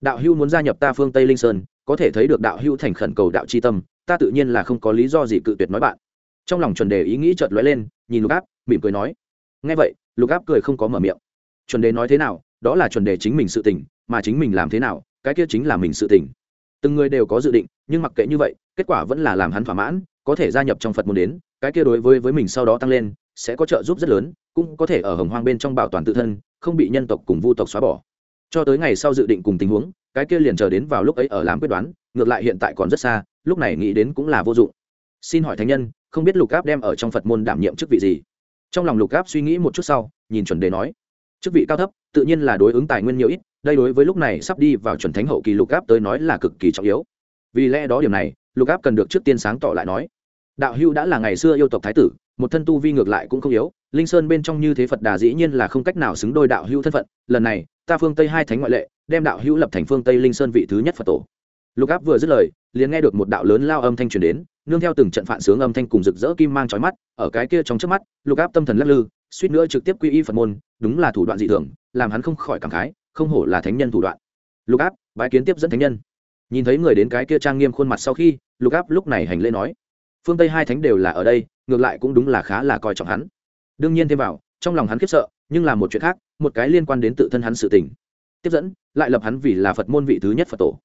Đạo hưu muốn gia nhập ta phương tây linh sơn, có thể thấy được đạo hưu thành khẩn cầu đạo c h i tâm, ta tự nhiên là không có lý do gì cự tuyệt nói bạn. Trong lòng chuẩn đề ý nghĩ chợt lóe lên, nhìn lục áp, mỉm cười nói ngay vậy, lục áp cười không có mở miệng. Chuẩn đề nói thế nào, đó là chuẩn đề chính mình sự tình, mà chính mình làm thế nào, cái kia chính là mình sự tình. Từng người đều có dự định, nhưng mặc kệ như vậy, kết quả vẫn là làm hắn thỏa mãn, có thể gia nhập trong phật môn đến, cái kia đối với với mình sau đó tăng lên, sẽ có trợ giúp rất lớn, cũng có thể ở hồng hoang bên trong bảo toàn tự thân, không bị nhân tộc cùng vu tộc xóa bỏ cho tới ngày sau dự định cùng tình huống, cái kia liền chờ đến vào lúc ấy ở làm quyết đoán, ngược lại hiện tại còn rất xa, lúc này nghĩ đến cũng là vô dụng. Xin hỏi thánh nhân, không biết lục áp đem ở trong phật môn đảm nhiệm chức vị gì? Trong lòng lục áp suy nghĩ một chút sau, nhìn chuẩn đề nói, chức vị cao thấp, tự nhiên là đối ứng tài nguyên nhiều ít, đây đối với lúc này sắp đi vào chuẩn thánh hậu kỳ lục áp tới nói là cực kỳ trọng yếu. Vì lẽ đó điểm này, lục áp cần được trước tiên sáng tỏ lại nói, đạo hưu đã là ngày xưa yêu tộc thái tử, một thân tu vi ngược lại cũng không yếu, linh sơn bên trong như thế phật đà dĩ nhiên là không cách nào xứng đôi đạo hưu thân phận, lần này ta phương tây hai thánh ngoại lệ, đem đạo hưu lập thành phương tây linh sơn vị thứ nhất phật tổ. Lục áp vừa dứt lời, liền nghe được một đạo lớn lao âm thanh truyền đến, nương theo từng trận phản sướng âm thanh cùng rực rỡ kim mang trói mắt, ở cái kia trong trước mắt, lục áp tâm thần lắc lư, suýt nữa trực tiếp quy y phật môn, đúng là thủ đoạn dị thường, làm hắn không khỏi cảm khái, không hổ là thánh nhân thủ đoạn. Lục áp, bái kiến tiếp dẫn thánh nhân. Nhìn thấy người đến cái kia trang nghiêm khuôn mặt sau khi, lục áp lúc này hành lễ nói, phương tây hai thánh đều là ở đây, ngược lại cũng đúng là khá là coi trọng hắn. Đương nhiên thêm vào, trong lòng hắn khiếp sợ nhưng là một chuyện khác, một cái liên quan đến tự thân hắn sự tình. Tiếp dẫn, lại lập hắn vì là phật môn vị thứ nhất phật tổ.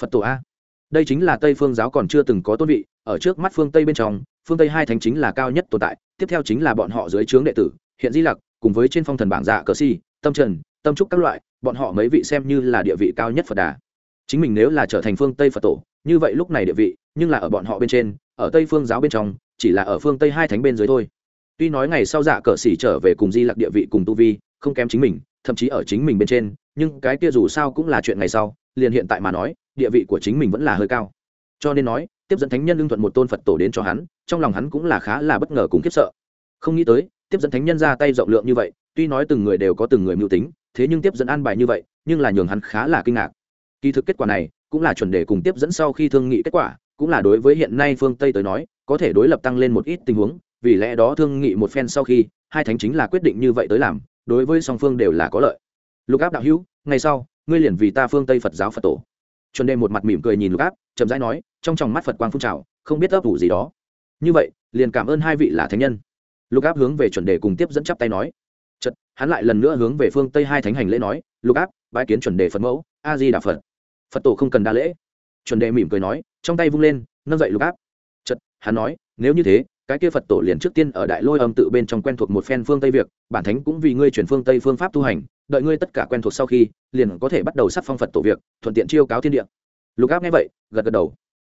Phật tổ a. Đây chính là tây phương giáo còn chưa từng có tôn vị, ở trước mắt phương tây bên trong, phương tây hai thánh chính là cao nhất tồn tại, tiếp theo chính là bọn họ dưới trướng đệ tử, hiện di lặc, cùng với trên phong thần bảng dạ cờ si, tâm trần, tâm trúc các loại, bọn họ mấy vị xem như là địa vị cao nhất phật đà. Chính mình nếu là trở thành phương tây phật tổ, như vậy lúc này địa vị, nhưng là ở bọn họ bên trên, ở tây phương giáo bên trong, chỉ là ở phương tây hai thánh bên dưới thôi tuy nói ngày sau dạ cờ xỉ trở về cùng di lặc địa vị cùng tu vi, không kém chính mình, thậm chí ở chính mình bên trên, nhưng cái kia dù sao cũng là chuyện ngày sau, liền hiện tại mà nói, địa vị của chính mình vẫn là hơi cao. Cho nên nói, tiếp dẫn thánh nhân lương thuận một tôn phật tổ đến cho hắn, trong lòng hắn cũng là khá là bất ngờ cùng khiếp sợ. Không nghĩ tới, tiếp dẫn thánh nhân ra tay rộng lượng như vậy, tuy nói từng người đều có từng người mưu tính, thế nhưng tiếp dẫn an bài như vậy, nhưng là nhường hắn khá là kinh ngạc. Kỳ thực kết quả này, cũng là chuẩn đề cùng tiếp dẫn sau khi thương nghị kết quả, cũng là đối với hiện nay phương tây tới nói, có thể đối lập tăng lên một ít tình huống vì lẽ đó thương nghị một phen sau khi, hai thánh chính là quyết định như vậy tới làm, đối với song phương đều là có lợi. Lục áp đạo hữu ngay sau, ngươi liền vì ta phương tây phật giáo phật tổ. Chuẩn đề một mặt mỉm cười nhìn lục áp, chậm rãi nói, trong tròng mắt phật quang phun trào, không biết ấp ủ gì đó. Như vậy, liền cảm ơn hai vị là thánh nhân. Lục áp hướng về chuẩn đề cùng tiếp dẫn chắp tay nói. Chật hắn lại lần nữa hướng về phương tây hai thánh hành lễ nói, lục áp bãi kiến chuẩn đề phật mẫu, a di đà phật. Phật tổ không cần đa lễ. Chuẩn đề mỉm cười nói, trong tay vung lên, nâng dậy lục áp. Chật hắn nói, nếu như thế cái kia phật tổ liền trước tiên ở đại lôi âm tự bên trong quen thuộc một phen phương tây việc bản thánh cũng vì ngươi chuyển phương tây phương pháp tu hành, đợi ngươi tất cả quen thuộc sau khi, liền có thể bắt đầu sắc phong phật tổ việc thuận tiện chiêu cáo thiên địa. Lục áp nghe vậy, gật gật đầu.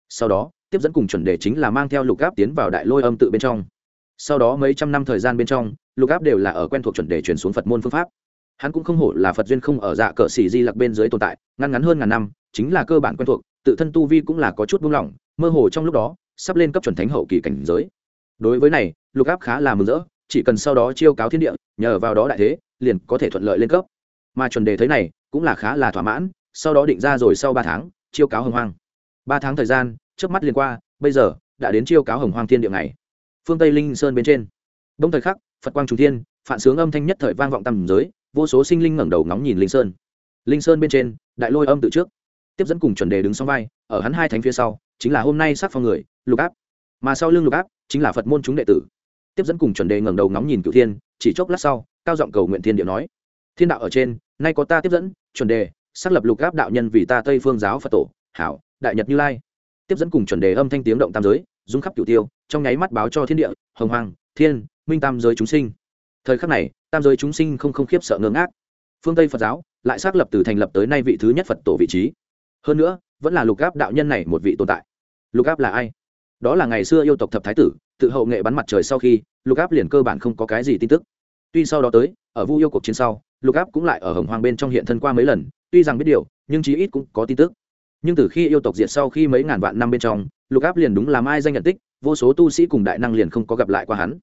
Sau đó, tiếp dẫn cùng chuẩn đề chính là mang theo lục áp tiến vào đại lôi âm tự bên trong. Sau đó mấy trăm năm thời gian bên trong, lục áp đều là ở quen thuộc chuẩn đề chuyển xuống phật môn phương pháp. Hắn cũng không hổ là phật duyên không ở dạ cờ xỉ di lặc bên dưới tồn tại ngăn ngắn hơn ngàn năm, chính là cơ bản quen thuộc, tự thân tu vi cũng là có chút buông lỏng, mơ hồ trong lúc đó, sắp lên cấp chuẩn thánh hậu kỳ cảnh giới đối với này, lục áp khá là mừng rỡ, chỉ cần sau đó chiêu cáo thiên địa, nhờ vào đó đại thế, liền có thể thuận lợi lên cấp. Mà chuẩn đề thế này, cũng là khá là thỏa mãn, sau đó định ra rồi sau ba tháng, chiêu cáo hồng hoang. Ba tháng thời gian trước mắt liền qua, bây giờ, đã đến chiêu cáo hồng hoang thiên địa này phương tây linh sơn bên trên. Đông thời khắc, phật quang trung thiên, phản sướng âm thanh nhất thời vang vọng tầm giới, vô số sinh linh ngẩng đầu ngóng nhìn linh sơn. Linh sơn bên trên, đại lôi âm tự trước. Tiếp dẫn cùng chuẩn đề đứng sau vai, ở hắn hai thánh phía sau, chính là hôm nay sắc phong người, lục áp. Mà sau lưng lục áp chính là phật môn chúng đệ tử. Tiếp dẫn cùng chuẩn đề ngẩng đầu ngóng nhìn cựu thiên, chỉ chốc lát sau, cao giọng cầu nguyện thiên điệu nói, thiên đạo ở trên, nay có ta tiếp dẫn, chuẩn đề, xác lập lục áp đạo nhân vì ta tây phương giáo phật tổ, hảo, đại nhật như lai. Tiếp dẫn cùng chuẩn đề âm thanh tiếng động tam giới dung khắp cửu tiêu, trong nháy mắt báo cho thiên địa, hồng hoàng, thiên, minh tam giới chúng sinh. Thời khắc này, tam giới chúng sinh không không khiếp sợ ngưỡng ác phương tây phật giáo lại xác lập từ thành lập tới nay vị thứ nhất phật tổ vị trí. Hơn nữa, vẫn là lục áp đạo nhân này một vị tồn tại. Lục áp là ai? Đó là ngày xưa yêu tộc thập thái tử, tự hậu nghệ bắn mặt trời sau khi, lục áp liền cơ bản không có cái gì tin tức. Tuy sau đó tới, ở vu yêu cuộc chiến sau, lục áp cũng lại ở hồng hoàng bên trong hiện thân qua mấy lần, tuy rằng biết điều, nhưng chí ít cũng có tin tức. Nhưng từ khi yêu tộc diệt sau khi mấy ngàn vạn năm bên trong, lục áp liền đúng làm ai danh nhận tích, vô số tu sĩ cùng đại năng liền không có gặp lại qua hắn.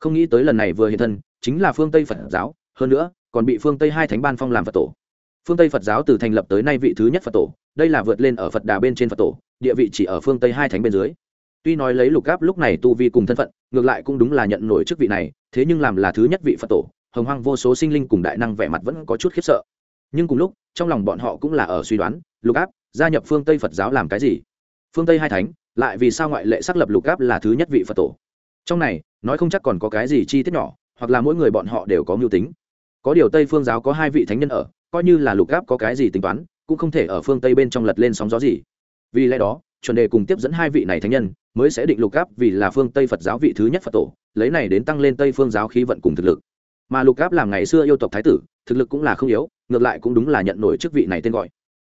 Không nghĩ tới lần này vừa hiện thân, chính là phương tây phật giáo, hơn nữa, còn bị phương tây hai thánh ban phong làm phật tổ. Phương tây phật giáo từ thành lập tới nay vị thứ nhất phật tổ, đây là vượt lên ở phật đà bên trên phật tổ, địa vị chỉ ở phương tây hai thánh bên dưới tuy nói lấy lục áp lúc này tu vi cùng thân phận, ngược lại cũng đúng là nhận nổi chức vị này, thế nhưng làm là thứ nhất vị phật tổ, hồng hoang vô số sinh linh cùng đại năng vẻ mặt vẫn có chút khiếp sợ. Nhưng cùng lúc, trong lòng bọn họ cũng là ở suy đoán, lục áp gia nhập phương tây phật giáo làm cái gì? Phương tây hai thánh, lại vì sao ngoại lệ xác lập lục áp là thứ nhất vị phật tổ? Trong này, nói không chắc còn có cái gì chi tiết nhỏ, hoặc là mỗi người bọn họ đều có mưu tính. Có điều tây phương giáo có hai vị thánh nhân ở, coi như là lục áp có cái gì tính toán, cũng không thể ở phương tây bên trong lật lên sóng gió gì. Vì lẽ đó, chuẩn đề cùng tiếp dẫn hai vị này thánh nhân mới sẽ định lục áp vì là phương tây phật giáo vị thứ nhất phật tổ, lấy này đến tăng lên tây phương giáo khí vận cùng thực lực. Mà lục áp làm ngày xưa yêu tộc thái tử, thực lực cũng là không yếu, ngược lại cũng đúng là nhận nổi chức vị này tên gọi.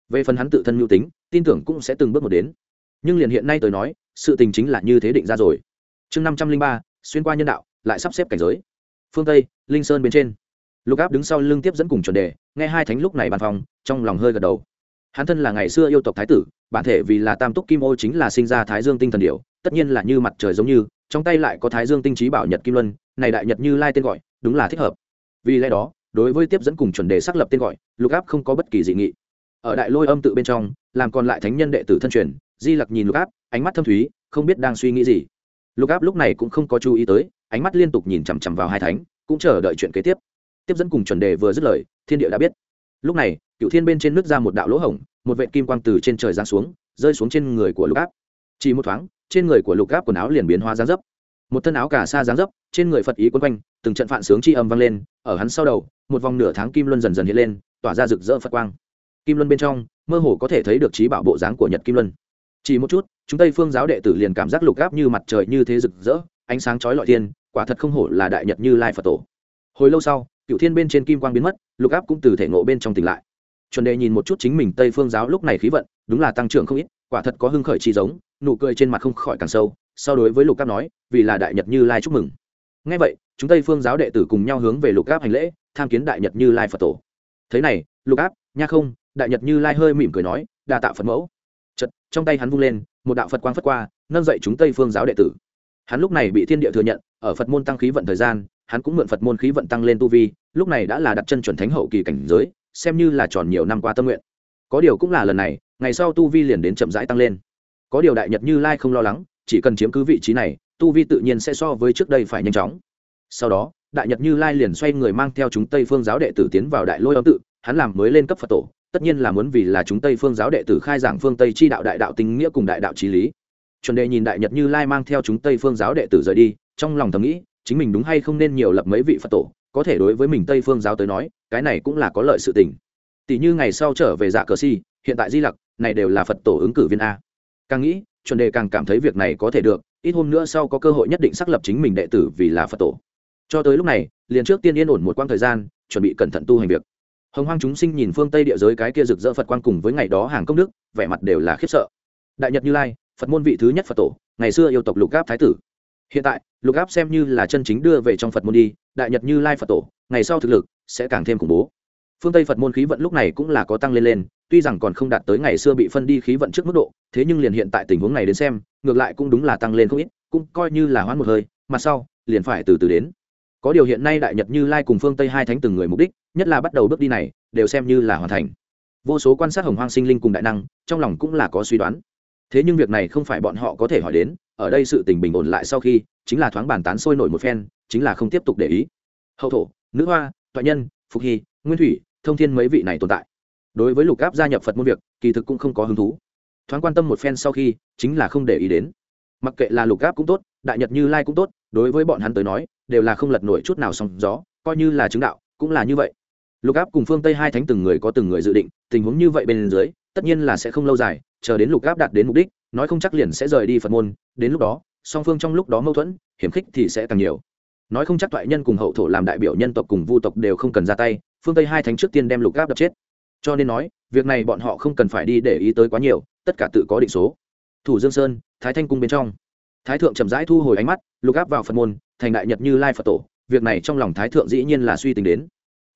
Về phần hắn tự thân mưu tính, tin tưởng cũng sẽ từng bước một đến. Nhưng liền hiện nay tôi nói, sự tình chính là như thế định ra rồi. Chương năm trăm linh ba, xuyên qua nhân đạo, lại sắp xếp cảnh giới. Phương tây, linh sơn bên trên. Lục áp đứng sau lưng tiếp dẫn cùng chuẩn đề, nghe hai thánh lúc này bàn phòng, trong lòng hơi gật đầu. Hắn thân là ngày xưa yêu tộc thái tử, bản thể vì là tam túc kim ô chính là sinh ra thái dương tinh thần điệu tất nhiên là như mặt trời giống như, trong tay lại có thái dương tinh trí bảo nhật kim luân, này đại nhật như lai tên gọi, đúng là thích hợp. Vì lẽ đó, đối với tiếp dẫn cùng chuẩn đề xác lập tên gọi, lục áp không có bất kỳ dị nghị. Ở đại lôi âm tự bên trong, làm còn lại thánh nhân đệ tử thân truyền, di lặc nhìn lục áp, ánh mắt thâm thúy, không biết đang suy nghĩ gì. Lục áp lúc này cũng không có chú ý tới, ánh mắt liên tục nhìn chằm chằm vào hai thánh, cũng chờ đợi chuyện kế tiếp. Tiếp dẫn cùng chuẩn đề vừa dứt lời, thiên địa đã biết. Lúc này, cựu thiên bên trên nước ra một đạo lỗ hổng, một vệ kim quang từ trên trời giáng xuống, rơi xuống trên người của lục áp. Chỉ một thoáng trên người của lục áp quần áo liền biến hóa dáng dấp. Một thân áo cả xa dáng dấp, trên người phật ý quấn quanh, từng trận phạn sướng chi âm vang lên, ở hắn sau đầu, một vòng nửa tháng kim luân dần dần hiện lên, tỏa ra rực rỡ phật quang. Kim luân bên trong, mơ hồ có thể thấy được trí bảo bộ dáng của nhật kim luân. Chỉ một chút, chúng tây phương giáo đệ tử liền cảm giác lục áp như mặt trời như thế rực rỡ, ánh sáng chói lọi thiên, quả thật không hổ là đại nhật như lai phật tổ. Hồi lâu sau, cựu thiên bên trên kim quang biến mất, lục áp cũng từ thể ngộ bên trong tỉnh lại. Chuẩn đề nhìn một chút chính mình tây phương giáo lúc này khí vận, đúng là tăng trưởng không ít quả thật có hưng khởi chi giống, nụ cười trên mặt không khỏi càng sâu so đối với lục áp nói, vì là đại nhật như lai chúc mừng. Ngay vậy, chúng tây phương giáo đệ tử cùng nhau hướng về lục áp hành lễ, tham kiến đại nhật như lai phật tổ. Thế này, lục áp nha không, đại nhật như lai hơi mỉm cười nói, đa tạ phật mẫu. Chật trong tay hắn vung lên, một đạo phật quang phất qua, nâng dậy chúng tây phương giáo đệ tử. Hắn lúc này bị thiên địa thừa nhận, ở phật môn tăng khí vận thời gian, hắn cũng mượn phật môn khí vận tăng lên tu vi, lúc này đã là đặt chân chuẩn thánh hậu kỳ cảnh giới, xem như là tròn nhiều năm qua tâm nguyện có điều cũng là lần này, ngày sau tu vi liền đến chậm rãi tăng lên. Có điều đại nhật như lai không lo lắng, chỉ cần chiếm cứ vị trí này, tu vi tự nhiên sẽ so với trước đây phải nhanh chóng. Sau đó, đại nhật như lai liền xoay người mang theo chúng tây phương giáo đệ tử tiến vào đại lôi âm tự, hắn làm mới lên cấp phật tổ, tất nhiên là muốn vì là chúng tây phương giáo đệ tử khai giảng phương tây chi đạo đại đạo tinh nghĩa cùng đại đạo trí lý. Chuẩn đề nhìn đại nhật như lai mang theo chúng tây phương giáo đệ tử rời đi, trong lòng thầm nghĩ, chính mình đúng hay không nên nhiều lập mấy vị phật tổ, có thể đối với mình tây phương giáo tới nói, cái này cũng là có lợi sự tình tỷ như ngày sau trở về dạ cờ si hiện tại di lặc, này đều là phật tổ ứng cử viên a. Càng nghĩ, chuẩn đề càng cảm thấy việc này có thể được, ít hôm nữa sau có cơ hội nhất định xác lập chính mình đệ tử vì là phật tổ. Cho tới lúc này, liền trước tiên yên ổn một quãng thời gian, chuẩn bị cẩn thận tu hành việc. Hồng hoang chúng sinh nhìn phương tây địa giới cái kia rực rỡ phật quang cùng với ngày đó hàng công đức, vẻ mặt đều là khiếp sợ. Đại nhật như lai, phật môn vị thứ nhất phật tổ, ngày xưa yêu tộc lục gáp thái tử. Hiện tại, lục áp xem như là chân chính đưa về trong phật môn đi, đại nhật như lai phật tổ, ngày sau thực lực sẽ càng thêm khủng bố phương tây phật môn khí vận lúc này cũng là có tăng lên lên, tuy rằng còn không đạt tới ngày xưa bị phân đi khí vận trước mức độ, thế nhưng liền hiện tại tình huống này đến xem, ngược lại cũng đúng là tăng lên không ít, cũng coi như là hoãn một hơi mặt sau, liền phải từ từ đến. Có điều hiện nay đại nhật như lai cùng phương tây hai thánh từng người mục đích, nhất là bắt đầu bước đi này, đều xem như là hoàn thành. Vô số quan sát hồng hoang sinh linh cùng đại năng, trong lòng cũng là có suy đoán. Thế nhưng việc này không phải bọn họ có thể hỏi đến, ở đây sự tình bình ổn lại sau khi, chính là thoáng bàn tán sôi nổi một phen, chính là không tiếp tục để ý. Hậu thổ, nữ hoa, toại nhân, phục hy, nguyên thủy thông thiên mấy vị này tồn tại. Đối với lục áp gia nhập phật môn việc, kỳ thực cũng không có hứng thú. Thoáng quan tâm một phen sau khi, chính là không để ý đến. Mặc kệ là lục áp cũng tốt, đại nhật như lai cũng tốt, đối với bọn hắn tới nói, đều là không lật nổi chút nào sóng gió, coi như là chứng đạo, cũng là như vậy. Lục áp cùng phương tây hai thánh từng người có từng người dự định, tình huống như vậy bên dưới, tất nhiên là sẽ không lâu dài, chờ đến lục áp đạt đến mục đích, nói không chắc liền sẽ rời đi phật môn, đến lúc đó, song phương trong lúc đó mâu thuẫn, hiểm khích thì sẽ càng nhiều. Nói không chắc thoại nhân cùng hậu thổ làm đại biểu nhân tộc cùng vu tộc đều không cần ra tay phương tây hai thánh trước tiên đem lục áp đập chết cho nên nói việc này bọn họ không cần phải đi để ý tới quá nhiều tất cả tự có định số thủ dương sơn thái thanh cung bên trong thái thượng chậm rãi thu hồi ánh mắt lục áp vào phật môn thành đại nhật như lai phật tổ việc này trong lòng thái thượng dĩ nhiên là suy tính đến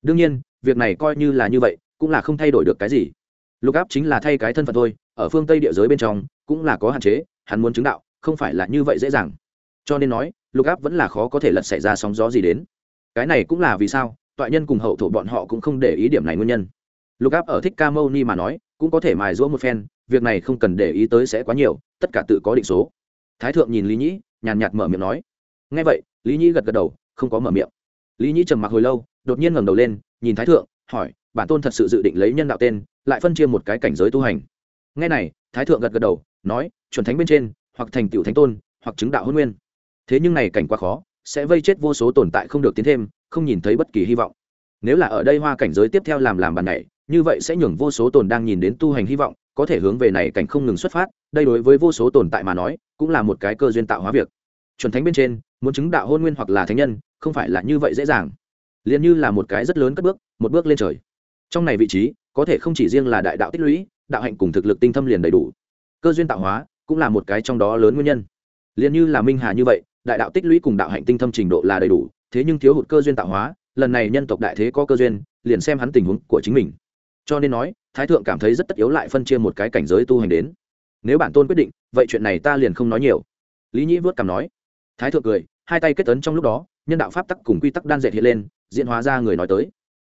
đương nhiên việc này coi như là như vậy cũng là không thay đổi được cái gì lục áp chính là thay cái thân phận thôi ở phương tây địa giới bên trong cũng là có hạn chế hắn muốn chứng đạo không phải là như vậy dễ dàng cho nên nói lục áp vẫn là khó có thể lật xảy ra sóng gió gì đến cái này cũng là vì sao toại nhân cùng hậu thổ bọn họ cũng không để ý điểm này nguyên nhân. Lục áp ở thích ca mâu ni mà nói, cũng có thể mài giũa một phen, việc này không cần để ý tới sẽ quá nhiều, tất cả tự có định số. Thái thượng nhìn lý nhĩ, nhàn nhạt mở miệng nói. Ngay vậy, lý nhĩ gật gật đầu, không có mở miệng. Lý nhĩ trầm mặc hồi lâu, đột nhiên ngẩng đầu lên, nhìn thái thượng, hỏi, bản tôn thật sự dự định lấy nhân đạo tên, lại phân chia một cái cảnh giới tu hành. Ngay này, thái thượng gật gật đầu, nói, chuẩn thánh bên trên, hoặc thành tựu thánh tôn, hoặc chứng đạo hôn nguyên. Thế nhưng này cảnh quá khó, sẽ vây chết vô số tồn tại không được tiến thêm không nhìn thấy bất kỳ hy vọng. Nếu là ở đây hoa cảnh giới tiếp theo làm làm bàn này như vậy sẽ nhường vô số tồn đang nhìn đến tu hành hy vọng, có thể hướng về này cảnh không ngừng xuất phát, đây đối với vô số tồn tại mà nói, cũng là một cái cơ duyên tạo hóa việc. Chuẩn thánh bên trên, muốn chứng đạo hôn nguyên hoặc là thánh nhân, không phải là như vậy dễ dàng. Liền như là một cái rất lớn cất bước, một bước lên trời. Trong này vị trí, có thể không chỉ riêng là đại đạo tích lũy, đạo hạnh cùng thực lực tinh thâm liền đầy đủ. Cơ duyên tạo hóa, cũng là một cái trong đó lớn nguyên nhân. Liền như là minh hà như vậy, đại đạo tích lũy cùng đạo hạnh tinh thâm trình độ là đầy đủ thế nhưng thiếu hụt cơ duyên tạo hóa, lần này nhân tộc đại thế có cơ duyên, liền xem hắn tình huống của chính mình. Cho nên nói, thái thượng cảm thấy rất tất yếu lại phân chia một cái cảnh giới tu hành đến. Nếu bản tôn quyết định, vậy chuyện này ta liền không nói nhiều. Lý nhĩ vớt cảm nói. Thái thượng cười, hai tay kết tấn trong lúc đó, nhân đạo pháp tắc cùng quy tắc đan dệt hiện lên, diễn hóa ra người nói tới.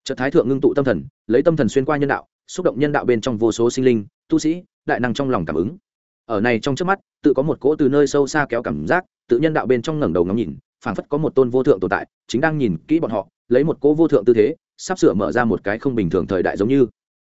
Trận thái thượng ngưng tụ tâm thần, lấy tâm thần xuyên qua nhân đạo, xúc động nhân đạo bên trong vô số sinh linh, tu sĩ, đại năng trong lòng cảm ứng. Ở này trong trước mắt, tự có một cỗ từ nơi sâu xa kéo cảm giác, tự nhân đạo bên trong ngẩng đầu ngắm nhìn phảng phất có một tôn vô thượng tồn tại, chính đang nhìn kỹ bọn họ, lấy một cỗ vô thượng tư thế, sắp sửa mở ra một cái không bình thường thời đại giống như.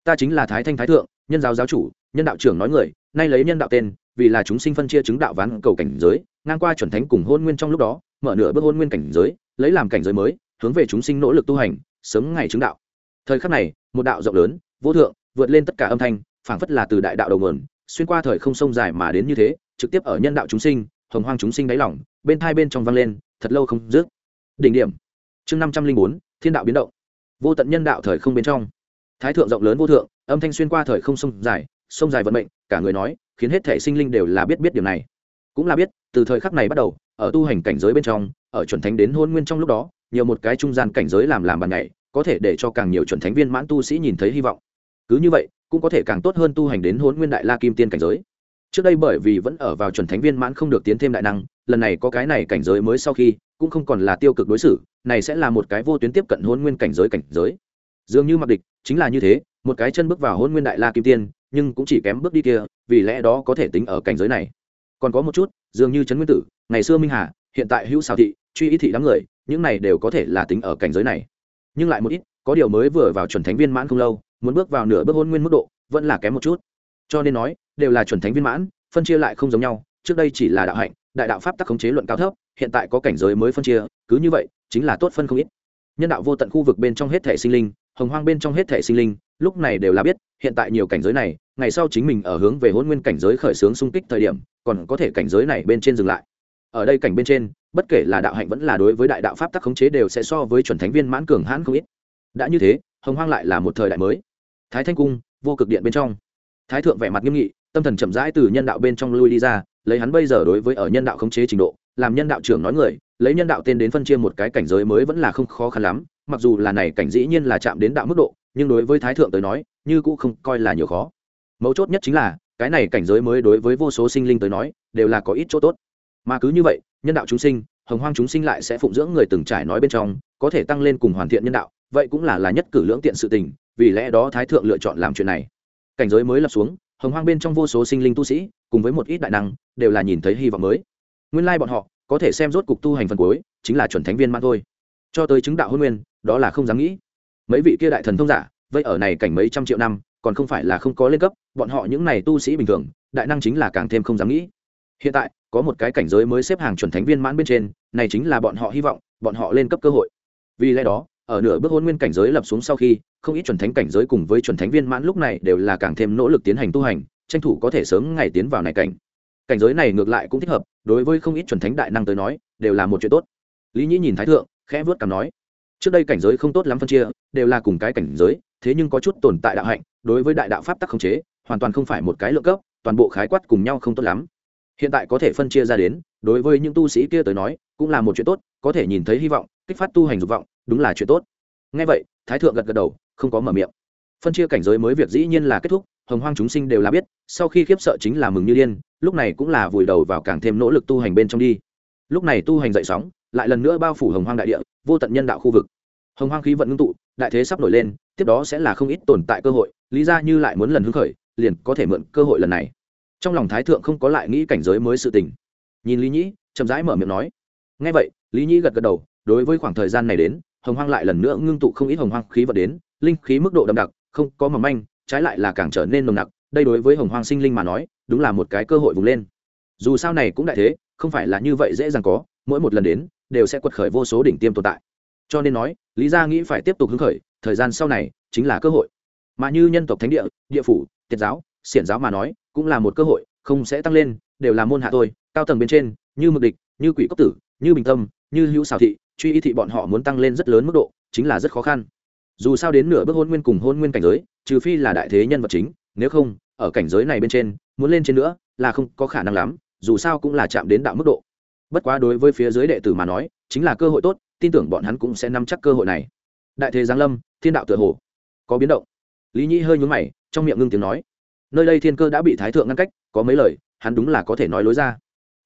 Ta chính là thái thanh thái thượng, nhân giáo giáo chủ, nhân đạo trưởng nói người, nay lấy nhân đạo tên, vì là chúng sinh phân chia chứng đạo ván cầu cảnh giới, ngang qua chuẩn thánh cùng hôn nguyên trong lúc đó, mở nửa bước hôn nguyên cảnh giới, lấy làm cảnh giới mới, hướng về chúng sinh nỗ lực tu hành, sớm ngày chứng đạo. Thời khắc này, một đạo rộng lớn, vô thượng, vượt lên tất cả âm thanh, phảng phất là từ đại đạo đầu nguồn, xuyên qua thời không sông dài mà đến như thế, trực tiếp ở nhân đạo chúng sinh, hồng hoang chúng sinh đáy lỏng bên hai bên trong vang lên thật lâu không dứt. Đỉnh điểm. Chương năm trăm linh bốn, thiên đạo biến động. Vô tận nhân đạo thời không bên trong. Thái thượng rộng lớn vô thượng, âm thanh xuyên qua thời không sông dài sông dài vận mệnh, cả người nói, khiến hết thể sinh linh đều là biết biết điều này. Cũng là biết, từ thời khắc này bắt đầu, ở tu hành cảnh giới bên trong, ở chuẩn thánh đến hôn nguyên trong lúc đó, nhiều một cái trung gian cảnh giới làm làm bàn nhảy, có thể để cho càng nhiều chuẩn thánh viên mãn tu sĩ nhìn thấy hy vọng. Cứ như vậy, cũng có thể càng tốt hơn tu hành đến hôn nguyên đại la kim tiên cảnh giới trước đây bởi vì vẫn ở vào chuẩn thánh viên mãn không được tiến thêm đại năng, lần này có cái này cảnh giới mới sau khi, cũng không còn là tiêu cực đối xử, này sẽ là một cái vô tuyến tiếp cận hôn nguyên cảnh giới cảnh giới. Dường như mặc địch, chính là như thế, một cái chân bước vào hôn nguyên đại la kim tiên, nhưng cũng chỉ kém bước đi kia, vì lẽ đó có thể tính ở cảnh giới này. Còn có một chút, dường như trấn nguyên tử, ngày xưa minh hà, hiện tại hữu xào thị, truy ý thị đám người, những này đều có thể là tính ở cảnh giới này. Nhưng lại một ít, có điều mới vừa vào chuẩn thánh viên mãn không lâu, muốn bước vào nửa bước hôn nguyên mức độ, vẫn là kém một chút cho nên nói, đều là chuẩn thánh viên mãn, phân chia lại không giống nhau, trước đây chỉ là đạo hạnh, đại đạo pháp tắc khống chế luận cao thấp, hiện tại có cảnh giới mới phân chia, cứ như vậy, chính là tốt phân không ít. Nhân đạo vô tận khu vực bên trong hết thể sinh linh, hồng hoang bên trong hết thể sinh linh, lúc này đều là biết, hiện tại nhiều cảnh giới này, ngày sau chính mình ở hướng về hôn nguyên cảnh giới khởi xướng xung kích thời điểm, còn có thể cảnh giới này bên trên dừng lại. Ở đây cảnh bên trên, bất kể là đạo hạnh vẫn là đối với đại đạo pháp tắc khống chế đều sẽ so với chuẩn thánh viên mãn cường hãn không ít. Đã như thế, hồng hoang lại là một thời đại mới. Thái thanh cung, vô cực điện bên trong thái thượng vẻ mặt nghiêm nghị, tâm thần chậm rãi từ nhân đạo bên trong lui đi ra, lấy hắn bây giờ đối với ở nhân đạo khống chế trình độ, làm nhân đạo trưởng nói người, lấy nhân đạo tên đến phân chia một cái cảnh giới mới vẫn là không khó khăn lắm, mặc dù là này cảnh dĩ nhiên là chạm đến đạo mức độ, nhưng đối với thái thượng tới nói, như cũng không coi là nhiều khó. Mấu chốt nhất chính là, cái này cảnh giới mới đối với vô số sinh linh tới nói, đều là có ít chỗ tốt. Mà cứ như vậy, nhân đạo chúng sinh, hồng hoang chúng sinh lại sẽ phụng dưỡng người từng trải nói bên trong, có thể tăng lên cùng hoàn thiện nhân đạo, vậy cũng là là nhất cử lưỡng tiện sự tình, vì lẽ đó thái thượng lựa chọn làm chuyện này cảnh giới mới lập xuống, hồng hoang bên trong vô số sinh linh tu sĩ, cùng với một ít đại năng, đều là nhìn thấy hy vọng mới. Nguyên lai bọn họ, có thể xem rốt cục tu hành phần cuối, chính là chuẩn thánh viên mãn thôi. Cho tới chứng đạo hôn nguyên, đó là không dám nghĩ. Mấy vị kia đại thần thông giả, vậy ở này cảnh mấy trăm triệu năm, còn không phải là không có lên cấp, bọn họ những này tu sĩ bình thường, đại năng chính là càng thêm không dám nghĩ. Hiện tại, có một cái cảnh giới mới xếp hàng chuẩn thánh viên mãn bên trên, này chính là bọn họ hy vọng, bọn họ lên cấp cơ hội. Vì lẽ đó ở nửa bước hôn nguyên cảnh giới lập xuống sau khi, không ít chuẩn thánh cảnh giới cùng với chuẩn thánh viên mãn lúc này đều là càng thêm nỗ lực tiến hành tu hành, tranh thủ có thể sớm ngày tiến vào này cảnh. Cảnh giới này ngược lại cũng thích hợp, đối với không ít chuẩn thánh đại năng tới nói, đều là một chuyện tốt. Lý nhĩ nhìn thái thượng, khẽ vớt cảm nói, trước đây cảnh giới không tốt lắm phân chia, đều là cùng cái cảnh giới, thế nhưng có chút tồn tại đạo hạnh, đối với đại đạo pháp tắc khống chế, hoàn toàn không phải một cái lượng cấp, toàn bộ khái quát cùng nhau không tốt lắm. Hiện tại có thể phân chia ra đến, đối với những tu sĩ kia tới nói, cũng là một chuyện tốt, có thể nhìn thấy hy vọng, kích phát tu hành dục vọng đúng là chuyện tốt. Ngay vậy, thái thượng gật gật đầu, không có mở miệng. Phân chia cảnh giới mới việc dĩ nhiên là kết thúc, hồng hoang chúng sinh đều là biết, sau khi khiếp sợ chính là mừng như điên, lúc này cũng là vùi đầu vào càng thêm nỗ lực tu hành bên trong đi. Lúc này tu hành dậy sóng, lại lần nữa bao phủ hồng hoang đại địa, vô tận nhân đạo khu vực. Hồng hoang khí vận ngưng tụ, đại thế sắp nổi lên, tiếp đó sẽ là không ít tồn tại cơ hội, lý ra như lại muốn lần hứng khởi, liền có thể mượn cơ hội lần này. Trong lòng thái thượng không có lại nghĩ cảnh giới mới sự tình. Nhìn lý nhĩ, chậm rãi mở miệng nói. Ngay vậy, lý nhĩ gật gật đầu, đối với khoảng thời gian này đến hồng hoang lại lần nữa ngưng tụ không ít hồng hoang khí vật đến, linh khí mức độ đậm đặc, không có mầm manh, trái lại là càng trở nên nồng nặc, đây đối với hồng hoang sinh linh mà nói, đúng là một cái cơ hội vùng lên. Dù sao này cũng đại thế, không phải là như vậy dễ dàng có, mỗi một lần đến, đều sẽ quật khởi vô số đỉnh tiêm tồn tại. Cho nên nói, lý gia nghĩ phải tiếp tục hứng khởi, thời gian sau này chính là cơ hội. Mà như nhân tộc thánh địa địa phủ, tiệt giáo, xiển giáo mà nói, cũng là một cơ hội, không sẽ tăng lên, đều là môn hạ thôi, cao tầng bên trên, như mực địch, như quỷ cốc tử, như bình tâm, như hữu xào thị truy y thị bọn họ muốn tăng lên rất lớn mức độ, chính là rất khó khăn. Dù sao đến nửa bước hôn nguyên cùng hôn nguyên cảnh giới, trừ phi là đại thế nhân vật chính, nếu không, ở cảnh giới này bên trên, muốn lên trên nữa, là không có khả năng lắm, dù sao cũng là chạm đến đạo mức độ. Bất quá đối với phía dưới đệ tử mà nói, chính là cơ hội tốt, tin tưởng bọn hắn cũng sẽ nắm chắc cơ hội này. Đại thế giáng lâm, thiên đạo tựa hồ có biến động. Lý nhĩ hơi nhún mày, trong miệng ngưng tiếng nói. Nơi đây thiên cơ đã bị thái thượng ngăn cách, có mấy lời, hắn đúng là có thể nói lối ra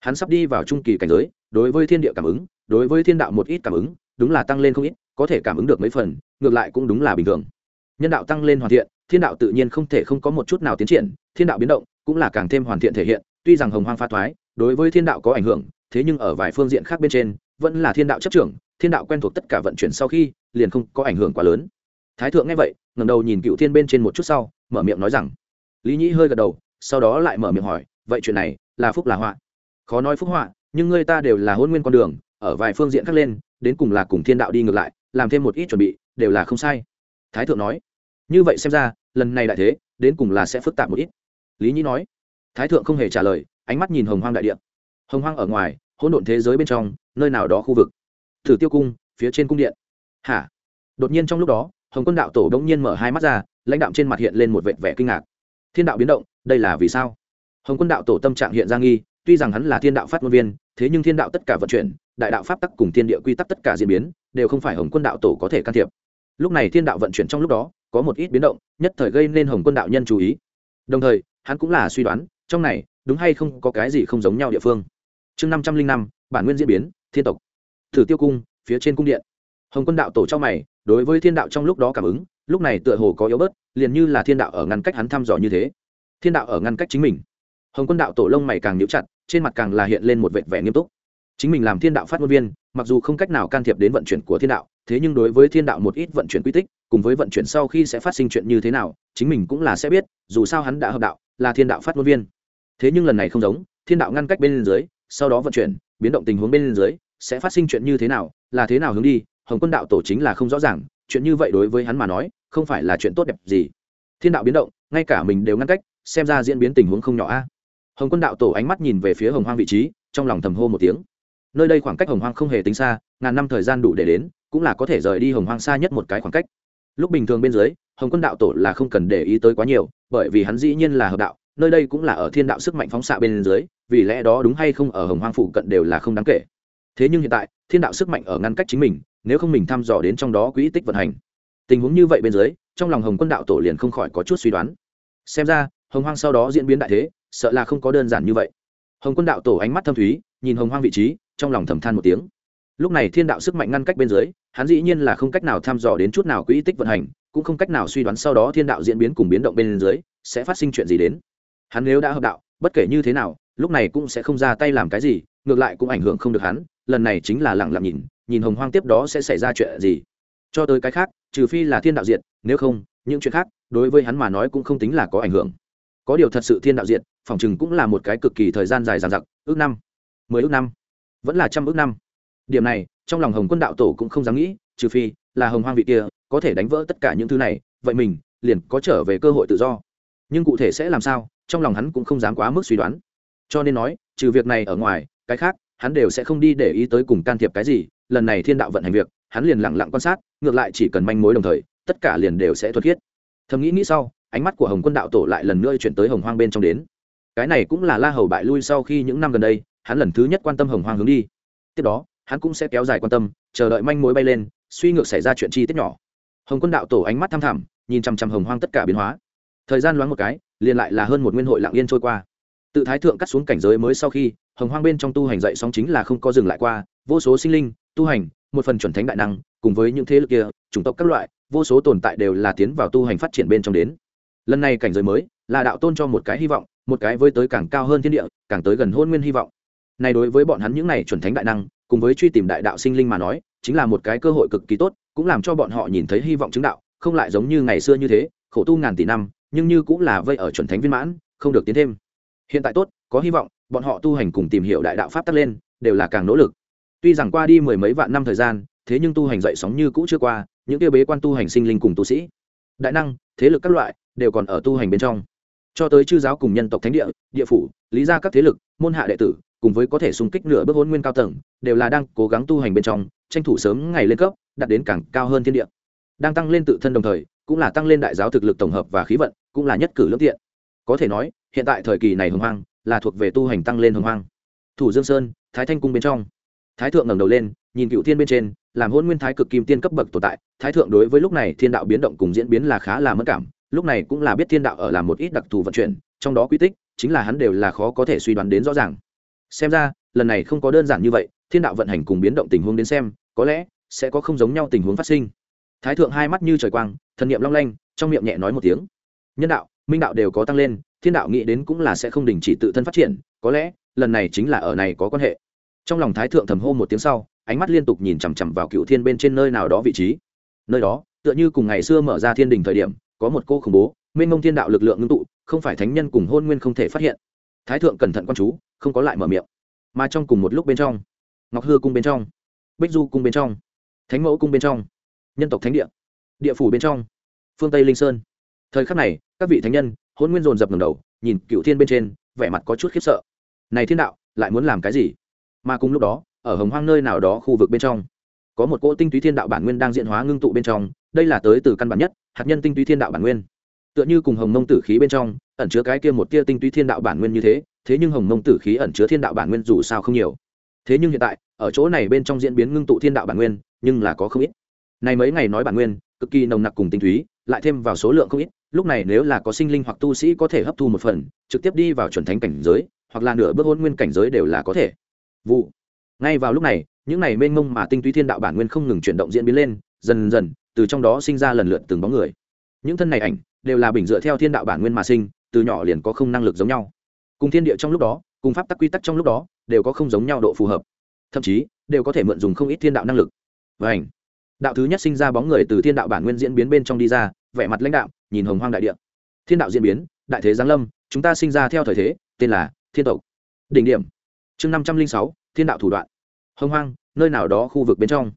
hắn sắp đi vào trung kỳ cảnh giới, đối với thiên địa cảm ứng, đối với thiên đạo một ít cảm ứng, đúng là tăng lên không ít, có thể cảm ứng được mấy phần, ngược lại cũng đúng là bình thường. Nhân đạo tăng lên hoàn thiện, thiên đạo tự nhiên không thể không có một chút nào tiến triển, thiên đạo biến động cũng là càng thêm hoàn thiện thể hiện, tuy rằng hồng hoang pha thoái, đối với thiên đạo có ảnh hưởng, thế nhưng ở vài phương diện khác bên trên, vẫn là thiên đạo chấp trưởng, thiên đạo quen thuộc tất cả vận chuyển sau khi, liền không có ảnh hưởng quá lớn. Thái thượng nghe vậy, ngẩng đầu nhìn cựu thiên bên trên một chút sau, mở miệng nói rằng, lý nhĩ hơi gật đầu, sau đó lại mở miệng hỏi, vậy chuyện này là phúc là họa? Khó nói phúc họa, nhưng người ta đều là hôn nguyên con đường, ở vài phương diện khác lên, đến cùng là cùng thiên đạo đi ngược lại, làm thêm một ít chuẩn bị, đều là không sai. Thái thượng nói. Như vậy xem ra, lần này đại thế, đến cùng là sẽ phức tạp một ít. Lý nhĩ nói. Thái thượng không hề trả lời, ánh mắt nhìn hồng hoang đại điện hồng hoang ở ngoài, hỗn độn thế giới bên trong, nơi nào đó khu vực. Thử tiêu cung, phía trên cung điện. Hả? Đột nhiên trong lúc đó, hồng quân đạo tổ đ ỗ n g nhiên mở hai mắt ra, lãnh đạo trên mặt hiện lên một vệt vẻ kinh ngạc. Thiên đạo biến động, đây là vì sao? Hồng quân đạo tổ tâm trạng hiện ra nghi tuy rằng hắn là thiên đạo phát ngôn viên, thế nhưng thiên đạo tất cả vận chuyển, đại đạo pháp tắc cùng thiên địa quy tắc tất cả diễn biến, đều không phải hồng quân đạo tổ có thể can thiệp. Lúc này thiên đạo vận chuyển trong lúc đó, có một ít biến động, nhất thời gây nên hồng quân đạo nhân chú ý. Đồng thời, hắn cũng là suy đoán, trong này, đúng hay không có cái gì không giống nhau địa phương. Chương năm trăm linh năm, bản nguyên diễn biến, thiên tộc. Thử tiêu cung, phía trên cung điện. Hồng quân đạo tổ trong mày, đối với thiên đạo trong lúc đó cảm ứng, lúc này tựa hồ có yếu bớt, liền như là thiên đạo ở ngăn cách hắn thăm dò như thế. Thiên đạo ở ngăn cách chính mình. Hồng quân đạo tổ lông mày càng nhíu chặt trên mặt càng là hiện lên một vẻ vẻ nghiêm túc. Chính mình làm thiên đạo phát ngôn viên, mặc dù không cách nào can thiệp đến vận chuyển của thiên đạo, thế nhưng đối với thiên đạo một ít vận chuyển quy tích, cùng với vận chuyển sau khi sẽ phát sinh chuyện như thế nào, chính mình cũng là sẽ biết, dù sao hắn đã hợp đạo, là thiên đạo phát ngôn viên. Thế nhưng lần này không giống, thiên đạo ngăn cách bên dưới, sau đó vận chuyển, biến động tình huống bên dưới, sẽ phát sinh chuyện như thế nào, là thế nào hướng đi, hồng quân đạo tổ chính là không rõ ràng, chuyện như vậy đối với hắn mà nói, không phải là chuyện tốt đẹp gì. Thiên đạo biến động, ngay cả mình đều ngăn cách, xem ra diễn biến tình huống không nhỏ a hồng quân đạo tổ ánh mắt nhìn về phía hồng hoang vị trí, trong lòng thầm hô một tiếng. Nơi đây khoảng cách hồng hoang không hề tính xa, ngàn năm thời gian đủ để đến, cũng là có thể rời đi hồng hoang xa nhất một cái khoảng cách. Lúc bình thường bên dưới, hồng quân đạo tổ là không cần để ý tới quá nhiều, bởi vì hắn dĩ nhiên là hợp đạo, nơi đây cũng là ở thiên đạo sức mạnh phóng xạ bên dưới, vì lẽ đó đúng hay không ở hồng hoang phụ cận đều là không đáng kể. Thế nhưng hiện tại, thiên đạo sức mạnh ở ngăn cách chính mình, nếu không mình thăm dò đến trong đó quỹ tích vận hành. Tình huống như vậy bên dưới, trong lòng hồng quân đạo tổ liền không khỏi có chút suy đoán. Xem ra, hồng hoang sau đó diễn biến đại thế sợ là không có đơn giản như vậy. Hồng quân đạo tổ ánh mắt thâm thúy, nhìn hồng hoang vị trí, trong lòng thầm than một tiếng. Lúc này thiên đạo sức mạnh ngăn cách bên dưới, hắn dĩ nhiên là không cách nào thăm dò đến chút nào quỹ tích vận hành, cũng không cách nào suy đoán sau đó thiên đạo diễn biến cùng biến động bên dưới, sẽ phát sinh chuyện gì đến. Hắn nếu đã hợp đạo, bất kể như thế nào, lúc này cũng sẽ không ra tay làm cái gì, ngược lại cũng ảnh hưởng không được hắn, lần này chính là lẳng lặng nhìn nhìn hồng hoang tiếp đó sẽ xảy ra chuyện gì. Cho tới cái khác, trừ phi là thiên đạo diện nếu không, những chuyện khác, đối với hắn mà nói cũng không tính là có ảnh hưởng. Có điều thật sự thiên đạo diện phòng chừng cũng là một cái cực kỳ thời gian dài dằng dặc, ước năm, mười ước năm, vẫn là trăm ước năm. Điểm này, trong lòng hồng quân đạo tổ cũng không dám nghĩ, trừ phi là hồng hoang vị kia, có thể đánh vỡ tất cả những thứ này, vậy mình liền có trở về cơ hội tự do. Nhưng cụ thể sẽ làm sao, trong lòng hắn cũng không dám quá mức suy đoán. Cho nên nói, trừ việc này ở ngoài, cái khác, hắn đều sẽ không đi để ý tới cùng can thiệp cái gì, lần này thiên đạo vận hành việc, hắn liền lẳng lặng quan sát, ngược lại chỉ cần manh mối đồng thời, tất cả liền đều sẽ thuật thiết thầm nghĩ nghĩ sau, ánh mắt của hồng quân đạo tổ lại lần nữa chuyển tới hồng hoang bên trong đến cái này cũng là la hầu bại lui sau khi những năm gần đây, hắn lần thứ nhất quan tâm hồng hoang hướng đi. Tiếp đó, hắn cũng sẽ kéo dài quan tâm, chờ đợi manh mối bay lên, suy ngược xảy ra chuyện chi tiết nhỏ. Hồng quân đạo tổ ánh mắt thăm thẳm, nhìn chằm chằm hồng hoang tất cả biến hóa. Thời gian loáng một cái, liền lại là hơn một nguyên hội lạng yên trôi qua. Tự thái thượng cắt xuống cảnh giới mới sau khi, hồng hoang bên trong tu hành dậy sóng chính là không có dừng lại qua, vô số sinh linh, tu hành, một phần chuẩn thánh đại năng, cùng với những thế lực kia, chủng tộc các loại, vô số tồn tại đều là tiến vào tu hành phát triển bên trong đến. Lần này cảnh giới mới, là đạo tôn cho một cái hy vọng một cái với tới càng cao hơn thiên địa, càng tới gần hôn nguyên hy vọng. Này đối với bọn hắn những này chuẩn thánh đại năng, cùng với truy tìm đại đạo sinh linh mà nói, chính là một cái cơ hội cực kỳ tốt, cũng làm cho bọn họ nhìn thấy hy vọng chứng đạo, không lại giống như ngày xưa như thế, khổ tu ngàn tỷ năm, nhưng như cũng là vây ở chuẩn thánh viên mãn, không được tiến thêm. Hiện tại tốt, có hy vọng, bọn họ tu hành cùng tìm hiểu đại đạo pháp tắc lên, đều là càng nỗ lực. Tuy rằng qua đi mười mấy vạn năm thời gian, thế nhưng tu hành dậy sóng như cũ chưa qua, những tiêu bế quan tu hành sinh linh cùng tu sĩ, đại năng, thế lực các loại, đều còn ở tu hành bên trong cho tới chư giáo cùng nhân tộc thánh địa địa phủ, lý ra các thế lực, môn hạ đệ tử, cùng với có thể xung kích nửa bước hôn nguyên cao tầng, đều là đang cố gắng tu hành bên trong, tranh thủ sớm ngày lên cấp, đạt đến càng cao hơn thiên địa. Đang tăng lên tự thân đồng thời, cũng là tăng lên đại giáo thực lực tổng hợp và khí vận, cũng là nhất cử lương thiện. có thể nói, hiện tại thời kỳ này hồng hoang, là thuộc về tu hành tăng lên hồng hoang. Thủ dương sơn, thái thanh cung bên trong. Thái thượng ngẩng đầu lên, nhìn cựu thiên bên trên, làm hôn nguyên thái cực kim tiên cấp bậc tồn tại, thái thượng đối với lúc này thiên đạo biến động cùng diễn biến là khá là mất cảm lúc này cũng là biết thiên đạo ở làm một ít đặc thù vận chuyển, trong đó quy tích chính là hắn đều là khó có thể suy đoán đến rõ ràng. Xem ra, lần này không có đơn giản như vậy, thiên đạo vận hành cùng biến động tình huống đến xem, có lẽ sẽ có không giống nhau tình huống phát sinh. Thái thượng hai mắt như trời quang thần niệm long lanh, trong miệng nhẹ nói một tiếng. Nhân đạo, minh đạo đều có tăng lên, thiên đạo nghĩ đến cũng là sẽ không đình chỉ tự thân phát triển, có lẽ lần này chính là ở này có quan hệ. Trong lòng thái thượng thầm hô một tiếng sau, ánh mắt liên tục nhìn chằm chằm vào cựu thiên bên trên nơi nào đó vị trí. Nơi đó, tựa như cùng ngày xưa mở ra thiên đình thời điểm có một cô khủng bố, mênh mông thiên đạo lực lượng ngưng tụ, không phải thánh nhân cùng hôn nguyên không thể phát hiện. Thái thượng cẩn thận quan chú, không có lại mở miệng. Mà trong cùng một lúc bên trong, ngọc hư cung bên trong, bích du cung bên trong, thánh mẫu cung bên trong, nhân tộc thánh địa địa phủ bên trong, phương tây linh sơn. Thời khắc này, các vị thánh nhân, hôn nguyên dồn dập ngầm đầu, nhìn cựu thiên bên trên, vẻ mặt có chút khiếp sợ. Này thiên đạo, lại muốn làm cái gì? Mà cùng lúc đó, ở hồng hoang nơi nào đó khu vực bên trong, có một cỗ tinh túy thiên đạo bản nguyên đang diễn hóa ngưng tụ bên trong, đây là tới từ căn bản nhất hạt nhân tinh túy thiên đạo bản nguyên. Tựa như cùng hồng mông tử khí bên trong, ẩn chứa cái kia một tia tinh túy thiên đạo bản nguyên như thế thế nhưng hồng mông tử khí ẩn chứa thiên đạo bản nguyên dù sao không nhiều. Thế nhưng hiện tại, ở chỗ này bên trong diễn biến ngưng tụ thiên đạo bản nguyên, nhưng là có không ít. Này mấy ngày nói bản nguyên, cực kỳ nồng nặc cùng tinh túy, lại thêm vào số lượng không ít, lúc này nếu là có sinh linh hoặc tu sĩ có thể hấp thu một phần, trực tiếp đi vào chuẩn thánh cảnh giới, hoặc là nửa bước hôn nguyên cảnh giới đều là có thể. Vụ. Ngay vào lúc này, những này mênh mông mà tinh túy thiên đạo bản nguyên không ngừng chuyển động diễn biến lên, dần dần từ trong đó sinh ra lần lượt từng bóng người. Những thân này ảnh đều là bình dựa theo thiên đạo bản nguyên mà sinh, từ nhỏ liền có không năng lực giống nhau. Cùng thiên địa trong lúc đó, cùng pháp tắc quy tắc trong lúc đó, đều có không giống nhau độ phù hợp. Thậm chí, đều có thể mượn dùng không ít thiên đạo năng lực. Và ảnh đạo thứ nhất sinh ra bóng người từ thiên đạo bản nguyên diễn biến bên trong đi ra, vẻ mặt lãnh đạo nhìn hồng hoang đại địa. Thiên đạo diễn biến, đại thế giáng lâm, chúng ta sinh ra theo thời thế, tên là thiên tộc. Đỉnh điểm. Chương năm trăm linh sáu, thiên đạo thủ đoạn. Hồng hoang, nơi nào đó khu vực bên trong.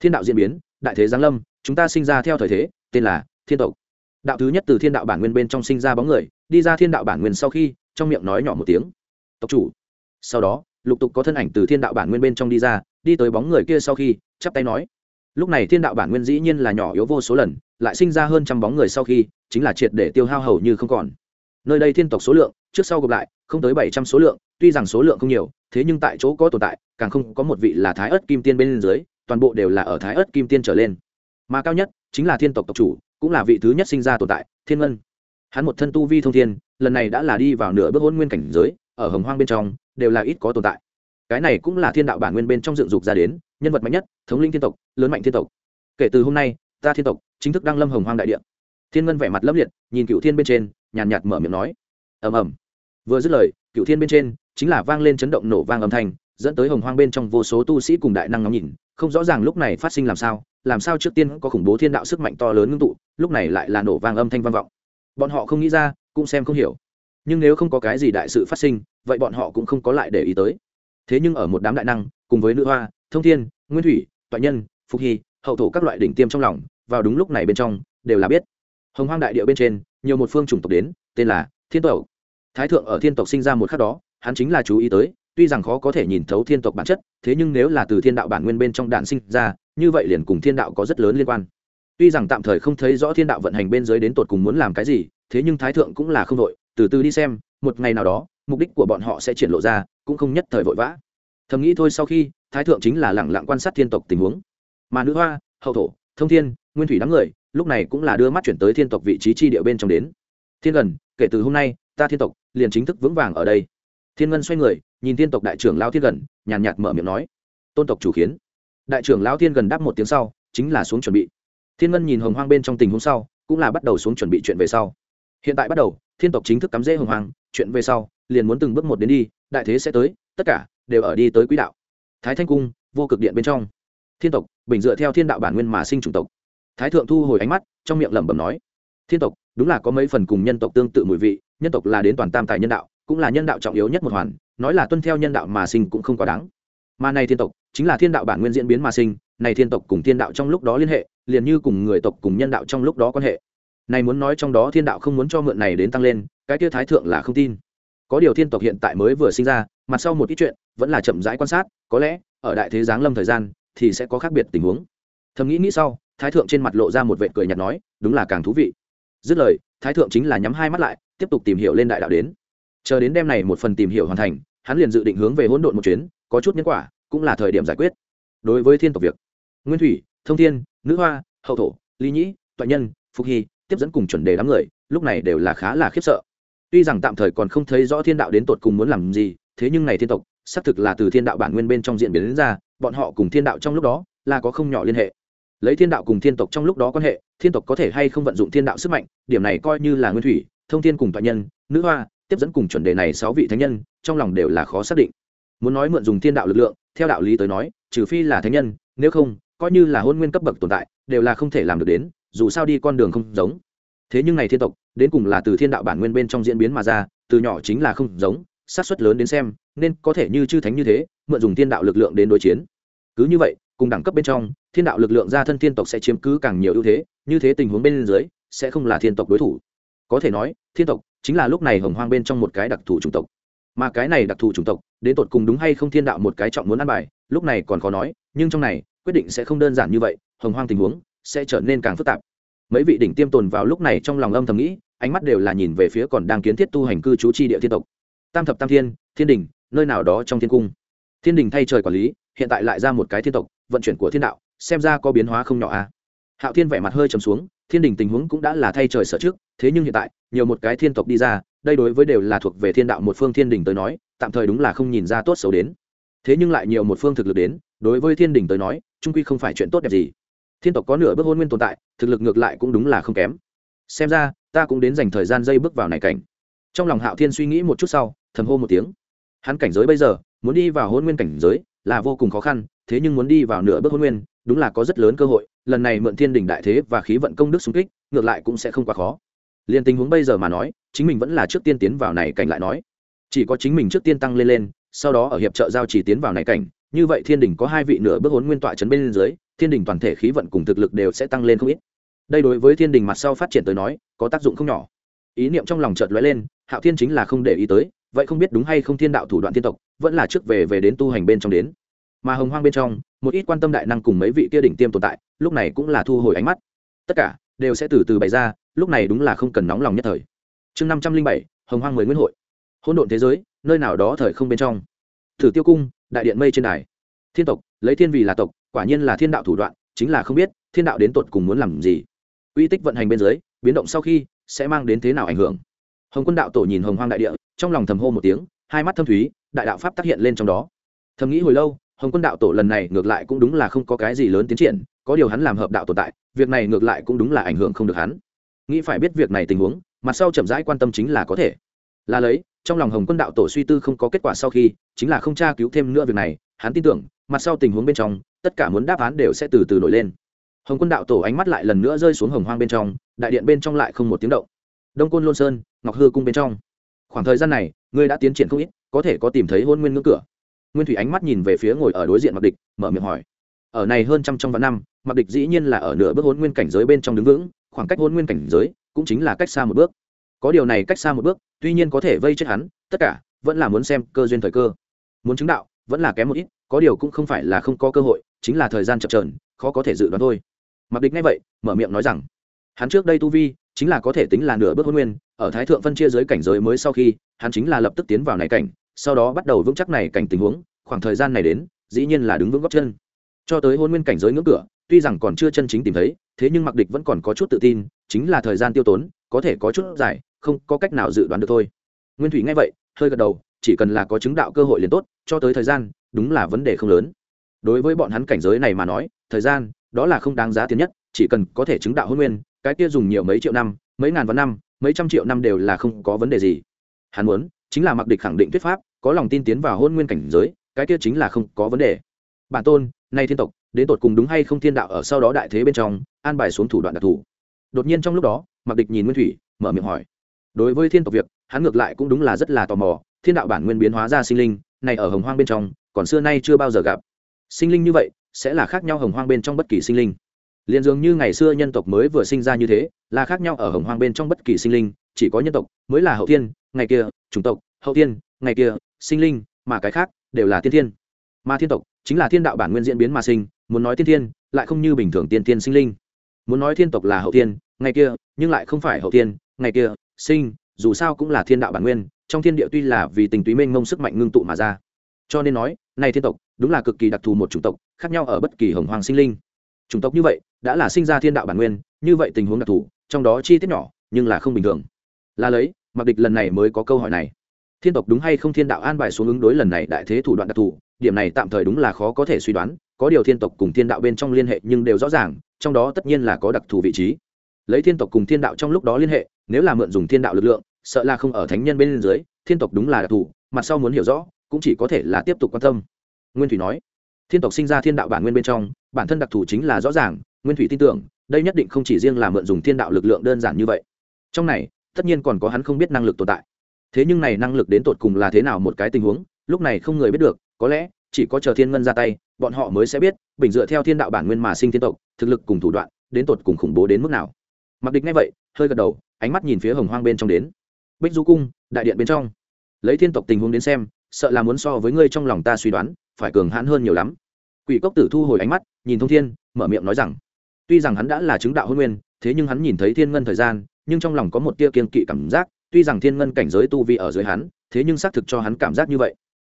Thiên đạo diễn biến đại thế giáng lâm, chúng ta sinh ra theo thời thế, tên là thiên tộc. Đạo thứ nhất từ thiên đạo bản nguyên bên trong sinh ra bóng người, đi ra thiên đạo bản nguyên sau khi, trong miệng nói nhỏ một tiếng. Tộc chủ. Sau đó, lục tục có thân ảnh từ thiên đạo bản nguyên bên trong đi ra, đi tới bóng người kia sau khi, chắp tay nói. Lúc này thiên đạo bản nguyên dĩ nhiên là nhỏ yếu vô số lần, lại sinh ra hơn trăm bóng người sau khi, chính là triệt để tiêu hao hầu như không còn. Nơi đây thiên tộc số lượng, trước sau gộp lại, không tới bảy trăm số lượng, tuy rằng số lượng không nhiều, thế nhưng tại chỗ có tồn tại, càng không có một vị là thái ớt kim tiên bên dưới toàn bộ đều là ở thái ớt kim tiên trở lên. Mà cao nhất chính là thiên tộc tộc chủ, cũng là vị thứ nhất sinh ra tồn tại, thiên ngân. Hắn một thân tu vi thông thiên, lần này đã là đi vào nửa bước hôn nguyên cảnh giới, ở hồng hoang bên trong đều là ít có tồn tại. Cái này cũng là thiên đạo bản nguyên bên trong dựng dục ra đến, nhân vật mạnh nhất, thống linh thiên tộc, lớn mạnh thiên tộc. Kể từ hôm nay, ta thiên tộc chính thức đang lâm hồng hoang đại địa. Thiên ngân vẻ mặt lấp liệt, nhìn cựu thiên bên trên, nhàn nhạt mở miệng nói. Ầm ầm. Vừa dứt lời cựu thiên bên trên chính là vang lên chấn động nổ vang âm thanh dẫn tới hồng hoang bên trong vô số tu sĩ cùng đại năng ngắm nhìn, không rõ ràng lúc này phát sinh làm sao làm sao trước tiên có khủng bố thiên đạo sức mạnh to lớn ngưng tụ, lúc này lại là nổ vang âm thanh vang vọng. Bọn họ không nghĩ ra, cũng xem không hiểu. Nhưng nếu không có cái gì đại sự phát sinh, vậy bọn họ cũng không có lại để ý tới. Thế nhưng ở một đám đại năng, cùng với nữ hoa, thông thiên, nguyên thủy, toại nhân, phục hy, hậu thổ các loại đỉnh tiêm trong lòng, vào đúng lúc này bên trong, đều là biết. Hồng hoang đại địa bên trên, nhiều một phương chủng tộc đến, tên là thiên tộc. Thái thượng ở thiên tộc sinh ra một khắc đó, hắn chính là chú ý tới tuy rằng khó có thể nhìn thấu thiên tộc bản chất, thế nhưng nếu là từ thiên đạo bản nguyên bên trong đạn sinh ra, như vậy liền cùng thiên đạo có rất lớn liên quan. Tuy rằng tạm thời không thấy rõ thiên đạo vận hành bên dưới đến tột cùng muốn làm cái gì, thế nhưng thái thượng cũng là không đội từ từ đi xem, một ngày nào đó, mục đích của bọn họ sẽ triển lộ ra, cũng không nhất thời vội vã. Thầm nghĩ thôi sau khi, thái thượng chính là lẳng lặng quan sát thiên tộc tình huống. Mà nữ hoa, hậu thổ, thông thiên, nguyên thủy đám người, lúc này cũng là đưa mắt chuyển tới thiên tộc vị trí chi địa bên trong đến. Thiên gần, kể từ hôm nay, ta thiên tộc liền chính thức vững vàng ở đây thiên ngân xoay người, nhìn thiên tộc đại trưởng lao thiên gần, nhàn nhạt mở miệng nói, tôn tộc chủ khiến đại trưởng lao thiên gần đáp một tiếng sau, chính là xuống chuẩn bị. Thiên ngân nhìn hồng hoang bên trong tình huống sau, cũng là bắt đầu xuống chuẩn bị chuyện về sau. Hiện tại bắt đầu, thiên tộc chính thức cắm rễ hồng hoang, chuyện về sau, liền muốn từng bước một đến đi, đại thế sẽ tới, tất cả đều ở đi tới quỹ đạo. Thái thanh cung, vô cực điện bên trong. Thiên tộc, bình dựa theo thiên đạo bản nguyên mà sinh chủng tộc. Thái thượng thu hồi ánh mắt, trong miệng lẩm bẩm nói, thiên tộc, đúng là có mấy phần cùng nhân tộc tương tự mùi vị, nhân tộc là đến toàn tam tài nhân đạo cũng là nhân đạo trọng yếu nhất một hoàn, nói là tuân theo nhân đạo mà sinh cũng không quá đáng. Mà này thiên tộc, chính là thiên đạo bản nguyên diễn biến mà sinh, này thiên tộc cùng thiên đạo trong lúc đó liên hệ, liền như cùng người tộc cùng nhân đạo trong lúc đó quan hệ. Này muốn nói trong đó thiên đạo không muốn cho mượn này đến tăng lên, cái kia thái thượng là không tin. Có điều thiên tộc hiện tại mới vừa sinh ra, mặt sau một ít chuyện, vẫn là chậm rãi quan sát, có lẽ, ở đại thế giáng lâm thời gian, thì sẽ có khác biệt tình huống. Thầm nghĩ nghĩ sau, thái thượng trên mặt lộ ra một vệ cười nhạt nói, đúng là càng thú vị. Dứt lời, thái thượng chính là nhắm hai mắt lại, tiếp tục tìm hiểu lên đại đạo đến chờ đến đêm này một phần tìm hiểu hoàn thành, hắn liền dự định hướng về hỗn độn một chuyến, có chút nhân quả, cũng là thời điểm giải quyết. Đối với thiên tộc việc, nguyên thủy, thông thiên, nữ hoa, hậu thổ, lý nhĩ, toại nhân, phục hy, tiếp dẫn cùng chuẩn đề đám người, lúc này đều là khá là khiếp sợ. Tuy rằng tạm thời còn không thấy rõ thiên đạo đến tột cùng muốn làm gì, thế nhưng này thiên tộc, xác thực là từ thiên đạo bản nguyên bên trong diễn biến đến ra, bọn họ cùng thiên đạo trong lúc đó, là có không nhỏ liên hệ. Lấy thiên đạo cùng thiên tộc trong lúc đó quan hệ, thiên tộc có thể hay không vận dụng thiên đạo sức mạnh, điểm này coi như là nguyên thủy, thông thiên cùng toại nhân, nữ hoa tiếp dẫn cùng chuẩn đề này sáu vị thánh nhân, trong lòng đều là khó xác định. Muốn nói mượn dùng thiên đạo lực lượng, theo đạo lý tới nói, trừ phi là thánh nhân, nếu không, coi như là hôn nguyên cấp bậc tồn tại, đều là không thể làm được đến, dù sao đi con đường không giống. Thế nhưng này thiên tộc, đến cùng là từ thiên đạo bản nguyên bên trong diễn biến mà ra, từ nhỏ chính là không giống sát xuất lớn đến xem, nên có thể như chư thánh như thế, mượn dùng thiên đạo lực lượng đến đối chiến. Cứ như vậy, cùng đẳng cấp bên trong, thiên đạo lực lượng ra thân thiên tộc sẽ chiếm cứ càng nhiều ưu thế, như thế tình huống bên dưới, sẽ không là thiên tộc đối thủ. Có thể nói, thiên tộc chính là lúc này hồng hoang bên trong một cái đặc thù chủng tộc. Mà cái này đặc thù chủng tộc, đến tột cùng đúng hay không thiên đạo một cái trọng muốn ăn bài, lúc này còn khó nói, nhưng trong này, quyết định sẽ không đơn giản như vậy, hồng hoang tình huống sẽ trở nên càng phức tạp. Mấy vị đỉnh tiêm tồn vào lúc này trong lòng âm thầm nghĩ, ánh mắt đều là nhìn về phía còn đang kiến thiết tu hành cư trú chi địa thiên tộc. Tam thập tam thiên thiên đình nơi nào đó trong thiên cung. Thiên đình thay trời quản lý, hiện tại lại ra một cái thiên tộc, vận chuyển của thiên đạo, xem ra có biến hóa không nhỏ à? hạo thiên vẻ mặt hơi trầm xuống thiên đình tình huống cũng đã là thay trời sở trước, thế nhưng hiện tại, nhiều một cái thiên tộc đi ra, đây đối với đều là thuộc về thiên đạo một phương thiên đình tới nói, tạm thời đúng là không nhìn ra tốt xấu đến. Thế nhưng lại nhiều một phương thực lực đến, đối với thiên đình tới nói, trung quy không phải chuyện tốt đẹp gì. Thiên tộc có nửa bước hôn nguyên tồn tại, thực lực ngược lại cũng đúng là không kém. Xem ra, ta cũng đến dành thời gian dây bước vào này cảnh. Trong lòng hạo thiên suy nghĩ một chút sau, thầm hô một tiếng. Hắn cảnh giới bây giờ, muốn đi vào hôn nguyên cảnh giới, là vô cùng khó khăn, thế nhưng muốn đi vào nửa bước hôn nguyên, đúng là có rất lớn cơ hội lần này mượn thiên đình đại thế và khí vận công đức xung kích, ngược lại cũng sẽ không quá khó. Liền tình huống bây giờ mà nói, chính mình vẫn là trước tiên tiến vào này cảnh lại nói. Chỉ có chính mình trước tiên tăng lên lên, sau đó ở hiệp trợ giao chỉ tiến vào này cảnh, như vậy thiên đình có hai vị nửa bước hốn nguyên tọa chấn bên dưới, thiên đình toàn thể khí vận cùng thực lực đều sẽ tăng lên không ít. Đây đối với thiên đình mặt sau phát triển tới nói, có tác dụng không nhỏ. Ý niệm trong lòng chợt lóe lên, hạo thiên chính là không để ý tới, vậy không biết đúng hay không thiên đạo thủ đoạn thiên tộc, vẫn là trước về về đến tu hành bên trong đến mà hồng hoang bên trong, một ít quan tâm đại năng cùng mấy vị kia đỉnh tiêm tồn tại, lúc này cũng là thu hồi ánh mắt. Tất cả đều sẽ từ từ bày ra, lúc này đúng là không cần nóng lòng nhất thời. Chương năm trăm linh bảy, hồng hoang mười nguyên hội. Hỗn độn thế giới, nơi nào đó thời không bên trong. Thử tiêu cung, đại điện mây trên đài. Thiên tộc, lấy thiên vì là tộc, quả nhiên là thiên đạo thủ đoạn, chính là không biết, thiên đạo đến tột cùng muốn làm gì. Uy tích vận hành bên dưới, biến động sau khi, sẽ mang đến thế nào ảnh hưởng. Hồng quân đạo tổ nhìn hồng hoang đại địa, trong lòng thầm hô một tiếng, hai mắt thâm thúy, đại đạo pháp tác hiện lên trong đó. Thầm nghĩ hồi lâu hồng quân đạo tổ lần này ngược lại cũng đúng là không có cái gì lớn tiến triển, có điều hắn làm hợp đạo tồn tại, việc này ngược lại cũng đúng là ảnh hưởng không được hắn. Nghĩ phải biết việc này tình huống, mặt sau chậm rãi quan tâm chính là có thể. Là lấy, trong lòng hồng quân đạo tổ suy tư không có kết quả sau khi, chính là không tra cứu thêm nữa việc này, hắn tin tưởng, mặt sau tình huống bên trong, tất cả muốn đáp án đều sẽ từ từ nổi lên. Hồng quân đạo tổ ánh mắt lại lần nữa rơi xuống hồng hoang bên trong, đại điện bên trong lại không một tiếng động. Đông côn lôn sơn, ngọc hư cung bên trong. Khoảng thời gian này, ngươi đã tiến triển không ít, có thể có tìm thấy hôn nguyên ngưỡng cửa nguyên thủy ánh mắt nhìn về phía ngồi ở đối diện mặc địch mở miệng hỏi. Ở này hơn trăm trong vạn năm mặc địch dĩ nhiên là ở nửa bước hôn nguyên cảnh giới bên trong đứng vững khoảng cách hôn nguyên cảnh giới cũng chính là cách xa một bước. Có điều này cách xa một bước tuy nhiên có thể vây chết hắn tất cả vẫn là muốn xem cơ duyên thời cơ. Muốn chứng đạo vẫn là kém một ít có điều cũng không phải là không có cơ hội chính là thời gian chậm trờn, khó có thể dự đoán thôi. Mặc địch ngay vậy mở miệng nói rằng hắn trước đây tu vi chính là có thể tính là nửa bước hôn nguyên ở thái thượng phân chia giới cảnh giới mới sau khi hắn chính là lập tức tiến vào này cảnh sau đó bắt đầu vững chắc này cảnh tình huống, khoảng thời gian này đến, dĩ nhiên là đứng vững góc chân. Cho tới hôn nguyên cảnh giới ngưỡng cửa, tuy rằng còn chưa chân chính tìm thấy, thế nhưng mặc địch vẫn còn có chút tự tin, chính là thời gian tiêu tốn, có thể có chút dài, không có cách nào dự đoán được thôi. Nguyên thủy nghe vậy, hơi gật đầu, chỉ cần là có chứng đạo cơ hội liền tốt, cho tới thời gian, đúng là vấn đề không lớn. Đối với bọn hắn cảnh giới này mà nói, thời gian, đó là không đáng giá tiền nhất, chỉ cần có thể chứng đạo hôn nguyên, cái kia dùng nhiều mấy triệu năm, mấy ngàn vạn năm, mấy trăm triệu năm đều là không có vấn đề gì. Hắn muốn chính là mặc địch khẳng định thuyết pháp, có lòng tin tiến vào hôn nguyên cảnh giới, cái kia chính là không có vấn đề. Bản tôn, nay thiên tộc, đến tột cùng đúng hay không thiên đạo ở sau đó đại thế bên trong, an bài xuống thủ đoạn đặc thù. Đột nhiên trong lúc đó, mặc địch nhìn nguyên thủy, mở miệng hỏi. Đối với thiên tộc việc, hắn ngược lại cũng đúng là rất là tò mò, thiên đạo bản nguyên biến hóa ra sinh linh, này ở hồng hoang bên trong, còn xưa nay chưa bao giờ gặp. Sinh linh như vậy, sẽ là khác nhau hồng hoang bên trong bất kỳ sinh linh. Liền dường như ngày xưa nhân tộc mới vừa sinh ra như thế, là khác nhau ở hồng hoang bên trong bất kỳ sinh linh, chỉ có nhân tộc mới là hậu thiên ngày kia, chủng tộc, hậu thiên, ngày kia, sinh linh, mà cái khác, đều là tiên thiên. Mà thiên tộc, chính là thiên đạo bản nguyên diễn biến mà sinh, muốn nói tiên thiên, lại không như bình thường tiên thiên sinh linh. Muốn nói thiên tộc là hậu thiên, ngày kia, nhưng lại không phải hậu thiên, ngày kia, sinh, dù sao cũng là thiên đạo bản nguyên, trong thiên địa tuy là vì tình túy mênh mông sức mạnh ngưng tụ mà ra. Cho nên nói, này thiên tộc, đúng là cực kỳ đặc thù một chủng tộc, khác nhau ở bất kỳ hồng hoàng sinh linh. Chủng tộc như vậy, đã là sinh ra thiên đạo bản nguyên, như vậy tình huống đặc thù, trong đó chi tiết nhỏ, nhưng là không bình thường. Là lấy mặc địch lần này mới có câu hỏi này. Thiên tộc đúng hay không thiên đạo an bài xuống ứng đối lần này đại thế thủ đoạn đặc thù, điểm này tạm thời đúng là khó có thể suy đoán, có điều thiên tộc cùng thiên đạo bên trong liên hệ nhưng đều rõ ràng, trong đó tất nhiên là có đặc thù vị trí. Lấy thiên tộc cùng thiên đạo trong lúc đó liên hệ, nếu là mượn dùng thiên đạo lực lượng, sợ là không ở thánh nhân bên dưới, thiên tộc đúng là đặc thù mặt sau muốn hiểu rõ, cũng chỉ có thể là tiếp tục quan tâm. Nguyên thủy nói, thiên tộc sinh ra thiên đạo bản nguyên bên trong, bản thân đặc thù chính là rõ ràng, nguyên thủy tin tưởng, đây nhất định không chỉ riêng là mượn dùng thiên đạo lực lượng đơn giản như vậy. Trong này tất nhiên còn có hắn không biết năng lực tồn tại. Thế nhưng này năng lực đến tột cùng là thế nào một cái tình huống, lúc này không người biết được, có lẽ chỉ có chờ thiên ngân ra tay, bọn họ mới sẽ biết, bình dựa theo thiên đạo bản nguyên mà sinh thiên tộc, thực lực cùng thủ đoạn, đến tột cùng khủng bố đến mức nào. Mặc địch ngay vậy, hơi gật đầu, ánh mắt nhìn phía hồng hoang bên trong đến. Bích du cung, đại điện bên trong. Lấy thiên tộc tình huống đến xem, sợ là muốn so với ngươi trong lòng ta suy đoán, phải cường hãn hơn nhiều lắm. Quỷ cốc tử thu hồi ánh mắt, nhìn thông thiên, mở miệng nói rằng, tuy rằng hắn đã là chứng đạo hôn nguyên, thế nhưng hắn nhìn thấy thiên ngân thời gian nhưng trong lòng có một tia kiên kỵ cảm giác, tuy rằng thiên ngân cảnh giới tu vi ở dưới hắn, thế nhưng xác thực cho hắn cảm giác như vậy.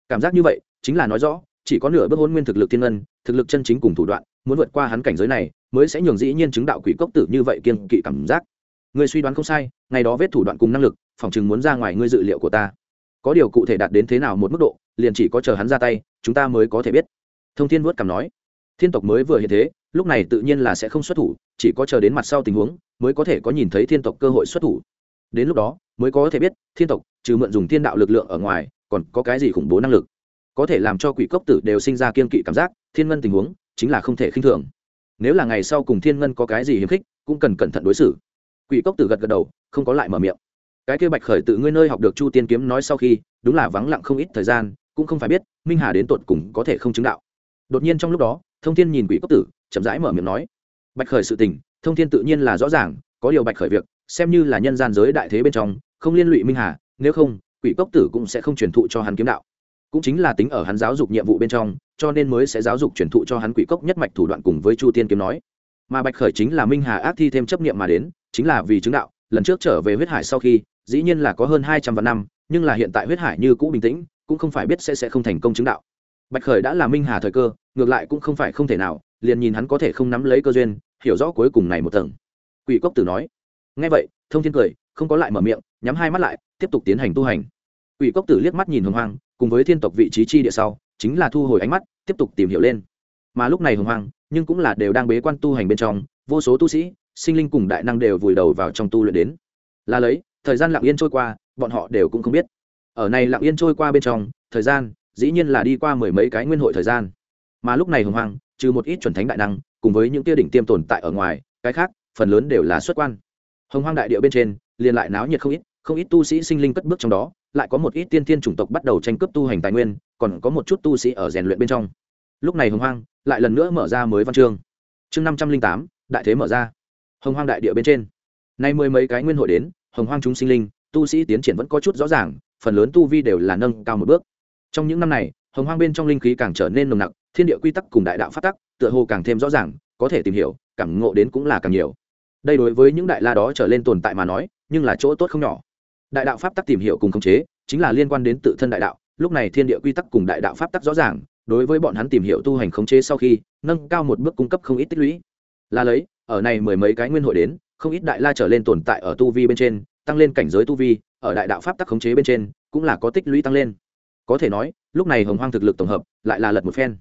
Cảm giác như vậy, chính là nói rõ, chỉ có nửa bước hôn nguyên thực lực thiên ngân, thực lực chân chính cùng thủ đoạn, muốn vượt qua hắn cảnh giới này, mới sẽ nhường dĩ nhiên chứng đạo quỷ cốc tử như vậy kiên kỵ cảm giác. Người suy đoán không sai, ngày đó vết thủ đoạn cùng năng lực, phòng chừng muốn ra ngoài ngươi dự liệu của ta. Có điều cụ thể đạt đến thế nào một mức độ, liền chỉ có chờ hắn ra tay, chúng ta mới có thể biết. Thông thiên vớt cảm nói. Thiên tộc mới vừa hiện thế lúc này tự nhiên là sẽ không xuất thủ, chỉ có chờ đến mặt sau tình huống mới có thể có nhìn thấy thiên tộc cơ hội xuất thủ. Đến lúc đó, mới có thể biết, thiên tộc, trừ mượn dùng thiên đạo lực lượng ở ngoài, còn có cái gì khủng bố năng lực. Có thể làm cho quỷ cốc tử đều sinh ra kiên kỵ cảm giác, thiên ngân tình huống chính là không thể khinh thường. Nếu là ngày sau cùng thiên ngân có cái gì hiếm khích, cũng cần cẩn thận đối xử. Quỷ cốc tử gật gật đầu, không có lại mở miệng. Cái kia bạch khởi tự ngươi nơi học được chu tiên kiếm nói sau khi, đúng là vắng lặng không ít thời gian, cũng không phải biết minh hà đến tột cùng có thể không chứng đạo. Đột nhiên trong lúc đó thông thiên nhìn quỷ cốc tử, chậm rãi mở miệng nói, bạch khởi sự tình, thông thiên tự nhiên là rõ ràng, có điều bạch khởi việc, xem như là nhân gian giới đại thế bên trong, không liên lụy minh hà, nếu không, quỷ cốc tử cũng sẽ không truyền thụ cho hắn kiếm đạo. Cũng chính là tính ở hắn giáo dục nhiệm vụ bên trong, cho nên mới sẽ giáo dục truyền thụ cho hắn quỷ cốc nhất mạch thủ đoạn cùng với chu tiên kiếm nói. Mà bạch khởi chính là minh hà ác thi thêm chấp nghiệm mà đến, chính là vì chứng đạo, lần trước trở về huyết hải sau khi, dĩ nhiên là có hơn hai trăm vạn năm, nhưng là hiện tại huyết hải như cũ bình tĩnh, cũng không phải biết sẽ sẽ không thành công chứng đạo bạch khởi đã là minh hà thời cơ, ngược lại cũng không phải không thể nào, liền nhìn hắn có thể không nắm lấy cơ duyên, hiểu rõ cuối cùng này một tầng. Quỷ cốc tử nói ngay vậy, thông thiên cười, không có lại mở miệng, nhắm hai mắt lại, tiếp tục tiến hành tu hành. Quỷ cốc tử liếc mắt nhìn hồng hoang, cùng với thiên tộc vị trí chi địa sau, chính là thu hồi ánh mắt, tiếp tục tìm hiểu lên. Mà lúc này hồng hoang, nhưng cũng là đều đang bế quan tu hành bên trong, vô số tu sĩ, sinh linh cùng đại năng đều vùi đầu vào trong tu luyện đến. Là lấy, thời gian lặng yên trôi qua, bọn họ đều cũng không biết. Ở này lặng yên trôi qua bên trong, thời gian dĩ nhiên là đi qua mười mấy cái nguyên hội thời gian. Mà lúc này hồng hoàng, trừ một ít chuẩn thánh đại năng cùng với những tia đỉnh tiêm tồn tại ở ngoài cái khác phần lớn đều là xuất quan. Hồng hoàng đại địa bên trên liền lại náo nhiệt không ít không ít tu sĩ sinh linh cất bước trong đó lại có một ít tiên thiên chủng tộc bắt đầu tranh cướp tu hành tài nguyên còn có một chút tu sĩ ở rèn luyện bên trong. Lúc này hồng hoàng lại lần nữa mở ra mới văn chương. Chương năm trăm linh tám đại thế mở ra. Hồng hoàng đại địa bên trên. Nay mười mấy cái nguyên hội đến hồng hoàng chúng sinh linh tu sĩ tiến triển vẫn có chút rõ ràng phần lớn tu vi đều là nâng cao một bước trong những năm này, hồng hoang bên trong linh khí càng trở nên nồng nặc, thiên địa quy tắc cùng đại đạo phát tắc, tựa hồ càng thêm rõ ràng, có thể tìm hiểu, cảm ngộ đến cũng là càng nhiều. Đây đối với những đại la đó trở lên tồn tại mà nói, nhưng là chỗ tốt không nhỏ. Đại đạo pháp tắc tìm hiểu cùng khống chế, chính là liên quan đến tự thân đại đạo, lúc này thiên địa quy tắc cùng đại đạo pháp tắc rõ ràng, đối với bọn hắn tìm hiểu tu hành khống chế sau khi, nâng cao một bước cung cấp không ít tích lũy. Là lấy, ở này mười mấy cái nguyên hội đến, không ít đại la trở lên tồn tại ở tu vi bên trên, tăng lên cảnh giới tu vi, ở đại đạo pháp tắc khống chế bên trên, cũng là có tích lũy tăng lên có thể nói, lúc này hồng hoang thực lực tổng hợp lại là lật một phen.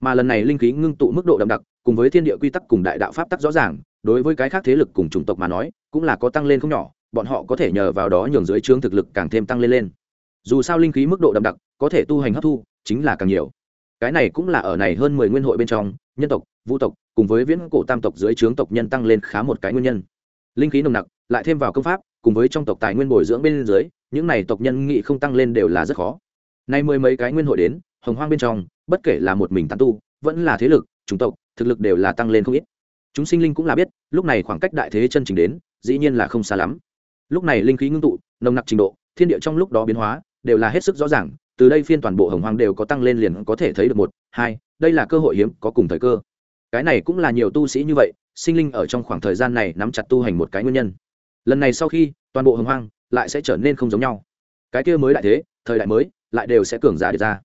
Mà lần này linh khí ngưng tụ mức độ đậm đặc, cùng với thiên địa quy tắc cùng đại đạo pháp tắc rõ ràng, đối với cái khác thế lực cùng chủng tộc mà nói, cũng là có tăng lên không nhỏ, bọn họ có thể nhờ vào đó nhường dưới trướng thực lực càng thêm tăng lên lên. Dù sao linh khí mức độ đậm đặc, có thể tu hành hấp thu, chính là càng nhiều. Cái này cũng là ở này hơn mười nguyên hội bên trong, nhân tộc vũ tộc, cùng với viễn cổ tam tộc dưới trướng tộc nhân tăng lên khá một cái nguyên nhân. Linh khí nồng nặc, lại thêm vào công pháp, cùng với trong tộc tài nguyên bồi dưỡng bên dưới, những này tộc nhân nghị không tăng lên đều là rất khó nay mười mấy cái nguyên hội đến, hồng hoang bên trong, bất kể là một mình tán tu, vẫn là thế lực, chủng tộc, thực lực đều là tăng lên không ít. Chúng sinh linh cũng là biết, lúc này khoảng cách đại thế chân trình đến, dĩ nhiên là không xa lắm. Lúc này linh khí ngưng tụ, nồng nặc trình độ, thiên địa trong lúc đó biến hóa, đều là hết sức rõ ràng, từ đây phiên toàn bộ hồng hoang đều có tăng lên liền có thể thấy được một, hai, đây là cơ hội hiếm, có cùng thời cơ. Cái này cũng là nhiều tu sĩ như vậy, sinh linh ở trong khoảng thời gian này nắm chặt tu hành một cái nguyên nhân. Lần này sau khi, toàn bộ hồng hoang lại sẽ trở nên không giống nhau. Cái kia mới đại thế, thời đại mới lại đều sẽ cường giả được ra.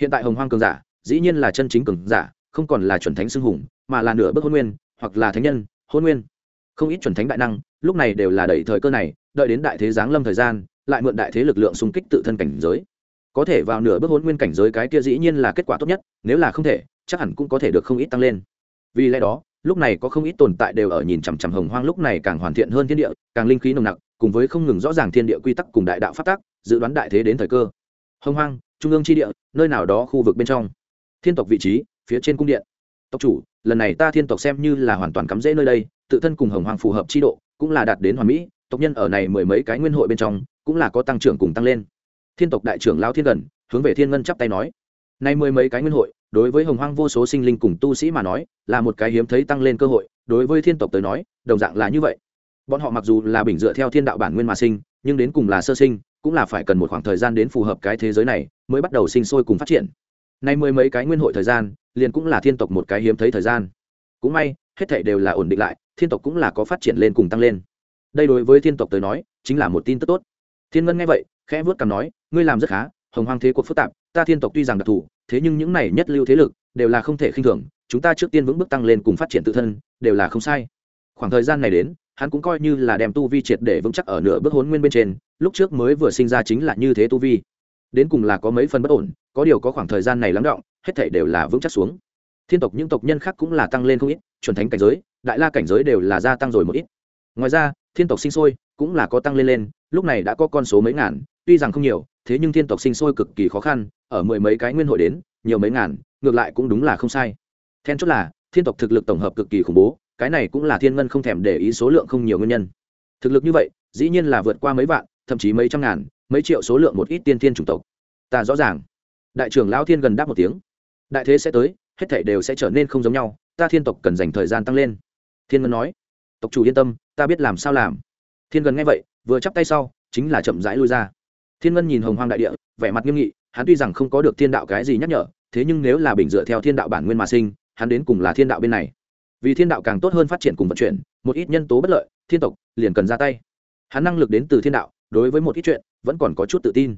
Hiện tại hồng hoang cường giả, dĩ nhiên là chân chính cường giả, không còn là chuẩn thánh xưng hùng, mà là nửa bước hôn nguyên, hoặc là thánh nhân, hôn nguyên. Không ít chuẩn thánh đại năng, lúc này đều là đẩy thời cơ này, đợi đến đại thế giáng lâm thời gian, lại mượn đại thế lực lượng xung kích tự thân cảnh giới. Có thể vào nửa bước hôn nguyên cảnh giới cái kia dĩ nhiên là kết quả tốt nhất, nếu là không thể, chắc hẳn cũng có thể được không ít tăng lên. Vì lẽ đó, lúc này có không ít tồn tại đều ở nhìn chằm chằm hồng hoang lúc này càng hoàn thiện hơn thiên địa, càng linh khí nồng nặc, cùng với không ngừng rõ ràng thiên địa quy tắc cùng đại đạo phát tác dự đoán đại thế đến thời cơ hồng hoang, trung ương tri địa, nơi nào đó khu vực bên trong. Thiên tộc vị trí, phía trên cung điện. Tộc chủ, lần này ta thiên tộc xem như là hoàn toàn cắm rễ nơi đây, tự thân cùng hồng hoàng phù hợp chi độ, cũng là đạt đến hoàn mỹ, tộc nhân ở này mười mấy cái nguyên hội bên trong, cũng là có tăng trưởng cùng tăng lên. Thiên tộc đại trưởng lao thiên gần, hướng về thiên ngân chắp tay nói, nay mười mấy cái nguyên hội, đối với hồng hoang vô số sinh linh cùng tu sĩ mà nói, là một cái hiếm thấy tăng lên cơ hội, đối với thiên tộc tới nói, đồng dạng là như vậy. Bọn họ mặc dù là bình dựa theo thiên đạo bản nguyên mà sinh, nhưng đến cùng là sơ sinh cũng là phải cần một khoảng thời gian đến phù hợp cái thế giới này mới bắt đầu sinh sôi cùng phát triển. Nay mười mấy cái nguyên hội thời gian, liền cũng là thiên tộc một cái hiếm thấy thời gian. Cũng may, hết thảy đều là ổn định lại, thiên tộc cũng là có phát triển lên cùng tăng lên. Đây đối với thiên tộc tới nói, chính là một tin tức tốt. Thiên ngân nghe vậy, khẽ vớt cằm nói, ngươi làm rất khá, hồng hoang thế cuộc phức tạp, ta thiên tộc tuy rằng đặc thù, thế nhưng những này nhất lưu thế lực đều là không thể khinh thường, chúng ta trước tiên vững bước tăng lên cùng phát triển tự thân, đều là không sai. Khoảng thời gian này đến, hắn cũng coi như là đem tu vi triệt để vững chắc ở nửa bước hốn nguyên bên trên lúc trước mới vừa sinh ra chính là như thế tu vi. Đến cùng là có mấy phần bất ổn, có điều có khoảng thời gian này lắng động, hết thảy đều là vững chắc xuống. Thiên tộc những tộc nhân khác cũng là tăng lên không ít, chuẩn thánh cảnh giới, đại la cảnh giới đều là gia tăng rồi một ít. Ngoài ra, thiên tộc sinh sôi cũng là có tăng lên lên, lúc này đã có con số mấy ngàn, tuy rằng không nhiều, thế nhưng thiên tộc sinh sôi cực kỳ khó khăn, ở mười mấy cái nguyên hội đến, nhiều mấy ngàn, ngược lại cũng đúng là không sai. Then chốt là, thiên tộc thực lực tổng hợp cực kỳ khủng bố, cái này cũng là thiên ngân không thèm để ý số lượng không nhiều nguyên nhân. Thực lực như vậy, dĩ nhiên là vượt qua mấy vạn thậm chí mấy trăm ngàn, mấy triệu số lượng một ít tiên thiên chủng tộc. Ta rõ ràng. Đại trưởng lão thiên gần đáp một tiếng. Đại thế sẽ tới, hết thảy đều sẽ trở nên không giống nhau, ta thiên tộc cần dành thời gian tăng lên. Thiên ngân nói. Tộc chủ yên tâm, ta biết làm sao làm. Thiên ngân nghe vậy, vừa chắp tay sau, chính là chậm rãi lui ra. Thiên ngân nhìn hồng hoang đại địa, vẻ mặt nghiêm nghị, hắn tuy rằng không có được thiên đạo cái gì nhắc nhở, thế nhưng nếu là bình dựa theo thiên đạo bản nguyên mà sinh, hắn đến cùng là thiên đạo bên này. Vì thiên đạo càng tốt hơn phát triển cùng vận chuyển, một ít nhân tố bất lợi, thiên tộc liền cần ra tay. Hắn năng lực đến từ thiên đạo đối với một ít chuyện, vẫn còn có chút tự tin.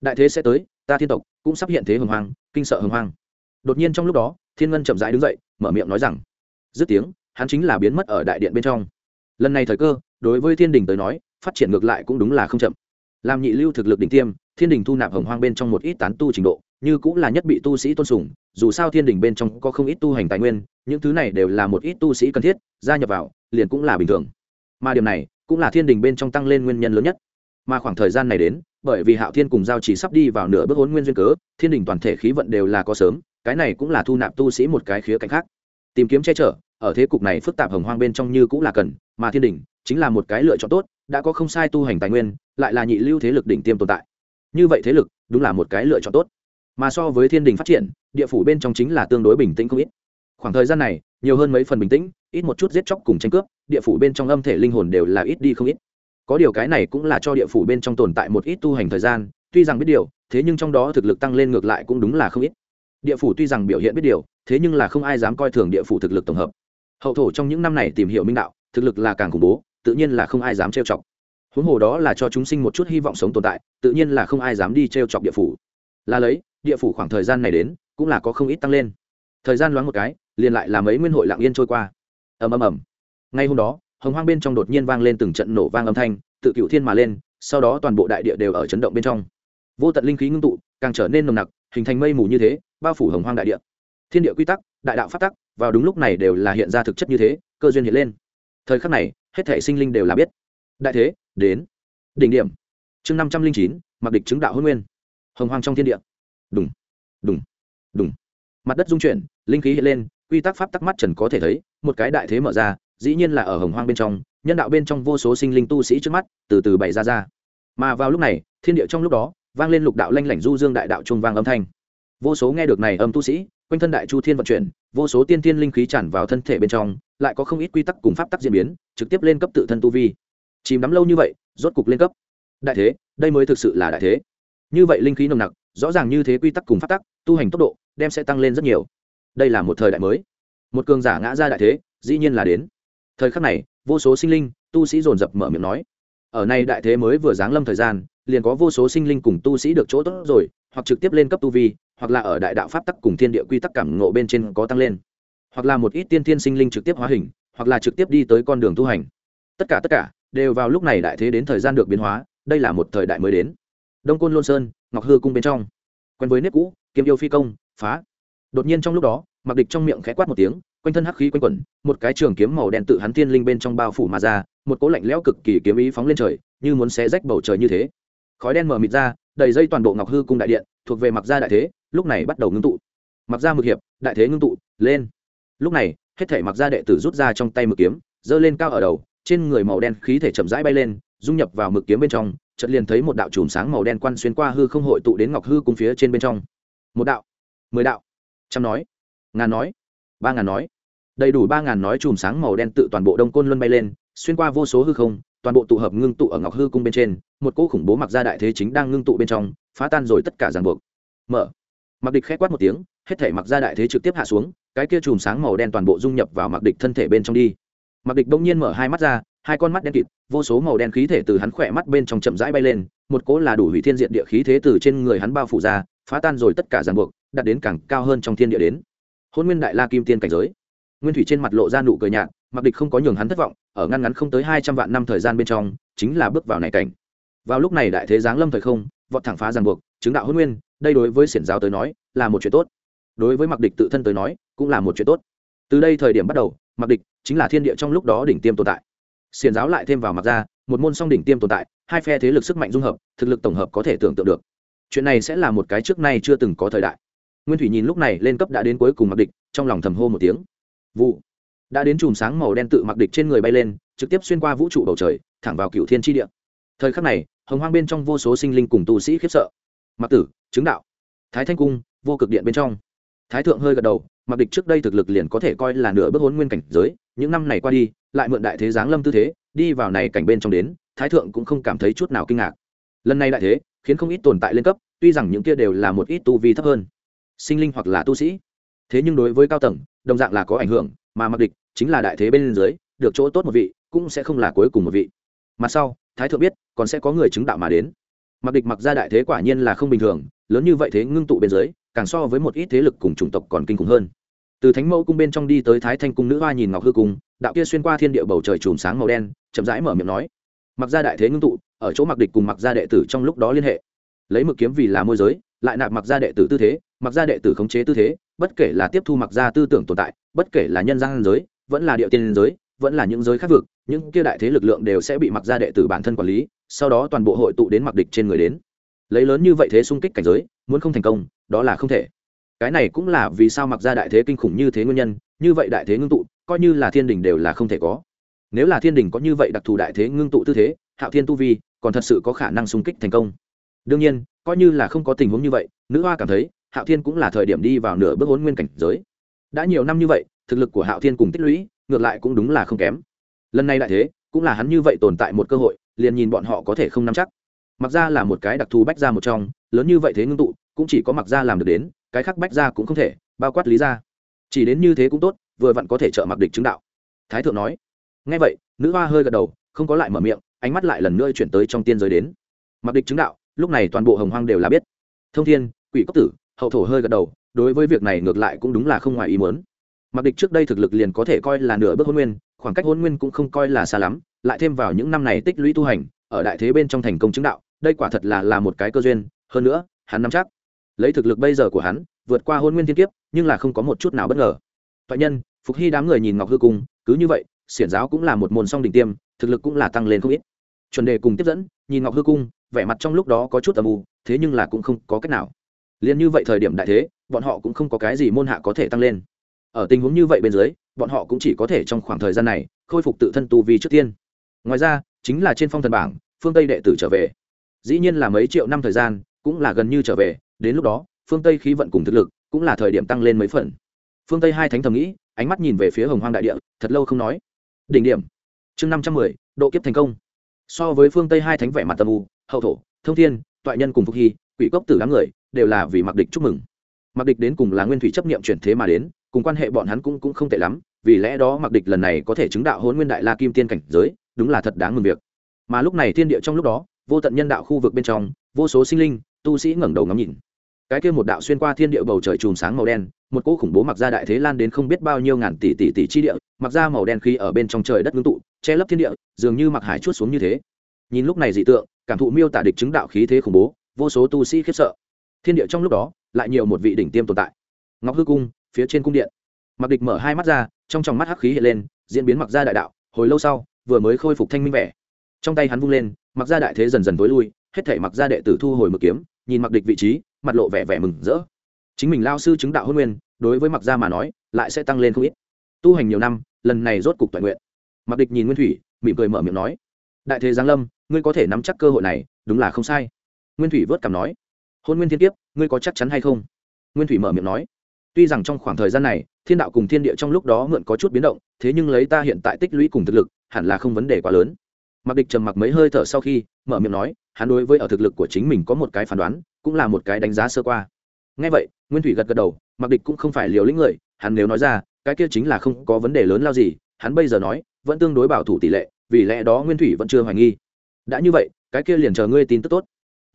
Đại thế sẽ tới, ta thiên tộc cũng sắp hiện thế hồng hoang, kinh sợ hồng hoang. Đột nhiên trong lúc đó, thiên ngân chậm rãi đứng dậy, mở miệng nói rằng, dứt tiếng, hắn chính là biến mất ở đại điện bên trong. Lần này thời cơ, đối với thiên đình tới nói, phát triển ngược lại cũng đúng là không chậm. Làm nhị lưu thực lực đỉnh tiêm, thiên đình thu nạp hồng hoang bên trong một ít tán tu trình độ, như cũng là nhất bị tu sĩ tôn sùng, dù sao thiên đình bên trong có không ít tu hành tài nguyên, những thứ này đều là một ít tu sĩ cần thiết, gia nhập vào, liền cũng là bình thường. Mà điểm này, cũng là thiên đình bên trong tăng lên nguyên nhân lớn nhất mà khoảng thời gian này đến, bởi vì hạo thiên cùng giao chỉ sắp đi vào nửa bước hôn nguyên duyên cớ, thiên đình toàn thể khí vận đều là có sớm, cái này cũng là thu nạp tu sĩ một cái khía cạnh khác. Tìm kiếm che chở, ở thế cục này phức tạp hồng hoang bên trong như cũng là cần, mà thiên đình chính là một cái lựa chọn tốt, đã có không sai tu hành tài nguyên, lại là nhị lưu thế lực đỉnh tiêm tồn tại. Như vậy thế lực, đúng là một cái lựa chọn tốt. Mà so với thiên đình phát triển, địa phủ bên trong chính là tương đối bình tĩnh không ít. Khoảng thời gian này, nhiều hơn mấy phần bình tĩnh, ít một chút giết chóc cùng tranh cướp, địa phủ bên trong âm thể linh hồn đều là ít đi không ít có điều cái này cũng là cho địa phủ bên trong tồn tại một ít tu hành thời gian, tuy rằng biết điều, thế nhưng trong đó thực lực tăng lên ngược lại cũng đúng là không ít. Địa phủ tuy rằng biểu hiện biết điều, thế nhưng là không ai dám coi thường địa phủ thực lực tổng hợp. Hậu thổ trong những năm này tìm hiểu minh đạo, thực lực là càng khủng bố, tự nhiên là không ai dám trêu chọc. Huống hồ đó là cho chúng sinh một chút hy vọng sống tồn tại, tự nhiên là không ai dám đi trêu chọc địa phủ. Là lấy, địa phủ khoảng thời gian này đến, cũng là có không ít tăng lên. Thời gian loáng một cái, liền lại là mấy nguyên hội lặng yên trôi qua. Ầm ầm ầm. Ngay hôm đó hồng hoang bên trong đột nhiên vang lên từng trận nổ vang âm thanh, tự cựu thiên mà lên, sau đó toàn bộ đại địa đều ở chấn động bên trong. Vô tận linh khí ngưng tụ, càng trở nên nồng nặc, hình thành mây mù như thế, bao phủ hồng hoang đại địa. Thiên địa quy tắc, đại đạo phát tắc, vào đúng lúc này đều là hiện ra thực chất như thế, cơ duyên hiện lên. Thời khắc này, hết thể sinh linh đều là biết. Đại thế, đến. Đỉnh điểm. Chương năm trăm linh chín, mặc địch chứng đạo hôn nguyên. Hồng hoang trong thiên địa. Đúng đúng đúng mặt đất dung chuyển, linh khí hiện lên, quy tắc pháp tắc mắt trần có thể thấy, một cái đại thế mở ra dĩ nhiên là ở hồng hoang bên trong, nhân đạo bên trong vô số sinh linh tu sĩ trước mắt, từ từ bày ra ra. Mà vào lúc này, thiên địa trong lúc đó, vang lên lục đạo lanh lảnh du dương đại đạo trung vang âm thanh. Vô số nghe được này âm tu sĩ, quanh thân đại chu thiên vận chuyển, vô số tiên thiên linh khí tràn vào thân thể bên trong, lại có không ít quy tắc cùng pháp tắc diễn biến, trực tiếp lên cấp tự thân tu vi. Chìm đắm lâu như vậy, rốt cục lên cấp. Đại thế, đây mới thực sự là đại thế. Như vậy linh khí nồng nặc, rõ ràng như thế quy tắc cùng pháp tắc, tu hành tốc độ, đem sẽ tăng lên rất nhiều. Đây là một thời đại mới. Một cường giả ngã ra đại thế, dĩ nhiên là đến thời khắc này, vô số sinh linh, tu sĩ dồn dập mở miệng nói, ở nay đại thế mới vừa giáng lâm thời gian, liền có vô số sinh linh cùng tu sĩ được chỗ tốt rồi, hoặc trực tiếp lên cấp tu vi, hoặc là ở đại đạo pháp tắc cùng thiên địa quy tắc cảm ngộ bên trên có tăng lên. Hoặc là một ít tiên thiên sinh linh trực tiếp hóa hình, hoặc là trực tiếp đi tới con đường tu hành. Tất cả tất cả, đều vào lúc này đại thế đến thời gian được biến hóa, đây là một thời đại mới đến. Đông côn lôn sơn, ngọc hư cung bên trong. Quen với nếp cũ, kiếm yêu phi công, phá. Đột nhiên trong lúc đó mặc địch trong miệng khẽ quát một tiếng quanh thân hắc khí quanh quẩn, một cái trường kiếm màu đen tự hắn thiên linh bên trong bao phủ mà ra, một cỗ lạnh lẽo cực kỳ kiếm ý phóng lên trời, như muốn xé rách bầu trời như thế. Khói đen mở mịt ra, đầy dây toàn bộ ngọc hư cung đại điện, thuộc về mặc gia đại thế, lúc này bắt đầu ngưng tụ. Mặc gia mực hiệp, đại thế ngưng tụ, lên. Lúc này, hết thể mặc gia đệ tử rút ra trong tay mực kiếm, giơ lên cao ở đầu, trên người màu đen khí thể chậm rãi bay lên, dung nhập vào mực kiếm bên trong, chợt liền thấy một đạo chùm sáng màu đen quan xuyên qua hư không hội tụ đến ngọc hư cung phía trên bên trong. Một đạo, mười đạo, trăm nói, ngàn nói, ba ngàn nói đầy đủ ba ngàn nói chùm sáng màu đen tự toàn bộ đông côn luân bay lên, xuyên qua vô số hư không, toàn bộ tụ hợp ngưng tụ ở ngọc hư cung bên trên, một cỗ khủng bố mặc ra đại thế chính đang ngưng tụ bên trong, phá tan rồi tất cả ràng buộc. Mở. Mặc địch khét quát một tiếng, hết thể mặc ra đại thế trực tiếp hạ xuống, cái kia chùm sáng màu đen toàn bộ dung nhập vào mặc địch thân thể bên trong đi. Mặc địch bỗng nhiên mở hai mắt ra, hai con mắt đen kịt, vô số màu đen khí thể từ hắn khỏe mắt bên trong chậm rãi bay lên, một cỗ là đủ hủy thiên diện địa khí thế từ trên người hắn bao phủ ra, phá tan rồi tất cả ràng buộc, đạt đến càng cao hơn trong thiên địa đến. Hôn nguyên đại la kim tiên cảnh giới nguyên thủy trên mặt lộ ra nụ cười nhạt, mặc địch không có nhường hắn thất vọng, ở ngăn ngắn không tới hai trăm vạn năm thời gian bên trong, chính là bước vào này cảnh. Vào lúc này đại thế giáng lâm thời không, vọt thẳng phá ràng buộc, chứng đạo hôn nguyên, đây đối với xiển giáo tới nói, là một chuyện tốt. Đối với mặc địch tự thân tới nói, cũng là một chuyện tốt. Từ đây thời điểm bắt đầu, mặc địch chính là thiên địa trong lúc đó đỉnh tiêm tồn tại. Xiển giáo lại thêm vào mặc ra, một môn song đỉnh tiêm tồn tại, hai phe thế lực sức mạnh dung hợp, thực lực tổng hợp có thể tưởng tượng được. Chuyện này sẽ là một cái trước nay chưa từng có thời đại. Nguyên thủy nhìn lúc này lên cấp đã đến cuối cùng mặc địch, trong lòng thầm hô một tiếng vụ. Đã đến chùm sáng màu đen tự mặc địch trên người bay lên, trực tiếp xuyên qua vũ trụ bầu trời, thẳng vào cựu thiên tri địa. Thời khắc này, hồng hoang bên trong vô số sinh linh cùng tu sĩ khiếp sợ. Mặc tử, chứng đạo. Thái thanh cung, vô cực điện bên trong. Thái thượng hơi gật đầu, mặc địch trước đây thực lực liền có thể coi là nửa bước hốn nguyên cảnh giới, những năm này qua đi, lại mượn đại thế giáng lâm tư thế, đi vào này cảnh bên trong đến, thái thượng cũng không cảm thấy chút nào kinh ngạc. Lần này đại thế, khiến không ít tồn tại lên cấp, tuy rằng những kia đều là một ít tu vi thấp hơn. Sinh linh hoặc là tu sĩ thế nhưng đối với cao tầng, đồng dạng là có ảnh hưởng, mà mặc địch chính là đại thế bên dưới, được chỗ tốt một vị, cũng sẽ không là cuối cùng một vị. Mặt sau, thái thượng biết, còn sẽ có người chứng đạo mà đến. Mặc địch mặc ra đại thế quả nhiên là không bình thường, lớn như vậy thế ngưng tụ bên dưới, càng so với một ít thế lực cùng chủng tộc còn kinh khủng hơn. Từ thánh mẫu cung bên trong đi tới thái thanh cung nữ hoa nhìn ngọc hư cung, đạo kia xuyên qua thiên địa bầu trời chùm sáng màu đen, chậm rãi mở miệng nói. Mặc ra đại thế ngưng tụ, ở chỗ mặc địch cùng mặc ra đệ tử trong lúc đó liên hệ. Lấy mực kiếm vì là môi giới, lại nạp mặc ra đệ tử tư thế mặc gia đệ tử khống chế tư thế, bất kể là tiếp thu mặc gia tư tưởng tồn tại, bất kể là nhân gian giới, vẫn là địa tiên giới, vẫn là những giới khác vực, những kia đại thế lực lượng đều sẽ bị mặc gia đệ tử bản thân quản lý, sau đó toàn bộ hội tụ đến mặc địch trên người đến. Lấy lớn như vậy thế xung kích cảnh giới, muốn không thành công, đó là không thể. Cái này cũng là vì sao mặc gia đại thế kinh khủng như thế nguyên nhân, như vậy đại thế ngưng tụ, coi như là thiên đình đều là không thể có. Nếu là thiên đình có như vậy đặc thù đại thế ngưng tụ tư thế, hạo thiên tu vi còn thật sự có khả năng xung kích thành công. Đương nhiên, coi như là không có tình huống như vậy, nữ hoa cảm thấy hạo thiên cũng là thời điểm đi vào nửa bước hôn nguyên cảnh giới. Đã nhiều năm như vậy, thực lực của hạo thiên cùng tích lũy, ngược lại cũng đúng là không kém. Lần này đại thế, cũng là hắn như vậy tồn tại một cơ hội, liền nhìn bọn họ có thể không nắm chắc. Mặc ra là một cái đặc thù bách ra một trong, lớn như vậy thế ngưng tụ, cũng chỉ có mặc ra làm được đến, cái khác bách ra cũng không thể, bao quát lý ra chỉ đến như thế cũng tốt, vừa vặn có thể trợ mặc địch chứng đạo. Thái thượng nói ngay vậy, nữ hoa hơi gật đầu, không có lại mở miệng, ánh mắt lại lần nữa chuyển tới trong tiên giới đến. Mặc địch chứng đạo, lúc này toàn bộ hồng hoang đều là biết. Thông thiên, quỷ cốc tử hậu thổ hơi gật đầu, đối với việc này ngược lại cũng đúng là không ngoài ý muốn. Mặc địch trước đây thực lực liền có thể coi là nửa bước hôn nguyên, khoảng cách hôn nguyên cũng không coi là xa lắm, lại thêm vào những năm này tích lũy tu hành, ở đại thế bên trong thành công chứng đạo, đây quả thật là là một cái cơ duyên, hơn nữa, hắn nắm chắc. Lấy thực lực bây giờ của hắn, vượt qua hôn nguyên thiên kiếp, nhưng là không có một chút nào bất ngờ. Thoại nhân, phục hy đám người nhìn ngọc hư cung, cứ như vậy, xiển giáo cũng là một môn song đỉnh tiêm, thực lực cũng là tăng lên không ít. Chuẩn đề cùng tiếp dẫn, nhìn ngọc hư cung, vẻ mặt trong lúc đó có chút âm u, thế nhưng là cũng không có cách nào liền như vậy thời điểm đại thế, bọn họ cũng không có cái gì môn hạ có thể tăng lên. Ở tình huống như vậy bên dưới, bọn họ cũng chỉ có thể trong khoảng thời gian này, khôi phục tự thân tu vi trước tiên. Ngoài ra, chính là trên phong thần bảng, phương tây đệ tử trở về. Dĩ nhiên là mấy triệu năm thời gian, cũng là gần như trở về, đến lúc đó, phương tây khí vận cùng thực lực, cũng là thời điểm tăng lên mấy phần. Phương tây hai thánh thầm nghĩ, ánh mắt nhìn về phía hồng hoang đại địa, thật lâu không nói. Đỉnh điểm. Chương năm trăm mười, độ kiếp thành công. So với phương tây hai thánh vẻ mặt tâm u, hậu thổ, thông thiên, toại nhân cùng phục hy quỷ cốc tử đám người đều là vì mặc địch chúc mừng. Mặc địch đến cùng là nguyên thủy chấp nghiệm chuyển thế mà đến, cùng quan hệ bọn hắn cũng cũng không tệ lắm, vì lẽ đó mặc địch lần này có thể chứng đạo hôn nguyên đại la kim tiên cảnh giới, đúng là thật đáng mừng việc. Mà lúc này thiên địa trong lúc đó, vô tận nhân đạo khu vực bên trong, vô số sinh linh, tu sĩ ngẩng đầu ngắm nhìn. Cái kia một đạo xuyên qua thiên địa bầu trời chùm sáng màu đen, một cỗ khủng bố mặc ra đại thế lan đến không biết bao nhiêu ngàn tỷ tỷ tỷ chi địa mặc ra màu đen khi ở bên trong trời đất ngưng tụ, che lấp thiên địa, dường như mặc hải chuốt xuống như thế. Nhìn lúc này dị tượng, cảm thụ miêu tả địch chứng đạo khí thế khủng bố vô số tu sĩ khiếp sợ. Thiên địa trong lúc đó lại nhiều một vị đỉnh tiêm tồn tại. Ngọc hư cung, phía trên cung điện. Mặc địch mở hai mắt ra, trong tròng mắt hắc khí hiện lên, diễn biến mặc ra đại đạo, hồi lâu sau, vừa mới khôi phục thanh minh vẻ. Trong tay hắn vung lên mặc ra đại thế dần dần tối lui, hết thể mặc ra đệ tử thu hồi mực kiếm, nhìn mặc địch vị trí, mặt lộ vẻ vẻ mừng rỡ. Chính mình lao sư chứng đạo hôn nguyên, đối với mặc gia mà nói, lại sẽ tăng lên không ít. Tu hành nhiều năm, lần này rốt cục toàn nguyện. Mặc địch nhìn nguyên thủy, mỉm cười mở miệng nói, đại thế giáng lâm, ngươi có thể nắm chắc cơ hội này, đúng là không sai nguyên thủy vớt cảm nói, hôn nguyên thiên kiếp, ngươi có chắc chắn hay không? Nguyên thủy mở miệng nói, tuy rằng trong khoảng thời gian này, thiên đạo cùng thiên địa trong lúc đó mượn có chút biến động, thế nhưng lấy ta hiện tại tích lũy cùng thực lực, hẳn là không vấn đề quá lớn. Mặc địch trầm mặc mấy hơi thở sau khi, mở miệng nói, hắn đối với ở thực lực của chính mình có một cái phán đoán, cũng là một cái đánh giá sơ qua. Ngay vậy, nguyên thủy gật gật đầu mặc địch cũng không phải liều lĩnh người, hắn nếu nói ra, cái kia chính là không có vấn đề lớn lao gì, hắn bây giờ nói, vẫn tương đối bảo thủ tỷ lệ, vì lẽ đó nguyên thủy vẫn chưa hoài nghi. Đã như vậy, cái kia liền chờ ngươi tin tức tốt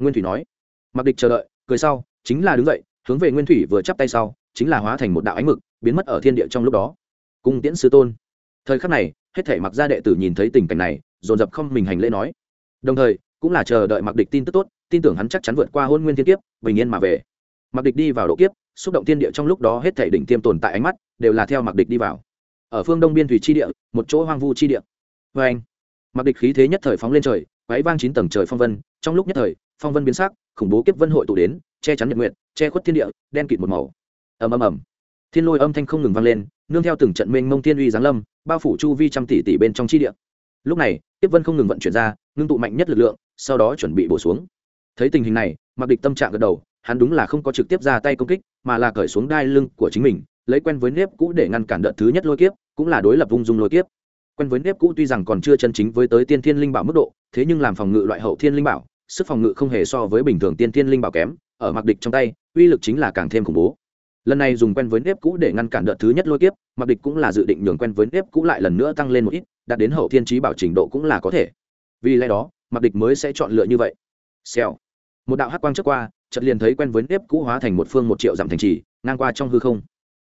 nguyên thủy nói. Mặc địch chờ đợi, cười sau, chính là đứng dậy, hướng về nguyên thủy vừa chắp tay sau, chính là hóa thành một đạo ánh mực, biến mất ở thiên địa trong lúc đó. Cung tiễn sư tôn. Thời khắc này, hết thể mặc gia đệ tử nhìn thấy tình cảnh này, dồn dập không mình hành lễ nói. Đồng thời, cũng là chờ đợi mặc địch tin tức tốt, tin tưởng hắn chắc chắn vượt qua hôn nguyên thiên kiếp, bình yên mà về. Mặc địch đi vào độ kiếp, xúc động thiên địa trong lúc đó hết thể đỉnh tiêm tồn tại ánh mắt, đều là theo mặc địch đi vào. Ở phương đông biên thủy chi địa, một chỗ hoang vu chi địa. Vê anh mặc địch khí thế nhất thời phóng lên trời quáy vang chín tầng trời phong vân, trong lúc nhất thời phong vân biến sắc, khủng bố kiếp vân hội tụ đến, che chắn nhật nguyện che khuất thiên địa, đen kịt một màu. Ầm ầm ầm. Thiên lôi âm thanh không ngừng vang lên, nương theo từng trận mênh mông thiên uy giáng lâm, bao phủ chu vi trăm tỷ tỷ bên trong chi địa. Lúc này, kiếp vân không ngừng vận chuyển ra, ngưng tụ mạnh nhất lực lượng, sau đó chuẩn bị bổ xuống. Thấy tình hình này mặc địch tâm trạng gật đầu, hắn đúng là không có trực tiếp ra tay công kích, mà là cởi xuống đai lưng của chính mình, lấy quen với nếp cũ để ngăn cản đợt thứ nhất lôi kiếp, cũng là đối lập vung dung lôi kiếp. Quen với nếp cũ tuy rằng còn chưa chân chính với tới tiên thiên linh bảo mức độ, thế nhưng làm phòng ngự loại hậu thiên linh bảo sức phòng ngự không hề so với bình thường tiên thiên linh bảo kém, ở mặc địch trong tay, uy lực chính là càng thêm khủng bố. Lần này dùng quen với nếp cũ để ngăn cản đợt thứ nhất lôi kiếp mặc địch cũng là dự định nhường quen với nếp cũ lại lần nữa tăng lên một ít, đạt đến hậu thiên trí bảo trình độ cũng là có thể. Vì lẽ đó mặc địch mới sẽ chọn lựa như vậy. Xèo. Một đạo hắc quang trước qua, chợt liền thấy quen với nếp cũ hóa thành một phương một triệu dặm thành trì, ngang qua trong hư không.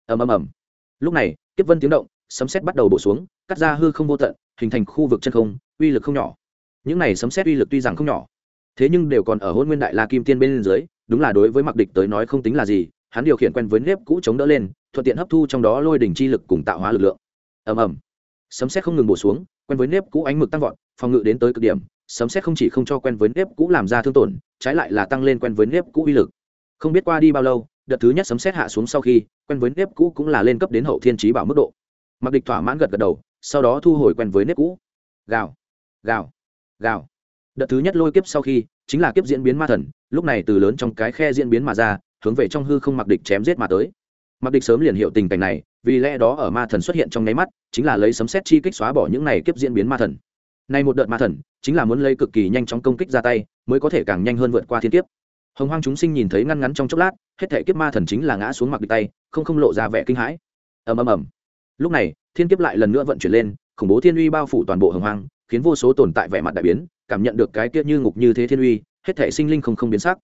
Ầm ầm ầm. Lúc này, kiếp vân tiếng động, sấm sét bắt đầu bổ xuống, cắt ra hư không vô tận, hình thành khu vực chân không, uy lực không nhỏ. Những này sấm sét uy lực tuy rằng không nhỏ thế nhưng đều còn ở hôn nguyên đại la kim tiên bên dưới, đúng là đối với mặc địch tới nói không tính là gì, hắn điều khiển quen với nếp cũ chống đỡ lên, thuận tiện hấp thu trong đó lôi đỉnh chi lực cùng tạo hóa lực lượng. Ầm ầm. Sấm xét không ngừng bổ xuống, quen với nếp cũ ánh mực tăng vọt, phòng ngự đến tới cực điểm, sấm xét không chỉ không cho quen với nếp cũ làm ra thương tổn, trái lại là tăng lên quen với nếp cũ uy lực. Không biết qua đi bao lâu, đợt thứ nhất sấm xét hạ xuống sau khi, quen với nếp cũ cũng là lên cấp đến hậu thiên trí bảo mức độ. Mặc địch thỏa mãn gật gật đầu, sau đó thu hồi quen với nếp cũ. Gào. Gào. Gào đợt thứ nhất lôi kiếp sau khi, chính là kiếp diễn biến ma thần, lúc này từ lớn trong cái khe diễn biến mà ra, hướng về trong hư không mặc địch chém giết mà tới. Mặc địch sớm liền hiểu tình cảnh này, vì lẽ đó ở ma thần xuất hiện trong nháy mắt, chính là lấy sấm xét chi kích xóa bỏ những này kiếp diễn biến ma thần. Nay một đợt ma thần, chính là muốn lấy cực kỳ nhanh chóng công kích ra tay, mới có thể càng nhanh hơn vượt qua thiên kiếp. Hồng hoang chúng sinh nhìn thấy ngăn ngắn trong chốc lát, hết thể kiếp ma thần chính là ngã xuống mặc địch tay, không không lộ ra vẻ kinh hãi. Ầm ầm ầm. Lúc này, thiên kiếp lại lần nữa vận chuyển lên, khủng bố thiên uy bao phủ toàn bộ hồng hoang khiến vô số tồn tại vẻ mặt đại biến, cảm nhận được cái kia như ngục như thế thiên uy, hết thể sinh linh không không biến sắc.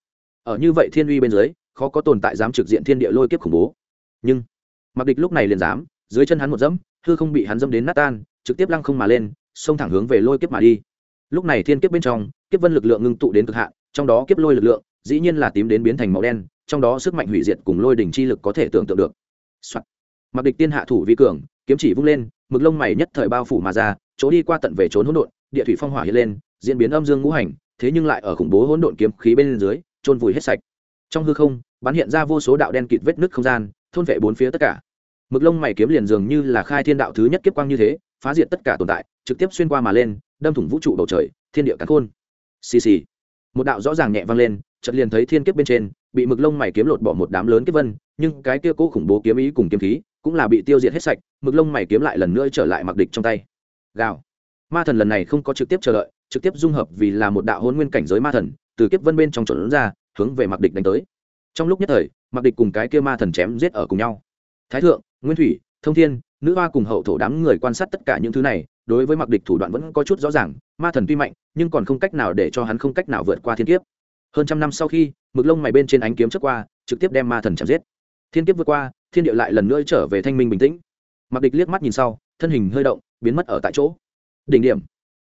Ở như vậy thiên uy bên dưới, khó có tồn tại dám trực diện thiên địa lôi kiếp khủng bố. Nhưng mặc địch lúc này liền dám, dưới chân hắn một dẫm, hư không bị hắn dẫm đến nát tan, trực tiếp lăng không mà lên, xông thẳng hướng về lôi kiếp mà đi. Lúc này thiên kiếp bên trong, kiếp vân lực lượng ngưng tụ đến cực hạn, trong đó kiếp lôi lực lượng, dĩ nhiên là tím đến biến thành màu đen, trong đó sức mạnh hủy diệt cùng lôi đỉnh chi lực có thể tưởng tượng được、Soạn. mặc địch tiên hạ thủ vi cường, kiếm chỉ vung lên, mực lông mày nhất thời bao phủ mà ra chỗ đi qua tận về trốn hỗn độn, địa thủy phong hỏa hiện lên, diễn biến âm dương ngũ hành, thế nhưng lại ở khủng bố hỗn độn kiếm khí bên dưới trôn vùi hết sạch. Trong hư không, bắn hiện ra vô số đạo đen kịt vết nứt không gian, thôn vệ bốn phía tất cả. Mực lông mày kiếm liền dường như là khai thiên đạo thứ nhất kiếp quang như thế, phá diệt tất cả tồn tại, trực tiếp xuyên qua mà lên, đâm thủng vũ trụ bầu trời, thiên địa cắn khôn. Xì xì. Một đạo rõ ràng nhẹ vang lên, chợt liền thấy thiên kiếp bên trên, bị mực lông mày kiếm lột bỏ một đám lớn kiếp vân, nhưng cái kia cố khủng bố kiếm ý cùng kiếm khí cũng là bị tiêu diệt hết sạch, mực lông mày kiếm lại lần nữa trở lại mặc địch trong tay gào. Ma thần lần này không có trực tiếp chờ đợi, trực tiếp dung hợp vì là một đạo hôn nguyên cảnh giới ma thần, từ kiếp vân bên trong trộn ra, hướng về mặc địch đánh tới. Trong lúc nhất thời mặc địch cùng cái kia ma thần chém giết ở cùng nhau. Thái thượng, nguyên thủy, thông thiên, nữ hoa cùng hậu thổ đám người quan sát tất cả những thứ này, đối với mặc địch thủ đoạn vẫn có chút rõ ràng, ma thần tuy mạnh, nhưng còn không cách nào để cho hắn không cách nào vượt qua thiên kiếp. Hơn trăm năm sau khi, mực lông mày bên trên ánh kiếm trước qua, trực tiếp đem ma thần chém giết. Thiên kiếp vượt qua, thiên địa lại lần nữa trở về thanh minh bình tĩnh. Mặc địch liếc mắt nhìn sau, thân hình hơi động biến mất ở tại chỗ. Đỉnh điểm.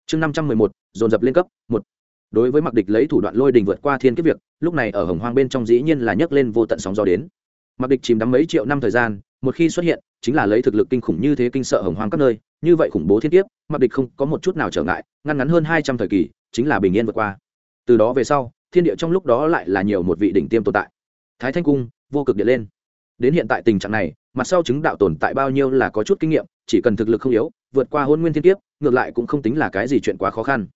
Chương năm trăm mười một, dồn dập lên cấp, một. Đối với mặc địch lấy thủ đoạn lôi đình vượt qua thiên kiếp việc, lúc này ở hồng hoang bên trong dĩ nhiên là nhấc lên vô tận sóng gió đến. Mặc địch chìm đắm mấy triệu năm thời gian, một khi xuất hiện, chính là lấy thực lực kinh khủng như thế kinh sợ hồng hoang các nơi, như vậy khủng bố thiên kiếp, mặc địch không có một chút nào trở ngại, ngăn ngắn hơn hai trăm thời kỳ, chính là bình yên vượt qua. Từ đó về sau, thiên địa trong lúc đó lại là nhiều một vị đỉnh tiêm tồn tại. Thái thanh cung, vô cực điện lên. Đến hiện tại tình trạng này, mặt sau chứng đạo tồn tại bao nhiêu là có chút kinh nghiệm, chỉ cần thực lực không yếu vượt qua hôn nguyên thiên kiếp, ngược lại cũng không tính là cái gì chuyện quá khó khăn.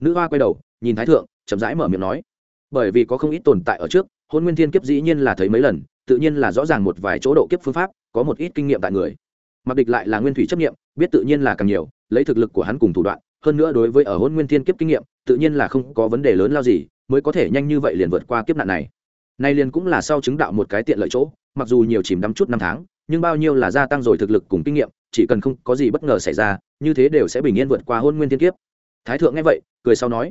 Nữ hoa quay đầu, nhìn thái thượng, chậm rãi mở miệng nói, bởi vì có không ít tồn tại ở trước, hôn nguyên thiên kiếp dĩ nhiên là thấy mấy lần, tự nhiên là rõ ràng một vài chỗ độ kiếp phương pháp, có một ít kinh nghiệm tại người. Mặc địch lại là nguyên thủy chấp nghiệm biết tự nhiên là càng nhiều, lấy thực lực của hắn cùng thủ đoạn, hơn nữa đối với ở hôn nguyên thiên kiếp kinh nghiệm, tự nhiên là không có vấn đề lớn lao gì, mới có thể nhanh như vậy liền vượt qua kiếp nạn này. Nay liền cũng là sau chứng đạo một cái tiện lợi chỗ, mặc dù nhiều chìm đắm chút năm tháng, nhưng bao nhiêu là gia tăng rồi thực lực cùng kinh nghiệm chỉ cần không có gì bất ngờ xảy ra, như thế đều sẽ bình yên vượt qua hôn nguyên thiên kiếp. Thái thượng nghe vậy, cười sau nói,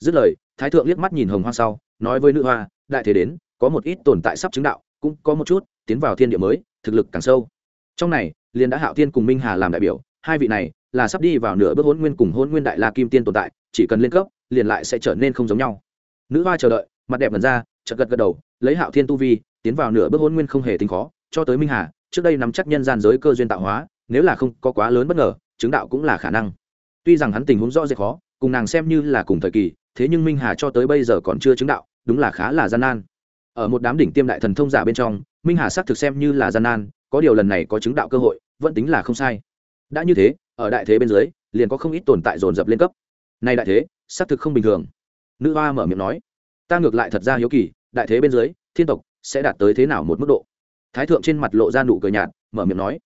dứt lời, thái thượng liếc mắt nhìn hồng hoa sau, nói với nữ hoa, đại thế đến, có một ít tồn tại sắp chứng đạo, cũng có một chút, tiến vào thiên địa mới, thực lực càng sâu. Trong này, liền đã hạo tiên cùng minh hà làm đại biểu, hai vị này là sắp đi vào nửa bước hôn nguyên cùng hôn nguyên đại la kim tiên tồn tại, chỉ cần lên cấp, liền lại sẽ trở nên không giống nhau. Nữ hoa chờ đợi, mặt đẹp lần ra, chợt gật gật đầu, lấy hạo thiên tu vi, tiến vào nửa bước hôn nguyên không hề tính khó, cho tới minh hà, trước đây nắm chắc nhân gian giới cơ duyên tạo hóa nếu là không có quá lớn bất ngờ, chứng đạo cũng là khả năng. Tuy rằng hắn tình huống rõ rệt khó, cùng nàng xem như là cùng thời kỳ, thế nhưng minh hà cho tới bây giờ còn chưa chứng đạo, đúng là khá là gian nan. Ở một đám đỉnh tiêm đại thần thông giả bên trong, minh hà xác thực xem như là gian nan, có điều lần này có chứng đạo cơ hội, vẫn tính là không sai. Đã như thế, ở đại thế bên dưới, liền có không ít tồn tại dồn dập lên cấp. Nay đại thế, xác thực không bình thường. Nữ hoa mở miệng nói, ta ngược lại thật ra hiếu kỳ, đại thế bên dưới, thiên tộc sẽ đạt tới thế nào một mức độ? Thái thượng trên mặt lộ ra nụ cười nhạt, mở miệng nói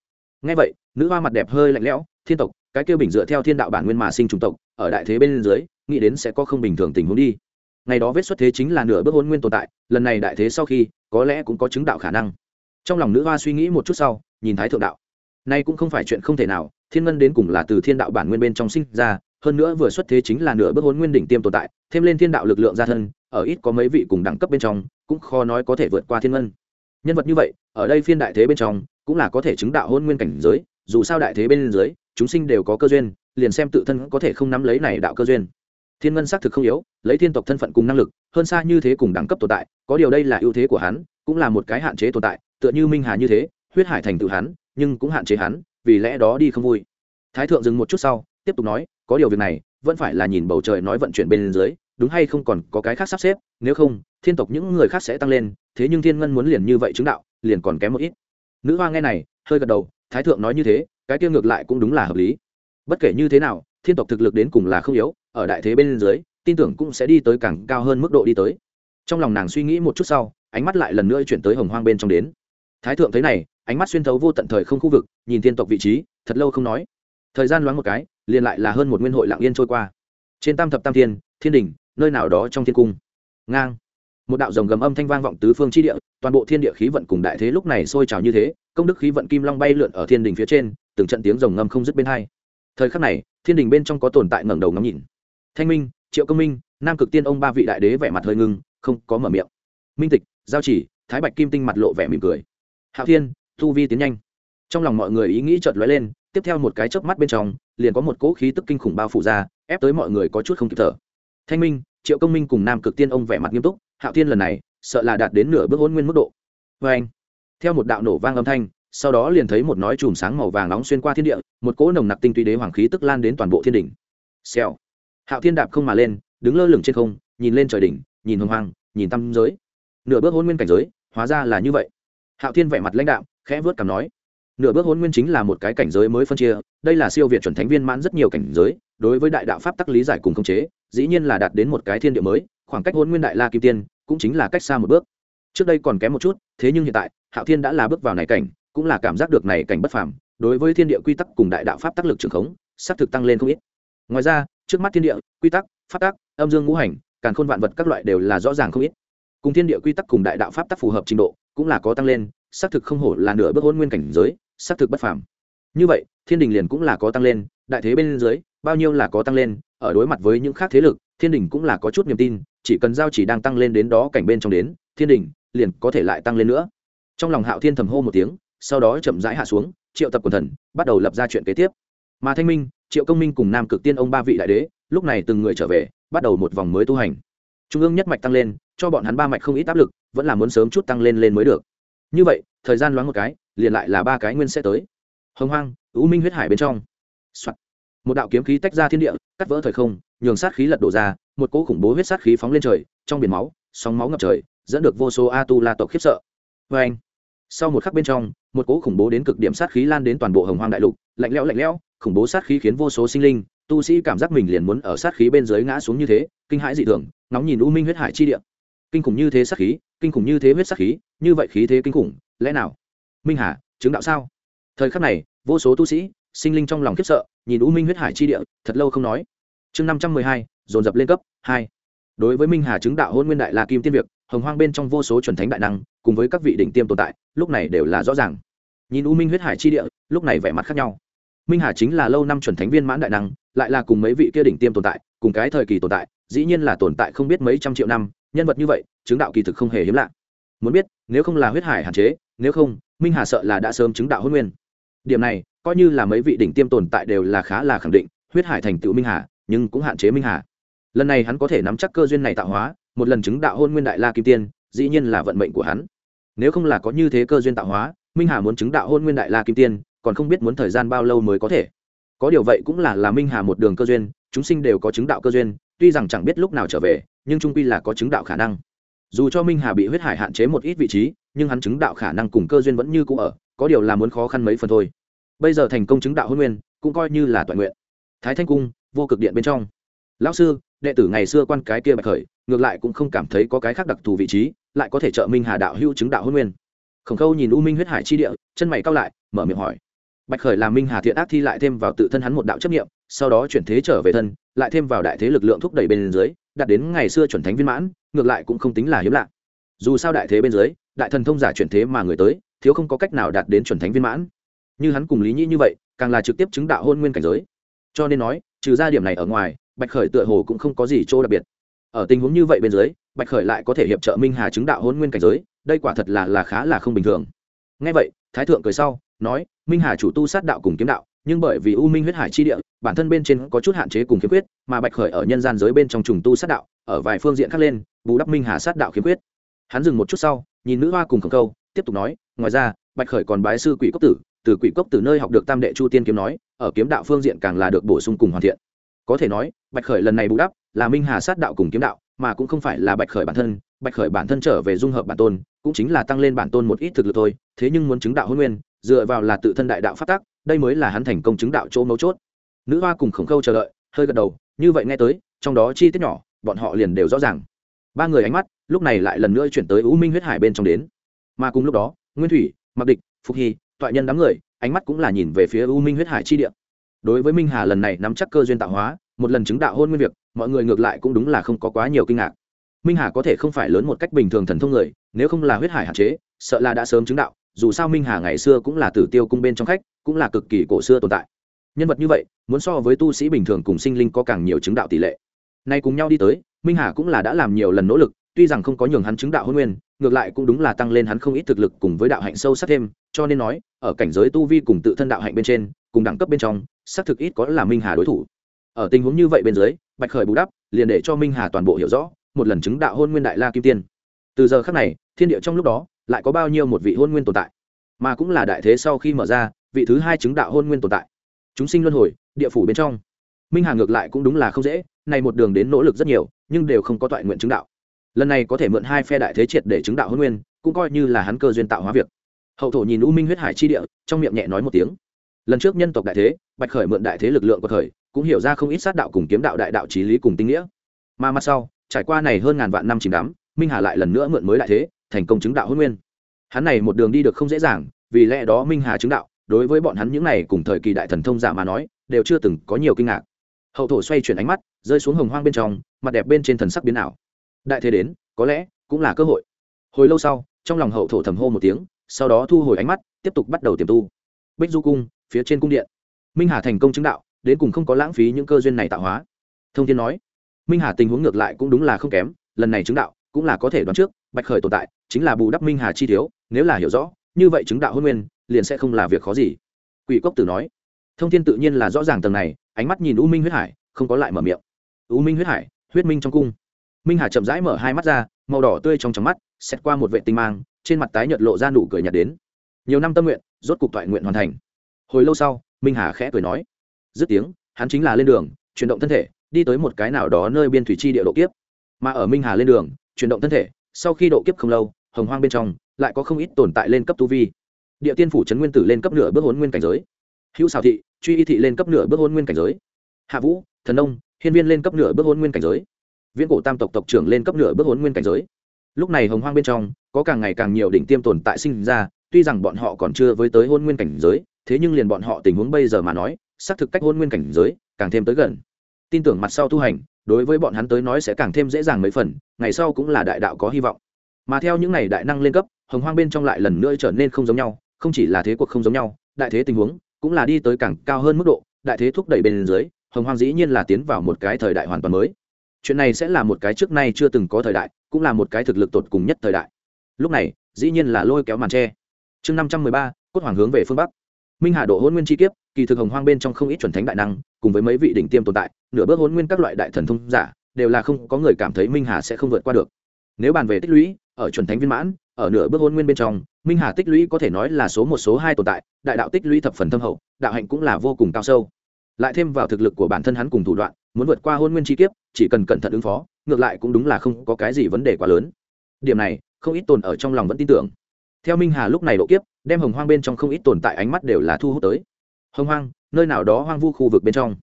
ngay vậy nữ hoa mặt đẹp hơi lạnh lẽo, thiên tộc, cái kêu bình dựa theo thiên đạo bản nguyên mà sinh chủng tộc, ở đại thế bên dưới, nghĩ đến sẽ có không bình thường tình huống đi. Ngày đó vết xuất thế chính là nửa bước hôn nguyên tồn tại, lần này đại thế sau khi, có lẽ cũng có chứng đạo khả năng. Trong lòng nữ hoa suy nghĩ một chút sau, nhìn thái thượng đạo. Nay cũng không phải chuyện không thể nào, thiên ngân đến cùng là từ thiên đạo bản nguyên bên trong sinh ra, hơn nữa vừa xuất thế chính là nửa bước hôn nguyên đỉnh tiêm tồn tại, thêm lên thiên đạo lực lượng gia thân, ở ít có mấy vị cùng đẳng cấp bên trong, cũng khó nói có thể vượt qua thiên ngân. Nhân vật như vậy, ở đây phiên đại thế bên trong, cũng là có thể chứng đạo hôn nguyên cảnh giới dù sao đại thế bên dưới, chúng sinh đều có cơ duyên, liền xem tự thân có thể không nắm lấy này đạo cơ duyên. Thiên ngân xác thực không yếu, lấy thiên tộc thân phận cùng năng lực, hơn xa như thế cùng đẳng cấp tồn tại, có điều đây là ưu thế của hắn, cũng là một cái hạn chế tồn tại, tựa như minh hà như thế, huyết hải thành tự hắn, nhưng cũng hạn chế hắn, vì lẽ đó đi không vui. Thái thượng dừng một chút sau, tiếp tục nói, có điều việc này, vẫn phải là nhìn bầu trời nói vận chuyển bên dưới, đúng hay không còn có cái khác sắp xếp, nếu không, thiên tộc những người khác sẽ tăng lên, thế nhưng thiên ngân muốn liền như vậy chứng đạo, liền còn kém một ít. Nữ hoa nghe này, hơi gật đầu thái thượng nói như thế, cái kia ngược lại cũng đúng là hợp lý. Bất kể như thế nào, thiên tộc thực lực đến cùng là không yếu, ở đại thế bên dưới, tin tưởng cũng sẽ đi tới càng cao hơn mức độ đi tới. Trong lòng nàng suy nghĩ một chút sau, ánh mắt lại lần nữa chuyển tới hồng hoang bên trong đến. Thái thượng thấy này, ánh mắt xuyên thấu vô tận thời không khu vực, nhìn thiên tộc vị trí, thật lâu không nói. Thời gian loáng một cái, liền lại là hơn một nguyên hội lặng yên trôi qua. Trên tam thập tam thiên thiên đình, nơi nào đó trong thiên cung. Ngang một đạo rồng gầm âm thanh vang vọng tứ phương chi địa, toàn bộ thiên địa khí vận cùng đại thế lúc này sôi trào như thế, công đức khí vận kim long bay lượn ở thiên đình phía trên, từng trận tiếng rồng ngâm không dứt bên hai. Thời khắc này, thiên đình bên trong có tồn tại ngẩng đầu ngắm nhìn. Thanh minh, triệu công minh, nam cực tiên ông ba vị đại đế vẻ mặt hơi ngưng, không có mở miệng. Minh tịch, giao chỉ, thái bạch kim tinh mặt lộ vẻ mỉm cười. Hạo thiên thu vi tiến nhanh. Trong lòng mọi người ý nghĩ chợt lóe lên, tiếp theo một cái chớp mắt bên trong, liền có một cỗ khí tức kinh khủng bao phủ ra, ép tới mọi người có chút không kịp thở. Thanh minh, triệu công minh cùng nam cực tiên ông vẻ mặt nghiêm túc hạo thiên lần này, sợ là đạt đến nửa bước hôn nguyên mức độ. Vê anh, theo một đạo nổ vang âm thanh, sau đó liền thấy một nói chùm sáng màu vàng nóng xuyên qua thiên địa, một cỗ nồng nặc tinh túy đế hoàng khí tức lan đến toàn bộ thiên đỉnh. Xèo. Hạo thiên đạp không mà lên, đứng lơ lửng trên không, nhìn lên trời đỉnh, nhìn hồng hoàng nhìn tâm giới. Nửa bước hôn nguyên cảnh giới, hóa ra là như vậy. Hạo thiên vẻ mặt lãnh đạo khẽ vớt cảm nói, nửa bước hôn nguyên chính là một cái cảnh giới mới phân chia, đây là siêu việt chuẩn thánh viên mãn rất nhiều cảnh giới, đối với đại đạo pháp tắc lý giải cùng khống chế, dĩ nhiên là đạt đến một cái thiên địa mới khoảng cách hôn nguyên đại la kim tiên cũng chính là cách xa một bước. Trước đây còn kém một chút, thế nhưng hiện tại, hạo thiên đã là bước vào này cảnh, cũng là cảm giác được này cảnh bất phàm, đối với thiên địa quy tắc cùng đại đạo pháp tác lực trường khống sắp thực tăng lên không ít. Ngoài ra, trước mắt thiên địa, quy tắc, pháp tác âm dương ngũ hành, càn khôn vạn vật các loại đều là rõ ràng không ít. Cùng thiên địa quy tắc cùng đại đạo pháp tác phù hợp trình độ, cũng là có tăng lên, xác thực không hổ là nửa bước hôn nguyên cảnh giới, xác thực bất phàm. Như vậy, thiên đình liền cũng là có tăng lên, đại thế bên dưới, bao nhiêu là có tăng lên, ở đối mặt với những khác thế lực, thiên đình cũng là có chút niềm tin chỉ cần giao chỉ đang tăng lên đến đó cảnh bên trong đến, thiên đình liền có thể lại tăng lên nữa. Trong lòng hạo thiên thầm hô một tiếng, sau đó chậm rãi hạ xuống, triệu tập quần thần, bắt đầu lập ra chuyện kế tiếp. Mà thanh minh, triệu công minh cùng nam cực tiên ông ba vị đại đế, lúc này từng người trở về, bắt đầu một vòng mới tu hành. Trung ương nhất mạch tăng lên, cho bọn hắn ba mạch không ít áp lực, vẫn là muốn sớm chút tăng lên lên mới được. Như vậy, thời gian loáng một cái, liền lại là ba cái nguyên sẽ tới. Hồng hoang, u minh huyết hải bên trong、Soạn. một đạo kiếm khí tách ra thiên địa cắt vỡ thời không, nhường sát khí lật đổ ra, một cỗ khủng bố huyết sát khí phóng lên trời, trong biển máu, sóng máu ngập trời, dẫn được vô số a tu la tộc khiếp sợ. Vê anh sau một khắc bên trong, một cỗ khủng bố đến cực điểm sát khí lan đến toàn bộ hồng hoang đại lục, lạnh lẽo lạnh lẽo, khủng bố sát khí khiến vô số sinh linh, tu sĩ cảm giác mình liền muốn ở sát khí bên dưới ngã xuống như thế, kinh hãi dị thường, nóng nhìn u minh huyết hải chi địa. Kinh khủng như thế sát khí, kinh khủng như thế huyết sát khí, như vậy khí thế kinh khủng, lẽ nào? Minh hà, chứng đạo sao? Thời khắc này, vô số tu sĩ, sinh linh trong lòng khiếp sợ nhìn u minh huyết hải chi địa, thật lâu không nói. Chương năm trăm mười hai, dồn dập lên cấp hai. Đối với minh hà chứng đạo hôn nguyên đại la kim tiên việc, hồng hoang bên trong vô số chuẩn thánh đại năng, cùng với các vị đỉnh tiêm tồn tại, lúc này đều là rõ ràng. Nhìn u minh huyết hải chi địa, lúc này vẻ mặt khác nhau. Minh hà chính là lâu năm chuẩn thánh viên mãn đại năng, lại là cùng mấy vị kia đỉnh tiêm tồn tại, cùng cái thời kỳ tồn tại, dĩ nhiên là tồn tại không biết mấy trăm triệu năm, nhân vật như vậy, chứng đạo kỳ thực không hề hiếm lạ. Muốn biết, nếu không là huyết hải hạn chế, nếu không, minh hà sợ là đã sớm chứng đạo hôn nguyên. Điểm này coi như là mấy vị đỉnh tiêm tồn tại đều là khá là khẳng định, huyết hải thành tựu minh hà, nhưng cũng hạn chế minh hà. Lần này hắn có thể nắm chắc cơ duyên này tạo hóa, một lần chứng đạo hôn nguyên đại la kim tiên, dĩ nhiên là vận mệnh của hắn. Nếu không là có như thế cơ duyên tạo hóa, minh hà muốn chứng đạo hôn nguyên đại la kim tiên, còn không biết muốn thời gian bao lâu mới có thể. Có điều vậy cũng là là minh hà một đường cơ duyên, chúng sinh đều có chứng đạo cơ duyên, tuy rằng chẳng biết lúc nào trở về, nhưng trung quy là có chứng đạo khả năng. Dù cho minh hà bị huyết hải hạn chế một ít vị trí, nhưng hắn chứng đạo khả năng cùng cơ duyên vẫn như cũ ở, có điều là muốn khó khăn mấy phần thôi bây giờ thành công chứng đạo hôn nguyên, cũng coi như là toàn nguyện. Thái thanh cung, vô cực điện bên trong. Lão sư, đệ tử ngày xưa quan cái kia bạch khởi, ngược lại cũng không cảm thấy có cái khác đặc thù vị trí, lại có thể trợ minh hà đạo hưu chứng đạo hôn nguyên. Khổng khâu nhìn u minh huyết hải chi địa, chân mày cao lại, mở miệng hỏi. Bạch khởi làm minh hà thiện ác thi lại thêm vào tự thân hắn một đạo chấp nghiệm sau đó chuyển thế trở về thân, lại thêm vào đại thế lực lượng thúc đẩy bên dưới, đạt đến ngày xưa chuẩn thánh viên mãn, ngược lại cũng không tính là hiếm lạ. Dù sao đại thế bên dưới, đại thần thông giả chuyển thế mà người tới, thiếu không có cách nào đạt đến chuẩn thánh viên mãn như hắn cùng lý nhĩ như vậy, càng là trực tiếp chứng đạo hôn nguyên cảnh giới. Cho nên nói, trừ ra điểm này ở ngoài, bạch khởi tựa hồ cũng không có gì chỗ đặc biệt. Ở tình huống như vậy bên dưới, bạch khởi lại có thể hiệp trợ minh hà chứng đạo hôn nguyên cảnh giới, đây quả thật là là khá là không bình thường. Ngay vậy, thái thượng cười sau, nói, minh hà chủ tu sát đạo cùng kiếm đạo, nhưng bởi vì u minh huyết hải chi địa, bản thân bên trên có chút hạn chế cùng khiếm khuyết mà bạch khởi ở nhân gian giới bên trong trùng tu sát đạo, ở vài phương diện khác lên, bù đắp minh hà sát đạo khiếm khuyết hắn dừng một chút sau, nhìn nữ hoa cùng khổng câu, tiếp tục nói, ngoài ra, bạch khởi còn bái sư quỷ cốc tử từ quỷ cốc từ nơi học được tam đệ chu tiên kiếm nói, ở kiếm đạo phương diện càng là được bổ sung cùng hoàn thiện. Có thể nói, bạch khởi lần này bù đắp là minh hà sát đạo cùng kiếm đạo, mà cũng không phải là bạch khởi bản thân, bạch khởi bản thân trở về dung hợp bản tôn, cũng chính là tăng lên bản tôn một ít thực lực thôi, thế nhưng muốn chứng đạo hôn nguyên, dựa vào là tự thân đại đạo phát tác đây mới là hắn thành công chứng đạo chỗ mấu chốt. Nữ hoa cùng khổng khâu chờ đợi, hơi gật đầu, như vậy nghe tới, trong đó chi tiết nhỏ, bọn họ liền đều rõ ràng. Ba người ánh mắt, lúc này lại lần nữa chuyển tới u minh huyết hải bên trong đến. Mà cùng lúc đó, nguyên thủy, mặc địch, phục hy toại nhân đám người, ánh mắt cũng là nhìn về phía u minh huyết hải chi địa. Đối với minh hà lần này nắm chắc cơ duyên tạo hóa, một lần chứng đạo hôn nguyên việc, mọi người ngược lại cũng đúng là không có quá nhiều kinh ngạc. Minh hà có thể không phải lớn một cách bình thường thần thông người, nếu không là huyết hải hạn chế, sợ là đã sớm chứng đạo, dù sao minh hà ngày xưa cũng là tử tiêu cung bên trong khách, cũng là cực kỳ cổ xưa tồn tại. Nhân vật như vậy, muốn so với tu sĩ bình thường cùng sinh linh có càng nhiều chứng đạo tỷ lệ. Nay cùng nhau đi tới, minh hà cũng là đã làm nhiều lần nỗ lực, tuy rằng không có nhường hắn chứng đạo hôn nguyên ngược lại cũng đúng là tăng lên hắn không ít thực lực cùng với đạo hạnh sâu sắc thêm, cho nên nói, ở cảnh giới tu vi cùng tự thân đạo hạnh bên trên, cùng đẳng cấp bên trong, xác thực ít có là minh hà đối thủ. Ở tình huống như vậy bên dưới, bạch khởi bù đắp, liền để cho minh hà toàn bộ hiểu rõ, một lần chứng đạo hôn nguyên đại la kim tiên. Từ giờ khác này, thiên địa trong lúc đó, lại có bao nhiêu một vị hôn nguyên tồn tại? Mà cũng là đại thế sau khi mở ra, vị thứ hai chứng đạo hôn nguyên tồn tại. Chúng sinh luân hồi, địa phủ bên trong. Minh hà ngược lại cũng đúng là không dễ, này một đường đến nỗ lực rất nhiều, nhưng đều không có toại nguyện chứng đạo lần này có thể mượn hai phe đại thế triệt để chứng đạo hôn nguyên, cũng coi như là hắn cơ duyên tạo hóa việc. Hậu thổ nhìn u minh huyết hải chi địa, trong miệng nhẹ nói một tiếng. Lần trước nhân tộc đại thế, bạch khởi mượn đại thế lực lượng của khởi cũng hiểu ra không ít sát đạo cùng kiếm đạo đại đạo trí lý cùng tinh nghĩa. Mà mặt sau, trải qua này hơn ngàn vạn năm chìm đắm, minh hà lại lần nữa mượn mới đại thế, thành công chứng đạo hôn nguyên. Hắn này một đường đi được không dễ dàng, vì lẽ đó minh hà chứng đạo, đối với bọn hắn những này cùng thời kỳ đại thần thông giả mà nói, đều chưa từng có nhiều kinh ngạc. Hậu thổ xoay chuyển ánh mắt, rơi xuống hồng hoang bên trong, mặt đẹp bên trên thần sắc biến ảo đại thế đến, có lẽ cũng là cơ hội. Hồi lâu sau, trong lòng hậu thổ thầm hô một tiếng, sau đó thu hồi ánh mắt, tiếp tục bắt đầu tiềm tu. Bích du cung, phía trên cung điện. Minh hà thành công chứng đạo, đến cùng không có lãng phí những cơ duyên này tạo hóa. Thông thiên nói, minh hà tình huống ngược lại cũng đúng là không kém, lần này chứng đạo cũng là có thể đoán trước, bạch khởi tồn tại, chính là bù đắp minh hà chi thiếu, nếu là hiểu rõ, như vậy chứng đạo hôn nguyên, liền sẽ không là việc khó gì. Quỷ cốc tử nói, thông thiên tự nhiên là rõ ràng tầng này, ánh mắt nhìn u minh huyết hải, không có lại mở miệng. U minh huyết hải, huyết minh trong cung minh hà chậm rãi mở hai mắt ra, màu đỏ tươi trong trong mắt xét qua một vệ tinh mang, trên mặt tái nhợt lộ ra nụ cười nhạt đến. Nhiều năm tâm nguyện, rốt cục toại nguyện hoàn thành. Hồi lâu sau, minh hà khẽ cười nói, dứt tiếng, hắn chính là lên đường, chuyển động thân thể, đi tới một cái nào đó nơi biên thủy chi địa độ kiếp. Mà ở minh hà lên đường, chuyển động thân thể, sau khi độ kiếp không lâu, hồng hoang bên trong, lại có không ít tồn tại lên cấp tu vi. Địa tiên phủ trấn nguyên tử lên cấp nửa bước hôn nguyên cảnh giới. Hữu xào thị, truy y thị lên cấp nửa bước hôn nguyên cảnh giới. Hạ vũ, thần nông, hiên viên lên cấp nửa bước hôn nguyên cảnh giới viễn cổ tam tộc tộc trưởng lên cấp nửa bước hốn nguyên cảnh giới. Lúc này hồng hoang bên trong, có càng ngày càng nhiều đỉnh tiêm tồn tại sinh ra, tuy rằng bọn họ còn chưa với tới hôn nguyên cảnh giới, thế nhưng liền bọn họ tình huống bây giờ mà nói, xác thực cách hôn nguyên cảnh giới càng thêm tới gần. Tin tưởng mặt sau tu hành, đối với bọn hắn tới nói sẽ càng thêm dễ dàng mấy phần, ngày sau cũng là đại đạo có hy vọng. Mà theo những ngày đại năng lên cấp, hồng hoang bên trong lại lần nữa trở nên không giống nhau, không chỉ là thế cuộc không giống nhau, đại thế tình huống cũng là đi tới càng cao hơn mức độ, đại thế thúc đẩy bên dưới, hồng hoang dĩ nhiên là tiến vào một cái thời đại hoàn toàn mới chuyện này sẽ là một cái trước nay chưa từng có thời đại, cũng là một cái thực lực tột cùng nhất thời đại. Lúc này, dĩ nhiên là lôi kéo màn tre. Chương năm trăm mười ba, cốt hoàng hướng về phương bắc. Minh hà độ hôn nguyên chi kiếp, kỳ thực hồng hoang bên trong không ít chuẩn thánh đại năng, cùng với mấy vị đỉnh tiêm tồn tại, nửa bước hôn nguyên các loại đại thần thông giả, đều là không có người cảm thấy minh hà sẽ không vượt qua được. Nếu bàn về tích lũy, ở chuẩn thánh viên mãn, ở nửa bước hôn nguyên bên trong, minh hà tích lũy có thể nói là số một, số hai tồn tại, đại đạo tích lũy thập phần thâm hậu, đạo hạnh cũng là vô cùng cao sâu. Lại thêm vào thực lực của bản thân hắn cùng thủ đoạn muốn vượt qua hôn nguyên chi kiếp, chỉ cần cẩn thận ứng phó, ngược lại cũng đúng là không có cái gì vấn đề quá lớn. Điểm này, không ít tồn ở trong lòng vẫn tin tưởng. Theo minh hà lúc này độ kiếp, đem hồng hoang bên trong không ít tồn tại ánh mắt đều là thu hút tới. Hồng hoang, nơi nào đó hoang vu khu vực bên trong.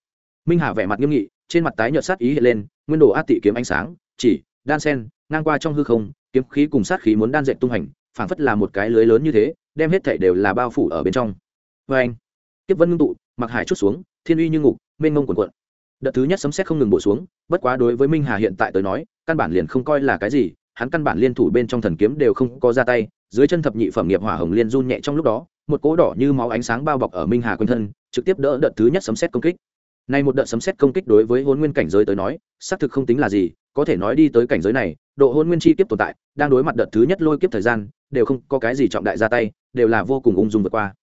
Minh hà vẻ mặt nghiêm nghị, trên mặt tái nhợt sát ý hiện lên, nguyên đồ át tị kiếm ánh sáng, chỉ, đan sen, ngang qua trong hư không, kiếm khí cùng sát khí muốn đan dệt tung hành, phảng phất là một cái lưới lớn như thế, đem hết thảy đều là bao phủ ở bên trong. Vê anh, kiếp vân ngưng tụ, mặc hải chút xuống, thiên uy như ngục, mênh mông quần quận đợt thứ nhất sấm xét không ngừng bổ xuống, bất quá đối với minh hà hiện tại tới nói, căn bản liền không coi là cái gì, hắn căn bản liên thủ bên trong thần kiếm đều không có ra tay, dưới chân thập nhị phẩm nghiệp hỏa hồng liên run nhẹ trong lúc đó, một cỗ đỏ như máu ánh sáng bao bọc ở minh hà quanh thân, trực tiếp đỡ đợt thứ nhất sấm xét công kích. Nay một đợt sấm xét công kích đối với hôn nguyên cảnh giới tới nói, xác thực không tính là gì, có thể nói đi tới cảnh giới này, độ hôn nguyên chi kiếp tồn tại, đang đối mặt đợt thứ nhất lôi kiếp thời gian, đều không có cái gì trọng đại ra tay, đều là vô cùng ung dung vượt qua.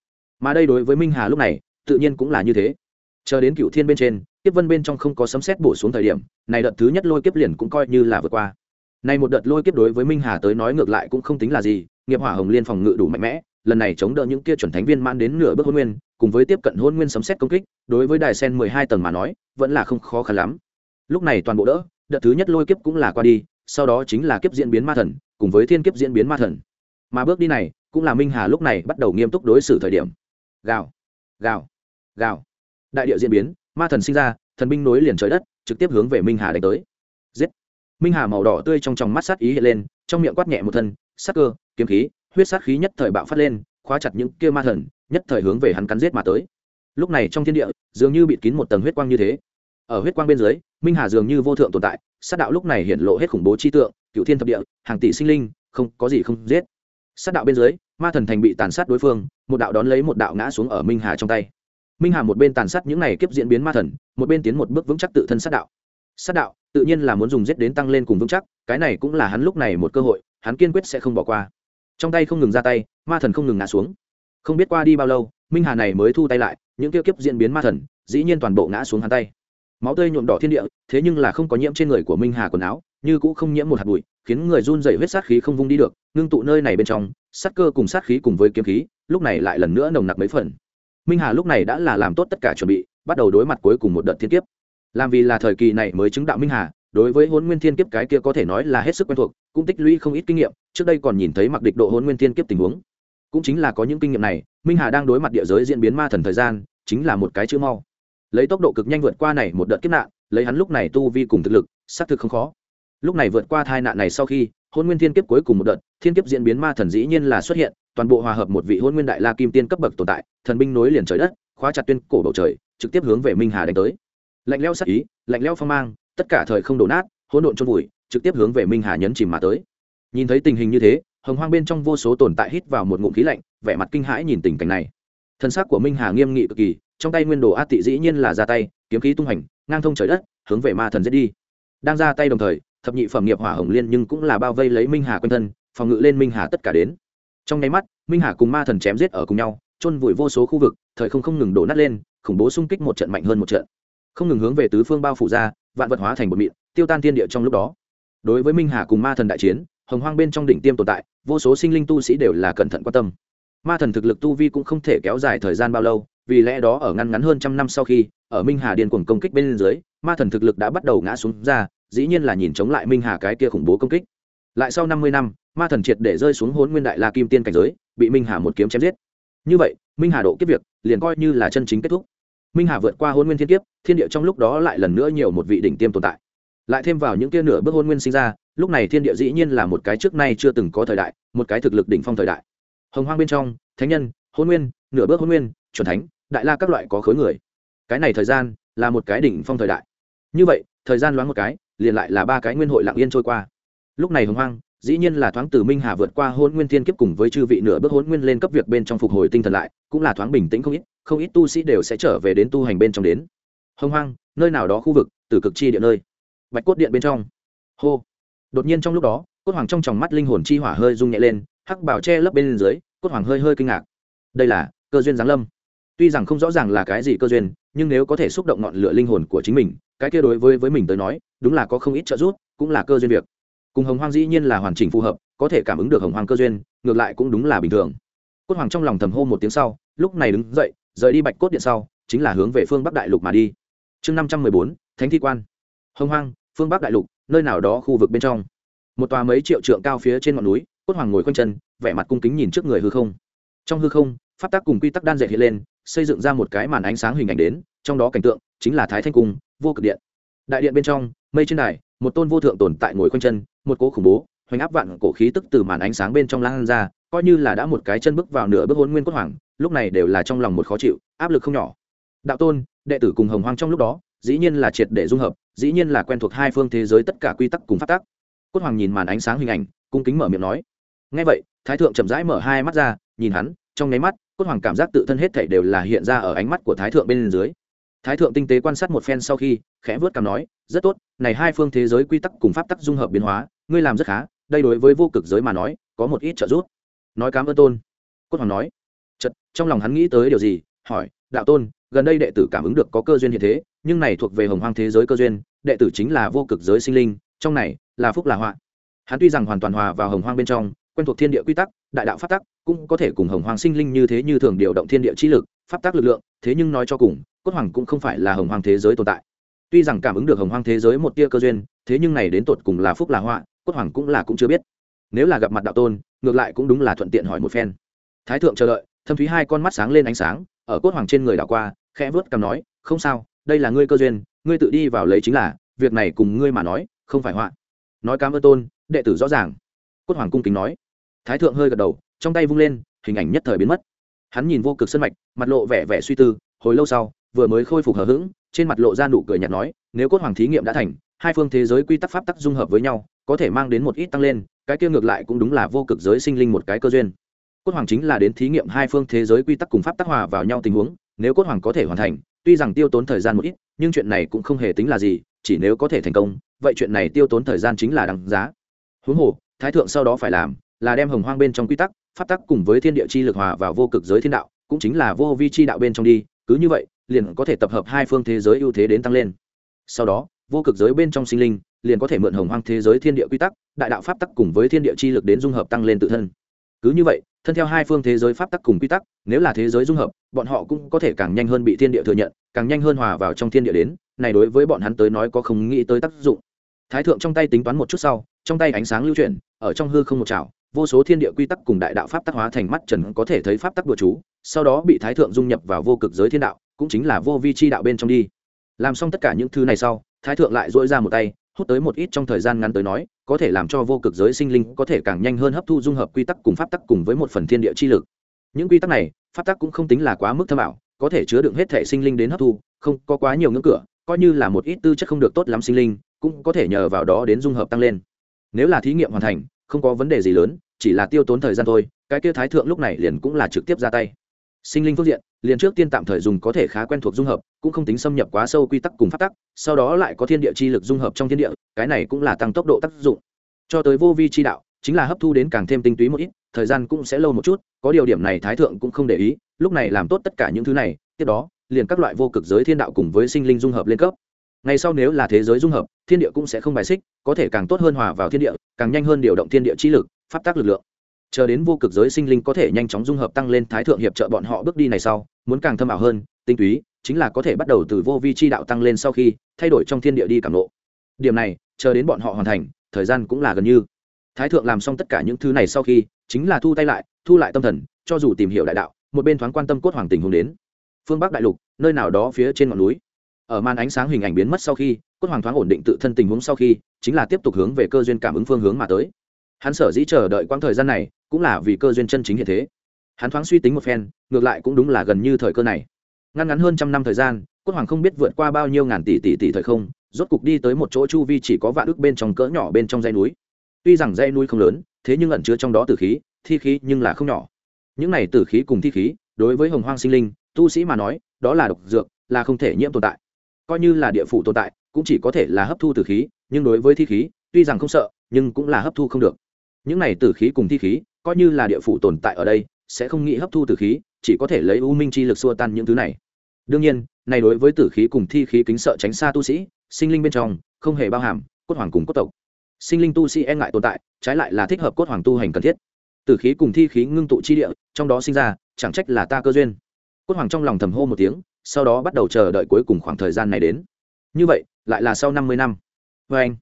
Mà đây đối với minh hà lúc này, tự nhiên cũng là như thế. Chờ đến cựu thiên bên trên kiếp vân bên trong không có sấm xét bổ xuống thời điểm, này đợt thứ nhất lôi kiếp liền cũng coi như là vượt qua. Này một đợt lôi kiếp đối với minh hà tới nói ngược lại cũng không tính là gì, nghiệp hỏa hồng liên phòng ngự đủ mạnh mẽ, lần này chống đỡ những kia chuẩn thánh viên mãn đến nửa bước hôn nguyên, cùng với tiếp cận hôn nguyên sấm xét công kích, đối với đài sen mười hai tầng mà nói, vẫn là không khó khăn lắm. Lúc này toàn bộ đỡ, đợt thứ nhất lôi kiếp cũng là qua đi, sau đó chính là kiếp diễn biến ma thần, cùng với thiên kiếp diễn biến ma thần. Mà bước đi này, cũng là minh hà lúc này bắt đầu nghiêm túc đối xử thời điểm. Gào gào gào. Đại địa diễn biến ma thần sinh ra, thần binh nối liền trời đất, trực tiếp hướng về minh hà đánh tới. Giết! Minh hà màu đỏ tươi trong tròng mắt sát ý hiện lên, trong miệng quát nhẹ một thân, sát cơ, kiếm khí, huyết sát khí nhất thời bạo phát lên, khóa chặt những kia ma thần, nhất thời hướng về hắn cắn giết mà tới. Lúc này trong thiên địa, dường như bị kín một tầng huyết quang như thế. Ở huyết quang bên dưới, minh hà dường như vô thượng tồn tại, sát đạo lúc này hiện lộ hết khủng bố chi tượng cựu thiên thập địa, hàng tỷ sinh linh, không, có gì không giết. Sát đạo bên dưới, ma thần thành bị tàn sát đối phương, một đạo đón lấy một đạo ngã xuống ở minh hà trong tay minh hà một bên tàn sát những này kiếp diễn biến ma thần, một bên tiến một bước vững chắc tự thân sát đạo. Sát đạo, tự nhiên là muốn dùng giết đến tăng lên cùng vững chắc, cái này cũng là hắn lúc này một cơ hội, hắn kiên quyết sẽ không bỏ qua. Trong tay không ngừng ra tay, ma thần không ngừng ngã xuống. Không biết qua đi bao lâu, minh hà này mới thu tay lại, những tiêu kiếp diễn biến ma thần, dĩ nhiên toàn bộ ngã xuống hắn tay. Máu tươi nhuộm đỏ thiên địa, thế nhưng là không có nhiễm trên người của minh hà quần áo, như cũng không nhiễm một hạt bụi, khiến người run dày huyết sát khí không vung đi được, ngưng tụ nơi này bên trong, sát cơ cùng sát khí cùng với kiếm khí, lúc này lại lần nữa nồng nặc mấy phần minh hà lúc này đã là làm tốt tất cả chuẩn bị, bắt đầu đối mặt cuối cùng một đợt thiên kiếp. Làm vì là thời kỳ này mới chứng đạo minh hà, đối với hôn nguyên thiên kiếp cái kia có thể nói là hết sức quen thuộc, cũng tích lũy không ít kinh nghiệm, trước đây còn nhìn thấy mặc địch độ hôn nguyên thiên kiếp tình huống. Cũng chính là có những kinh nghiệm này, minh hà đang đối mặt địa giới diễn biến ma thần thời gian, chính là một cái chữ mau. Lấy tốc độ cực nhanh vượt qua này một đợt kiếp nạn, lấy hắn lúc này tu vi cùng thực lực, xác thực không khó. Lúc này vượt qua tai nạn này sau khi hôn nguyên thiên kiếp cuối cùng một đợt, thiên kiếp diễn biến ma thần dĩ nhiên là xuất hiện, toàn bộ hòa hợp một vị hôn nguyên đại la kim tiên cấp bậc tồn tại, thần binh nối liền trời đất, khóa chặt tuyên cổ bầu trời, trực tiếp hướng về minh hà đánh tới. Lạnh leo sắc ý, lạnh leo phong mang, tất cả thời không đổ nát, hỗn độn trôn vùi, trực tiếp hướng về minh hà nhấn chìm mà tới. Nhìn thấy tình hình như thế, hồng hoang bên trong vô số tồn tại hít vào một ngụm khí lạnh, vẻ mặt kinh hãi nhìn tình cảnh này. Thân xác của minh hà nghiêm nghị cực kỳ, trong tay nguyên đồ a tị dĩ nhiên là ra tay, kiếm khí tung hành ngang thông trời đất, hướng về ma thần giết đi. Đang ra tay đồng thời thập nhị phẩm nghiệp hỏa hồng liên nhưng cũng là bao vây lấy minh hà quanh thân, phòng ngự lên minh hà tất cả đến. Trong nháy mắt, minh hà cùng ma thần chém giết ở cùng nhau, chôn vùi vô số khu vực, thời không không ngừng đổ nát lên, khủng bố xung kích một trận mạnh hơn một trận. Không ngừng hướng về tứ phương bao phủ ra, vạn vật hóa thành một mịn, tiêu tan thiên địa trong lúc đó. Đối với minh hà cùng ma thần đại chiến, hồng hoang bên trong đỉnh tiêm tồn tại, vô số sinh linh tu sĩ đều là cẩn thận quan tâm. Ma thần thực lực tu vi cũng không thể kéo dài thời gian bao lâu, vì lẽ đó ở ngăn ngắn hơn trăm năm sau khi, ở minh hà điên cuồng công kích bên dưới, ma thần thực lực đã bắt đầu ngã xuống ra dĩ nhiên là nhìn chống lại minh hà cái kia khủng bố công kích. Lại sau năm mươi năm, ma thần triệt để rơi xuống hốn nguyên đại la kim tiên cảnh giới, bị minh hà một kiếm chém giết. Như vậy, minh hà độ kiếp việc liền coi như là chân chính kết thúc. Minh hà vượt qua hôn nguyên thiên kiếp, thiên địa trong lúc đó lại lần nữa nhiều một vị đỉnh tiêm tồn tại. Lại thêm vào những kia nửa bước hôn nguyên sinh ra, lúc này thiên địa dĩ nhiên là một cái trước nay chưa từng có thời đại, một cái thực lực đỉnh phong thời đại. Hồng hoang bên trong, thánh nhân hôn nguyên, nửa bước hôn nguyên, chuẩn thánh, đại la các loại có khối người. Cái này thời gian là một cái đỉnh phong thời đại. Như vậy, thời gian loáng một cái liền lại là ba cái nguyên hội lặng yên trôi qua. Lúc này hồng hoang, dĩ nhiên là thoáng từ minh hà vượt qua hôn nguyên thiên kiếp cùng với chư vị nửa bước hôn nguyên lên cấp việc bên trong phục hồi tinh thần lại, cũng là thoáng bình tĩnh không ít không ít tu sĩ đều sẽ trở về đến tu hành bên trong đến. Hồng hoang, nơi nào đó khu vực, từ cực chi địa nơi. Bạch cốt điện bên trong. Hô. Đột nhiên trong lúc đó, cốt hoàng trong tròng mắt linh hồn chi hỏa hơi rung nhẹ lên, hắc bảo che lấp bên dưới, cốt hoàng hơi hơi kinh ngạc. Đây là cơ duyên giáng lâm. Tuy rằng không rõ ràng là cái gì cơ duyên, nhưng nếu có thể xúc động ngọn lửa linh hồn của chính mình cái kia đối với với mình tới nói, đúng là có không ít trợ giúp, cũng là cơ duyên việc. Cùng hồng hoang dĩ nhiên là hoàn chỉnh phù hợp, có thể cảm ứng được hồng hoang cơ duyên, ngược lại cũng đúng là bình thường. Cốt hoàng trong lòng thầm hô một tiếng sau, lúc này đứng dậy, rời đi bạch cốt điện sau, chính là hướng về phương bắc đại lục mà đi. Chương năm trăm mười bốn, thánh thi quan. Hồng hoang, phương bắc đại lục, nơi nào đó khu vực bên trong. Một tòa mấy triệu trượng cao phía trên ngọn núi, cốt hoàng ngồi quanh chân, vẻ mặt cung kính nhìn trước người hư không. Trong hư không, pháp tắc cùng quy tắc đan dệt hiện lên, xây dựng ra một cái màn ánh sáng hình ảnh đến, trong đó cảnh tượng chính là thái thanh cung vô cực điện. Đại điện bên trong, mây trên đài, một tôn vô thượng tồn tại ngồi quanh chân, một cố khủng bố, hoành áp vạn cổ khí tức từ màn ánh sáng bên trong lan ra, coi như là đã một cái chân bước vào nửa bước hôn nguyên cốt hoàng, lúc này đều là trong lòng một khó chịu, áp lực không nhỏ. Đạo tôn, đệ tử cùng hồng hoang trong lúc đó, dĩ nhiên là triệt để dung hợp, dĩ nhiên là quen thuộc hai phương thế giới tất cả quy tắc cùng phát tác cốt hoàng nhìn màn ánh sáng hình ảnh, cung kính mở miệng nói. Ngay vậy, thái thượng chậm rãi mở hai mắt ra, nhìn hắn, trong nháy mắt, cốt hoàng cảm giác tự thân hết thảy đều là hiện ra ở ánh mắt của thái thượng bên dưới thái thượng tinh tế quan sát một phen sau khi, khẽ vớt cằm nói, rất tốt, này hai phương thế giới quy tắc cùng pháp tắc dung hợp biến hóa, ngươi làm rất khá, đây đối với vô cực giới mà nói, có một ít trợ giúp. Nói cảm ơn tôn. Cốt hoàng nói chật trong lòng hắn nghĩ tới điều gì, hỏi, đạo tôn, gần đây đệ tử cảm ứng được có cơ duyên hiện thế, nhưng này thuộc về hồng hoang thế giới cơ duyên, đệ tử chính là vô cực giới sinh linh, trong này là phúc là họa. Hắn tuy rằng hoàn toàn hòa vào hồng hoang bên trong, quen thuộc thiên địa quy tắc, đại đạo pháp tắc, cũng có thể cùng hồng hoang sinh linh như thế như thường điều động thiên địa trí lực, pháp tắc lực lượng, thế nhưng nói cho cùng cốt hoàng cũng không phải là hồng hoàng thế giới tồn tại. Tuy rằng cảm ứng được hồng hoàng thế giới một tia cơ duyên, thế nhưng này đến tột cùng là phúc là họa, cốt hoàng cũng là cũng chưa biết. Nếu là gặp mặt đạo tôn, ngược lại cũng đúng là thuận tiện hỏi một phen. Thái thượng chờ đợi, thâm thúy hai con mắt sáng lên ánh sáng, ở cốt hoàng trên người đảo qua, khẽ vớt cằm nói, không sao, đây là ngươi cơ duyên, ngươi tự đi vào lấy chính là, việc này cùng ngươi mà nói, không phải họa. Nói cám ơn tôn, đệ tử rõ ràng. Cốt hoàng cung kính nói. Thái thượng hơi gật đầu, trong tay vung lên, hình ảnh nhất thời biến mất. Hắn nhìn vô cực sân mạch, mặt lộ vẻ vẻ suy tư hồi lâu sau, vừa mới khôi phục hờ hững, trên mặt lộ ra nụ cười nhạt nói, nếu cốt hoàng thí nghiệm đã thành, hai phương thế giới quy tắc pháp tắc dung hợp với nhau, có thể mang đến một ít tăng lên, cái kia ngược lại cũng đúng là vô cực giới sinh linh một cái cơ duyên. Cốt hoàng chính là đến thí nghiệm hai phương thế giới quy tắc cùng pháp tác hòa vào nhau tình huống, nếu cốt hoàng có thể hoàn thành, tuy rằng tiêu tốn thời gian một ít, nhưng chuyện này cũng không hề tính là gì, chỉ nếu có thể thành công, vậy chuyện này tiêu tốn thời gian chính là đằng giá. Huống hồ, thái thượng sau đó phải làm, là đem hồng hoang bên trong quy tắc, pháp tắc cùng với thiên địa chi lực hòa vào vô cực giới thiên đạo, cũng chính là vô vi chi đạo bên trong đi cứ như vậy, liền có thể tập hợp hai phương thế giới ưu thế đến tăng lên. Sau đó, vô cực giới bên trong sinh linh liền có thể mượn hồng hoang thế giới thiên địa quy tắc, đại đạo pháp tắc cùng với thiên địa chi lực đến dung hợp tăng lên tự thân. Cứ như vậy, thân theo hai phương thế giới pháp tắc cùng quy tắc, nếu là thế giới dung hợp, bọn họ cũng có thể càng nhanh hơn bị thiên địa thừa nhận, càng nhanh hơn hòa vào trong thiên địa đến, này đối với bọn hắn tới nói có không nghĩ tới tác dụng. Thái thượng trong tay tính toán một chút sau, trong tay ánh sáng lưu chuyển, ở trong hư không một chảo vô số thiên địa quy tắc cùng đại đạo pháp tắc hóa thành mắt trần có thể thấy pháp tắc đùa chú, sau đó bị thái thượng dung nhập vào vô cực giới thiên đạo, cũng chính là vô vi chi đạo bên trong đi. Làm xong tất cả những thứ này sau, thái thượng lại dỗi ra một tay, hút tới một ít trong thời gian ngắn tới nói, có thể làm cho vô cực giới sinh linh có thể càng nhanh hơn hấp thu dung hợp quy tắc cùng pháp tắc cùng với một phần thiên địa chi lực. Những quy tắc này, pháp tắc cũng không tính là quá mức thâm ảo, có thể chứa đựng hết thể sinh linh đến hấp thu, không có quá nhiều ngưỡng cửa, coi như là một ít tư chất không được tốt lắm sinh linh, cũng có thể nhờ vào đó đến dung hợp tăng lên. Nếu là thí nghiệm hoàn thành không có vấn đề gì lớn, chỉ là tiêu tốn thời gian thôi, cái kia thái thượng lúc này liền cũng là trực tiếp ra tay. Sinh linh phương diện, liền trước tiên tạm thời dùng có thể khá quen thuộc dung hợp, cũng không tính xâm nhập quá sâu quy tắc cùng phát tắc, sau đó lại có thiên địa chi lực dung hợp trong thiên địa, cái này cũng là tăng tốc độ tác dụng. Cho tới vô vi chi đạo, chính là hấp thu đến càng thêm tinh túy một ít, thời gian cũng sẽ lâu một chút, có điều điểm này thái thượng cũng không để ý, lúc này làm tốt tất cả những thứ này, tiếp đó, liền các loại vô cực giới thiên đạo cùng với sinh linh dung hợp lên cấp. Ngày sau nếu là thế giới dung hợp thiên địa cũng sẽ không bài xích, có thể càng tốt hơn hòa vào thiên địa, càng nhanh hơn điều động thiên địa chi lực, pháp tác lực lượng. Chờ đến vô cực giới sinh linh có thể nhanh chóng dung hợp tăng lên thái thượng hiệp trợ bọn họ bước đi này sau, muốn càng thâm ảo hơn, tinh túy, chính là có thể bắt đầu từ vô vi chi đạo tăng lên sau khi thay đổi trong thiên địa đi cảm lộ điểm này, chờ đến bọn họ hoàn thành, thời gian cũng là gần như. Thái thượng làm xong tất cả những thứ này sau khi, chính là thu tay lại, thu lại tâm thần, cho dù tìm hiểu đại đạo, một bên thoáng quan tâm cốt hoàng tình hùng đến. Phương bắc đại lục, nơi nào đó phía trên ngọn núi ở màn ánh sáng hình ảnh biến mất sau khi, cốt hoàng thoáng ổn định tự thân tình huống sau khi, chính là tiếp tục hướng về cơ duyên cảm ứng phương hướng mà tới. Hắn sở dĩ chờ đợi quãng thời gian này, cũng là vì cơ duyên chân chính hiện thế. Hắn thoáng suy tính một phen, ngược lại cũng đúng là gần như thời cơ này. Ngăn ngắn hơn trăm năm thời gian, cốt hoàng không biết vượt qua bao nhiêu ngàn tỷ tỷ tỷ thời không, rốt cục đi tới một chỗ chu vi chỉ có vạn ước bên trong cỡ nhỏ bên trong dãy núi. Tuy rằng dãy núi không lớn, thế nhưng ẩn chứa trong đó tử khí, thi khí nhưng là không nhỏ. Những này tử khí cùng thi khí, đối với hồng hoang sinh linh, tu sĩ mà nói, đó là độc dược, là không thể nhiễm tồn tại coi như là địa phủ tồn tại, cũng chỉ có thể là hấp thu tử khí, nhưng đối với thi khí, tuy rằng không sợ, nhưng cũng là hấp thu không được. Những này tử khí cùng thi khí, coi như là địa phủ tồn tại ở đây, sẽ không nghĩ hấp thu tử khí, chỉ có thể lấy u minh chi lực xua tan những thứ này. Đương nhiên, này đối với tử khí cùng thi khí kính sợ tránh xa tu sĩ, sinh linh bên trong, không hề bao hàm, cốt hoàng cùng cốt tộc. Sinh linh tu sĩ e ngại tồn tại, trái lại là thích hợp cốt hoàng tu hành cần thiết. Tử khí cùng thi khí ngưng tụ chi địa, trong đó sinh ra, chẳng trách là ta cơ duyên. Cốt hoàng trong lòng thầm hô một tiếng sau đó bắt đầu chờ đợi cuối cùng khoảng thời gian này đến. Như vậy, lại là sau năm mươi năm. Vê anh,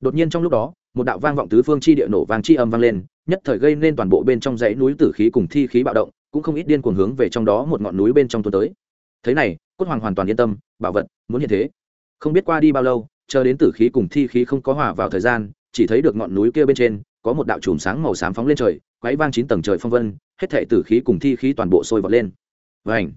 đột nhiên trong lúc đó, một đạo vang vọng tứ phương chi địa nổ vang chi âm vang lên, nhất thời gây nên toàn bộ bên trong dãy núi tử khí cùng thi khí bạo động, cũng không ít điên cuồng hướng về trong đó một ngọn núi bên trong tuôn tới. Thế này, cốt hoàng hoàn toàn yên tâm, bảo vật, muốn hiện thế. Không biết qua đi bao lâu, chờ đến tử khí cùng thi khí không có hòa vào thời gian, chỉ thấy được ngọn núi kia bên trên, có một đạo chùm sáng màu xám phóng lên trời quáy vang chín tầng trời phong vân, hết thảy tử khí cùng thi khí toàn bộ sôi vọt lên. Vảnh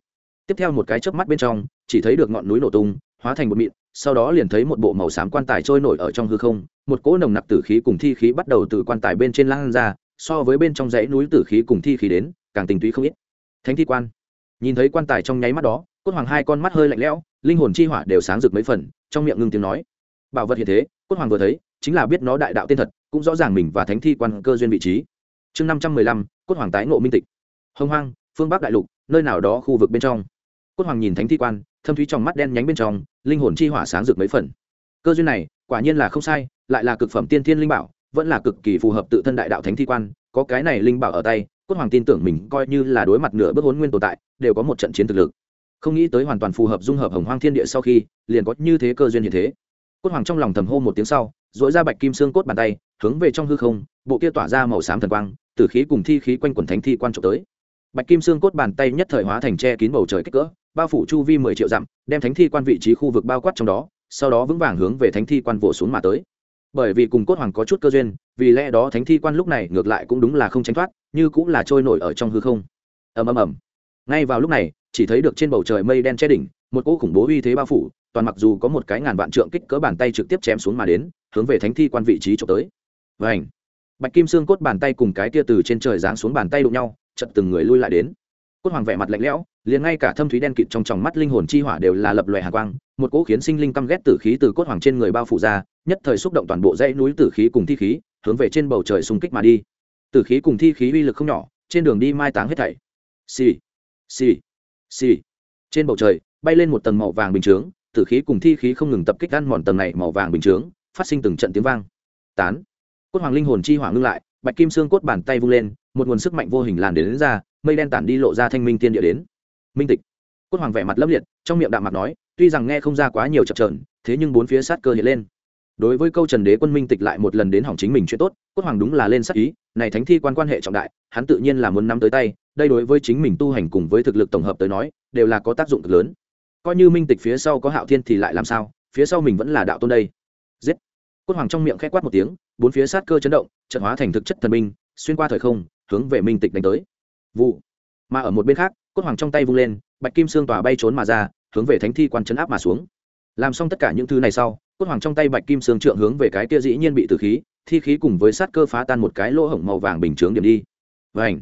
tiếp theo một cái chớp mắt bên trong, chỉ thấy được ngọn núi nổ tung, hóa thành một mịn, sau đó liền thấy một bộ màu xám quan tài trôi nổi ở trong hư không, một cỗ nồng nặc tử khí cùng thi khí bắt đầu từ quan tài bên trên lan ra, so với bên trong dãy núi tử khí cùng thi khí đến, càng tình túy không ít. Thánh thi quan. Nhìn thấy quan tài trong nháy mắt đó, cốt hoàng hai con mắt hơi lạnh lẽo, linh hồn chi hỏa đều sáng rực mấy phần, trong miệng ngưng tiếng nói. Bảo vật hiện thế, cốt hoàng vừa thấy, chính là biết nó đại đạo tên thật, cũng rõ ràng mình và thánh thi quan cơ duyên vị trí. Chương năm trăm mười lăm, cốt hoàng tái ngộ minh tịch. Hông hoang, phương bắc đại lục, nơi nào đó khu vực bên trong cốt hoàng nhìn thánh thi quan, thâm thúy trong mắt đen nhánh bên trong, linh hồn chi hỏa sáng rực mấy phần. Cơ duyên này, quả nhiên là không sai, lại là cực phẩm tiên thiên linh bảo, vẫn là cực kỳ phù hợp tự thân đại đạo thánh thi quan, có cái này linh bảo ở tay, cốt hoàng tin tưởng mình coi như là đối mặt nửa bước hốn nguyên tồn tại, đều có một trận chiến thực lực. Không nghĩ tới hoàn toàn phù hợp dung hợp hồng hoang thiên địa sau khi, liền có như thế cơ duyên như thế. Cốt hoàng trong lòng thầm hô một tiếng sau dội ra bạch kim xương cốt bàn tay, hướng về trong hư không, bộ kia tỏa ra màu xám thần quang tử khí cùng thi khí quanh quần thánh thi quan trộm tới. Bạch kim xương cốt bàn tay nhất thời hóa thành che kín bầu trời kích cỡ bao phủ chu vi mười triệu dặm, đem thánh thi quan vị trí khu vực bao quát trong đó, sau đó vững vàng hướng về thánh thi quan vỗ xuống mà tới. Bởi vì cùng cốt hoàng có chút cơ duyên, vì lẽ đó thánh thi quan lúc này ngược lại cũng đúng là không tránh thoát, như cũng là trôi nổi ở trong hư không. Ầm ầm ầm. Ngay vào lúc này, chỉ thấy được trên bầu trời mây đen che đỉnh, một cỗ khủng bố uy thế bao phủ, toàn mặc dù có một cái ngàn vạn trượng kích cỡ bàn tay trực tiếp chém xuống mà đến, hướng về thánh thi quan vị trí trộm tới. Và bạch kim xương cốt bàn tay cùng cái tia từ trên trời giáng xuống bàn tay đụng nhau chật từng người lui lại đến cốt hoàng vẻ mặt lạnh lẽo liền ngay cả thâm thúy đen kịt trong tròng mắt linh hồn chi hỏa đều là lập lòe hà quang một cỗ khiến sinh linh căm ghét tử khí từ cốt hoàng trên người bao phủ ra nhất thời xúc động toàn bộ dãy núi tử khí cùng thi khí hướng về trên bầu trời xung kích mà đi. Tử khí cùng thi khí uy lực không nhỏ trên đường đi mai táng hết thảy. Xì xì xì. Trên bầu trời bay lên một tầng màu vàng bình chướng tử khí cùng thi khí không ngừng tập kích ăn mòn tầng này màu vàng bình chướng phát sinh từng trận tiếng vang. Tán. Cốt hoàng linh hồn chi hỏa ngưng lại bạch kim xương cốt bàn tay vung lên một nguồn sức mạnh vô hình làn đến, đến ra mây đen tản đi lộ ra thanh minh tiên địa đến. Minh tịch. Cốt hoàng vẻ mặt lấp liệt, trong miệng đạm mặt nói, tuy rằng nghe không ra quá nhiều chập trờn thế nhưng bốn phía sát cơ hiện lên. Đối với câu trần đế quân minh tịch lại một lần đến hỏng chính mình chuyện tốt, cốt hoàng đúng là lên sắc ý, này thánh thi quan quan hệ trọng đại, hắn tự nhiên là muốn nắm tới tay, đây đối với chính mình tu hành cùng với thực lực tổng hợp tới nói, đều là có tác dụng cực lớn. Coi như minh tịch phía sau có hạo thiên thì lại làm sao, phía sau mình vẫn là đạo tôn đây. Giết. Cốt hoàng trong miệng k h quát một tiếng, bốn phía sát cơ chấn động, trận hóa thành thực chất thần minh, xuyên qua thời không, hướng về minh tịch đánh tới vụ. Mà ở một bên khác, cốt hoàng trong tay vung lên, bạch kim xương tỏa bay trốn mà ra, hướng về thánh thi quan chấn áp mà xuống. Làm xong tất cả những thứ này sau, cốt hoàng trong tay bạch kim xương trượng hướng về cái kia dĩ nhiên bị tử khí, thi khí cùng với sát cơ phá tan một cái lỗ hổng màu vàng bình chướng điểm đi. Vảnh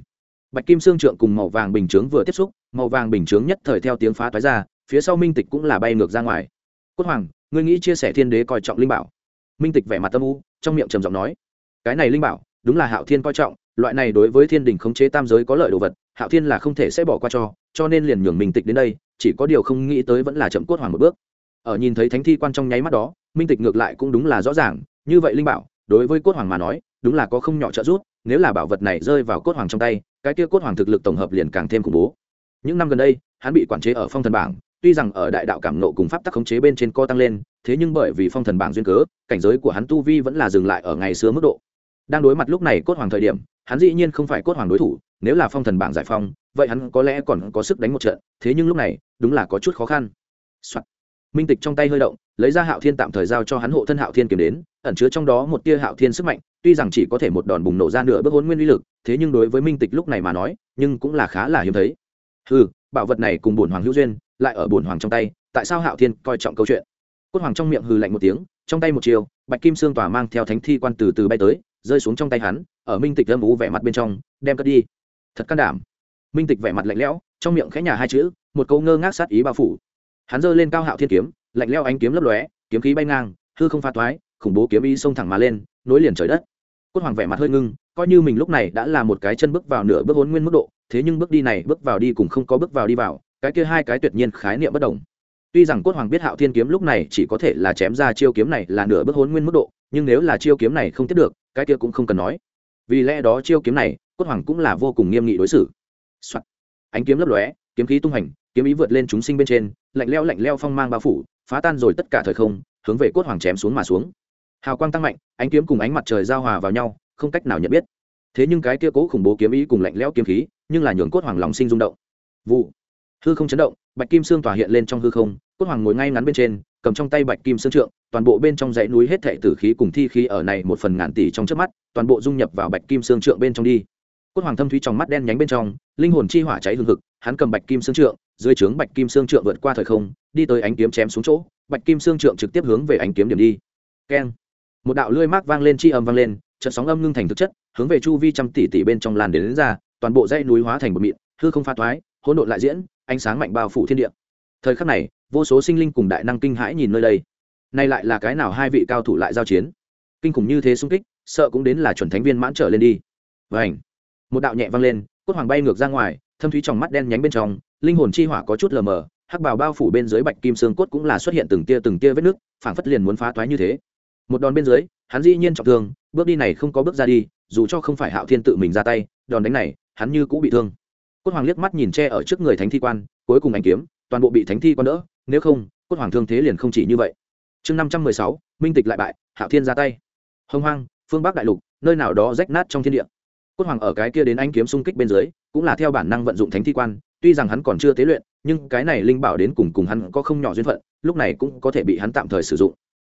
bạch kim xương trượng cùng màu vàng bình chướng vừa tiếp xúc, màu vàng bình chướng nhất thời theo tiếng phá toái ra, phía sau minh tịch cũng là bay ngược ra ngoài. Cốt hoàng, ngươi nghĩ chia sẻ thiên đế coi trọng linh bảo? Minh tịch vẻ mặt tâm u, trong miệng trầm giọng nói, cái này linh bảo, đúng là hạo thiên coi trọng loại này đối với thiên đình khống chế tam giới có lợi đồ vật, hạo thiên là không thể sẽ bỏ qua cho cho nên liền nhường mình tịch đến đây, chỉ có điều không nghĩ tới vẫn là chậm cốt hoàng một bước. Ở nhìn thấy thánh thi quan trong nháy mắt đó, minh tịch ngược lại cũng đúng là rõ ràng, như vậy linh bảo, đối với cốt hoàng mà nói, đúng là có không nhỏ trợ giúp, nếu là bảo vật này rơi vào cốt hoàng trong tay, cái kia cốt hoàng thực lực tổng hợp liền càng thêm khủng bố. Những năm gần đây, hắn bị quản chế ở phong thần bảng, tuy rằng ở đại đạo cảm nộ cùng pháp tắc khống chế bên trên co tăng lên, thế nhưng bởi vì phong thần bảng duyên cớ, cảnh giới của hắn tu vi vẫn là dừng lại ở ngày xưa mức độ. Đang đối mặt lúc này cốt hoàng thời điểm hắn dĩ nhiên không phải cốt hoàng đối thủ, nếu là phong thần bảng giải phong, vậy hắn có lẽ còn có sức đánh một trận, thế nhưng lúc này, đúng là có chút khó khăn、Soạn. minh tịch trong tay hơi động, lấy ra hạo thiên tạm thời giao cho hắn hộ thân hạo thiên kiếm đến, ẩn chứa trong đó một tia hạo thiên sức mạnh, tuy rằng chỉ có thể một đòn bùng nổ ra nửa bước hôn nguyên uy lực, thế nhưng đối với minh tịch lúc này mà nói, nhưng cũng là khá là hiếm thấy. Ừ bảo vật này cùng bổn hoàng hữu duyên, lại ở bổn hoàng trong tay, tại sao hạo thiên coi trọng câu chuyện? Cốt hoàng trong miệng hừ lạnh một tiếng, trong tay một chiều bạch kim sương tỏa mang theo thánh thi quan từ từ bay tới rơi xuống trong tay hắn, ở minh tịch âm ú vẻ mặt bên trong, đem cất đi. Thật can đảm. Minh tịch vẻ mặt lạnh lẽo, trong miệng khẽ nhà hai chữ, một câu ngơ ngác sát ý bao phủ. Hắn giơ lên cao hạo thiên kiếm, lạnh lẽo ánh kiếm lấp lóe, kiếm khí bay ngang, hư không pha toái, khủng bố kiếm ý xông thẳng mà lên, nối liền trời đất. Cốt hoàng vẻ mặt hơi ngưng, coi như mình lúc này đã là một cái chân bước vào nửa bước hôn nguyên mức độ, thế nhưng bước đi này bước vào đi cùng không có bước vào đi vào, cái kia hai cái tuyệt nhiên khái niệm bất đồng tuy rằng cốt hoàng biết hạo thiên kiếm lúc này chỉ có thể là chém ra chiêu kiếm này là nửa bước hôn nguyên mức độ, nhưng nếu là chiêu kiếm này không tiếp được, cái kia cũng không cần nói. Vì lẽ đó chiêu kiếm này, cốt hoàng cũng là vô cùng nghiêm nghị đối xử、Soạn. ánh kiếm lấp lóe, kiếm khí tung hành, kiếm ý vượt lên chúng sinh bên trên, lạnh leo lạnh leo phong mang bao phủ, phá tan rồi tất cả thời không, hướng về cốt hoàng chém xuống mà xuống. Hào quang tăng mạnh, ánh kiếm cùng ánh mặt trời giao hòa vào nhau, không cách nào nhận biết. Thế nhưng cái kia cố khủng bố kiếm ý cùng lạnh lẽo kiếm khí, nhưng là nhường cốt hoàng lòng sinh rung động. Vụ. Hư không chấn động, bạch kim xương tỏa hiện lên trong hư không cốt hoàng ngồi ngay ngắn bên trên cầm trong tay bạch kim xương trượng toàn bộ bên trong dãy núi hết thệ tử khí cùng thi khí ở này một phần ngàn tỷ trong trước mắt toàn bộ dung nhập vào bạch kim xương trượng bên trong đi. Cốt hoàng thâm thúy trong mắt đen nhánh bên trong linh hồn chi hỏa cháy hừng hực hắn cầm bạch kim xương trượng dưới trướng bạch kim xương trượng vượt qua thời không đi tới ánh kiếm chém xuống chỗ bạch kim xương trượng trực tiếp hướng về ánh kiếm điểm đi. Keng. Một đạo lưỡi mác vang lên chi âm vang lên trận sóng âm ngưng thành thực chất hướng về chu vi trăm tỷ tỷ bên trong làn đến, đến ra toàn bộ dãy núi hóa thành một mịn hư không pha toái hỗn độn lại diễn ánh sáng mạnh bao phủ thiên địa thời khắc này, vô số sinh linh cùng đại năng kinh hãi nhìn nơi đây. Nay lại là cái nào hai vị cao thủ lại giao chiến? Kinh khủng như thế xung kích, sợ cũng đến là chuẩn thánh viên mãn trở lên đi. Vảnh một đạo nhẹ vang lên, cốt hoàng bay ngược ra ngoài, thâm thúy trong mắt đen nhánh bên trong, linh hồn chi hỏa có chút lờ mờ, hắc bào bao phủ bên dưới bạch kim xương cốt cũng là xuất hiện từng tia từng tia vết nước, phảng phất liền muốn phá toái như thế. Một đòn bên dưới, hắn dĩ nhiên trọng thương, bước đi này không có bước ra đi, dù cho không phải hạo thiên tự mình ra tay, đòn đánh này, hắn như cũng bị thương. Cốt hoàng liếc mắt nhìn che ở trước người thánh thi quan, cuối cùng anh kiếm toàn bộ bị thánh thi quan đỡ, nếu không, cốt hoàng thương thế liền không chỉ như vậy. Chương năm trăm mười sáu, minh tịch lại bại, hạo thiên ra tay. Hông hoang, phương bắc đại lục, nơi nào đó rách nát trong thiên địa. Cốt hoàng ở cái kia đến anh kiếm xung kích bên dưới, cũng là theo bản năng vận dụng thánh thi quan, tuy rằng hắn còn chưa tế luyện, nhưng cái này linh bảo đến cùng cùng hắn có không nhỏ duyên phận, lúc này cũng có thể bị hắn tạm thời sử dụng.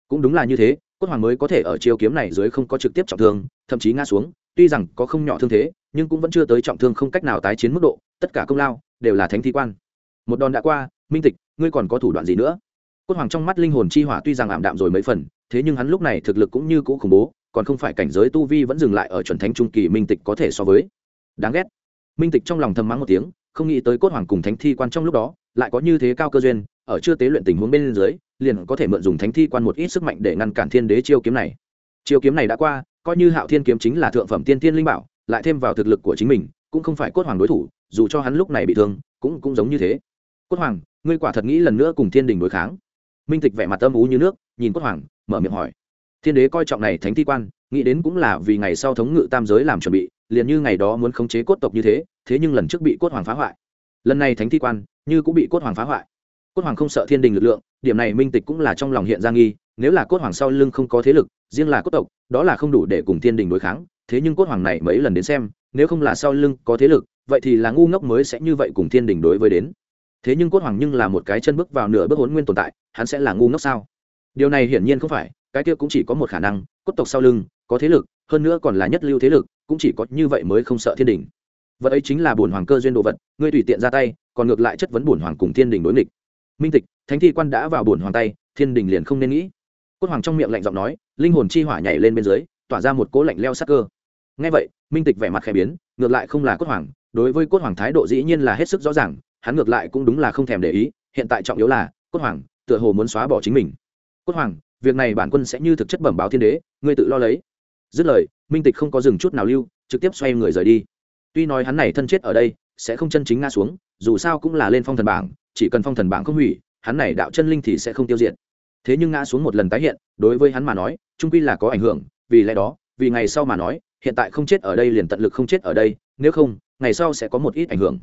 Cũng đúng là như thế, cốt hoàng mới có thể ở chiêu kiếm này dưới không có trực tiếp trọng thương, thậm chí ngã xuống, tuy rằng có không nhỏ thương thế, nhưng cũng vẫn chưa tới trọng thương không cách nào tái chiến mức độ, tất cả công lao đều là thánh thi quan một đòn đã qua, minh tịch, ngươi còn có thủ đoạn gì nữa? Cốt hoàng trong mắt linh hồn chi hỏa tuy rằng ảm đạm rồi mấy phần, thế nhưng hắn lúc này thực lực cũng như cũ khủng bố, còn không phải cảnh giới tu vi vẫn dừng lại ở chuẩn thánh trung kỳ minh tịch có thể so với. Đáng ghét. Minh tịch trong lòng thầm mắng một tiếng, không nghĩ tới cốt hoàng cùng thánh thi quan trong lúc đó, lại có như thế cao cơ duyên, ở chưa tế luyện tình huống bên dưới, liền có thể mượn dùng thánh thi quan một ít sức mạnh để ngăn cản thiên đế chiêu kiếm này. Chiêu kiếm này đã qua, coi như hạo thiên kiếm chính là thượng phẩm tiên tiên linh bảo, lại thêm vào thực lực của chính mình, cũng không phải cốt hoàng đối thủ, dù cho hắn lúc này bị thương, cũng cũng giống như thế cốt hoàng, ngươi quả thật nghĩ lần nữa cùng thiên đình đối kháng. Minh tịch vẻ mặt âm ú như nước, nhìn cốt hoàng, mở miệng hỏi. Thiên đế coi trọng này thánh thi quan, nghĩ đến cũng là vì ngày sau thống ngự tam giới làm chuẩn bị, liền như ngày đó muốn khống chế cốt tộc như thế thế nhưng lần trước bị cốt hoàng phá hoại. Lần này thánh thi quan, như cũng bị cốt hoàng phá hoại. Cốt hoàng không sợ thiên đình lực lượng, điểm này minh tịch cũng là trong lòng hiện ra nghi, nếu là cốt hoàng sau lưng không có thế lực, riêng là cốt tộc, đó là không đủ để cùng thiên đình đối kháng, thế nhưng cốt hoàng này mấy lần đến xem, nếu không là sau lưng có thế lực, vậy thì là ngu ngốc mới sẽ như vậy cùng thiên đình đối với đến thế nhưng cốt hoàng nhưng là một cái chân bước vào nửa bước hốn nguyên tồn tại, hắn sẽ là ngu ngốc sao? Điều này hiển nhiên không phải, cái kia cũng chỉ có một khả năng, cốt tộc sau lưng, có thế lực, hơn nữa còn là nhất lưu thế lực, cũng chỉ có như vậy mới không sợ thiên đình vật ấy chính là bổn hoàng cơ duyên đồ vật, ngươi tùy tiện ra tay, còn ngược lại chất vấn bổn hoàng cùng thiên đình đối nghịch. Minh tịch, thánh thi quan đã vào bổn hoàng tay, thiên đình liền không nên nghĩ. Cốt hoàng trong miệng lạnh giọng nói, linh hồn chi hỏa nhảy lên bên dưới, tỏa ra một cỗ lạnh leo sắc cơ. Ngay vậy, minh tịch vẻ mặt khẽ biến, ngược lại không là cốt hoàng, đối với cốt hoàng thái độ dĩ nhiên là hết sức rõ ràng hắn ngược lại cũng đúng là không thèm để ý, hiện tại trọng yếu là, cốt hoàng, tựa hồ muốn xóa bỏ chính mình. Cốt hoàng, việc này bản quân sẽ như thực chất bẩm báo thiên đế, ngươi tự lo lấy. Dứt lời, minh tịch không có dừng chút nào lưu, trực tiếp xoay người rời đi. Tuy nói hắn này thân chết ở đây, sẽ không chân chính nga xuống, dù sao cũng là lên phong thần bảng, chỉ cần phong thần bảng không hủy, hắn này đạo chân linh thì sẽ không tiêu diệt. Thế nhưng ngã xuống một lần tái hiện, đối với hắn mà nói, trung quy là có ảnh hưởng, vì lẽ đó, vì ngày sau mà nói, hiện tại không chết ở đây liền tận lực không chết ở đây, nếu không, ngày sau sẽ có một ít ảnh hưởng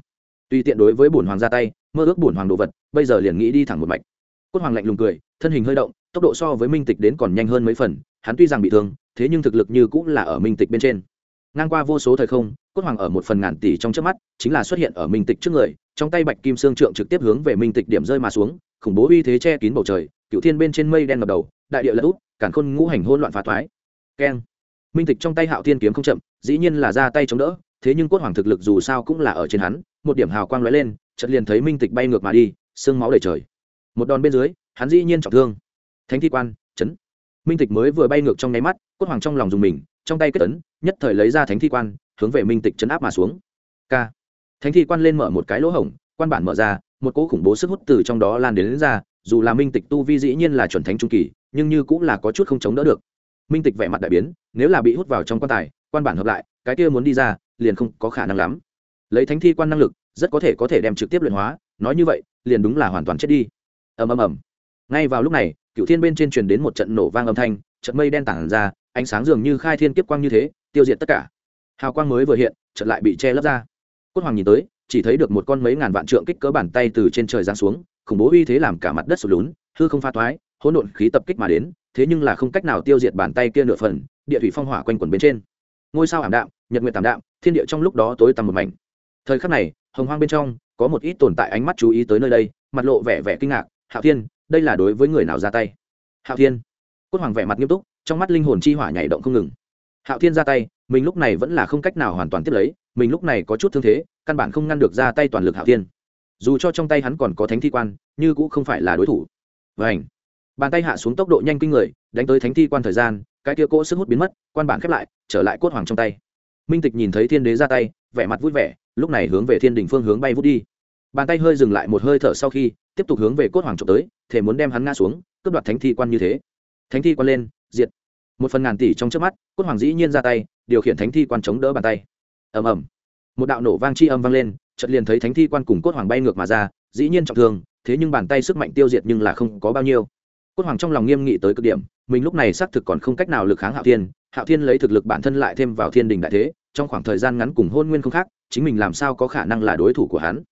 tùy tiện đối với bổn hoàng ra tay, mơ ước bổn hoàng đồ vật, bây giờ liền nghĩ đi thẳng một mạch. Cốt hoàng lạnh lùng cười, thân hình hơi động, tốc độ so với minh tịch đến còn nhanh hơn mấy phần, hắn tuy rằng bị thương, thế nhưng thực lực như cũng là ở minh tịch bên trên. Ngang qua vô số thời không, cốt hoàng ở một phần ngàn tỷ trong trước mắt, chính là xuất hiện ở minh tịch trước người, trong tay bạch kim sương trượng trực tiếp hướng về minh tịch điểm rơi mà xuống, khủng bố uy thế che kín bầu trời cựu thiên bên trên mây đen ngập đầu, đại địa lật út cản khôn ngũ hành hôn loạn phá thoái. Keng. Minh tịch trong tay hạo thiên kiếm không chậm, dĩ nhiên là ra tay chống đỡ, thế nhưng cốt hoàng thực lực dù sao cũng là ở trên hắn một điểm hào quang lóe lên chợt liền thấy minh tịch bay ngược mà đi xương máu đầy trời. Một đòn bên dưới hắn dĩ nhiên trọng thương. Thánh thi quan chấn. Minh tịch mới vừa bay ngược trong nháy mắt cốt hoàng trong lòng dùng mình trong tay kết tấn nhất thời lấy ra thánh thi quan hướng về minh tịch chấn áp mà xuống. K. Thánh thi quan lên mở một cái lỗ hổng quan bản mở ra một cỗ khủng bố sức hút từ trong đó lan đến, đến ra dù là minh tịch tu vi dĩ nhiên là chuẩn thánh trung kỳ nhưng như cũng là có chút không chống đỡ được. Minh tịch vẻ mặt đại biến nếu là bị hút vào trong quan tài quan bản hợp lại cái kia muốn đi ra liền không có khả năng lắm lấy thánh thi quan năng lực, rất có thể có thể đem trực tiếp luyện hóa, nói như vậy, liền đúng là hoàn toàn chết đi. Ầm ầm ầm. Ngay vào lúc này cựu thiên bên trên truyền đến một trận nổ vang âm thanh trận mây đen tản ra, ánh sáng dường như khai thiên kiếp quang như thế, tiêu diệt tất cả. Hào quang mới vừa hiện trận lại bị che lấp ra. Cốt hoàng nhìn tới, chỉ thấy được một con mấy ngàn vạn trượng kích cỡ bàn tay từ trên trời giáng xuống, khủng bố uy thế làm cả mặt đất sụt lún, hư không pha thoái hỗn độn khí tập kích mà đến, thế nhưng là không cách nào tiêu diệt bàn tay kia nửa phần, địa thủy phong hỏa quanh quẩn bên trên. Ngôi sao ảm đạm, nhật nguyệt tảm đạm, thiên địa trong lúc đó tối tăm một mảnh thời khắc này, hồng hoang bên trong, có một ít tồn tại ánh mắt chú ý tới nơi đây, mặt lộ vẻ vẻ kinh ngạc, hạo thiên, đây là đối với người nào ra tay? Hạo thiên. Cốt hoàng vẻ mặt nghiêm túc, trong mắt linh hồn chi hỏa nhảy động không ngừng. Hạo thiên ra tay, mình lúc này vẫn là không cách nào hoàn toàn tiếp lấy, mình lúc này có chút thương thế, căn bản không ngăn được ra tay toàn lực hạo thiên. Dù cho trong tay hắn còn có thánh thi quan, như cũng không phải là đối thủ. Vảnh bàn tay hạ xuống tốc độ nhanh kinh người, đánh tới thánh thi quan thời gian, cái kia cỗ sức hút biến mất, quan bản khép lại, trở lại cốt hoàng trong tay. Minh tịch nhìn thấy thiên đế ra tay, vẻ mặt vui vẻ lúc này hướng về thiên đình phương hướng bay vút đi. Bàn tay hơi dừng lại một hơi thở sau khi, tiếp tục hướng về cốt hoàng trộm tới thể muốn đem hắn ngã xuống, cướp đoạt thánh thi quan như thế. Thánh thi quan lên, diệt. Một phần ngàn tỷ trong trước mắt, cốt hoàng dĩ nhiên ra tay, điều khiển thánh thi quan chống đỡ bàn tay. Ầm ầm. Một đạo nổ vang chi âm vang lên, chợt liền thấy thánh thi quan cùng cốt hoàng bay ngược mà ra, dĩ nhiên trọng thương, thế nhưng bàn tay sức mạnh tiêu diệt nhưng là không có bao nhiêu. Cốt hoàng trong lòng nghiêm nghị tới cực điểm, mình lúc này xác thực còn không cách nào lực kháng hạo thiên hạo thiên lấy thực lực bản thân lại thêm vào thiên đình đại thế trong khoảng thời gian ngắn cùng hôn nguyên không khác, chính mình làm sao có khả năng là đối thủ của hắn.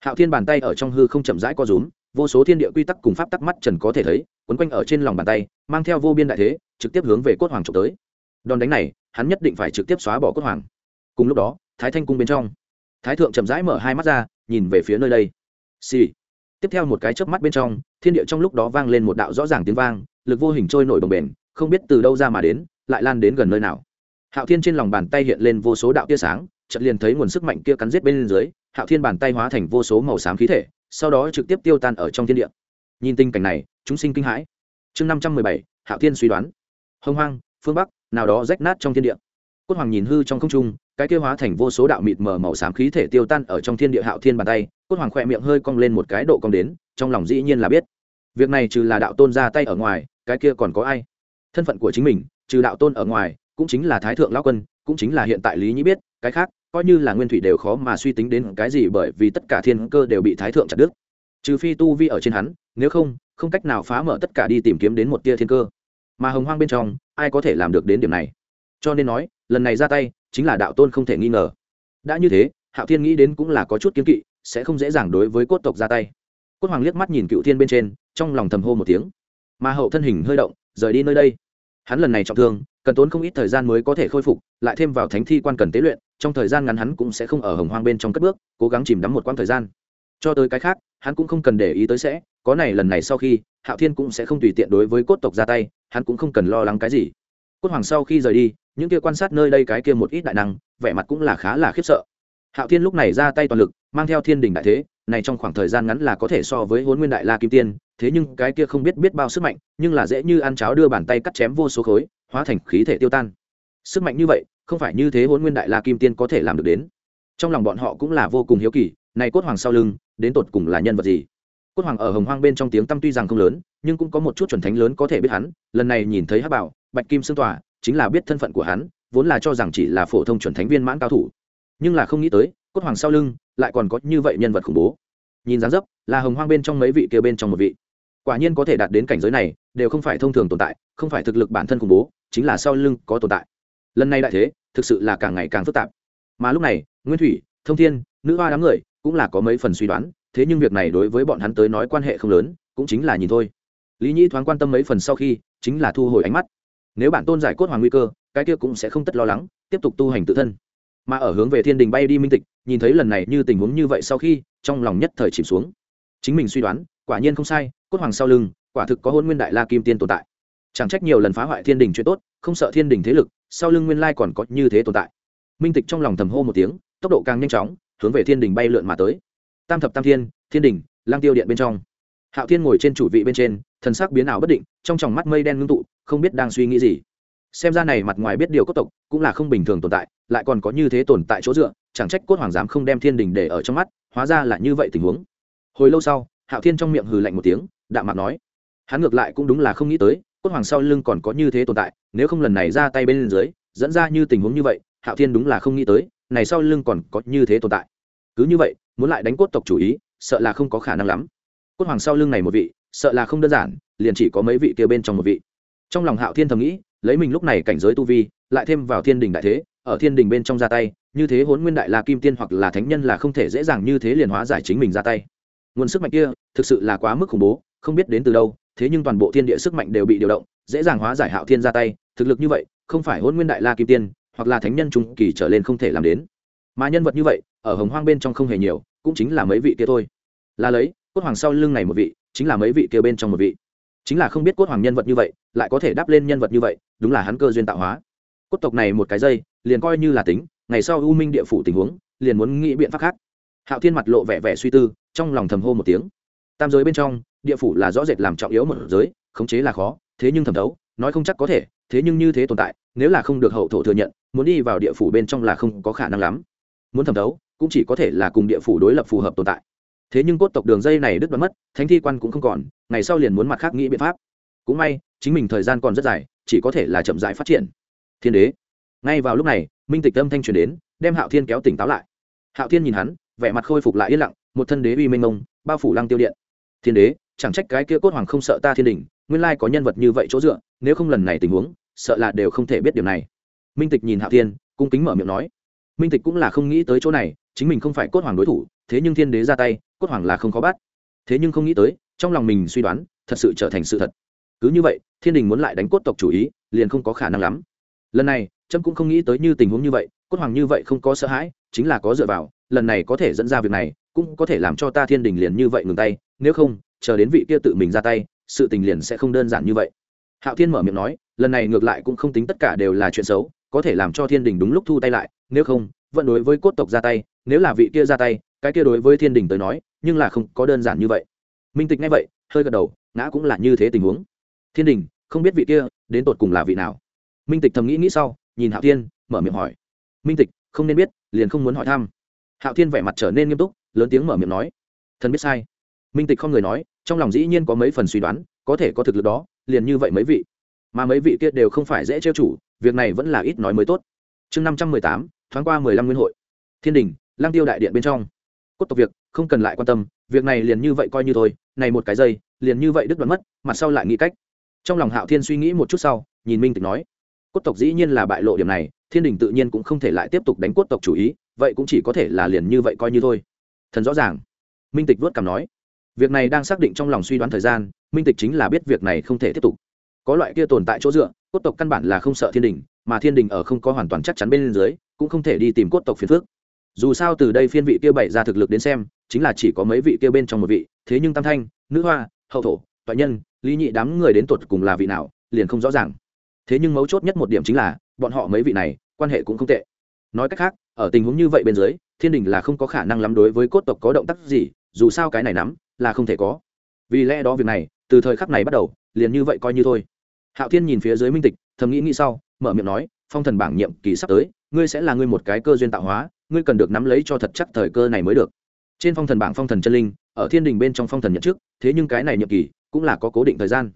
Hạo thiên bàn tay ở trong hư không chậm rãi co rúm, vô số thiên địa quy tắc cùng pháp tắc mắt trần có thể thấy, quấn quanh ở trên lòng bàn tay, mang theo vô biên đại thế, trực tiếp hướng về cốt hoàng trộm tới. Đòn đánh này, hắn nhất định phải trực tiếp xóa bỏ cốt hoàng. Cùng lúc đó, thái thanh cung bên trong, thái thượng chậm rãi mở hai mắt ra, nhìn về phía nơi đây. Xì、sì. tiếp theo một cái chớp mắt bên trong, thiên địa trong lúc đó vang lên một đạo rõ ràng tiếng vang, lực vô hình trôi nổi đồng bền không biết từ đâu ra mà đến, lại lan đến gần nơi nào hạo thiên trên lòng bàn tay hiện lên vô số đạo tia sáng, chợt liền thấy nguồn sức mạnh kia cắn giết bên dưới, hạo thiên bàn tay hóa thành vô số màu xám khí thể, sau đó trực tiếp tiêu tan ở trong thiên địa. Nhìn tình cảnh này, chúng sinh kinh hãi. Chương năm trăm mười bảy, hạo thiên suy đoán. Hông hoang, phương bắc, nào đó rách nát trong thiên địa. Cốt hoàng nhìn hư trong không trung, cái kia hóa thành vô số đạo mịt mờ màu xám khí thể tiêu tan ở trong thiên địa hạo thiên bàn tay, cốt hoàng khỏe miệng hơi cong lên một cái độ cong đến, trong lòng dĩ nhiên là biết. Việc này trừ là đạo tôn ra tay ở ngoài, cái kia còn có ai? Thân phận của chính mình, trừ đạo tôn ở ngoài cũng chính là thái thượng lao quân, cũng chính là hiện tại lý nhĩ biết, cái khác, coi như là nguyên thủy đều khó mà suy tính đến cái gì bởi vì tất cả thiên cơ đều bị thái thượng chặt đứt. Trừ phi tu vi ở trên hắn, nếu không không cách nào phá mở tất cả đi tìm kiếm đến một tia thiên cơ. Mà hồng hoang bên trong, ai có thể làm được đến điểm này? Cho nên nói, lần này ra tay, chính là đạo tôn không thể nghi ngờ. Đã như thế, hạo thiên nghĩ đến cũng là có chút kiếm kỵ, sẽ không dễ dàng đối với cốt tộc ra tay. Cốt hoàng liếc mắt nhìn cựu thiên bên trên, trong lòng thầm hô một tiếng. Mà hậu thân hình hơi động, rời đi nơi đây hắn lần này trọng thương, cần tốn không ít thời gian mới có thể khôi phục, lại thêm vào thánh thi quan cần tế luyện, trong thời gian ngắn hắn cũng sẽ không ở hồng hoang bên trong cất bước, cố gắng chìm đắm một quãng thời gian. Cho tới cái khác, hắn cũng không cần để ý tới sẽ, có này lần này sau khi, hạo thiên cũng sẽ không tùy tiện đối với cốt tộc ra tay, hắn cũng không cần lo lắng cái gì. Cốt hoàng sau khi rời đi, những kia quan sát nơi đây cái kia một ít đại năng, vẻ mặt cũng là khá là khiếp sợ hạo thiên lúc này ra tay toàn lực, mang theo thiên đình đại thế, này trong khoảng thời gian ngắn là có thể so với hôn nguyên đại la kim tiên, thế nhưng cái kia không biết biết bao sức mạnh, nhưng là dễ như ăn cháo đưa bàn tay cắt chém vô số khối, hóa thành khí thể tiêu tan. Sức mạnh như vậy, không phải như thế hôn nguyên đại la kim tiên có thể làm được đến. Trong lòng bọn họ cũng là vô cùng hiếu kỳ, này cốt hoàng sau lưng, đến tột cùng là nhân vật gì? Cốt hoàng ở hồng hoang bên trong tiếng tăm tuy rằng không lớn, nhưng cũng có một chút chuẩn thánh lớn có thể biết hắn, lần này nhìn thấy hắc bảo, bạch kim xương tỏa chính là biết thân phận của hắn, vốn là cho rằng chỉ là phổ thông chuẩn thánh viên mãn cao thủ nhưng là không nghĩ tới, cốt hoàng sau lưng lại còn có như vậy nhân vật khủng bố. Nhìn dáng dấp, là hồng hoang bên trong mấy vị kia bên trong một vị. Quả nhiên có thể đạt đến cảnh giới này, đều không phải thông thường tồn tại, không phải thực lực bản thân khủng bố, chính là sau lưng có tồn tại. Lần này đại thế, thực sự là càng ngày càng phức tạp. Mà lúc này, nguyên thủy, thông thiên, nữ hoa đám người cũng là có mấy phần suy đoán, thế nhưng việc này đối với bọn hắn tới nói quan hệ không lớn, cũng chính là nhìn thôi. Lý nhĩ thoáng quan tâm mấy phần sau khi, chính là thu hồi ánh mắt. Nếu bản tôn giải cốt hoàng nguy cơ, cái kia cũng sẽ không tất lo lắng, tiếp tục tu hành tự thân mà ở hướng về thiên đình bay đi minh tịch, nhìn thấy lần này như tình huống như vậy sau khi, trong lòng nhất thời chìm xuống. Chính mình suy đoán, quả nhiên không sai, cốt hoàng sau lưng, quả thực có hôn nguyên đại la kim tiên tồn tại. Chẳng trách nhiều lần phá hoại thiên đình chuyện tốt, không sợ thiên đình thế lực, sau lưng nguyên lai còn có như thế tồn tại. Minh tịch trong lòng thầm hô một tiếng, tốc độ càng nhanh chóng, hướng về thiên đình bay lượn mà tới. Tam thập tam thiên thiên đình, lang tiêu điện bên trong. Hạo thiên ngồi trên chủ vị bên trên, thần sắc biến ảo bất định, trong tròng mắt mây đen ngưng tụ, không biết đang suy nghĩ gì xem ra này mặt ngoài biết điều cốt tộc, cũng là không bình thường tồn tại, lại còn có như thế tồn tại chỗ dựa, chẳng trách cốt hoàng dám không đem thiên đình để ở trong mắt, hóa ra là như vậy tình huống. Hồi lâu sau, hạo thiên trong miệng hừ lạnh một tiếng, đạm mặt nói, hắn ngược lại cũng đúng là không nghĩ tới, cốt hoàng sau lưng còn có như thế tồn tại, nếu không lần này ra tay bên dưới, dẫn ra như tình huống như vậy, hạo thiên đúng là không nghĩ tới, này sau lưng còn có như thế tồn tại. Cứ như vậy, muốn lại đánh cốt tộc chủ ý, sợ là không có khả năng lắm. Cốt hoàng sau lưng này một vị, sợ là không đơn giản, liền chỉ có mấy vị kia bên trong một vị. Trong lòng hạo thiên thầm nghĩ lấy mình lúc này cảnh giới tu vi, lại thêm vào thiên đình đại thế, ở thiên đình bên trong ra tay, như thế hốn nguyên đại la kim tiên hoặc là thánh nhân là không thể dễ dàng như thế liền hóa giải chính mình ra tay. Nguồn sức mạnh kia, thực sự là quá mức khủng bố, không biết đến từ đâu, thế nhưng toàn bộ thiên địa sức mạnh đều bị điều động, dễ dàng hóa giải hạo thiên ra tay, thực lực như vậy, không phải hôn nguyên đại la kim tiên, hoặc là thánh nhân trung kỳ trở lên không thể làm đến. Mà nhân vật như vậy, ở hồng hoang bên trong không hề nhiều, cũng chính là mấy vị kia thôi. Là lấy, cốt hoàng sau lưng này một vị, chính là mấy vị kia bên trong một vị. Chính là không biết cốt hoàng nhân vật như vậy, lại có thể đáp lên nhân vật như vậy đúng là hắn cơ duyên tạo hóa. Cốt tộc này một cái dây, liền coi như là tính, ngày sau u minh địa phủ tình huống, liền muốn nghĩ biện pháp khác. Hạo thiên mặt lộ vẻ vẻ suy tư, trong lòng thầm hô một tiếng. Tam giới bên trong, địa phủ là rõ rệt làm trọng yếu một giới, khống chế là khó, thế nhưng thẩm thấu, nói không chắc có thể, thế nhưng như thế tồn tại, nếu là không được hậu thổ thừa nhận, muốn đi vào địa phủ bên trong là không có khả năng lắm. Muốn thẩm thấu, cũng chỉ có thể là cùng địa phủ đối lập phù hợp tồn tại. Thế nhưng cốt tộc đường dây này đứt đoán mất, thánh thi quan cũng không còn, ngày sau liền muốn mặt khác nghĩ biện pháp. Cũng may, chính mình thời gian còn rất dài chỉ có thể là chậm rãi phát triển. Thiên đế. Ngay vào lúc này, minh tịch âm thanh truyền đến, đem hạo thiên kéo tỉnh táo lại. Hạo thiên nhìn hắn, vẻ mặt khôi phục lại yên lặng, một thân đế uy mênh mông, bao phủ lăng tiêu điện. Thiên đế, chẳng trách cái kia cốt hoàng không sợ ta thiên đình nguyên lai có nhân vật như vậy chỗ dựa, nếu không lần này tình huống, sợ là đều không thể biết điều này. Minh tịch nhìn hạo thiên, cung kính mở miệng nói. Minh tịch cũng là không nghĩ tới chỗ này, chính mình không phải cốt hoàng đối thủ, thế nhưng thiên đế ra tay, cốt hoàng là không khó bắt. Thế nhưng không nghĩ tới, trong lòng mình suy đoán, thật sự trở thành sự thật. Cứ như vậy thiên đình muốn lại đánh cốt tộc chủ ý, liền không có khả năng lắm. Lần này, trâm cũng không nghĩ tới như tình huống như vậy, cốt hoàng như vậy không có sợ hãi, chính là có dựa vào, lần này có thể dẫn ra việc này, cũng có thể làm cho ta thiên đình liền như vậy ngừng tay, nếu không, chờ đến vị kia tự mình ra tay, sự tình liền sẽ không đơn giản như vậy. Hạo thiên mở miệng nói, lần này ngược lại cũng không tính tất cả đều là chuyện xấu, có thể làm cho thiên đình đúng lúc thu tay lại, nếu không, vẫn đối với cốt tộc ra tay, nếu là vị kia ra tay, cái kia đối với thiên đình tới nói, nhưng là không có đơn giản như vậy. Minh tịch ngay vậy, hơi gật đầu, ngã cũng là như thế tình huống thiên đình, không biết vị kia đến tột cùng là vị nào. Minh tịch thầm nghĩ nghĩ sau, nhìn hạo thiên, mở miệng hỏi. Minh tịch, không nên biết, liền không muốn hỏi thăm. Hạo thiên vẻ mặt trở nên nghiêm túc, lớn tiếng mở miệng nói. Thần biết sai. Minh tịch không người nói, trong lòng dĩ nhiên có mấy phần suy đoán, có thể có thực lực đó, liền như vậy mấy vị. Mà mấy vị kia đều không phải dễ trêu chủ, việc này vẫn là ít nói mới tốt. Chương năm trăm mười tám, thoáng qua mười lăm nguyên hội. Thiên đình lang tiêu đại điện bên trong. Cốt tộc việc, không cần lại quan tâm, việc này liền như vậy coi như thôi, này một cái giây, liền như vậy đứt đoạn mất, mặt sau lại nghĩ cách trong lòng hạo thiên suy nghĩ một chút sau, nhìn minh tịch nói, cốt tộc dĩ nhiên là bại lộ điểm này, thiên đình tự nhiên cũng không thể lại tiếp tục đánh cốt tộc chủ ý, vậy cũng chỉ có thể là liền như vậy coi như thôi. Thần rõ ràng. Minh tịch vớt cảm nói, việc này đang xác định trong lòng suy đoán thời gian, minh tịch chính là biết việc này không thể tiếp tục. Có loại kia tồn tại chỗ dựa, cốt tộc căn bản là không sợ thiên đình, mà thiên đình ở không có hoàn toàn chắc chắn bên dưới, cũng không thể đi tìm cốt tộc phiền phước dù sao từ đây phiên vị kia bày ra thực lực đến xem, chính là chỉ có mấy vị kia bên trong một vị, thế nhưng tam thanh, nữ hoa, hậu thổ, toại nhân lý nhị đám người đến tột cùng là vị nào, liền không rõ ràng. Thế nhưng mấu chốt nhất một điểm chính là, bọn họ mấy vị này, quan hệ cũng không tệ. Nói cách khác, ở tình huống như vậy bên dưới, thiên đình là không có khả năng lắm đối với cốt tộc có động tác gì, dù sao cái này nắm, là không thể có. Vì lẽ đó việc này, từ thời khắc này bắt đầu, liền như vậy coi như thôi. Hạo thiên nhìn phía dưới minh tịch, thầm nghĩ nghĩ sau, mở miệng nói, phong thần bảng nhiệm kỳ sắp tới, ngươi sẽ là ngươi một cái cơ duyên tạo hóa, ngươi cần được nắm lấy cho thật chắc thời cơ này mới được. Trên phong thần bảng phong thần chân linh ở thiên đình bên trong phong thần nhận trước thế nhưng cái này nhiệm kỳ cũng là có cố định thời gian.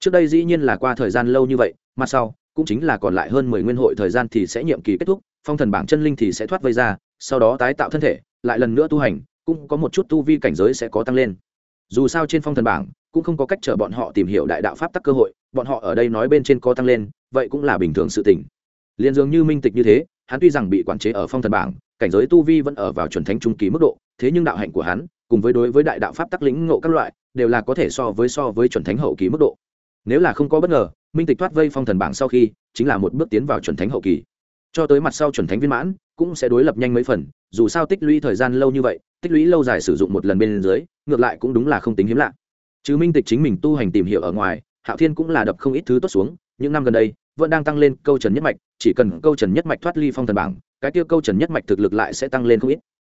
Trước đây dĩ nhiên là qua thời gian lâu như vậy, mà sau cũng chính là còn lại hơn mười nguyên hội thời gian thì sẽ nhiệm kỳ kết thúc, phong thần bảng chân linh thì sẽ thoát vây ra, sau đó tái tạo thân thể, lại lần nữa tu hành, cũng có một chút tu vi cảnh giới sẽ có tăng lên. Dù sao trên phong thần bảng cũng không có cách chờ bọn họ tìm hiểu đại đạo pháp tắc cơ hội, bọn họ ở đây nói bên trên có tăng lên, vậy cũng là bình thường sự tình. Liền dường như minh tịch như thế, hắn tuy rằng bị quản chế ở phong thần bảng, cảnh giới tu vi vẫn ở vào chuẩn thánh trung kỳ mức độ, thế nhưng đạo hạnh của hắn cùng với đối với đại đạo pháp tắc lĩnh ngộ các loại, đều là có thể so với so với chuẩn thánh hậu kỳ mức độ. Nếu là không có bất ngờ, minh tịch thoát vây phong thần bảng sau khi, chính là một bước tiến vào chuẩn thánh hậu kỳ. Cho tới mặt sau chuẩn thánh viên mãn, cũng sẽ đối lập nhanh mấy phần, dù sao tích lũy thời gian lâu như vậy, tích lũy lâu dài sử dụng một lần bên dưới, ngược lại cũng đúng là không tính hiếm lạ. Chứ minh tịch chính mình tu hành tìm hiểu ở ngoài, hạo thiên cũng là đập không ít thứ tốt xuống, những năm gần đây, vẫn đang tăng lên câu trần nhất mạch, chỉ cần câu trần nhất mạch thoát ly phong thần bảng, cái tiêu câu trần nhất mạch thực lực lại sẽ tăng lên không ít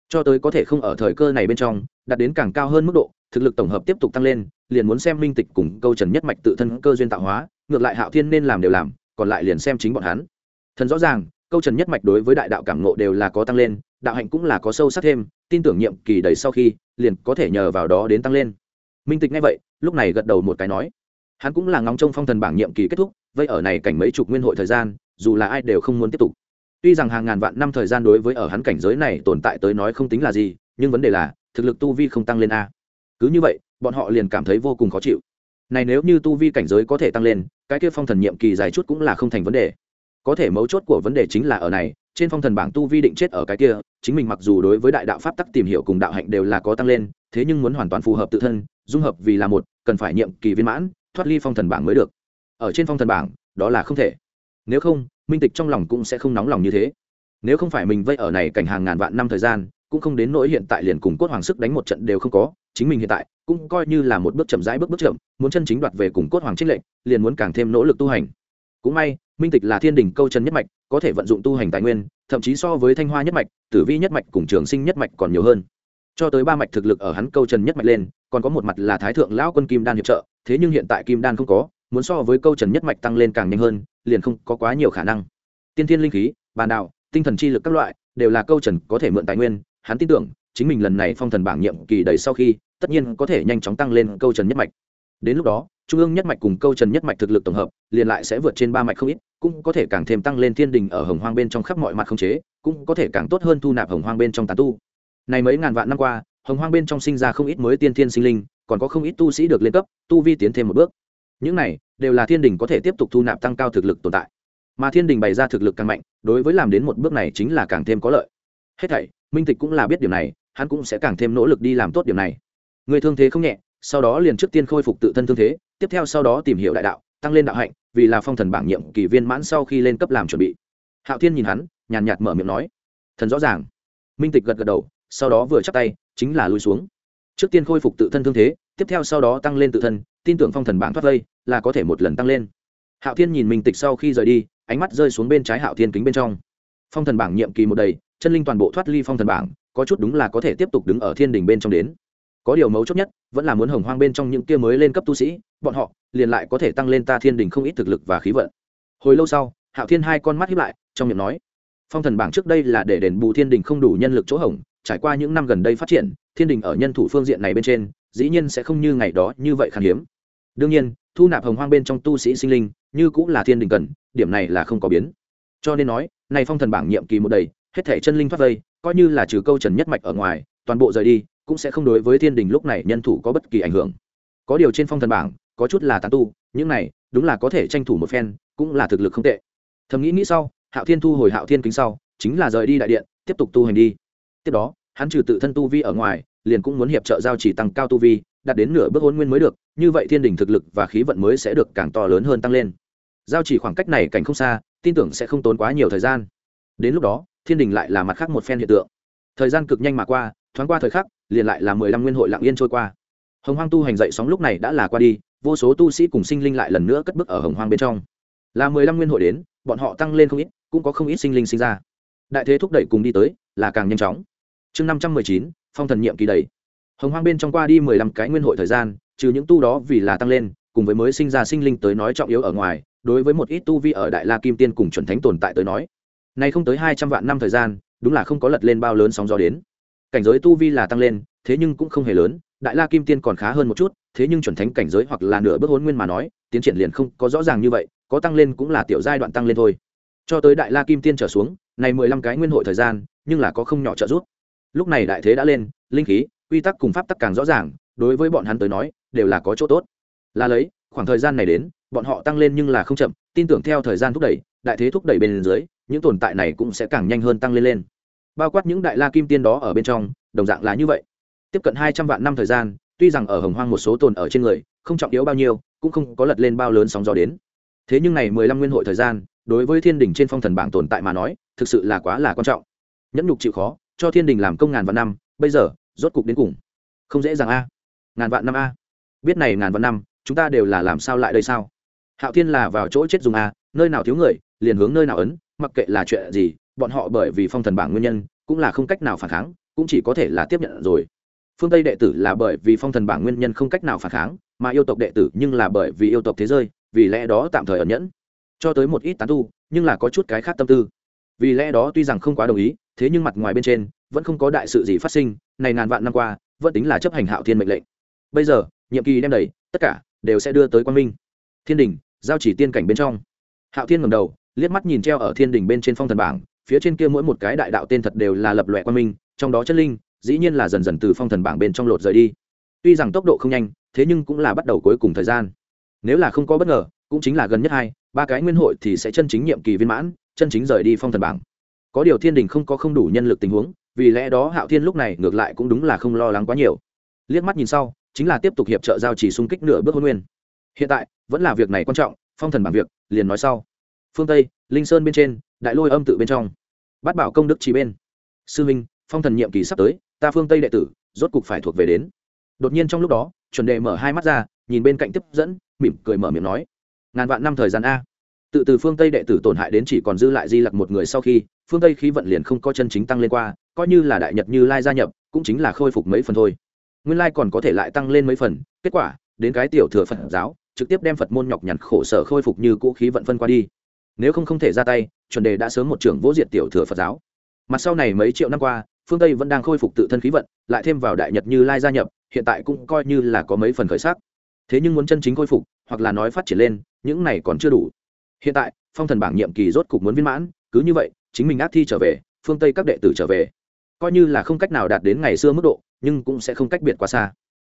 cho tới có thể không ở thời cơ này bên trong, đạt đến càng cao hơn mức độ, thực lực tổng hợp tiếp tục tăng lên, liền muốn xem minh tịch cùng câu trần nhất mạch tự thân cơ duyên tạo hóa, ngược lại hạo thiên nên làm đều làm, còn lại liền xem chính bọn hắn. Thần rõ ràng, câu trần nhất mạch đối với đại đạo cảm ngộ đều là có tăng lên, đạo hạnh cũng là có sâu sắc thêm, tin tưởng nhiệm kỳ đầy sau khi, liền có thể nhờ vào đó đến tăng lên. Minh tịch ngay vậy, lúc này gật đầu một cái nói, hắn cũng là ngóng trông phong thần bảng nhiệm kỳ kết thúc vây ở này cảnh mấy chục nguyên hội thời gian, dù là ai đều không muốn tiếp tục tuy rằng hàng ngàn vạn năm thời gian đối với ở hắn cảnh giới này tồn tại tới nói không tính là gì, nhưng vấn đề là, thực lực tu vi không tăng lên a. Cứ như vậy, bọn họ liền cảm thấy vô cùng khó chịu. Này nếu như tu vi cảnh giới có thể tăng lên, cái kia phong thần nhiệm kỳ dài chút cũng là không thành vấn đề. Có thể mấu chốt của vấn đề chính là ở này, trên phong thần bảng tu vi định chết ở cái kia, chính mình mặc dù đối với đại đạo pháp tắc tìm hiểu cùng đạo hạnh đều là có tăng lên, thế nhưng muốn hoàn toàn phù hợp tự thân, dung hợp vì là một, cần phải nhiệm kỳ viên mãn, thoát ly phong thần bảng mới được. Ở trên phong thần bảng, đó là không thể. Nếu không minh tịch trong lòng cũng sẽ không nóng lòng như thế. Nếu không phải mình vây ở này cảnh hàng ngàn vạn năm thời gian, cũng không đến nỗi hiện tại liền cùng cốt hoàng sức đánh một trận đều không có, chính mình hiện tại cũng coi như là một bước chậm rãi bước bước chậm, muốn chân chính đoạt về cùng cốt hoàng trích lệnh liền muốn càng thêm nỗ lực tu hành. Cũng may, minh tịch là thiên đình câu chân nhất mạch, có thể vận dụng tu hành tài nguyên, thậm chí so với thanh hoa nhất mạch, tử vi nhất mạch cùng trường sinh nhất mạch còn nhiều hơn. Cho tới ba mạch thực lực ở hắn câu trần nhất mạch lên, còn có một mặt là thái thượng lão quân kim đan hiệp trợ, thế nhưng hiện tại kim đan không có muốn so với câu trần nhất mạch tăng lên càng nhanh hơn, liền không có quá nhiều khả năng. Tiên thiên linh khí, bàn đạo, tinh thần chi lực các loại, đều là câu trần có thể mượn tài nguyên. Hắn tin tưởng, chính mình lần này phong thần bảng nhiệm kỳ đầy sau khi, tất nhiên có thể nhanh chóng tăng lên câu trần nhất mạch. Đến lúc đó, trung ương nhất mạch cùng câu trần nhất mạch thực lực tổng hợp, liền lại sẽ vượt trên ba mạch không ít, cũng có thể càng thêm tăng lên thiên đình ở hồng hoang bên trong khắp mọi mặt không chế, cũng có thể càng tốt hơn thu nạp hồng hoang bên trong tán tu. Này mấy ngàn vạn năm qua, hồng hoang bên trong sinh ra không ít mới tiên thiên sinh linh, còn có không ít tu sĩ được lên cấp, tu vi tiến thêm một bước những này đều là thiên đình có thể tiếp tục thu nạp tăng cao thực lực tồn tại. Mà thiên đình bày ra thực lực càng mạnh, đối với làm đến một bước này chính là càng thêm có lợi. Hết thảy, minh tịch cũng là biết điều này, hắn cũng sẽ càng thêm nỗ lực đi làm tốt điều này. Người thương thế không nhẹ, sau đó liền trước tiên khôi phục tự thân thương thế, tiếp theo sau đó tìm hiểu đại đạo, tăng lên đạo hạnh, vì là phong thần bảng nhiệm kỳ viên mãn sau khi lên cấp làm chuẩn bị. Hạo thiên nhìn hắn, nhàn nhạt mở miệng nói, thần rõ ràng. Minh tịch gật gật đầu, sau đó vừa chắp tay, chính là lui xuống. Trước tiên khôi phục tự thân thương thế, tiếp theo sau đó tăng lên tự thân tin tưởng phong thần bảng thoát vây là có thể một lần tăng lên. Hạo thiên nhìn mình tịch sau khi rời đi, ánh mắt rơi xuống bên trái hạo thiên kính bên trong. Phong thần bảng nhiệm kỳ một đầy, chân linh toàn bộ thoát ly phong thần bảng, có chút đúng là có thể tiếp tục đứng ở thiên đình bên trong đến. Có điều mấu chốt nhất, vẫn là muốn hồng hoang bên trong những kia mới lên cấp tu sĩ, bọn họ liền lại có thể tăng lên ta thiên đình không ít thực lực và khí vận. Hồi lâu sau, hạo thiên hai con mắt hiếp lại, trong miệng nói, phong thần bảng trước đây là để đền bù thiên đình không đủ nhân lực chỗ hỏng trải qua những năm gần đây phát triển, thiên đình ở nhân thủ phương diện này bên trên, dĩ nhiên sẽ không như ngày đó như vậy khan hiếm. Đương nhiên, thu nạp hồng hoang bên trong tu sĩ sinh linh, như cũng là thiên đình cần, điểm này là không có biến. Cho nên nói, này phong thần bảng nhiệm kỳ một đầy, hết thể chân linh thoát vây, coi như là trừ câu trần nhất mạch ở ngoài, toàn bộ rời đi, cũng sẽ không đối với thiên đình lúc này nhân thủ có bất kỳ ảnh hưởng. Có điều trên phong thần bảng, có chút là tán tu, những này, đúng là có thể tranh thủ một phen, cũng là thực lực không tệ. Thầm nghĩ nghĩ sau, hạo thiên thu hồi hạo thiên kính sau, chính là rời đi đại điện, tiếp tục tu hành đi. Tiếp đó hắn trừ tự thân tu vi ở ngoài, liền cũng muốn hiệp trợ giao chỉ tăng cao tu vi, đạt đến nửa bước hôn nguyên mới được, như vậy thiên đình thực lực và khí vận mới sẽ được càng to lớn hơn tăng lên. Giao chỉ khoảng cách này cảnh không xa, tin tưởng sẽ không tốn quá nhiều thời gian. Đến lúc đó, thiên đình lại là mặt khác một phen hiện tượng. Thời gian cực nhanh mà qua, thoáng qua thời khắc, liền lại là mười lăm nguyên hội lặng yên trôi qua. Hồng hoang tu hành dậy sóng lúc này đã là qua đi, vô số tu sĩ cùng sinh linh lại lần nữa cất bước ở hồng hoang bên trong. Là mười lăm nguyên hội đến, bọn họ tăng lên không ít, cũng có không ít sinh linh sinh ra. Đại thế thúc đẩy cùng đi tới, là càng nhanh chóng chương năm trăm mười chín, phong thần nhiệm kỳ đầy. Hồng hoang bên trong qua đi mười lăm cái nguyên hội thời gian, trừ những tu đó vì là tăng lên, cùng với mới sinh ra sinh linh tới nói trọng yếu ở ngoài, đối với một ít tu vi ở đại la kim tiên cùng chuẩn thánh tồn tại tới nói, nay không tới hai trăm vạn năm thời gian, đúng là không có lật lên bao lớn sóng gió đến. Cảnh giới tu vi là tăng lên, thế nhưng cũng không hề lớn, đại la kim tiên còn khá hơn một chút, thế nhưng chuẩn thánh cảnh giới hoặc là nửa bước hôn nguyên mà nói, tiến triển liền không có rõ ràng như vậy, có tăng lên cũng là tiểu giai đoạn tăng lên thôi. Cho tới đại la kim tiên trở xuống này mười lăm cái nguyên hội thời gian, nhưng là có không nhỏ trợ giúp lúc này đại thế đã lên, linh khí, quy tắc cùng pháp tắc càng rõ ràng, đối với bọn hắn tới nói, đều là có chỗ tốt. Là lấy, khoảng thời gian này đến, bọn họ tăng lên nhưng là không chậm, tin tưởng theo thời gian thúc đẩy, đại thế thúc đẩy bên dưới, những tồn tại này cũng sẽ càng nhanh hơn tăng lên lên. Bao quát những đại la kim tiên đó ở bên trong, đồng dạng là như vậy. Tiếp cận hai trăm vạn năm thời gian, tuy rằng ở hồng hoang một số tồn ở trên người, không trọng yếu bao nhiêu, cũng không có lật lên bao lớn sóng gió đến. Thế nhưng này mười lăm nguyên hội thời gian, đối với thiên đình trên phong thần bảng tồn tại mà nói, thực sự là quá là quan trọng. Nhẫn nhục chịu khó cho thiên đình làm công ngàn vạn năm, bây giờ, rốt cục đến cùng. Không dễ dàng a. Ngàn vạn năm a. Biết này ngàn vạn năm, chúng ta đều là làm sao lại đây sao? Hạo thiên là vào chỗ chết dùng a, nơi nào thiếu người, liền hướng nơi nào ấn, mặc kệ là chuyện gì, bọn họ bởi vì phong thần bảng nguyên nhân, cũng là không cách nào phản kháng, cũng chỉ có thể là tiếp nhận rồi. Phương tây đệ tử là bởi vì phong thần bảng nguyên nhân không cách nào phản kháng, mà yêu tộc đệ tử nhưng là bởi vì yêu tộc thế rơi vì lẽ đó tạm thời ẩn nhẫn. Cho tới một ít tán tu, nhưng là có chút cái khác tâm tư vì lẽ đó tuy rằng không quá đồng ý, thế nhưng mặt ngoài bên trên, vẫn không có đại sự gì phát sinh, này ngàn vạn năm qua, vẫn tính là chấp hành hạo thiên mệnh lệnh. Bây giờ, nhiệm kỳ đem đầy, tất cả đều sẽ đưa tới quan minh. Thiên đình, giao chỉ tiên cảnh bên trong. Hạo thiên ngầm đầu, liếc mắt nhìn treo ở thiên đình bên trên phong thần bảng, phía trên kia mỗi một cái đại đạo tên thật đều là lập lòe quan minh, trong đó chất linh, dĩ nhiên là dần dần từ phong thần bảng bên trong lột rời đi. Tuy rằng tốc độ không nhanh, thế nhưng cũng là bắt đầu cuối cùng thời gian. Nếu là không có bất ngờ, cũng chính là gần nhất hai, ba cái nguyên hội thì sẽ chân chính nhiệm kỳ viên mãn chân chính rời đi phong thần bảng. Có điều thiên đình không có không đủ nhân lực tình huống, vì lẽ đó hạo thiên lúc này ngược lại cũng đúng là không lo lắng quá nhiều. Liếc mắt nhìn sau, chính là tiếp tục hiệp trợ giao chỉ xung kích nửa bước hôn nguyên. Hiện tại, vẫn là việc này quan trọng, phong thần bảng việc, liền nói sau. Phương tây, linh sơn bên trên, đại lôi âm tự bên trong. Bát bảo công đức chỉ bên. Sư minh, phong thần nhiệm kỳ sắp tới, ta phương tây đệ tử, rốt cục phải thuộc về đến. Đột nhiên trong lúc đó, chuẩn đề mở hai mắt ra, nhìn bên cạnh tiếp dẫn, mỉm cười mở miệng nói. Ngàn vạn năm thời gian a tự từ phương tây đệ tử tổn hại đến chỉ còn dư lại di lặc một người sau khi, phương tây khí vận liền không có chân chính tăng lên qua, coi như là đại nhật như lai gia nhập, cũng chính là khôi phục mấy phần thôi. Nguyên lai còn có thể lại tăng lên mấy phần, kết quả, đến cái tiểu thừa phật giáo, trực tiếp đem phật môn nhọc nhằn khổ sở khôi phục như cũ khí vận phân qua đi. Nếu không không thể ra tay, chuẩn đề đã sớm một trưởng vỗ diệt tiểu thừa phật giáo. Mặt sau này mấy triệu năm qua, phương tây vẫn đang khôi phục tự thân khí vận, lại thêm vào đại nhật như lai gia nhập, hiện tại cũng coi như là có mấy phần khởi sắc. Thế nhưng muốn chân chính khôi phục, hoặc là nói phát triển lên, những này còn chưa đủ hiện tại, phong thần bảng nhiệm kỳ rốt cục muốn viên mãn, cứ như vậy, chính mình ác thi trở về, phương tây các đệ tử trở về. Coi như là không cách nào đạt đến ngày xưa mức độ, nhưng cũng sẽ không cách biệt quá xa.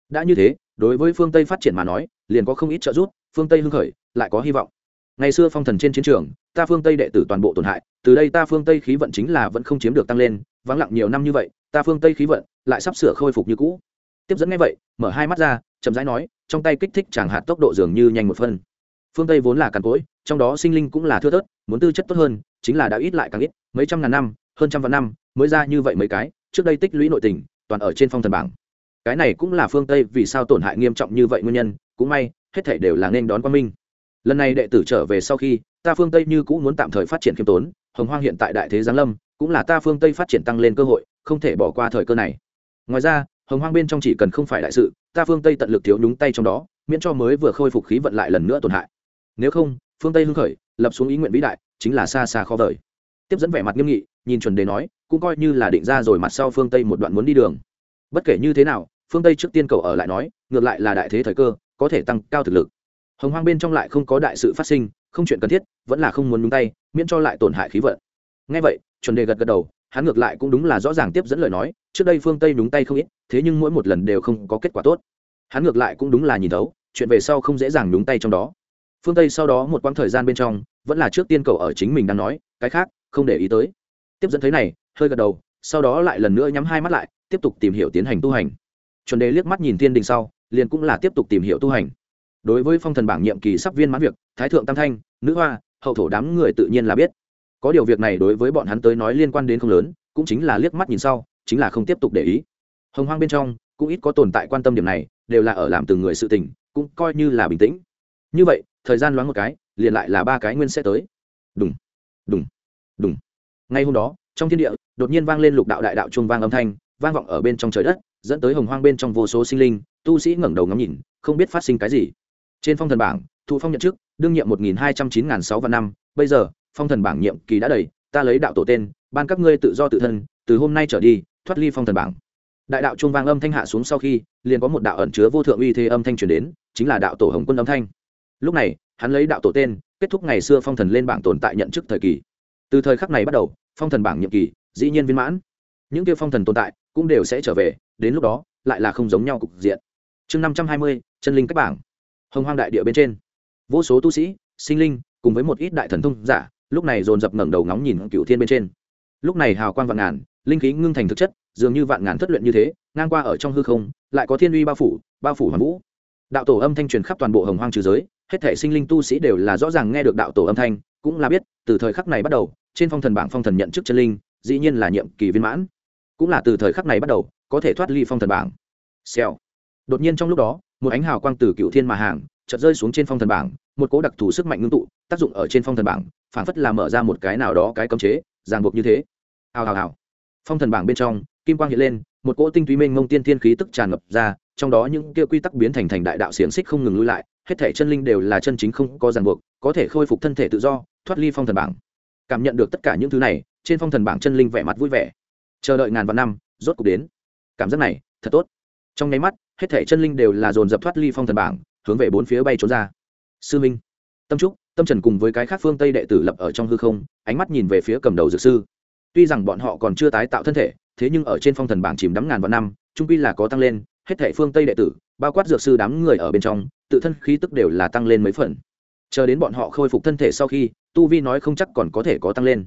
Đã như thế, đối với phương tây phát triển mà nói, liền có không ít trợ giúp, phương tây hưng khởi, lại có hy vọng. Ngày xưa phong thần trên chiến trường, ta phương tây đệ tử toàn bộ tổn hại, từ đây ta phương tây khí vận chính là vẫn không chiếm được tăng lên, vắng lặng nhiều năm như vậy, ta phương tây khí vận lại sắp sửa khôi phục như cũ. Tiếp dẫn ngay vậy, mở hai mắt ra, chậm rãi nói, trong tay kích thích chẳng hạt tốc độ dường như nhanh một phân phương tây vốn là càn cỗi trong đó sinh linh cũng là thưa thớt, muốn tư chất tốt hơn, chính là đã ít lại càng ít, mấy trăm ngàn năm, hơn trăm vạn năm mới ra như vậy mấy cái, trước đây tích lũy nội tình, toàn ở trên phong thần bảng. Cái này cũng là phương tây vì sao tổn hại nghiêm trọng như vậy nguyên nhân, cũng may, hết thể đều là nên đón quan minh. Lần này đệ tử trở về sau khi, ta phương tây như cũng muốn tạm thời phát triển khiêm tốn, hồng hoang hiện tại đại thế giáng lâm, cũng là ta phương tây phát triển tăng lên cơ hội, không thể bỏ qua thời cơ này. Ngoài ra, hồng hoang bên trong chỉ cần không phải đại sự, ta phương tây tận lực thiếu nhúng tay trong đó, miễn cho mới vừa khôi phục khí vận lại lần nữa tổn hại. Nếu không phương tây hưng khởi, lập xuống ý nguyện vĩ đại, chính là xa xa khó vời. Tiếp dẫn vẻ mặt nghiêm nghị, nhìn chuẩn đề nói, cũng coi như là định ra rồi mặt sau phương tây một đoạn muốn đi đường. Bất kể như thế nào, phương tây trước tiên cầu ở lại nói, ngược lại là đại thế thời cơ, có thể tăng cao thực lực. Hồng hoang bên trong lại không có đại sự phát sinh, không chuyện cần thiết, vẫn là không muốn nhúng tay, miễn cho lại tổn hại khí vận. Ngay vậy, chuẩn đề gật gật đầu, hắn ngược lại cũng đúng là rõ ràng tiếp dẫn lời nói, trước đây phương tây nhúng tay không ít, thế nhưng mỗi một lần đều không có kết quả tốt. Hắn ngược lại cũng đúng là nhìn thấu, chuyện về sau không dễ dàng nhúng tay trong đó phương tây sau đó một quãng thời gian bên trong, vẫn là trước tiên cầu ở chính mình đang nói, cái khác, không để ý tới. Tiếp dẫn thấy này, hơi gật đầu, sau đó lại lần nữa nhắm hai mắt lại, tiếp tục tìm hiểu tiến hành tu hành. Chuẩn đề liếc mắt nhìn thiên đình sau, liền cũng là tiếp tục tìm hiểu tu hành. Đối với phong thần bảng nhiệm kỳ sắp viên mãn việc, thái thượng tam thanh, nữ hoa, hậu thổ đám người tự nhiên là biết. Có điều việc này đối với bọn hắn tới nói liên quan đến không lớn, cũng chính là liếc mắt nhìn sau, chính là không tiếp tục để ý. Hồng hoang bên trong, cũng ít có tồn tại quan tâm điểm này, đều là ở làm từng người sự tình, cũng coi như là bình tĩnh. Như vậy thời gian loáng một cái, liền lại là ba cái nguyên sẽ tới. Đùng đùng đùng. Ngay hôm đó, trong thiên địa, đột nhiên vang lên lục đạo đại đạo chuông vang âm thanh, vang vọng ở bên trong trời đất, dẫn tới hồng hoang bên trong vô số sinh linh, tu sĩ ngẩng đầu ngắm nhìn, không biết phát sinh cái gì. Trên phong thần bảng thụ phong nhận chức, đương nhiệm một nghìn hai trăm chín n sáu vạn năm, bây giờ, phong thần bảng nhiệm kỳ đã đầy, ta lấy đạo tổ tên, ban các ngươi tự do tự thân, từ hôm nay trở đi, thoát ly phong thần bảng. Đại đạo trung vang âm thanh hạ xuống sau khi, liền có một đạo ẩn chứa vô thượng uy thế âm thanh truyền đến, chính là đạo tổ hồng quân âm thanh lúc này, hắn lấy đạo tổ tên, kết thúc ngày xưa phong thần lên bảng tồn tại nhận chức thời kỳ. Từ thời khắc này bắt đầu, phong thần bảng nhiệm kỳ, dĩ nhiên viên mãn. Những kia phong thần tồn tại cũng đều sẽ trở về, đến lúc đó, lại là không giống nhau cục diện. Chương năm trăm hai mươi, chân linh cách bảng. Hồng hoang đại địa bên trên. Vô số tu sĩ, sinh linh, cùng với một ít đại thần thông giả, lúc này dồn dập ngẩng đầu ngóng nhìn cựu thiên bên trên. Lúc này hào quang vạn ngàn, linh khí ngưng thành thực chất, dường như vạn ngàn thất luyện như thế, ngang qua ở trong hư không, lại có thiên uy bao phủ bao phủ hoàn vũ. Đạo tổ âm thanh truyền khắp toàn bộ hồng hoang trừ giới hết thể sinh linh tu sĩ đều là rõ ràng nghe được đạo tổ âm thanh, cũng là biết, từ thời khắc này bắt đầu, trên phong thần bảng phong thần nhận chức chân linh, dĩ nhiên là nhiệm kỳ viên mãn. Cũng là từ thời khắc này bắt đầu, có thể thoát ly phong thần bảng. Xèo. Đột nhiên trong lúc đó, một ánh hào quang từ cựu thiên mà hàng, chợt rơi xuống trên phong thần bảng, một cố đặc thù sức mạnh ngưng tụ, tác dụng ở trên phong thần bảng, phảng phất là mở ra một cái nào đó cái cấm chế, ràng buộc như thế. Hào hào hào. Phong thần bảng bên trong, kim quang hiện lên, một cỗ tinh túy mênh mông tiên thiên khí tức tràn ngập ra, trong đó những kia quy tắc biến thành thành đại đạo xiềng xích không ngừng lui lại hết thể chân linh đều là chân chính không có ràng buộc, có thể khôi phục thân thể tự do, thoát ly phong thần bảng. Cảm nhận được tất cả những thứ này, trên phong thần bảng chân linh vẻ mặt vui vẻ. Chờ đợi ngàn vạn năm, rốt cuộc đến. Cảm giác này, thật tốt. Trong nháy mắt, hết thể chân linh đều là dồn dập thoát ly phong thần bảng, hướng về bốn phía bay trốn ra. Sư minh, tâm trúc, tâm trần cùng với cái khác phương tây đệ tử lập ở trong hư không, ánh mắt nhìn về phía cầm đầu dược sư. Tuy rằng bọn họ còn chưa tái tạo thân thể, thế nhưng ở trên phong thần bảng chìm đắm ngàn vạn năm, trung quy là có tăng lên, hết thể phương tây đệ tử, bao quát dược sư đám người ở bên trong tự thân khí tức đều là tăng lên mấy phần. Chờ đến bọn họ khôi phục thân thể sau khi, tu vi nói không chắc còn có thể có tăng lên.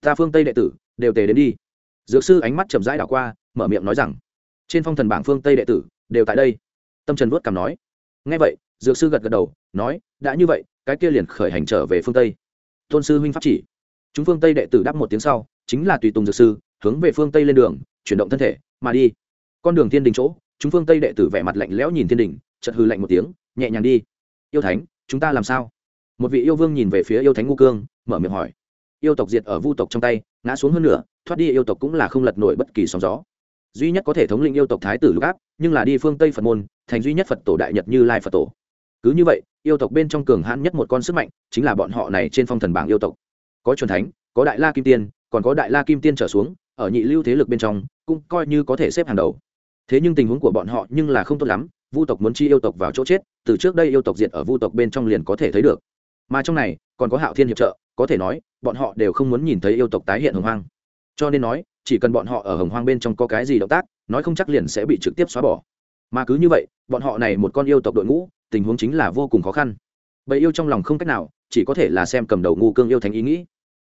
Ta phương tây đệ tử, đều tề đến đi. Dược sư ánh mắt chậm rãi đảo qua, mở miệng nói rằng, trên phong thần bảng phương tây đệ tử, đều tại đây. Tâm trần vuốt cảm nói. Ngay vậy, dược sư gật gật đầu, nói, đã như vậy, cái kia liền khởi hành trở về phương tây. Tôn sư huynh pháp chỉ. Chúng phương tây đệ tử đáp một tiếng sau, chính là tùy tùng dược sư, hướng về phương tây lên đường, chuyển động thân thể, mà đi. Con đường thiên đình chỗ, chúng phương tây đệ tử vẻ mặt lạnh lẽo nhìn thiên đình chật hư lạnh một tiếng nhẹ nhàng đi. Yêu thánh, chúng ta làm sao? Một vị yêu vương nhìn về phía yêu thánh ngu cương, mở miệng hỏi. Yêu tộc diệt ở vu tộc trong tay, ngã xuống hơn nửa, thoát đi yêu tộc cũng là không lật nổi bất kỳ sóng gió. Duy nhất có thể thống lĩnh yêu tộc thái tử lục áp, nhưng là đi phương tây phật môn, thành duy nhất phật tổ đại nhật như lai phật tổ. Cứ như vậy, yêu tộc bên trong cường hãn nhất một con sức mạnh, chính là bọn họ này trên phong thần bảng yêu tộc. Có truyền thánh, có đại la kim tiên, còn có đại la kim tiên trở xuống, ở nhị lưu thế lực bên trong, cũng coi như có thể xếp hàng đầu. Thế nhưng tình huống của bọn họ nhưng là không tốt lắm vu tộc muốn chi yêu tộc vào chỗ chết, từ trước đây yêu tộc diệt ở vu tộc bên trong liền có thể thấy được. Mà trong này, còn có hạo thiên hiệp trợ, có thể nói, bọn họ đều không muốn nhìn thấy yêu tộc tái hiện hồng hoang. Cho nên nói, chỉ cần bọn họ ở hồng hoang bên trong có cái gì động tác, nói không chắc liền sẽ bị trực tiếp xóa bỏ. Mà cứ như vậy, bọn họ này một con yêu tộc đội ngũ, tình huống chính là vô cùng khó khăn. Bầy yêu trong lòng không cách nào, chỉ có thể là xem cầm đầu ngu cương yêu thánh ý nghĩ.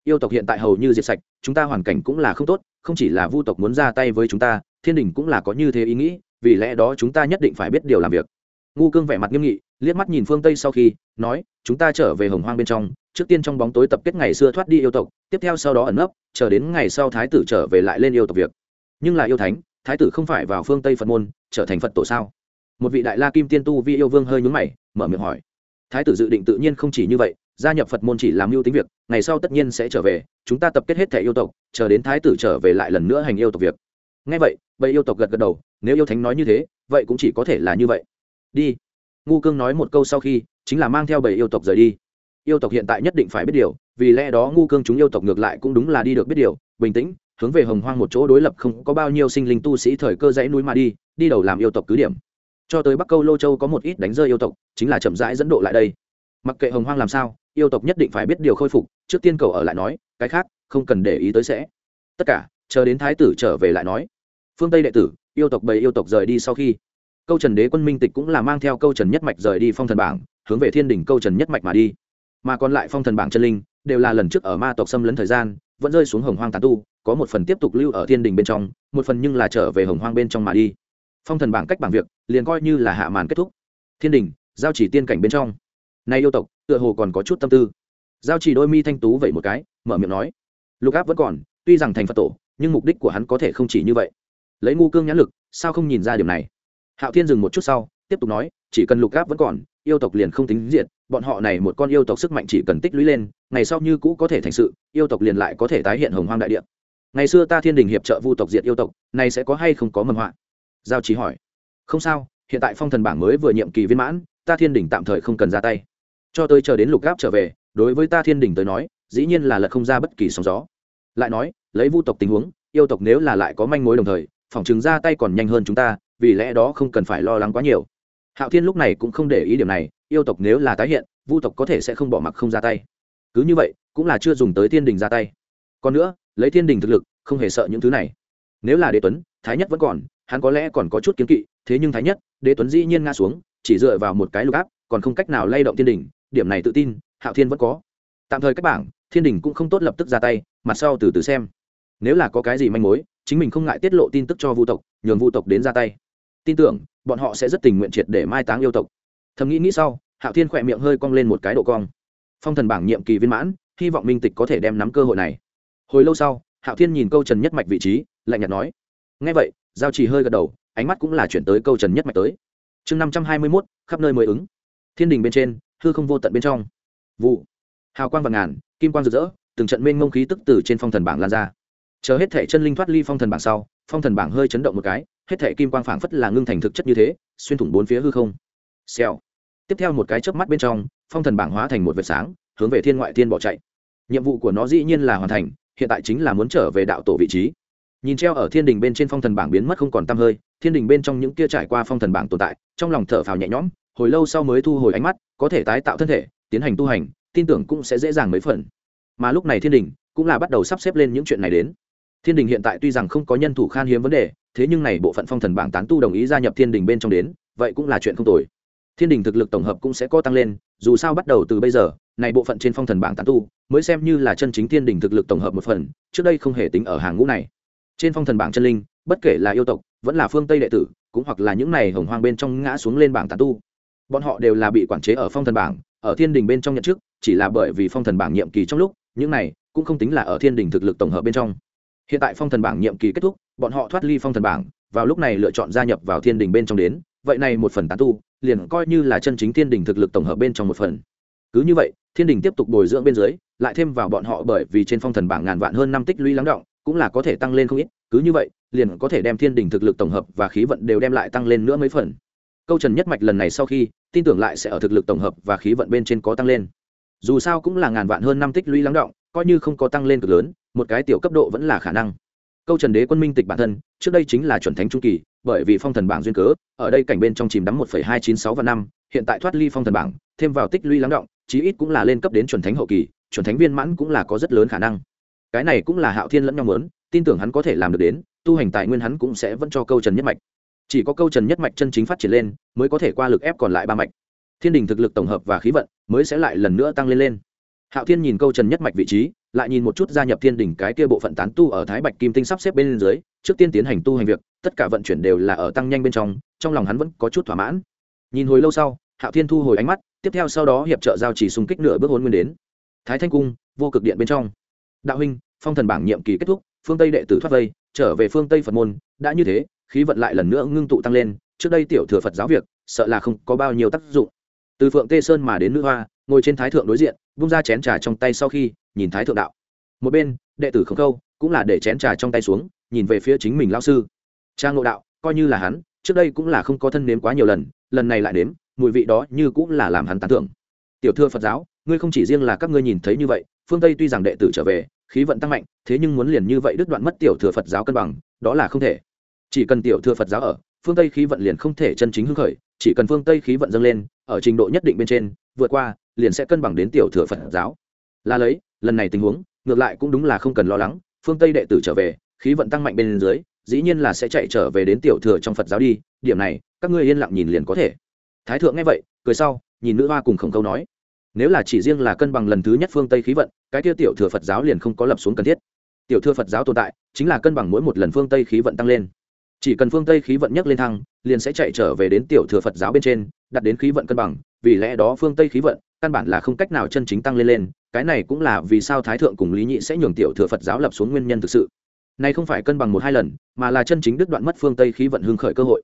Yêu tộc hiện tại hầu như diệt sạch, chúng ta hoàn cảnh cũng là không tốt, không chỉ là vu tộc muốn ra tay với chúng ta, thiên đình cũng là có như thế ý nghĩ vì lẽ đó chúng ta nhất định phải biết điều làm việc. Ngu cương vẻ mặt nghiêm nghị, liếc mắt nhìn phương tây sau khi, nói, chúng ta trở về hồng hoang bên trong, trước tiên trong bóng tối tập kết ngày xưa thoát đi yêu tộc, tiếp theo sau đó ẩn nấp, chờ đến ngày sau thái tử trở về lại lên yêu tộc việc. Nhưng là yêu thánh, thái tử không phải vào phương tây phật môn, trở thành phật tổ sao? Một vị đại la kim tiên tu vi yêu vương hơi nhúng mày, mở miệng hỏi. Thái tử dự định tự nhiên không chỉ như vậy, gia nhập phật môn chỉ làm mưu tính việc, ngày sau tất nhiên sẽ trở về, chúng ta tập kết hết thẻ yêu tộc, chờ đến thái tử trở về lại lần nữa hành yêu tộc việc ngay vậy, bầy yêu tộc gật gật đầu, nếu yêu thánh nói như thế, vậy cũng chỉ có thể là như vậy. Đi. Ngu cương nói một câu sau khi, chính là mang theo bầy yêu tộc rời đi. Yêu tộc hiện tại nhất định phải biết điều, vì lẽ đó ngu cương chúng yêu tộc ngược lại cũng đúng là đi được biết điều, bình tĩnh, hướng về hồng hoang một chỗ đối lập không có bao nhiêu sinh linh tu sĩ thời cơ dãy núi mà đi đi đầu làm yêu tộc cứ điểm. Cho tới bắc câu lô châu có một ít đánh rơi yêu tộc, chính là chậm rãi dẫn độ lại đây. Mặc kệ hồng hoang làm sao, yêu tộc nhất định phải biết điều khôi phục, trước tiên cầu ở lại nói, cái khác, không cần để ý tới sẽ. Tất cả, chờ đến thái tử trở về lại nói phương tây đệ tử, yêu tộc bầy yêu tộc rời đi sau khi, câu trần đế quân minh tịch cũng là mang theo câu trần nhất mạch rời đi phong thần bảng, hướng về thiên đỉnh câu trần nhất mạch mà đi. Mà còn lại phong thần bảng chân linh, đều là lần trước ở ma tộc xâm lấn thời gian, vẫn rơi xuống hồng hoang tàn tu, có một phần tiếp tục lưu ở thiên đình bên trong, một phần nhưng là trở về hồng hoang bên trong mà đi. Phong thần bảng cách bảng việc, liền coi như là hạ màn kết thúc. Thiên đình giao chỉ tiên cảnh bên trong. Nay yêu tộc, tựa hồ còn có chút tâm tư. Giao chỉ đôi mi thanh tú vậy một cái, mở miệng nói. Lục áp vẫn còn, tuy rằng thành phật tổ, nhưng mục đích của hắn có thể không chỉ như vậy lấy ngu cương nhãn lực, sao không nhìn ra điều này? Hạo thiên dừng một chút sau, tiếp tục nói, chỉ cần lục áp vẫn còn, yêu tộc liền không tính diện bọn họ này một con yêu tộc sức mạnh chỉ cần tích lũy lên, ngày sau như cũ có thể thành sự, yêu tộc liền lại có thể tái hiện hồng hoang đại địa. Ngày xưa ta thiên đình hiệp trợ vu tộc diệt yêu tộc, này sẽ có hay không có mầm họa? Giao trí hỏi. Không sao, hiện tại phong thần bảng mới vừa nhiệm kỳ viên mãn, ta thiên đình tạm thời không cần ra tay. Cho tới chờ đến lục gáp trở về, đối với ta thiên đình tới nói, dĩ nhiên là lật không ra bất kỳ sóng gió. Lại nói, lấy vu tộc tình huống, yêu tộc nếu là lại có manh mối đồng thời phỏng chứng ra tay còn nhanh hơn chúng ta, vì lẽ đó không cần phải lo lắng quá nhiều. Hạo thiên lúc này cũng không để ý điểm này, yêu tộc nếu là tái hiện, vu tộc có thể sẽ không bỏ mặc không ra tay. Cứ như vậy, cũng là chưa dùng tới thiên đình ra tay. Còn nữa, lấy thiên đình thực lực, không hề sợ những thứ này. Nếu là đế tuấn, thái nhất vẫn còn, hắn có lẽ còn có chút kiến kỵ, thế nhưng thái nhất, đế tuấn dĩ nhiên ngã xuống, chỉ dựa vào một cái lục áp, còn không cách nào lay động thiên đình, điểm này tự tin, hạo thiên vẫn có. Tạm thời các bảng, thiên đình cũng không tốt lập tức ra tay, mặt sau từ từ xem nếu là có cái gì manh mối, chính mình không ngại tiết lộ tin tức cho vu tộc, nhường vu tộc đến ra tay. Tin tưởng, bọn họ sẽ rất tình nguyện triệt để mai táng yêu tộc. Thầm nghĩ nghĩ sau, hạo thiên khỏe miệng hơi cong lên một cái độ cong. Phong thần bảng nhiệm kỳ viên mãn, hy vọng minh tịch có thể đem nắm cơ hội này. Hồi lâu sau, hạo thiên nhìn câu trần nhất mạch vị trí, lạnh nhạt nói ngay vậy, giao chỉ hơi gật đầu, ánh mắt cũng là chuyển tới câu trần nhất mạch tới. Chương năm trăm hai mươi mốt, khắp nơi mới ứng. Thiên đình bên trên, hư không vô tận bên trong. Vụ. Hào quang và ngàn, kim quang rực rỡ, từng trận mênh mông khí tức từ trên phong thần bảng lan ra chờ hết thể chân linh thoát ly phong thần bảng sau, phong thần bảng hơi chấn động một cái, hết thể kim quang phảng phất là ngưng thành thực chất như thế, xuyên thủng bốn phía hư không. Xèo. Tiếp theo một cái chớp mắt bên trong, phong thần bảng hóa thành một vệt sáng, hướng về thiên ngoại thiên bỏ chạy. Nhiệm vụ của nó dĩ nhiên là hoàn thành, hiện tại chính là muốn trở về đạo tổ vị trí. Nhìn treo ở thiên đình bên trên phong thần bảng biến mất không còn t hơi, thiên đình bên trong những kia trải qua phong thần bảng tồn tại, trong lòng thở phào nhẹ nhõm, hồi lâu sau mới thu hồi ánh mắt, có thể tái tạo thân thể, tiến hành tu hành, tin tưởng cũng sẽ dễ dàng mấy phần. Mà lúc này thiên đình cũng là bắt đầu sắp xếp lên những chuyện này đến thiên đình hiện tại tuy rằng không có nhân thủ khan hiếm vấn đề, thế nhưng này bộ phận phong thần bảng tán tu đồng ý gia nhập thiên đình bên trong đến, vậy cũng là chuyện không tồi. Thiên đình thực lực tổng hợp cũng sẽ có tăng lên, dù sao bắt đầu từ bây giờ, này bộ phận trên phong thần bảng tán tu, mới xem như là chân chính thiên đình thực lực tổng hợp một phần, trước đây không hề tính ở hàng ngũ này. Trên phong thần bảng chân linh, bất kể là yêu tộc, vẫn là phương tây đệ tử, cũng hoặc là những này hồng hoang bên trong ngã xuống lên bảng tán tu, bọn họ đều là bị quản chế ở phong thần bảng, ở thiên đình bên trong nhận chức, chỉ là bởi vì phong thần bảng nhiệm kỳ trong lúc, những này cũng không tính là ở thiên đình thực lực tổng hợp bên trong hiện tại phong thần bảng nhiệm kỳ kết thúc, bọn họ thoát ly phong thần bảng, vào lúc này lựa chọn gia nhập vào thiên đình bên trong đến, vậy này một phần tán tu, liền coi như là chân chính thiên đình thực lực tổng hợp bên trong một phần. Cứ như vậy, thiên đình tiếp tục bồi dưỡng bên dưới, lại thêm vào bọn họ bởi vì trên phong thần bảng ngàn vạn hơn năm tích lũy lắng động, cũng là có thể tăng lên không ít, cứ như vậy, liền có thể đem thiên đình thực lực tổng hợp và khí vận đều đem lại tăng lên nữa mấy phần. Câu trần nhất mạch lần này sau khi, tin tưởng lại sẽ ở thực lực tổng hợp và khí vận bên trên có tăng lên. Dù sao cũng là ngàn vạn hơn năm tích lũy lắng động, coi như không có tăng lên cực lớn một cái tiểu cấp độ vẫn là khả năng. Câu trần đế quân minh tịch bản thân, trước đây chính là chuẩn thánh trung kỳ, bởi vì phong thần bảng duyên cớ, ở đây cảnh bên trong chìm đắm một hai chín sáu và năm, hiện tại thoát ly phong thần bảng, thêm vào tích lũy lắng động, chí ít cũng là lên cấp đến chuẩn thánh hậu kỳ, chuẩn thánh viên mãn cũng là có rất lớn khả năng. Cái này cũng là hạo thiên lẫn nhau mớn tin tưởng hắn có thể làm được đến, tu hành tài nguyên hắn cũng sẽ vẫn cho câu trần nhất mạch. Chỉ có câu trần nhất mạch chân chính phát triển lên, mới có thể qua lực ép còn lại ba mạch. Thiên đình thực lực tổng hợp và khí vận mới sẽ lại lần nữa tăng lên lên hạo thiên nhìn câu trần nhất mạch vị trí, lại nhìn một chút gia nhập thiên đỉnh cái kia bộ phận tán tu ở thái bạch kim tinh sắp xếp bên dưới, trước tiên tiến hành tu hành việc, tất cả vận chuyển đều là ở tăng nhanh bên trong trong lòng hắn vẫn có chút thỏa mãn. Nhìn hồi lâu sau, hạo thiên thu hồi ánh mắt, tiếp theo sau đó hiệp trợ giao chỉ xung kích nửa bước hôn nguyên đến. Thái thanh cung, vô cực điện bên trong. Đạo huynh, phong thần bảng nhiệm kỳ kết thúc, phương tây đệ tử thoát vây, trở về phương tây phật môn, đã như thế, khí vận lại lần nữa ngưng tụ tăng lên, trước đây tiểu thừa phật giáo việc, sợ là không có bao nhiêu tác dụng. Từ phượng tê sơn mà đến nữ hoa ngồi trên thái thượng đối diện bung ra chén trà trong tay sau khi, nhìn thái thượng đạo. Một bên, đệ tử không câu cũng là để chén trà trong tay xuống, nhìn về phía chính mình lao sư. Cha ngộ đạo, coi như là hắn, trước đây cũng là không có thân nếm quá nhiều lần lần này lại nếm, mùi vị đó như cũng là làm hắn tán thưởng. Tiểu thưa phật giáo, ngươi không chỉ riêng là các ngươi nhìn thấy như vậy, phương tây tuy rằng đệ tử trở về, khí vận tăng mạnh, thế nhưng muốn liền như vậy đứt đoạn mất tiểu thừa phật giáo cân bằng, đó là không thể. Chỉ cần tiểu thừa phật giáo ở, phương tây khí vận liền không thể chân chính hưng khởi, chỉ cần phương tây khí vận dâng lên, ở trình độ nhất định bên trên, vượt qua liền sẽ cân bằng đến tiểu thừa phật giáo. Là lấy, lần này tình huống, ngược lại cũng đúng là không cần lo lắng, phương tây đệ tử trở về, khí vận tăng mạnh bên dưới, dĩ nhiên là sẽ chạy trở về đến tiểu thừa trong phật giáo đi, điểm này, các ngươi yên lặng nhìn liền có thể. Thái thượng nghe vậy, cười sau, nhìn nữ hoa cùng khổng câu nói, nếu là chỉ riêng là cân bằng lần thứ nhất phương tây khí vận, cái tiêu tiểu thừa phật giáo liền không có lập xuống cần thiết. Tiểu thừa phật giáo tồn tại, chính là cân bằng mỗi một lần phương tây khí vận tăng lên. Chỉ cần phương tây khí vận nhấc lên thăng, liền sẽ chạy trở về đến tiểu thừa phật giáo bên trên, đặt đến khí vận cân bằng, vì lẽ đó phương tây khí vận căn bản là không cách nào chân chính tăng lên lên, cái này cũng là vì sao thái thượng cùng lý nhị sẽ nhường tiểu thừa phật giáo lập xuống nguyên nhân thực sự. Này không phải cân bằng một hai lần, mà là chân chính đứt đoạn mất phương tây khí vận hưng khởi cơ hội.